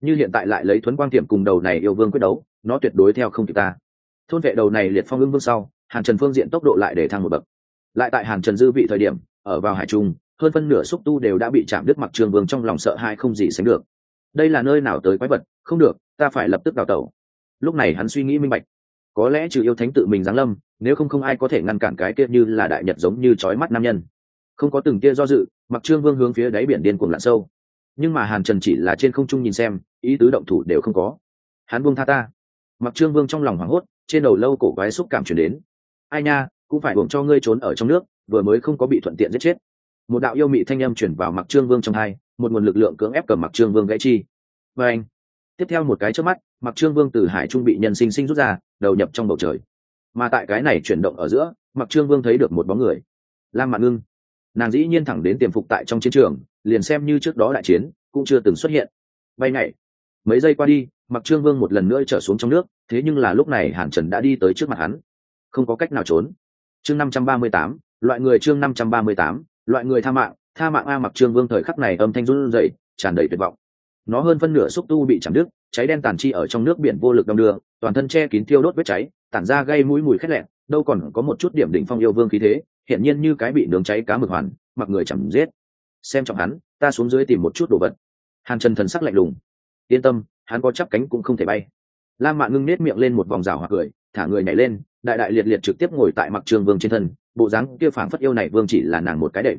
Như hiện tại lại lấy thuấn quang tiệm cùng đầu này yêu vương quyết đấu, nó tuyệt đối theo không kịp ta. Thôn vệ đầu này liệt phong ưng vương sau, hàn trần phương diện tốc độ lại để thăng một bậc. Lại tại hàn trần dư vị thời điểm, ở vào hải trung, hơn phân nửa xúc tu đều đã bị chạm đứt mặc trường vương trong lòng sợ hãi không gì sánh được. Đây là nơi nào tới quái vật? Không được, ta phải lập tức đào tẩu. Lúc này hắn suy nghĩ minh bạch có lẽ trừ yêu thánh tự mình giáng lâm, nếu không không ai có thể ngăn cản cái kia như là đại nhật giống như trói mắt nam nhân. Không có từng kia do dự, mặc trương vương hướng phía đáy biển điên cuồng lặn sâu. Nhưng mà hàn trần chỉ là trên không trung nhìn xem, ý tứ động thủ đều không có. Hắn buông tha ta. Mặc trương vương trong lòng hoảng hốt, trên đầu lâu cổ quái xúc cảm chuyển đến. Ai nha, cũng phải buồng cho ngươi trốn ở trong nước, vừa mới không có bị thuận tiện giết chết. Một đạo yêu mị thanh âm chuyển vào mặc trương vương trong hai, một nguồn lực lượng cưỡng ép cầm mặc trương vương gãy chi. Và anh tiếp theo một cái trước mắt mặc trương vương từ hải trung bị nhân sinh sinh rút ra, đầu nhập trong bầu trời. Mà tại cái này chuyển động ở giữa mặc trương vương thấy được một bóng người. Lam mạn ngưng. Nàng dĩ nhiên thẳng đến tiềm phục tại trong chiến trường, liền xem như trước đó đại chiến, cũng chưa từng xuất hiện. Bay ngày mấy giây qua đi mặc trương vương một lần nữa trở xuống trong nước, thế nhưng là lúc này hàn trần đã đi tới trước mặt hắn. Không có cách nào trốn. Chương năm trăm ba mươi tám, loại người chương năm trăm ba mươi tám, loại người tha mạng tha mạng a mặc trương vương thời khắc này âm thanh run rẩy, tràn đầy tuyệt vọng nó hơn phân nửa xúc tu bị chạm đứt, cháy đen tàn chi ở trong nước biển vô lực đong đưa, toàn thân che kín tiêu đốt vết cháy, tản ra gây mũi mùi khét lẹn, đâu còn có một chút điểm đỉnh phong yêu vương khí thế, hiển nhiên như cái bị nướng cháy cá mực hoàn, mặc người chẳng giết. Xem trọng hắn, ta xuống dưới tìm một chút đồ vật. Hàn trần thần sắc lạnh lùng. Yên tâm, hắn có chắp cánh cũng không thể bay. Lam mạn ngưng nết miệng lên một vòng rào hoặc cười, thả người nhảy lên, đại đại liệt liệt trực tiếp ngồi tại mặc trường vương trên thân, bộ dáng kia phảng phất yêu này vương chỉ là nàng một cái đệm.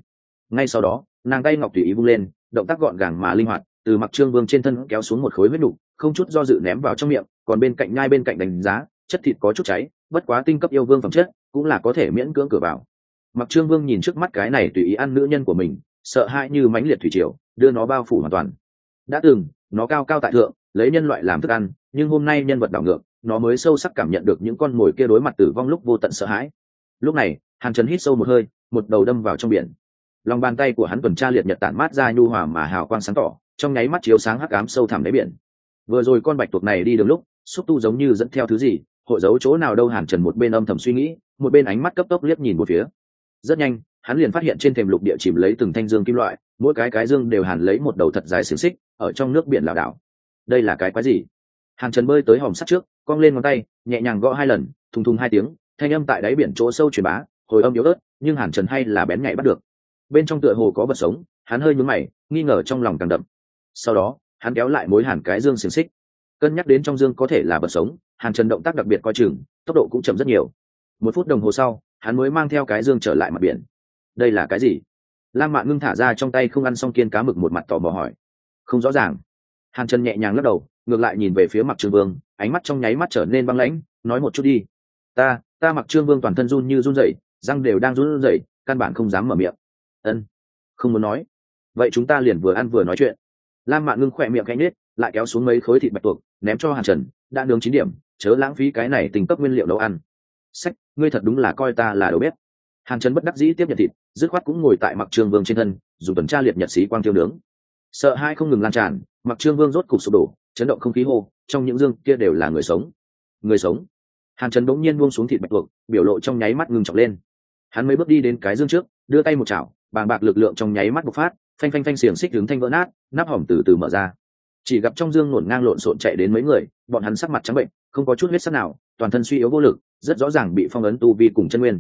Ngay sau đó, nàng tay ngọc tùy ý vung lên, động tác gọn gàng mà linh hoạt từ mặc trương vương trên thân kéo xuống một khối huyết đủ, không chút do dự ném vào trong miệng còn bên cạnh nhai bên cạnh đánh giá chất thịt có chút cháy bất quá tinh cấp yêu vương phẩm chất cũng là có thể miễn cưỡng cửa vào. Mặc trương vương nhìn trước mắt cái này tùy ý ăn nữ nhân của mình sợ hãi như mãnh liệt thủy triều đưa nó bao phủ hoàn toàn. Đã từng nó cao cao tại thượng lấy nhân loại làm thức ăn nhưng hôm nay nhân vật đảo ngược nó mới sâu sắc cảm nhận được những con mồi kia đối mặt tử vong lúc vô tận sợ hãi. Lúc này hàn trần hít sâu một hơi một đầu đâm vào trong biển. Lòng bàn tay của hắn tuần tra liệt nhật tản mát ra nhu hòa mà hào quang sáng tỏ trong nháy mắt chiếu sáng hắc ám sâu thẳm đáy biển. Vừa rồi con bạch tuộc này đi đường lúc, xúc tu giống như dẫn theo thứ gì, hội giấu chỗ nào đâu hàn trần một bên âm thầm suy nghĩ, một bên ánh mắt cấp tốc liếc nhìn một phía. Rất nhanh, hắn liền phát hiện trên thềm lục địa chìm lấy từng thanh dương kim loại, mỗi cái cái dương đều hàn lấy một đầu thật dài xiềng xích, ở trong nước biển lảo đảo. Đây là cái quái gì? Hàn trần bơi tới hòm sắt trước, cong lên ngón tay, nhẹ nhàng gõ hai lần, thùng thùng hai tiếng, thanh âm tại đáy biển chỗ sâu truyền bá, hồi âm yếu ớt, nhưng hàn trần hay là bén nhạy bắt được. Bên trong tựa hồ có vật sống, hắn hơi nhướng mày, nghi ngờ trong lòng càng đậm sau đó, hắn kéo lại mối hàn cái dương xiềng xích. Cân nhắc đến trong dương có thể là vật sống, hàn trần động tác đặc biệt coi chừng, tốc độ cũng chậm rất nhiều. Một phút đồng hồ sau, hắn mới mang theo cái dương trở lại mặt biển. Đây là cái gì? Lam mạn ngưng thả ra trong tay không ăn xong kiên cá mực một mặt tò mò hỏi. Không rõ ràng. Hàn trần nhẹ nhàng lắc đầu, ngược lại nhìn về phía mặc trương vương, ánh mắt trong nháy mắt trở nên băng lãnh, nói một chút đi. Ta ta mặc trương vương toàn thân run như run rẩy, răng đều đang run rẩy, căn bản không dám mở miệng. Ân, không muốn nói. Vậy chúng ta liền vừa ăn vừa nói chuyện lam mạn ngưng khỏe miệng cánh nết lại kéo xuống mấy khối thịt bạch tuộc, ném cho hàn trần, đã nướng chín điểm, chớ lãng phí cái này tình cấp nguyên liệu nấu ăn. Sách, ngươi thật đúng là coi ta là đầu bếp. Hàn trần bất đắc dĩ tiếp nhận thịt, dứt khoát cũng ngồi tại mặc trương vương trên thân, dùng tuần tra liệt nhật sĩ quang tiêu nướng. Sợ hai không ngừng lan tràn mặc trương vương rốt cục sụp đổ, chấn động không khí hô, trong những dương kia đều là người sống. Người sống? Hàn trần bỗng nhiên buông xuống thịt bạch tuộc, biểu lộ trong nháy mắt ngừng trọng lên. Hắn mới bước đi đến cái dương trước, đưa tay một chảo, bàng bạc lực lượng trong nháy mắt bộc phát phanh phanh phanh xiềng xích đứng thanh vỡ nát, nắp hỏng từ từ mở ra. Chỉ gặp trong dương nổn ngang lộn xộn chạy đến mấy người, bọn hắn sắc mặt trắng bệnh, không có chút huyết sắc nào, toàn thân suy yếu vô lực, rất rõ ràng bị phong ấn tu vi cùng chân nguyên.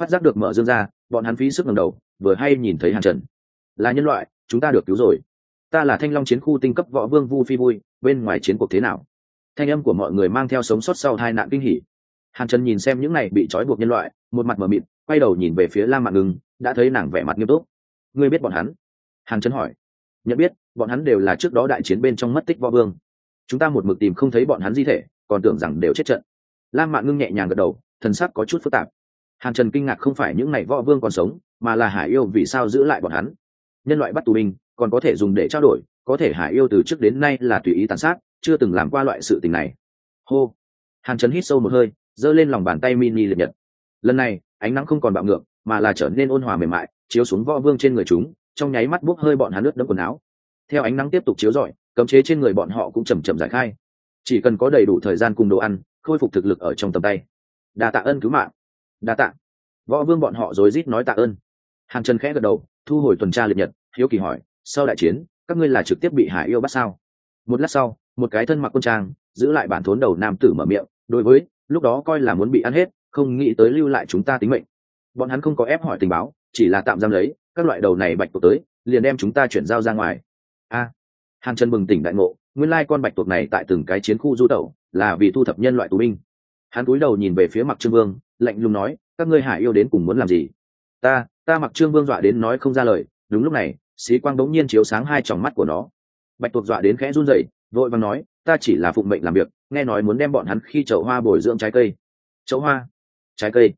Phát giác được mở dương ra, bọn hắn phí sức ngầm đầu, vừa hay nhìn thấy hàn trần. Là nhân loại, chúng ta được cứu rồi. Ta là thanh long chiến khu tinh cấp võ vương vu phi vui, bên ngoài chiến cuộc thế nào? Thanh âm của mọi người mang theo sống sót sau hai nạn kinh hỉ. Hàn trần nhìn xem những này bị trói buộc nhân loại, một mặt mờ mịt, quay đầu nhìn về phía lam mạng ngừng đã thấy nàng vẻ mặt nghiêm túc. Ngươi biết bọn hắn? Hàn trần hỏi. Nhận biết, bọn hắn đều là trước đó đại chiến bên trong mất tích võ vương. Chúng ta một mực tìm không thấy bọn hắn di thể, còn tưởng rằng đều chết trận. Lam mạng ngưng nhẹ nhàng gật đầu, thần sắc có chút phức tạp. Hàn trần kinh ngạc không phải những n à y võ vương còn sống, mà là hải yêu vì sao giữ lại bọn hắn. Nhân loại bắt tù binh, còn có thể dùng để trao đổi, có thể hải yêu từ trước đến nay là tùy ý tàn sát, chưa từng làm qua loại sự tình này. Hô. Hàn trần hít sâu một hơi, giơ lên lòng bàn tay mini liệt nhật. Lần này, ánh nắng không còn bạo ngược, mà là trở nên ôn hòa mềm mại, chiếu xuống võ vương trên người chúng trong nháy mắt bốc hơi bọn hắn nước đẫm quần áo. Theo ánh nắng tiếp tục chiếu rọi, cấm chế trên người bọn họ cũng chầm chậm giải khai. Chỉ cần có đầy đủ thời gian cùng đồ ăn, khôi phục thực lực ở trong tầm tay. Đa tạ ơn cứu mạng. Đa tạ. Võ vương bọn họ rối rít nói tạ ơn. Hàn trần khẽ gật đầu, thu hồi tuần tra liệt nhật, hiếu kỳ hỏi, sau đại chiến, các ngươi là trực tiếp bị hải yêu bắt sao? Một lát sau, một cái thân mặc quân trang, giữ lại bản thốn đầu nam tử mở miệng, đối với, lúc đó coi là muốn bị ăn hết, không nghĩ tới lưu lại chúng ta tính mệnh. Bọn hắn không có ép hỏi tình báo, chỉ là tạm giam lấy các loại đầu này bạch tuộc tới liền đem chúng ta chuyển giao ra ngoài. A à, hàn trần bừng tỉnh đại ngộ nguyên lai con bạch tuộc này tại từng cái chiến khu du tẩu là vì thu thập nhân loại tù binh. Hắn cúi đầu nhìn về phía mặc trương vương lạnh lùng nói các ngươi hải yêu đến cùng muốn làm gì? Ta ta mặc trương vương dọa đến nói không ra lời đúng lúc này xí quang đống nhiên chiếu sáng hai tròng mắt của nó. Bạch tuộc dọa đến khẽ run rẩy vội vàng nói ta chỉ là phụng mệnh làm việc nghe nói muốn đem bọn hắn khi chậu hoa bồi dưỡng trái cây. Chậu hoa? Trái cây.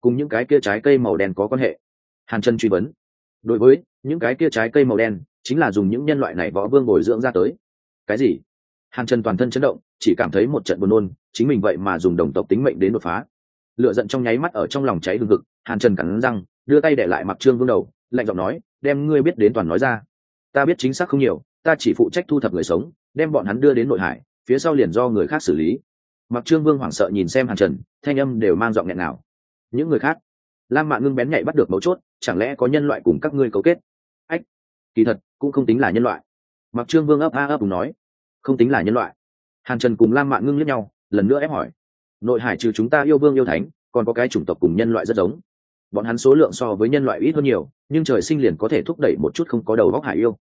Cùng những cái kia trái cây màu đen có quan hệ. Hàn chân truy vấn đối với những cái kia trái cây màu đen, chính là dùng những nhân loại này võ vương bồi dưỡng ra tới. Cái gì? Hàn chân toàn thân chấn động, chỉ cảm thấy một trận buồn nôn, chính mình vậy mà dùng đồng tộc tính mệnh đến đột phá. Lựa giận trong nháy mắt ở trong lòng cháy hừng hực, hàn trần cắn răng, đưa tay để lại mặc trương vương đầu, lạnh giọng nói, đem ngươi biết đến toàn nói ra. Ta biết chính xác không nhiều, ta chỉ phụ trách thu thập người sống, đem bọn hắn đưa đến nội hải, phía sau liền do người khác xử lý. Mặc trương vương hoảng sợ nhìn xem hàn trần, thanh âm đều mang giọng nghẹn nào những người khác lam mạn ngưng bén nhạy bắt được mấu chốt, chẳng lẽ có nhân loại cùng các ngươi cấu kết? Ách, kỳ thật, cũng không tính là nhân loại. Mặc trương vương ấp a ấp cùng nói, không tính là nhân loại. Hàn trần cùng lam mạn ngưng lẫn nhau, lần nữa ép hỏi, nội hải trừ chúng ta yêu vương yêu thánh, còn có cái chủng tộc cùng nhân loại rất giống. Bọn hắn số lượng so với nhân loại ít hơn nhiều, nhưng trời sinh liền có thể thúc đẩy một chút không có đầu góc hải yêu.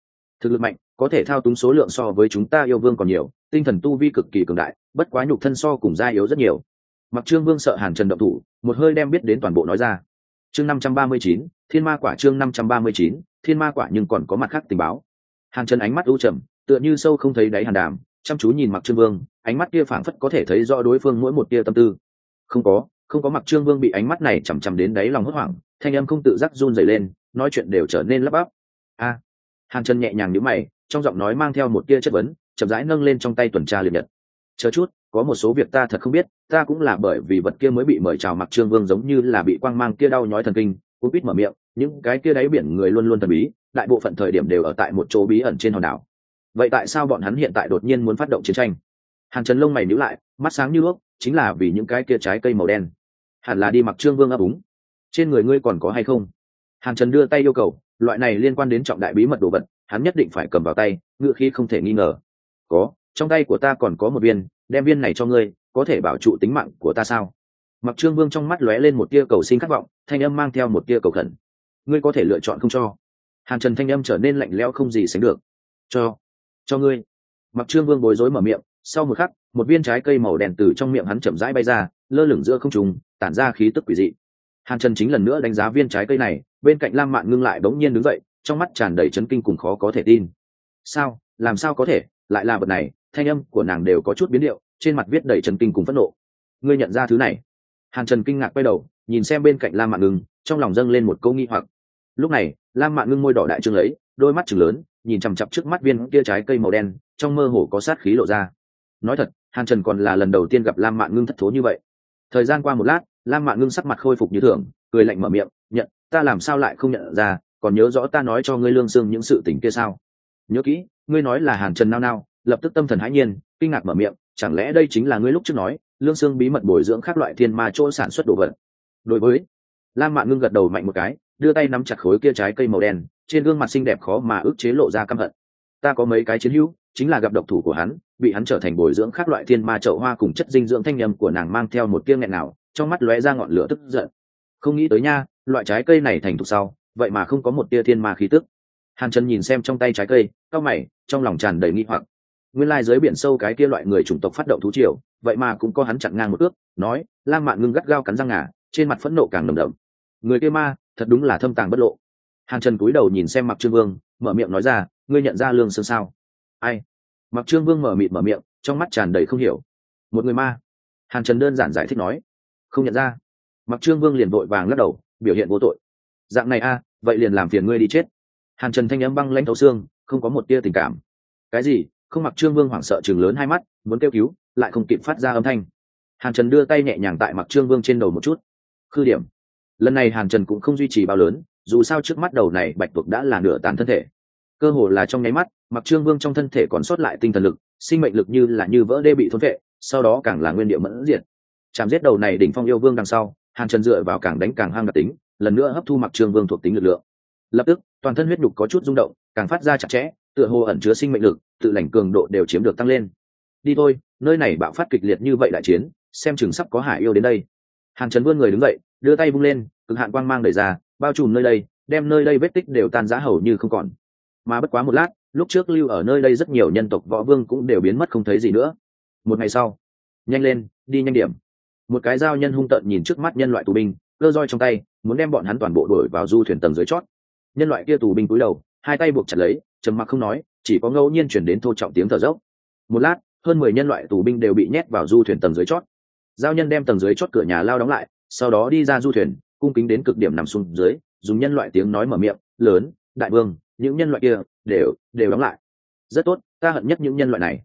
Thực lực mạnh, có thể thao túng số lượng so với chúng ta yêu vương còn nhiều, tinh thần tu vi cực kỳ cường đại, bất quá nhục thân so cùng gia yếu rất nhiều. Mặc trương vương sợ hàn trần động thủ, một hơi đem biết đến toàn bộ nói ra chương năm trăm ba mươi chín, thiên ma quả chương năm trăm ba mươi chín, thiên ma quả nhưng còn có mặt khác tình báo. Hàn trần ánh mắt u trầm, tựa như sâu không thấy đáy hàn đàm, chăm chú nhìn mặc trương vương, ánh mắt kia phảng phất có thể thấy rõ đối phương mỗi một tia tâm tư. Không có không có mặc trương vương bị ánh mắt này chằm chằm đến đáy lòng hốt hoảng, thanh âm không tự giác run dày lên, nói chuyện đều trở nên lấp bắp. A! Hàn trần nhẹ nhàng nhíu mày, trong giọng nói mang theo một tia chất vấn, chậm rãi nâng lên trong tay tuần tra liệt nhật. Chờ chút có một số việc ta thật không biết, ta cũng là bởi vì vật kia mới bị mời chào mặc trương vương giống như là bị quang mang kia đau nhói thần kinh cô biết mở miệng, những cái kia đáy biển người luôn luôn thần bí, đại bộ phận thời điểm đều ở tại một chỗ bí ẩn trên hòn đảo. Vậy tại sao bọn hắn hiện tại đột nhiên muốn phát động chiến tranh? Hàn trần lông mày nhíu lại, mắt sáng như đuốc chính là vì những cái kia trái cây màu đen. Hẳn là đi mặc trương vương ấp úng. Trên người ngươi còn có hay không? Hàn trần đưa tay yêu cầu, loại này liên quan đến trọng đại bí mật đồ vật, hắn nhất định phải cầm vào tay, ngựa khi không thể nghi ngờ. Có, trong tay của ta còn có một viên đem viên này cho ngươi, có thể bảo trụ tính mạng của ta sao? Mặc trương vương trong mắt lóe lên một tia cầu sinh khát vọng, thanh âm mang theo một tia cầu khẩn. Ngươi có thể lựa chọn không cho. Hàn trần thanh âm trở nên lạnh lẽo không gì sánh được. Cho cho ngươi. Mặc trương vương bối rối mở miệng, sau một khắc, một viên trái cây màu đen từ trong miệng hắn chậm rãi bay ra, lơ lửng giữa không trùng tản ra khí tức quỷ dị. Hàn trần chính lần nữa đánh giá viên trái cây này, bên cạnh lam mạn ngưng lại đống nhiên đứng dậy, trong mắt tràn đầy chấn kinh cùng khó có thể tin. Sao? Làm sao có thể? Lại là vật này thanh âm của nàng đều có chút biến điệu, trên mặt viết đầy chấn kinh cùng phẫn nộ. Ngươi nhận ra thứ này? Hàn trần kinh ngạc quay đầu, nhìn xem bên cạnh lam mạn ngưng, trong lòng dâng lên một câu nghi hoặc. Lúc này, lam mạn ngưng môi đỏ đại trương lấy, đôi mắt chừng lớn, nhìn chằm chặp trước mắt viên kia trái cây màu đen, trong mơ hồ có sát khí lộ ra. Nói thật, hàn trần còn là lần đầu tiên gặp lam mạn ngưng thất thố như vậy. Thời gian qua một lát, lam mạn ngưng sắc mặt khôi phục như thường, cười lạnh mở miệng, nhận, ta làm sao lại không nhận ra, còn nhớ rõ ta nói cho ngươi lương xương những sự tình kia sao? Nhớ kỹ, ngươi nói là hàn trần nao nao lập tức tâm thần hãi nhiên, kinh ngạc mở miệng, chẳng lẽ đây chính là ngươi lúc trước nói, lương xương bí mật bồi dưỡng các loại thiên ma chỗ sản xuất đồ vật? Đối với lam mạn ngưng gật đầu mạnh một cái, đưa tay nắm chặt khối kia trái cây màu đen, trên gương mặt xinh đẹp khó mà ức chế lộ ra căm hận. Ta có mấy cái chiến hữu, chính là gặp độc thủ của hắn, bị hắn trở thành bồi dưỡng các loại thiên ma chậu hoa cùng chất dinh dưỡng thanh nhầm của nàng mang theo một tiếng nghẹn nào, trong mắt lóe ra ngọn lửa tức giận. Không nghĩ tới nha, loại trái cây này thành thục sau, vậy mà không có một tia thiên ma khí tức. Hàn trần nhìn xem trong tay trái cây cao mày, trong lòng tràn đầy nghi hoặc nguyên lai dưới biển sâu cái kia loại người chủng tộc phát động thú triều, vậy mà cũng có hắn chặn ngang một ước, nói lang mạn ngưng gắt gao cắn răng ngà, trên mặt phẫn nộ càng nồng đậm. Người kia ma, thật đúng là thâm tàng bất lộ. Hàn trần cúi đầu nhìn xem mặc trương vương, mở miệng nói ra, ngươi nhận ra lương sơn sao? Ai? Mặc trương vương mở mịt mở miệng, trong mắt tràn đầy không hiểu. Một người ma. Hàn trần đơn giản giải thích nói, không nhận ra. Mặc trương vương liền vội vàng lắc đầu, biểu hiện vô tội. Dạng này a, vậy liền làm phiền ngươi đi chết. Hàn trần thanh âm băng lanh thấu xương, không có một tia tình cảm. Cái gì? Không mặc trương vương hoảng sợ chừng lớn hai mắt, muốn kêu cứu, lại không kịp phát ra âm thanh. Hàn trần đưa tay nhẹ nhàng tại mặc trương vương trên đầu một chút. Khư điểm. Lần này hàn trần cũng không duy trì bao lớn, dù sao trước mắt đầu này bạch tuộc đã là nửa tàn thân thể. Cơ hồ là trong nháy mắt, mặc trương vương trong thân thể còn sót lại tinh thần lực, sinh mệnh lực như là như vỡ đê bị thốn vệ, sau đó càng là nguyên điệu mẫn diệt. Chạm giết đầu này đỉnh phong yêu vương đằng sau, hàn trần dựa vào càng đánh càng hang đặc tính, lần nữa hấp thu mặc trương vương thuộc tính lực lượng. Lập tức, toàn thân huyết đục có chút rung động, càng phát ra chặt chẽ tựa hồ ẩn chứa sinh mệnh lực, tự lành cường độ đều chiếm được tăng lên. Đi thôi, nơi này bạo phát kịch liệt như vậy đại chiến, xem chừng sắp có hải yêu đến đây. Hàng trần vươn người đứng dậy, đưa tay vung lên, cực hạn quang mang đầy ra, bao trùm nơi đây, đem nơi đây vết tích đều tan giá hầu như không còn. Mà bất quá một lát, lúc trước lưu ở nơi đây rất nhiều nhân tộc võ vương cũng đều biến mất không thấy gì nữa. Một ngày sau, nhanh lên, đi nhanh điểm. Một cái dao nhân hung tợn nhìn trước mắt nhân loại tù binh, cơ roi trong tay, muốn đem bọn hắn toàn bộ đuổi vào du thuyền tầng dưới chót. Nhân loại kia tù binh cúi đầu, hai tay buộc chặt lấy trầm mặc không nói, chỉ có ngẫu nhiên chuyển đến thô trọng tiếng thở dốc. Một lát, hơn mười nhân loại tù binh đều bị nhét vào du thuyền tầng dưới chót. Giao nhân đem tầng dưới chót cửa nhà lao đóng lại, sau đó đi ra du thuyền, cung kính đến cực điểm nằm xuống dưới, dùng nhân loại tiếng nói mở miệng, lớn, đại vương, những nhân loại kia đều đều đóng lại. Rất tốt, ta hận nhất những nhân loại này.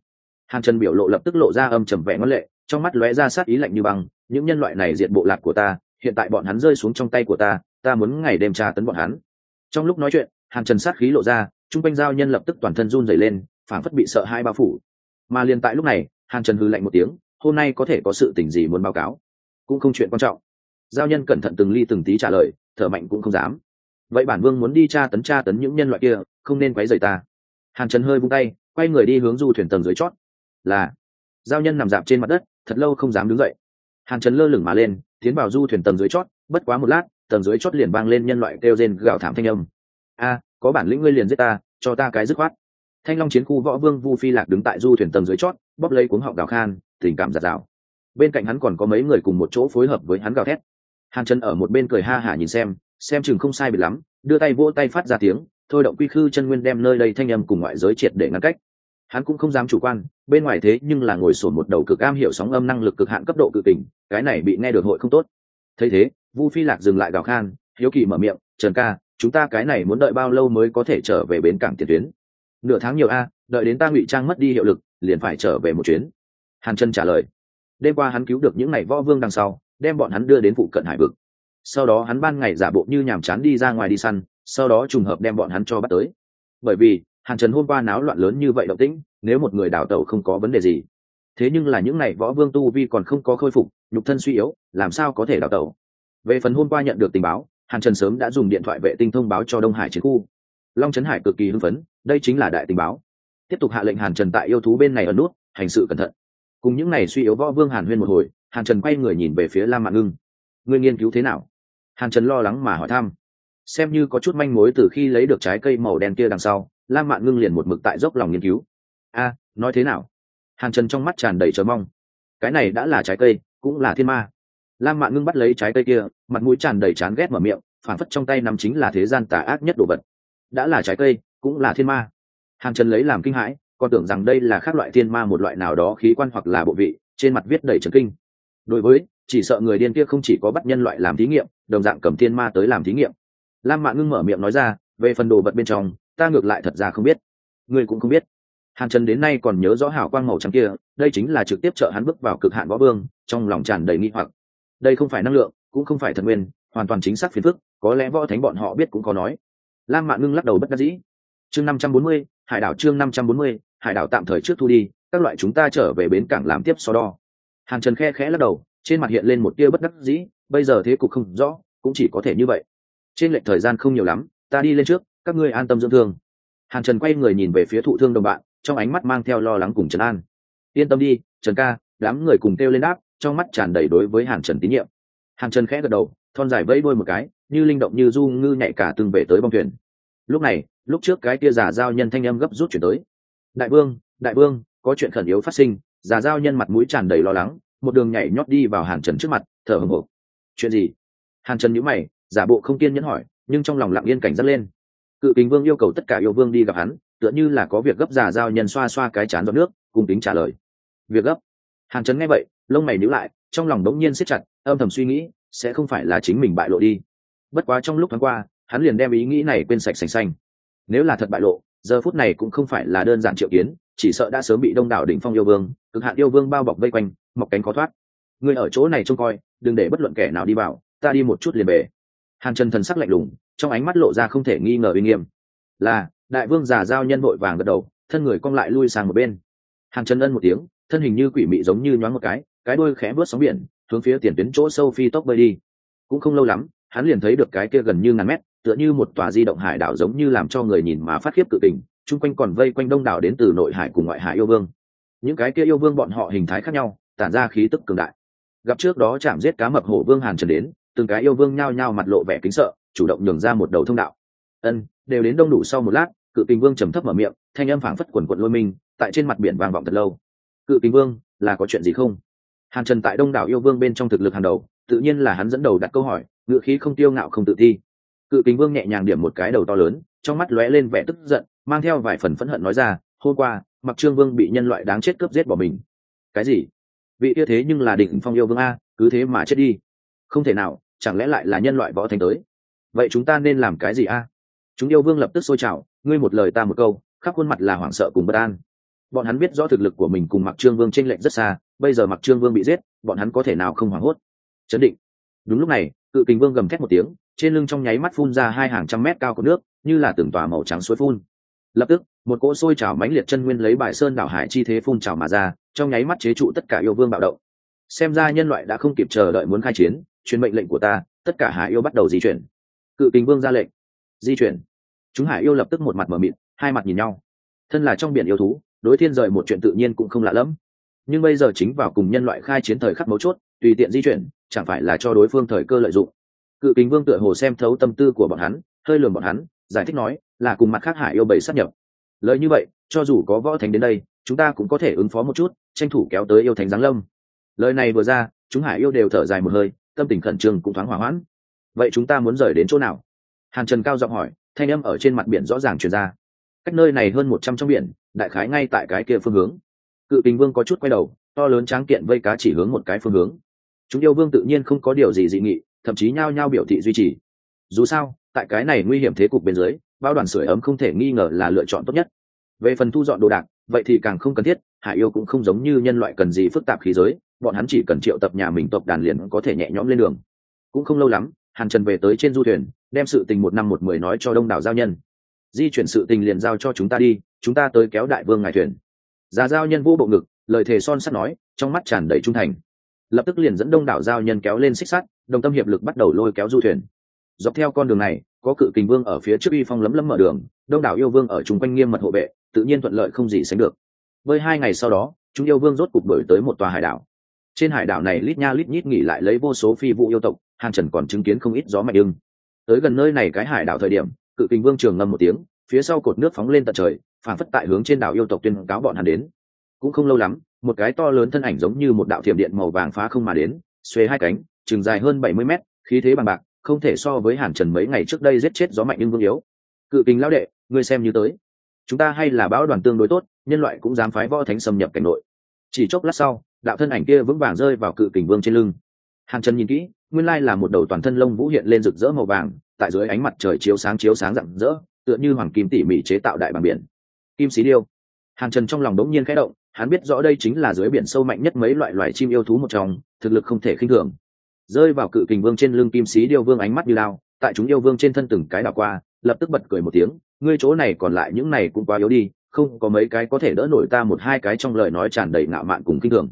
Hàn trần biểu lộ lập tức lộ ra âm trầm vẻ ngân lệ, trong mắt lóe ra sát ý lạnh như băng, những nhân loại này diệt bộ lạc của ta, hiện tại bọn hắn rơi xuống trong tay của ta ta muốn ngày đêm tra tấn bọn hắn. Trong lúc nói chuyện, hàn trần sát khí lộ ra chung quanh giao nhân lập tức toàn thân run rẩy lên, phảng phất bị sợ hai bao phủ. Mà liền tại lúc này, hàn trần hư lạnh một tiếng, hôm nay có thể có sự tình gì muốn báo cáo? Cũng không chuyện quan trọng. Giao nhân cẩn thận từng ly từng tí trả lời, thở mạnh cũng không dám. Vậy bản vương muốn đi tra tấn tra tấn những nhân loại kia, không nên quấy rầy ta. Hàn trần hơi vung tay, quay người đi hướng du thuyền tầng dưới chót. Là, giao nhân nằm dạp trên mặt đất, thật lâu không dám đứng dậy. Hàn trần lơ lửng mà lên, tiến vào du thuyền tầng dưới chót, bất quá một lát, tầng dưới chót liền vang lên nhân loại kêu rên gào thảm thanh âm. A có bản lĩnh ngươi liền giết ta, cho ta cái dứt khoát. Thanh long chiến khu võ vương vu phi lạc đứng tại du thuyền tầng dưới chót, bóp lấy cuống họng gào khan, tình cảm giạt rào. Bên cạnh hắn còn có mấy người cùng một chỗ phối hợp với hắn gào thét. Hàn chân ở một bên cười ha hả nhìn xem xem chừng không sai biệt lắm, đưa tay vỗ tay phát ra tiếng, thôi động quy khư chân nguyên đem nơi đây thanh âm cùng ngoại giới triệt để ngăn cách. Hắn cũng không dám chủ quan, bên ngoài thế nhưng là ngồi sổn một đầu cực am hiểu sóng âm năng lực cực hạn cấp độ cự tình cái này bị nghe được hội không tốt. Thấy thế, vu phi lạc dừng lại gào khan, hiếu kỳ mở miệng, trần ca chúng ta cái này muốn đợi bao lâu mới có thể trở về bến cảng tiền tuyến? Nửa tháng nhiều a, đợi đến ta ngụy trang mất đi hiệu lực, liền phải trở về một chuyến. Hàn trân trả lời. Đêm qua hắn cứu được những ngày võ vương đằng sau, đem bọn hắn đưa đến phụ cận hải vực. Sau đó hắn ban ngày giả bộ như nhàm chán đi ra ngoài đi săn, sau đó trùng hợp đem bọn hắn cho bắt tới. Bởi vì, hàn trần hôm qua náo loạn lớn như vậy động tĩnh, nếu một người đào tẩu không có vấn đề gì. Thế nhưng là những ngày võ vương tu vi còn không có khôi phục, nhục thân suy yếu, làm sao có thể đào tẩu? Về phần hôm qua nhận được tình báo hàn trần sớm đã dùng điện thoại vệ tinh thông báo cho đông hải chiến khu. Long trấn hải cực kỳ hưng phấn, đây chính là đại tình báo. Tiếp tục hạ lệnh hàn trần tại yêu thú bên này ở nút, hành sự cẩn thận. Cùng những này suy yếu võ vương hàn huyên một hồi, hàn trần quay người nhìn về phía lam mạng ngưng. Ngươi nghiên cứu thế nào? Hàn trần lo lắng mà hỏi thăm. Xem như có chút manh mối từ khi lấy được trái cây màu đen kia đằng sau, lam mạn ngưng liền một mực tại dốc lòng nghiên cứu. A, nói thế nào? Hàn trần trong mắt tràn đầy chờ mong. Cái này đã là trái cây, cũng là thiên ma lam mạn ngưng bắt lấy trái cây kia, mặt mũi tràn đầy chán ghét mở miệng phản phất trong tay nằm chính là thế gian tà ác nhất đồ vật. Đã là trái cây, cũng là thiên ma. Hàng trần lấy làm kinh hãi, còn tưởng rằng đây là khác loại thiên ma một loại nào đó khí quan hoặc là bộ vị, trên mặt viết đầy trần kinh. Đối với, chỉ sợ người điên kia không chỉ có bắt nhân loại làm thí nghiệm, đồng dạng cầm thiên ma tới làm thí nghiệm. Lam mạn ngưng mở miệng nói ra, về phần đồ vật bên trong, ta ngược lại thật ra không biết. Ngươi cũng không biết. Hàn trần đến nay còn nhớ rõ hảo quang màu trắng kia, đây chính là trực tiếp trợ hắn bước vào cực hạn võ vương, trong lòng tràn đầy nghi hoặc đây không phải năng lượng, cũng không phải thần nguyên, hoàn toàn chính xác phiền phức, có lẽ võ thánh bọn họ biết cũng có nói. Lam mạn ngưng lắc đầu bất đắc dĩ. Chương năm trăm bốn mươi, hải đảo chương năm trăm bốn mươi, hải đảo tạm thời trước thu đi, các loại chúng ta trở về bến cảng làm tiếp so đo. Hàn trần khe khẽ lắc đầu, trên mặt hiện lên một tia bất đắc dĩ, bây giờ thế cục không rõ, cũng chỉ có thể như vậy. Trên lệch thời gian không nhiều lắm, ta đi lên trước, các ngươi an tâm dưỡng thương. Hàn trần quay người nhìn về phía thụ thương đồng bạn, trong ánh mắt mang theo lo lắng cùng trần an. Yên tâm đi, trần ca, đám người cùng kêu lên đáp trong mắt tràn đầy đối với hàn trần tín nhiệm. Hàn trần khẽ gật đầu, thon dài vẫy đôi một cái, như linh động như du ngư nhạy cả từng về tới bong thuyền. Lúc này, lúc trước cái kia giả giao nhân thanh âm gấp rút chuyển tới. Đại vương đại vương, có chuyện khẩn yếu phát sinh. Giả giao nhân mặt mũi tràn đầy lo lắng, một đường nhảy nhót đi vào hàn trần trước mặt, thở hồng hộc chuyện gì? Hàn trần nhữ mày, giả bộ không kiên nhẫn hỏi, nhưng trong lòng lặng yên cảnh dắt lên. Cự kính vương yêu cầu tất cả yêu vương đi gặp hắn, tựa như là có việc gấp giả giao nhân xoa xoa cái chán giọt nước cùng tính trả lời. Việc gấp. Hàn trần nghe vậy lông mày nhíu lại, trong lòng đống nhiên siết chặt, âm thầm suy nghĩ, sẽ không phải là chính mình bại lộ đi. Bất quá trong lúc tháng qua, hắn liền đem ý nghĩ này quên sạch sành xanh. Nếu là thật bại lộ, giờ phút này cũng không phải là đơn giản triệu kiến, chỉ sợ đã sớm bị đông đảo đỉnh phong yêu vương, cực hạn yêu vương bao bọc vây quanh, mọc cánh khó thoát. Người ở chỗ này trông coi, đừng để bất luận kẻ nào đi vào, ta đi một chút liền về. Hàn trần thần sắc lạnh lùng, trong ánh mắt lộ ra không thể nghi ngờ uy nghiêm. Là, đại vương giả giao nhân vội vàng gật đầu, thân người cong lại lui sang một bên. Hàn trần ân một tiếng, thân hình như quỷ mị giống như nhoáng một cái cái đuôi khẽ vớt sóng biển, hướng phía tiền tuyến chỗ sâu phi tốc bơi đi. Cũng không lâu lắm, hắn liền thấy được cái kia gần như ngàn mét, tựa như một tòa di động hải đảo giống như làm cho người nhìn mà phát khiếp cự tình, chung quanh còn vây quanh đông đảo đến từ nội hải cùng ngoại hải yêu vương. Những cái kia yêu vương bọn họ hình thái khác nhau, tản ra khí tức cường đại. Gặp trước đó chạm giết cá mập hổ vương hàn trần đến, từng cái yêu vương nhao nhao mặt lộ vẻ kính sợ, chủ động nhường ra một đầu thông đạo. Ân, đều đến đông đủ sau một lát, cự tình vương trầm thấp mở miệng, thanh âm phảng phất quần quận lôi mình, tại trên mặt biển vang vọng thật lâu. Cự tình vương, là có chuyện gì không? Hàn trần tại đông đảo yêu vương bên trong thực lực hàng đầu, tự nhiên là hắn dẫn đầu đặt câu hỏi ngự khí không tiêu ngạo không tự thi. Cự kính vương nhẹ nhàng điểm một cái đầu to lớn, trong mắt lóe lên vẻ tức giận, mang theo vài phần phẫn hận nói ra, hôm qua, mặc trương vương bị nhân loại đáng chết cướp giết bỏ mình. Cái gì? Vị yêu thế nhưng là đỉnh phong yêu vương a, cứ thế mà chết đi. Không thể nào, chẳng lẽ lại là nhân loại võ thành tới? Vậy chúng ta nên làm cái gì a? Chúng yêu vương lập tức sôi trào, ngươi một lời ta một câu, khắp khuôn mặt là hoảng sợ cùng bất an. Bọn hắn biết rõ thực lực của mình cùng mặc trương vương t r ê n lệch rất xa bây giờ mặc trương vương bị giết, bọn hắn có thể nào không hoảng hốt? Chấn định. Đúng lúc này, cự kình vương gầm thét một tiếng, trên lưng trong nháy mắt phun ra hai hàng trăm mét cao của nước, như là từng tòa màu trắng suối phun. Lập tức, một cỗ sôi trào mãnh liệt chân nguyên lấy bài sơn đảo hải chi thế phun trào mà ra, trong nháy mắt chế trụ tất cả yêu vương bạo động. Xem ra nhân loại đã không kịp chờ đợi muốn khai chiến truyền mệnh lệnh của ta, tất cả hải yêu bắt đầu di chuyển. Cự kình vương ra lệnh. Di chuyển. Chúng hải yêu lập tức một mặt mở mịt, hai mặt nhìn nhau. Thân là trong biển yêu thú, đối thiên rời một chuyện tự nhiên cũng không lạ lẫm nhưng bây giờ chính vào cùng nhân loại khai chiến thời khắc mấu chốt, tùy tiện di chuyển, chẳng phải là cho đối phương thời cơ lợi dụng. Cự kính vương tựa hồ xem thấu tâm tư của bọn hắn, hơi lường bọn hắn, giải thích nói, là cùng mặt khác hải yêu bầy sát nhập. Lời như vậy, cho dù có võ thánh đến đây, chúng ta cũng có thể ứng phó một chút, tranh thủ kéo tới yêu thánh giáng lâm. Lời này vừa ra, chúng hải yêu đều thở dài một hơi, tâm tình khẩn trương cũng thoáng hỏa hoãn. Vậy chúng ta muốn rời đến chỗ nào? Hàn trần cao giọng hỏi, thanh âm ở trên mặt biển rõ ràng truyền ra. Cách nơi này hơn một trăm trong biển, đại khái ngay tại cái kia phương hướng cự kình vương có chút quay đầu, to lớn tráng kiện vây cá chỉ hướng một cái phương hướng. Chúng yêu vương tự nhiên không có điều gì dị nghị, thậm chí nhao nhao biểu thị duy trì. Dù sao, tại cái này nguy hiểm thế cục bên dưới, bao đoàn sưởi ấm không thể nghi ngờ là lựa chọn tốt nhất. Về phần thu dọn đồ đạc, vậy thì càng không cần thiết, hải yêu cũng không giống như nhân loại cần gì phức tạp khí giới, bọn hắn chỉ cần triệu tập nhà mình tộc đàn liền có thể nhẹ nhõm lên đường. Cũng không lâu lắm, hàn trần về tới trên du thuyền, đem sự tình một năm một mười nói cho đông đảo giao nhân. Di chuyển sự tình liền giao cho chúng ta đi, chúng ta tới kéo đại vương ngài thuyền già giao nhân vũ bộ ngực, lời thề son sắt nói, trong mắt tràn đầy trung thành. Lập tức liền dẫn đông đảo giao nhân kéo lên xích sắt, đồng tâm hiệp lực bắt đầu lôi kéo du thuyền. Dọc theo con đường này, có cự kình vương ở phía trước uy phong lấm lấm mở đường, đông đảo yêu vương ở chung quanh nghiêm mật hộ vệ, tự nhiên thuận lợi không gì sánh được. Với hai ngày sau đó, chúng yêu vương rốt cục đổi tới một tòa hải đảo. Trên hải đảo này lít nha lít nhít nghỉ lại lấy vô số phi vụ yêu tộc, hàn trần còn chứng kiến không ít gió mạnh đương tới gần nơi này cái hải đảo thời điểm, cự kình vương trường ngâm một tiếng phía sau cột nước phóng lên tận trời phản phất tại hướng trên đảo yêu tộc tuyên cáo bọn hắn đến. Cũng không lâu lắm, một cái to lớn thân ảnh giống như một đạo thiểm điện màu vàng phá không mà đến, xuê hai cánh, chừng dài hơn bảy mươi mét, khí thế bằng bạc, không thể so với hàn trần mấy ngày trước đây giết chết gió mạnh nhưng vương yếu. Cự kính lão đệ, ngươi xem như tới. Chúng ta hay là bão đoàn tương đối tốt, nhân loại cũng dám phái võ thánh xâm nhập cảnh nội. Chỉ chốc lát sau, đạo thân ảnh kia vững vàng rơi vào cự kình vương trên lưng. Hàn trần nhìn kỹ, nguyên lai là một đầu toàn thân lông vũ hiện lên rực rỡ màu vàng, tại dưới ánh mặt trời chiếu sáng chiếu sáng rạng rỡ tựa như hoàng kim tỉ mỉ chế tạo đại bằng biển. Kim xí điêu. Hàn trần trong lòng đống nhiên khẽ động, hắn biết rõ đây chính là dưới biển sâu mạnh nhất mấy loại loài chim yêu thú một trong, thực lực không thể khinh thường. Rơi vào cự kình vương trên lưng kim sĩ điêu vương ánh mắt như lao, tại chúng yêu vương trên thân từng cái đảo qua, lập tức bật cười một tiếng, ngươi chỗ này còn lại những này cũng quá yếu đi, không có mấy cái có thể đỡ nổi ta một hai cái trong lời nói tràn đầy ngạo mạn cùng kinh thường.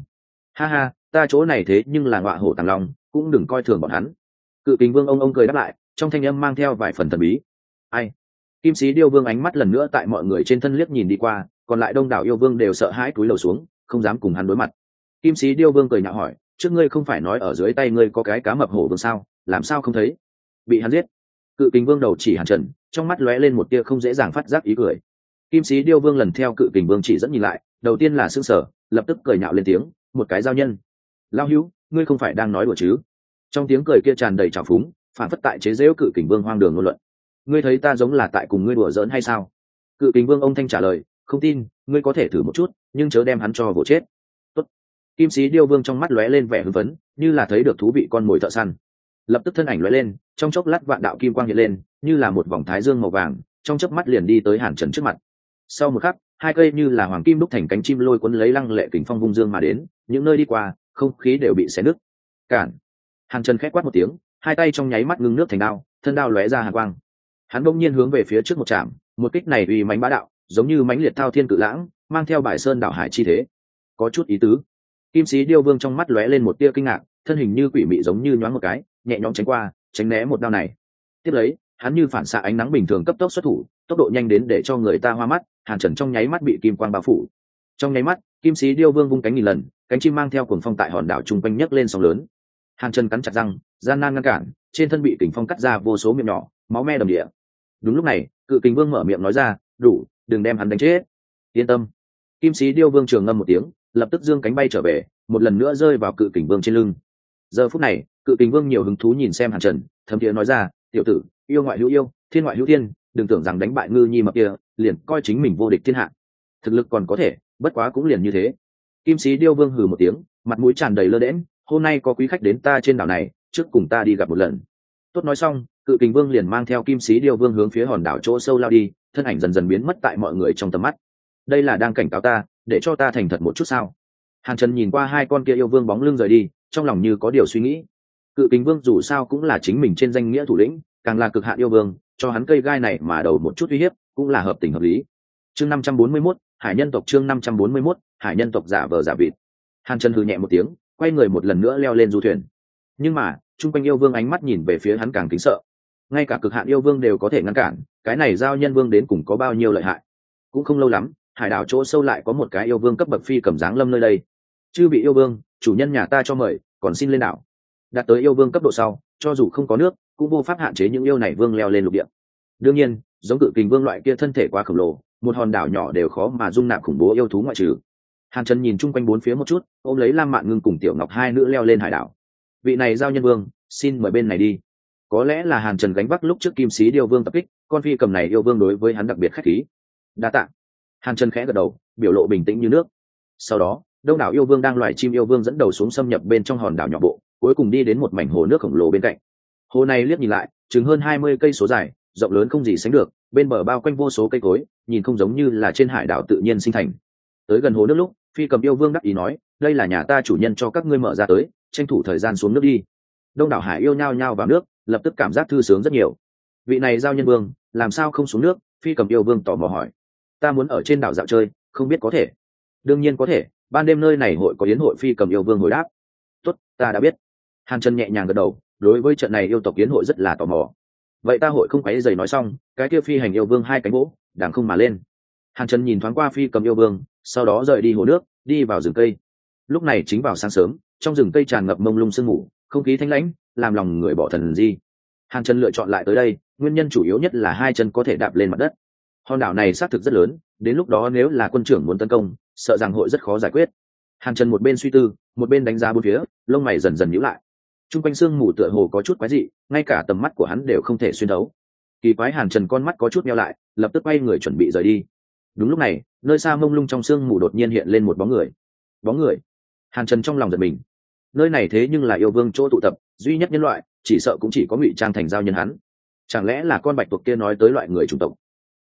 Ha ha, ta chỗ này thế nhưng là ngọa hổ tàng long, cũng đừng coi thường bọn hắn. Cự kình vương ông ông cười đáp lại, trong thanh âm mang theo vài phần thần bí. Ai kim sĩ điêu vương ánh mắt lần nữa tại mọi người trên thân liếc nhìn đi qua, còn lại đông đảo yêu vương đều sợ hãi túi lầu xuống, không dám cùng hắn đối mặt. Kim sĩ điêu vương cười nhạo hỏi, trước ngươi không phải nói ở dưới tay ngươi có cái cá mập hổ vương sao? Làm sao không thấy? Bị hắn giết, cự kình vương đầu chỉ hàn trần, trong mắt lóe lên một tia không dễ dàng phát giác ý cười. Kim sĩ điêu vương lần theo cự kình vương chỉ dẫn nhìn lại, đầu tiên là s ư sở lập tức cười nhạo lên tiếng, một cái giao nhân. Lao hữu, ngươi không phải đang nói đùa chứ? Trong tiếng cười kia tràn đầy trào phúng, phản phất tại chế dễu cự kình vương hoang đường ngôn luận ngươi thấy ta giống là tại cùng ngươi đùa giỡn hay sao? Cự kính vương ông thanh trả lời, không tin, ngươi có thể thử một chút, nhưng chớ đem hắn cho vỗ chết. Tốt. kim sĩ điêu vương trong mắt lóe lên vẻ hưng phấn, như là thấy được thú vị con mồi thợ săn. Lập tức thân ảnh lóe lên, trong chốc lát vạn đạo kim quang hiện lên, như là một vòng thái dương màu vàng, trong chớp mắt liền đi tới hàn trần trước mặt. Sau một khắc, hai cây như là hoàng kim đúc thành cánh chim lôi cuốn lấy lăng lệ kính phong vung dương mà đến, những nơi đi qua, không khí đều bị xé nứt. Cản. Hàn trần khét quát một tiếng, hai tay trong nháy mắt ngưng nước thành đao, thân đao lóe ra hàng quang hắn bỗng nhiên hướng về phía trước một trạm một kích này uy mánh bá đạo, giống như mãnh liệt thao thiên cự lãng, mang theo bài sơn đạo hải chi thế. Có chút ý tứ. Kim sĩ điêu vương trong mắt lóe lên một tia kinh ngạc, thân hình như quỷ mị giống như nhoáng một cái, nhẹ nhõm tránh qua, tránh né một đao này. Tiếp lấy, hắn như phản xạ ánh nắng bình thường cấp tốc xuất thủ, tốc độ nhanh đến để cho người ta hoa mắt, hàn trần trong nháy mắt bị kim quang bao phủ. Trong nháy mắt, kim sĩ điêu vương vung cánh nghìn lần, cánh chim mang theo cuồng phong tại hòn đảo chung quanh nhấc lên sóng lớn. Hàn trần cắn chặt răng, gian nan ngăn cản, trên thân bị kình phong cắt ra vô số miệng nhỏ, máu me đầm địa đúng lúc này, cự kình vương mở miệng nói ra, đủ, đừng đem hắn đánh chết. Yên tâm. Kim sĩ điêu vương trường ngâm một tiếng, lập tức dương cánh bay trở về, một lần nữa rơi vào cự kình vương trên lưng. Giờ phút này, cự kình vương nhiều hứng thú nhìn xem hàn trần, thấm thiế nói ra, tiểu tử, yêu ngoại hữu yêu, thiên ngoại hữu thiên, đừng tưởng rằng đánh bại ngư nhi mập kia, liền coi chính mình vô địch thiên hạ. Thực lực còn có thể, bất quá cũng liền như thế. Kim sĩ điêu vương hừ một tiếng, mặt mũi tràn đầy lơ đễm hôm nay có quý khách đến ta trên đảo này, trước cùng ta đi gặp một lần. Tốt nói xong cự kình vương liền mang theo kim sĩ điêu vương hướng phía hòn đảo chỗ sâu lao đi thân ảnh dần dần biến mất tại mọi người trong tầm mắt. Đây là đang cảnh cáo ta để cho ta thành thật một chút sao? Hàn trần nhìn qua hai con kia yêu vương bóng lưng rời đi trong lòng như có điều suy nghĩ. Cự kình vương dù sao cũng là chính mình trên danh nghĩa thủ lĩnh càng là cực hạn yêu vương cho hắn cây gai này mà đầu một chút uy hiếp cũng là hợp tình hợp lý. Chương năm trăm bốn mươi 541, hải nhân tộc chương năm trăm bốn mươi 541, hải nhân tộc giả vờ giả vịt. Hàn trần hừ nhẹ một tiếng quay người một lần nữa leo lên du thuyền. Nhưng mà chung quanh yêu vương ánh mắt nhìn về phía hắn càng kính sợ ngay cả cực hạn yêu vương đều có thể ngăn cản, cái này giao nhân vương đến cùng có bao nhiêu lợi hại? Cũng không lâu lắm, hải đảo chỗ sâu lại có một cái yêu vương cấp bậc phi cầm dáng lâm nơi đây. Chư bị yêu vương, chủ nhân nhà ta cho mời, còn xin lên đảo. Đạt tới yêu vương cấp độ sau, cho dù không có nước, cũng vô pháp hạn chế những yêu này vương leo lên lục địa. Đương nhiên, giống cự kình vương loại kia thân thể quá khổng lồ, một hòn đảo nhỏ đều khó mà dung nạp khủng bố yêu thú ngoại trừ. Hàn trần nhìn chung quanh bốn phía một chút, ôm lấy lam mạn ngưng cùng tiểu ngọc hai nữ leo lên hải đảo. Vị này giao nhân vương, xin mời bên này đi có lẽ là hàn trần gánh vác lúc trước kim sĩ điêu vương tập kích, con phi cầm này yêu vương đối với hắn đặc biệt k h á c h khí. Đa t ạ hàn trần khẽ gật đầu, biểu lộ bình tĩnh như nước. Sau đó, đông đảo yêu vương đang loài chim yêu vương dẫn đầu xuống xâm nhập bên trong hòn đảo nhỏ bộ, cuối cùng đi đến một mảnh hồ nước khổng lồ bên cạnh. Hồ này liếc nhìn lại, chừng hơn hai mươi cây số dài, rộng lớn không gì sánh được, bên bờ bao quanh vô số cây cối, nhìn không giống như là trên hải đảo tự nhiên sinh thành. Tới gần hồ nước lúc, phi cầm yêu vương đắc ý nói, đây là nhà ta chủ nhân cho các ngươi mở ra tới, tranh thủ thời gian xuống nước đi. Đông đảo hải yêu nhao nhao vào nước lập tức cảm giác thư sướng rất nhiều. Vị này giao nhân vương, làm sao không xuống nước? Phi cầm yêu vương tò mò hỏi. Ta muốn ở trên đảo dạo chơi, không biết có thể. Đương nhiên có thể, ban đêm nơi này hội có yến hội phi cầm yêu vương hồi đáp. Tốt, ta đã biết. Hàn trần nhẹ nhàng gật đầu, đối với trận này yêu tộc yến hội rất là tò mò. Vậy ta hội không quấy dày nói xong, cái kia phi hành yêu vương hai cánh gỗ đảng không mà lên. Hàn trần nhìn thoáng qua phi cầm yêu vương, sau đó rời đi hồ nước, đi vào rừng cây. Lúc này chính vào sáng sớm, trong rừng cây tràn ngập mông lung sương mù, không khí thanh lãnh làm lòng người bỏ thần di. Hàn trần lựa chọn lại tới đây, nguyên nhân chủ yếu nhất là hai chân có thể đạp lên mặt đất. Hòn đảo này xác thực rất lớn, đến lúc đó nếu là quân trưởng muốn tấn công, sợ rằng hội rất khó giải quyết. Hàn trần một bên suy tư, một bên đánh giá bốn phía, lông mày dần dần nhíu lại. T r u n g quanh sương mù tựa hồ có chút quái dị, ngay cả tầm mắt của hắn đều không thể xuyên đấu kỳ quái hàn trần con mắt có chút meo lại, lập tức quay người chuẩn bị rời đi. Đúng lúc này, nơi xa mông lung trong sương mù đột nhiên hiện lên một bóng người. Bóng người? Hàn trần trong lòng giật mình nơi này thế nhưng là yêu vương chỗ tụ tập, duy nhất nhân loại, chỉ sợ cũng chỉ có ngụy trang thành giao nhân hắn. Chẳng lẽ là con bạch tuộc kia nói tới loại người chủng tộc?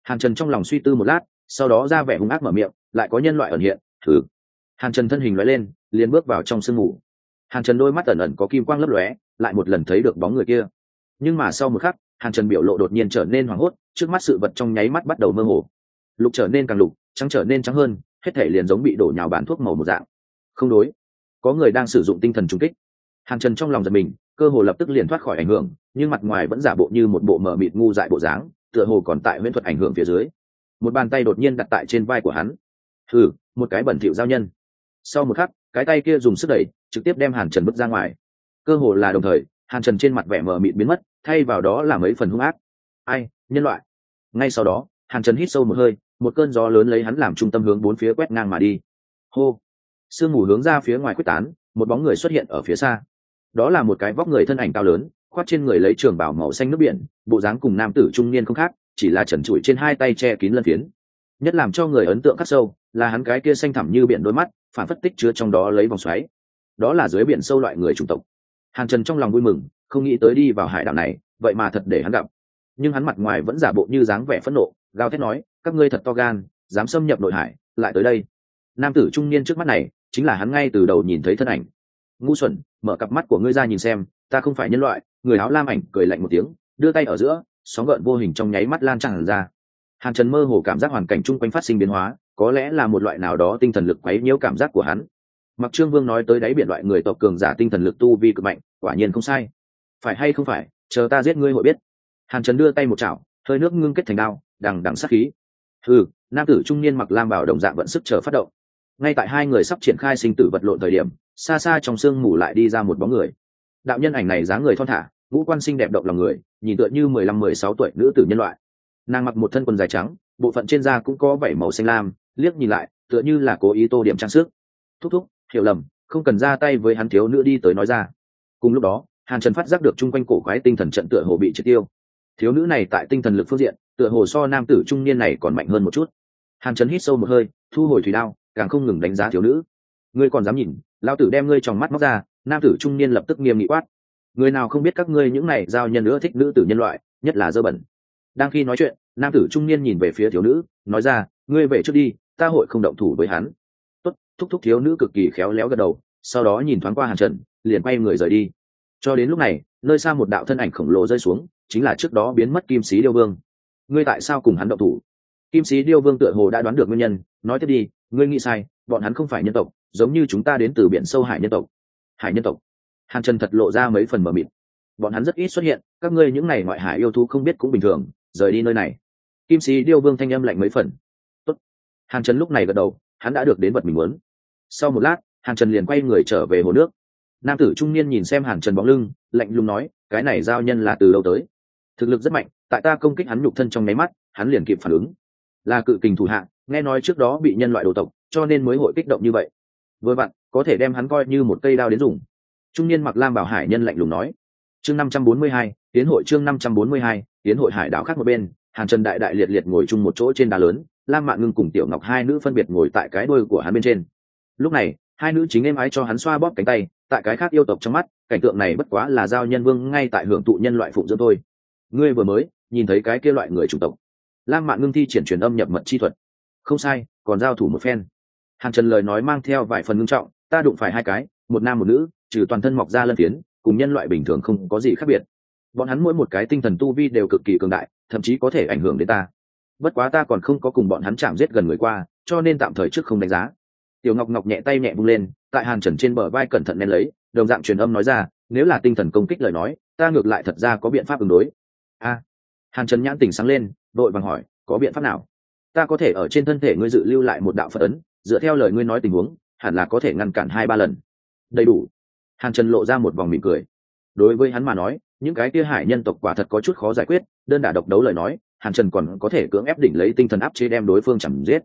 Hàn trần trong lòng suy tư một lát, sau đó ra vẻ hung ác mở miệng, lại có nhân loại ẩn hiện, thử. Hàn trần thân hình loại lên, liền bước vào trong sương mù. Hàn trần đôi mắt ẩn ẩn có kim quang lấp lóe, lại một lần thấy được bóng người kia. Nhưng mà sau một khắc, hàn trần biểu lộ đột nhiên trở nên hoảng hốt, trước mắt sự vật trong nháy mắt bắt đầu mơ hồ. Lục trở nên càng lục, trắng trở nên trắng hơn, hết thể liền giống bị đổ nhào bán thuốc màu một dạng. Không đối có người đang sử dụng tinh thần trung kích. Hàn trần trong lòng giật mình, cơ hồ lập tức liền thoát khỏi ảnh hưởng, nhưng mặt ngoài vẫn giả bộ như một bộ mờ mịt ngu dại bộ dáng, tựa hồ còn tại huyễn thuật ảnh hưởng phía dưới. Một bàn tay đột nhiên đặt tại trên vai của hắn. Thử một cái bẩn thỉu giao nhân. Sau một khắc, cái tay kia dùng sức đẩy, trực tiếp đem hàn trần bước ra ngoài. Cơ hồ là đồng thời, hàn trần trên mặt vẻ mờ mịt biến mất, thay vào đó là mấy phần hung ác. Ai, nhân loại? Ngay sau đó, hàn trần hít sâu một hơi, một cơn gió lớn lấy hắn làm trung tâm hướng bốn phía quét ngang mà đi. Hô! Sương mù hướng ra phía ngoài quyết tán, một bóng người xuất hiện ở phía xa. Đó là một cái vóc người thân ảnh cao lớn, khoác trên người lấy trường bảo màu xanh nước biển, bộ dáng cùng nam tử trung niên không khác, chỉ là trần trụi trên hai tay che kín lân phiến. Nhất làm cho người ấn tượng khắc sâu, là hắn cái kia xanh thẳm như biển đôi mắt, phản phất tích chứa trong đó lấy vòng xoáy. Đó là dưới biển sâu loại người chủng tộc. Hàn trần trong lòng vui mừng, không nghĩ tới đi vào hải đảo này, vậy mà thật để hắn gặp. Nhưng hắn mặt ngoài vẫn giả bộ như dáng vẻ phẫn nộ, gào thét nói, các ngươi thật to gan, dám xâm nhập nội hải, lại tới đây. Nam tử trung niên trước mắt này chính là hắn ngay từ đầu nhìn thấy thân ảnh. Ngu xuẩn, mở cặp mắt của ngươi ra nhìn xem, ta không phải nhân loại, người áo lam ảnh cười lạnh một tiếng, đưa tay ở giữa, sóng gợn vô hình trong nháy mắt lan tràn ra. Hàn trần mơ hồ cảm giác hoàn cảnh chung quanh phát sinh biến hóa, có lẽ là một loại nào đó tinh thần lực quấy nhiễu cảm giác của hắn. Mặc trương vương nói tới đáy biển loại người tộc cường giả tinh thần lực tu vi cực mạnh, quả nhiên không sai. Phải hay không phải, chờ ta giết ngươi hội biết. Hàn trần đưa tay một chảo, hơi nước ngưng kết thành đao, đằng đằng sát khí. Ừ nam tử trung niên mặc lam bảo đồng dạng vận sức chờ phát động ngay tại hai người sắp triển khai sinh tử vật lộn thời điểm, xa xa trong sương mù lại đi ra một bóng người. Đạo nhân ảnh này dáng người thon thả, ngũ quan sinh đẹp động lòng người, nhìn tựa như mười lăm, mười sáu tuổi nữ tử nhân loại. Nàng mặc một thân quần dài trắng, bộ phận trên da cũng có vảy màu xanh lam, liếc nhìn lại, tựa như là cố ý tô điểm trang sức. Thúc thúc, hiểu lầm, không cần ra tay với hắn thiếu nữ đi tới nói ra. Cùng lúc đó, hàn trần phát giác được chung quanh cổ quái tinh thần trận tựa hồ bị triệt tiêu. Thiếu nữ này tại tinh thần lực phương diện, tựa hồ so nam tử trung niên này còn mạnh hơn một chút. Hàn trần hít sâu một hơi, thu hồi thủy đao càng không ngừng đánh giá thiếu nữ. Ngươi còn dám nhìn lao tử đem ngươi trong mắt móc ra, nam tử trung niên lập tức nghiêm nghị quát. Người nào không biết các ngươi những này giao nhân nữa thích nữ tử nhân loại, nhất là dơ bẩn. Đang khi nói chuyện, nam tử trung niên nhìn về phía thiếu nữ, nói ra, ngươi về trước đi, ta hội không động thủ với hắn. Tốt, thúc thúc thiếu nữ cực kỳ khéo léo gật đầu, sau đó nhìn thoáng qua hàn trần, liền quay người rời đi. Cho đến lúc này, nơi xa một đạo thân ảnh khổng lồ rơi xuống, chính là trước đó biến mất kim sĩ điêu vương. Ngươi tại sao cùng hắn động thủ? Kim sĩ điêu vương tựa hồ đã đoán được nguyên nhân, nói tiếp đi ngươi nghĩ sai, bọn hắn không phải nhân tộc, giống như chúng ta đến từ biển sâu hải nhân tộc. Hải nhân tộc. Hàn trần thật lộ ra mấy phần mờ mịt. Bọn hắn rất ít xuất hiện, các ngươi những n à y ngoại hải yêu thú không biết cũng bình thường, rời đi nơi này. Kim sĩ điêu vương thanh âm lạnh mấy phần. Tốt. hàn trần lúc này gật đầu, hắn đã được đến vật mình muốn. Sau một lát, hàn trần liền quay người trở về hồ nước. Nam tử trung niên nhìn xem hàn trần bóng lưng, lạnh lùng nói, cái này giao nhân là từ đâu tới? Thực lực rất mạnh, tại ta công kích hắn nhục thân trong nháy mắt, hắn liền kịp phản ứng. Là cự kình thủ hạ nghe nói trước đó bị nhân loại đồ tộc, cho nên mới hội kích động như vậy. Vừa vặn, có thể đem hắn coi như một cây đao đến dùng. Trung niên mặc lam bảo hải nhân lạnh lùng nói. Chương năm trăm bốn mươi hai, tiến hội chương năm trăm bốn mươi hai, tiến hội hải đảo khác một bên, hàn trần đại đại liệt liệt ngồi chung một chỗ trên đá lớn, lam mạn ngưng cùng tiểu ngọc hai nữ phân biệt ngồi tại cái đôi của hắn bên trên. Lúc này, hai nữ chính êm ái cho hắn xoa bóp cánh tay, tại cái khác yêu tộc trong mắt, cảnh tượng này bất quá là giao nhân vương ngay tại hưởng thụ nhân loại phụng dưỡng thôi. Ngươi vừa mới, nhìn thấy cái kia loại người chủng tộc. Lam mạn ngưng thi triển truyền âm nhập mật chi thuật không sai, còn giao thủ một phen. Hàn trần lời nói mang theo vài phần ngưng trọng, ta đụng phải hai cái, một nam một nữ, trừ toàn thân mọc ra lân phiến, cùng nhân loại bình thường không có gì khác biệt. Bọn hắn mỗi một cái tinh thần tu vi đều cực kỳ cường đại, thậm chí có thể ảnh hưởng đến ta. Bất quá ta còn không có cùng bọn hắn chạm giết gần người qua, cho nên tạm thời trước không đánh giá. Tiểu ngọc ngọc nhẹ tay nhẹ bung lên, tại hàn trần trên bờ vai cẩn thận nén lấy, đồng dạng truyền âm nói ra, nếu là tinh thần công kích lời nói, ta ngược lại thật ra có biện pháp ứng đối. A. Hàn trần nhãn tình sáng lên, đội vàng hỏi, có biện pháp nào? Ta có thể ở trên thân thể ngươi dự lưu lại một đạo phật ấn, dựa theo lời ngươi nói tình huống, hẳn là có thể ngăn cản hai ba lần. Đầy đủ. Hàn trần lộ ra một vòng mỉm cười. Đối với hắn mà nói, những cái kia hải nhân tộc quả thật có chút khó giải quyết, đơn đả độc đấu lời nói, hàn trần còn có thể cưỡng ép đỉnh lấy tinh thần áp chế đem đối phương chẳng giết.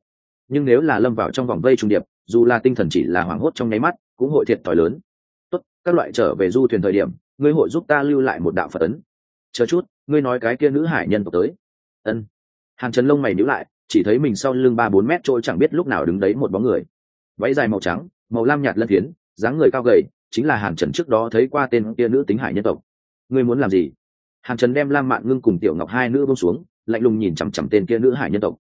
Nhưng nếu là lâm vào trong vòng vây trung điệp, dù là tinh thần chỉ là hoảng hốt trong nháy mắt, cũng hội thiệt thòi lớn. Tốt, các loại trở về du thuyền thời điểm, ngươi hội giúp ta lưu lại một đạo phật ấn. Chờ chút, ngươi nói cái kia nữ hải nhân tộc tới. Ân. Hàn trần lông mày nhíu lại chỉ thấy mình sau lưng ba bốn mét trôi chẳng biết lúc nào đứng đấy một bóng người. Váy dài màu trắng, màu lam nhạt lân phiến, dáng người cao gầy, chính là hàn trần trước đó thấy qua tên kia nữ tính hải nhân tộc. Ngươi muốn làm gì? Hàn trần đem lam mạn ngưng cùng tiểu ngọc hai nữ bông xuống, lạnh lùng nhìn chằm chằm tên kia nữ hải nhân tộc.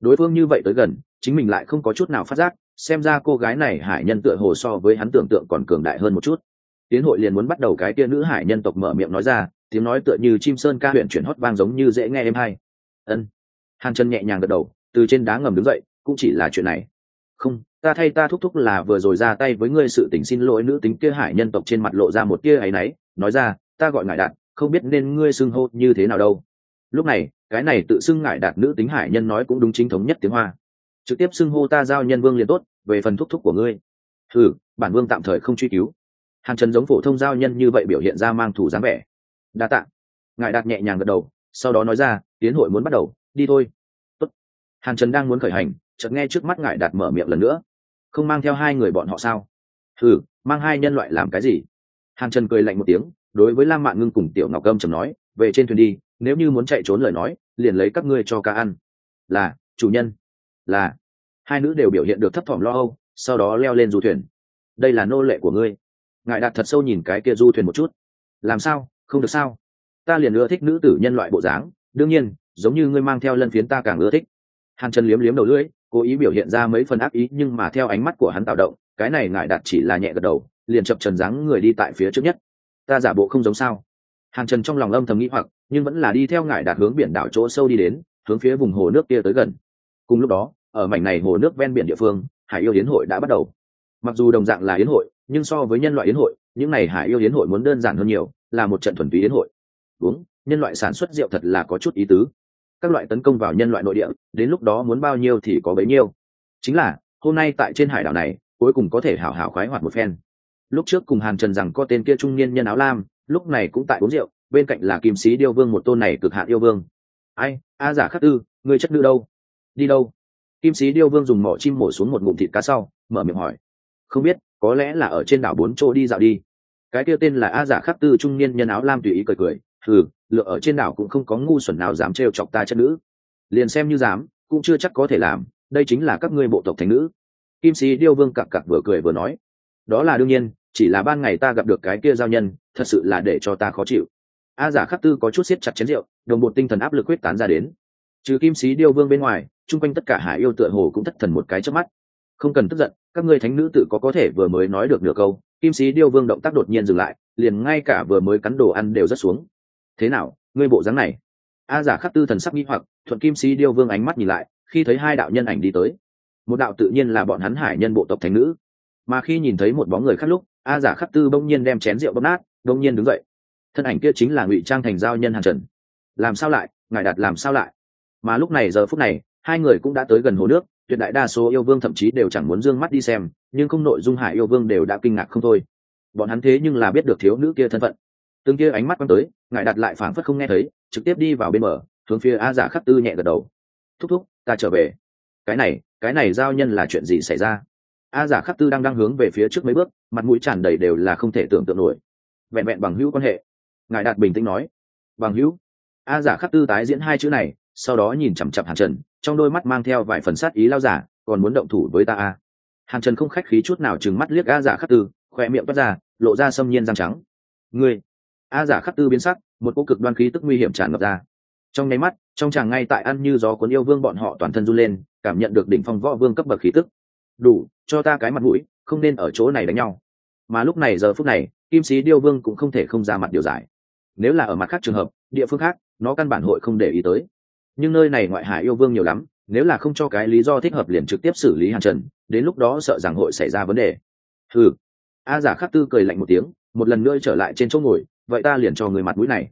Đối phương như vậy tới gần, chính mình lại không có chút nào phát giác, xem ra cô gái này hải nhân tựa hồ so với hắn tưởng tượng còn cường đại hơn một chút. Tiến hội liền muốn bắt đầu cái kia nữ hải nhân tộc mở miệng nói ra, tiếng nói tựa như chim sơn ca huyện chuyển hót vang giống như dễ nghe em hay. Ân. Hàn trần nhẹ nhàng gật đầu từ trên đá ngầm đứng dậy, cũng chỉ là chuyện này. Không, ta thay ta thúc thúc là vừa rồi ra tay với ngươi sự tình xin lỗi nữ tính kia hải nhân tộc trên mặt lộ ra một tia áy náy, nói ra, ta gọi ngại đạt, không biết nên ngươi xưng hô như thế nào đâu. Lúc này, cái này tự xưng ngại đạt nữ tính hải nhân nói cũng đúng chính thống nhất tiếng hoa. Trực tiếp xưng hô ta giao nhân vương liền tốt, về phần thúc thúc của ngươi. Ừ bản vương tạm thời không truy cứu. Hàn trần giống phổ thông giao nhân như vậy biểu hiện ra mang thủ dáng vẻ. Đa tạ. Ngại đạt nhẹ nhàng gật đầu, sau đó nói ra, tiến hội muốn bắt đầu, đi thôi hàn trần đang muốn khởi hành, chợt nghe trước mắt ngại đạt mở miệng lần nữa. Không mang theo hai người bọn họ sao? Thử mang hai nhân loại làm cái gì? Hàn trần cười lạnh một tiếng, đối với lam mạn ngưng cùng tiểu ngọc gâm trầm nói, về trên thuyền đi, nếu như muốn chạy trốn lời nói, liền lấy các ngươi cho ca ăn. Là, chủ nhân. Là. Hai nữ đều biểu hiện được thấp thỏm lo âu, sau đó leo lên du thuyền. Đây là nô lệ của ngươi. Ngài đạt thật sâu nhìn cái kia du thuyền một chút. Làm sao? Không được sao? Ta liền ưa thích nữ tử nhân loại bộ dáng. Đương nhiên, giống như ngươi mang theo lân phiến ta càng ưa thích hàn trần liếm liếm đầu lưỡi, cố ý biểu hiện ra mấy phần ác ý, nhưng mà theo ánh mắt của hắn tạo động, cái này ngại đạt chỉ là nhẹ gật đầu, liền chập trần dáng người đi tại phía trước nhất. Ta giả bộ không giống sao? Hàn trần trong lòng âm thầm nghĩ hoặc, nhưng vẫn là đi theo ngại đạt hướng biển đảo chỗ sâu đi đến, hướng phía vùng hồ nước kia tới gần. Cùng lúc đó, ở mảnh này hồ nước ven biển địa phương, hải yêu hiến hội đã bắt đầu. Mặc dù đồng dạng là hiến hội, nhưng so với nhân loại hiến hội, những này hải yêu hiến hội muốn đơn giản hơn nhiều, là một trận thuần túy hiến hội. Đúng, nhân loại sản xuất rượu thật là có chút ý tứ các loại tấn công vào nhân loại nội địa, đến lúc đó muốn bao nhiêu thì có bấy nhiêu. Chính là, hôm nay tại trên hải đảo này, cuối cùng có thể hảo hảo khoái hoạt một phen. Lúc trước cùng hàn trần rằng có tên kia trung niên nhân áo lam, lúc này cũng tại uống rượu, bên cạnh là kim sĩ điêu vương một tôn này cực hạn yêu vương. Ai, a giả khắc tư người chất nữ đâu? Đi đâu? Kim sĩ điêu vương dùng mỏ chim mổ xuống một ngụm thịt cá sau, mở miệng hỏi. Không biết, có lẽ là ở trên đảo bốn chỗ đi dạo đi. Cái kia tên là a giả khắc tư trung niên nhân áo lam tùy ý cười cười thử lựa ở trên đảo cũng không có ngu xuẩn nào dám trêu chọc ta chất nữ. Liền xem như dám, cũng chưa chắc có thể làm, đây chính là các ngươi bộ tộc thành nữ. Kim sĩ điêu vương cặc cặc vừa cười vừa nói, đó là đương nhiên, chỉ là ban ngày ta gặp được cái kia giao nhân, thật sự là để cho ta khó chịu. A giả khắc tư có chút siết chặt chén rượu, đồng bộ tinh thần áp lực quyết tán ra đến. Trừ kim sĩ điêu vương bên ngoài, chung quanh tất cả hải yêu tựa hồ cũng thất thần một cái trước mắt. Không cần tức giận, các ngươi thánh nữ tự có có thể vừa mới nói được nửa câu. Kim sĩ điêu vương động tác đột nhiên dừng lại, liền ngay cả vừa mới cắn đồ ăn đều rất xuống thế nào, ngươi bộ dáng này? A giả khắc tư thần sắc nghi hoặc, thuận kim sĩ điêu vương ánh mắt nhìn lại, khi thấy hai đạo nhân ảnh đi tới. Một đạo tự nhiên là bọn hắn hải nhân bộ tộc thánh nữ. Mà khi nhìn thấy một bóng người khác lúc, a giả khắc tư bỗng nhiên đem chén rượu bóp nát, bỗng nhiên đứng dậy. Thân ảnh kia chính là ngụy trang thành giao nhân hàn trần. Làm sao lại, ngài đạt làm sao lại? Mà lúc này giờ phút này, hai người cũng đã tới gần hồ nước, tuyệt đại đa số yêu vương thậm chí đều chẳng muốn d ư ơ n g mắt đi xem, nhưng không nội dung hải yêu vương đều đã kinh ngạc không thôi. Bọn hắn thế nhưng là biết được thiếu nữ kia thân phận tương kia ánh mắt quăng tới, ngài đặt lại phảng phất không nghe thấy, trực tiếp đi vào bên bờ, hướng phía a giả khắc tư nhẹ gật đầu. Thúc thúc, ta trở về. Cái này cái này giao nhân là chuyện gì xảy ra? A giả khắc tư đang đang hướng về phía trước mấy bước, mặt mũi tràn đầy đều là không thể tưởng tượng nổi. Vẹn vẹn bằng hữu quan hệ. Ngài đạt bình tĩnh nói. Bằng hữu? A giả khắc tư tái diễn hai chữ này, sau đó nhìn chằm chặp hàn trần, trong đôi mắt mang theo vài phần sát ý lao giả, còn muốn động thủ với ta a hàn trần không khách khí chút nào chừng mắt liếc a giả khắc tư, khoe miệng bắt ra, lộ ra xâm nhiên răng trắng. Ngươi a giả khắc tư biến sắc, một cô cực đoan khí tức nguy hiểm tràn ngập ra. Trong nháy mắt, trong chàng ngay tại ăn như gió cuốn yêu vương bọn họ toàn thân run lên, cảm nhận được đỉnh phong võ vương cấp bậc khí tức. Đủ, cho ta cái mặt mũi, không nên ở chỗ này đánh nhau. Mà lúc này giờ phút này, kim sĩ điêu vương cũng không thể không ra mặt điều giải. Nếu là ở mặt khác trường hợp, địa phương khác, nó căn bản hội không để ý tới. Nhưng nơi này ngoại hải yêu vương nhiều lắm, nếu là không cho cái lý do thích hợp liền trực tiếp xử lý hàn trần, đến lúc đó sợ rằng hội xảy ra vấn đề. Ừ a giả khắc tư cười lạnh một tiếng, một lần nữa trở lại trên chỗ ngồi vậy ta liền cho người mặt mũi này.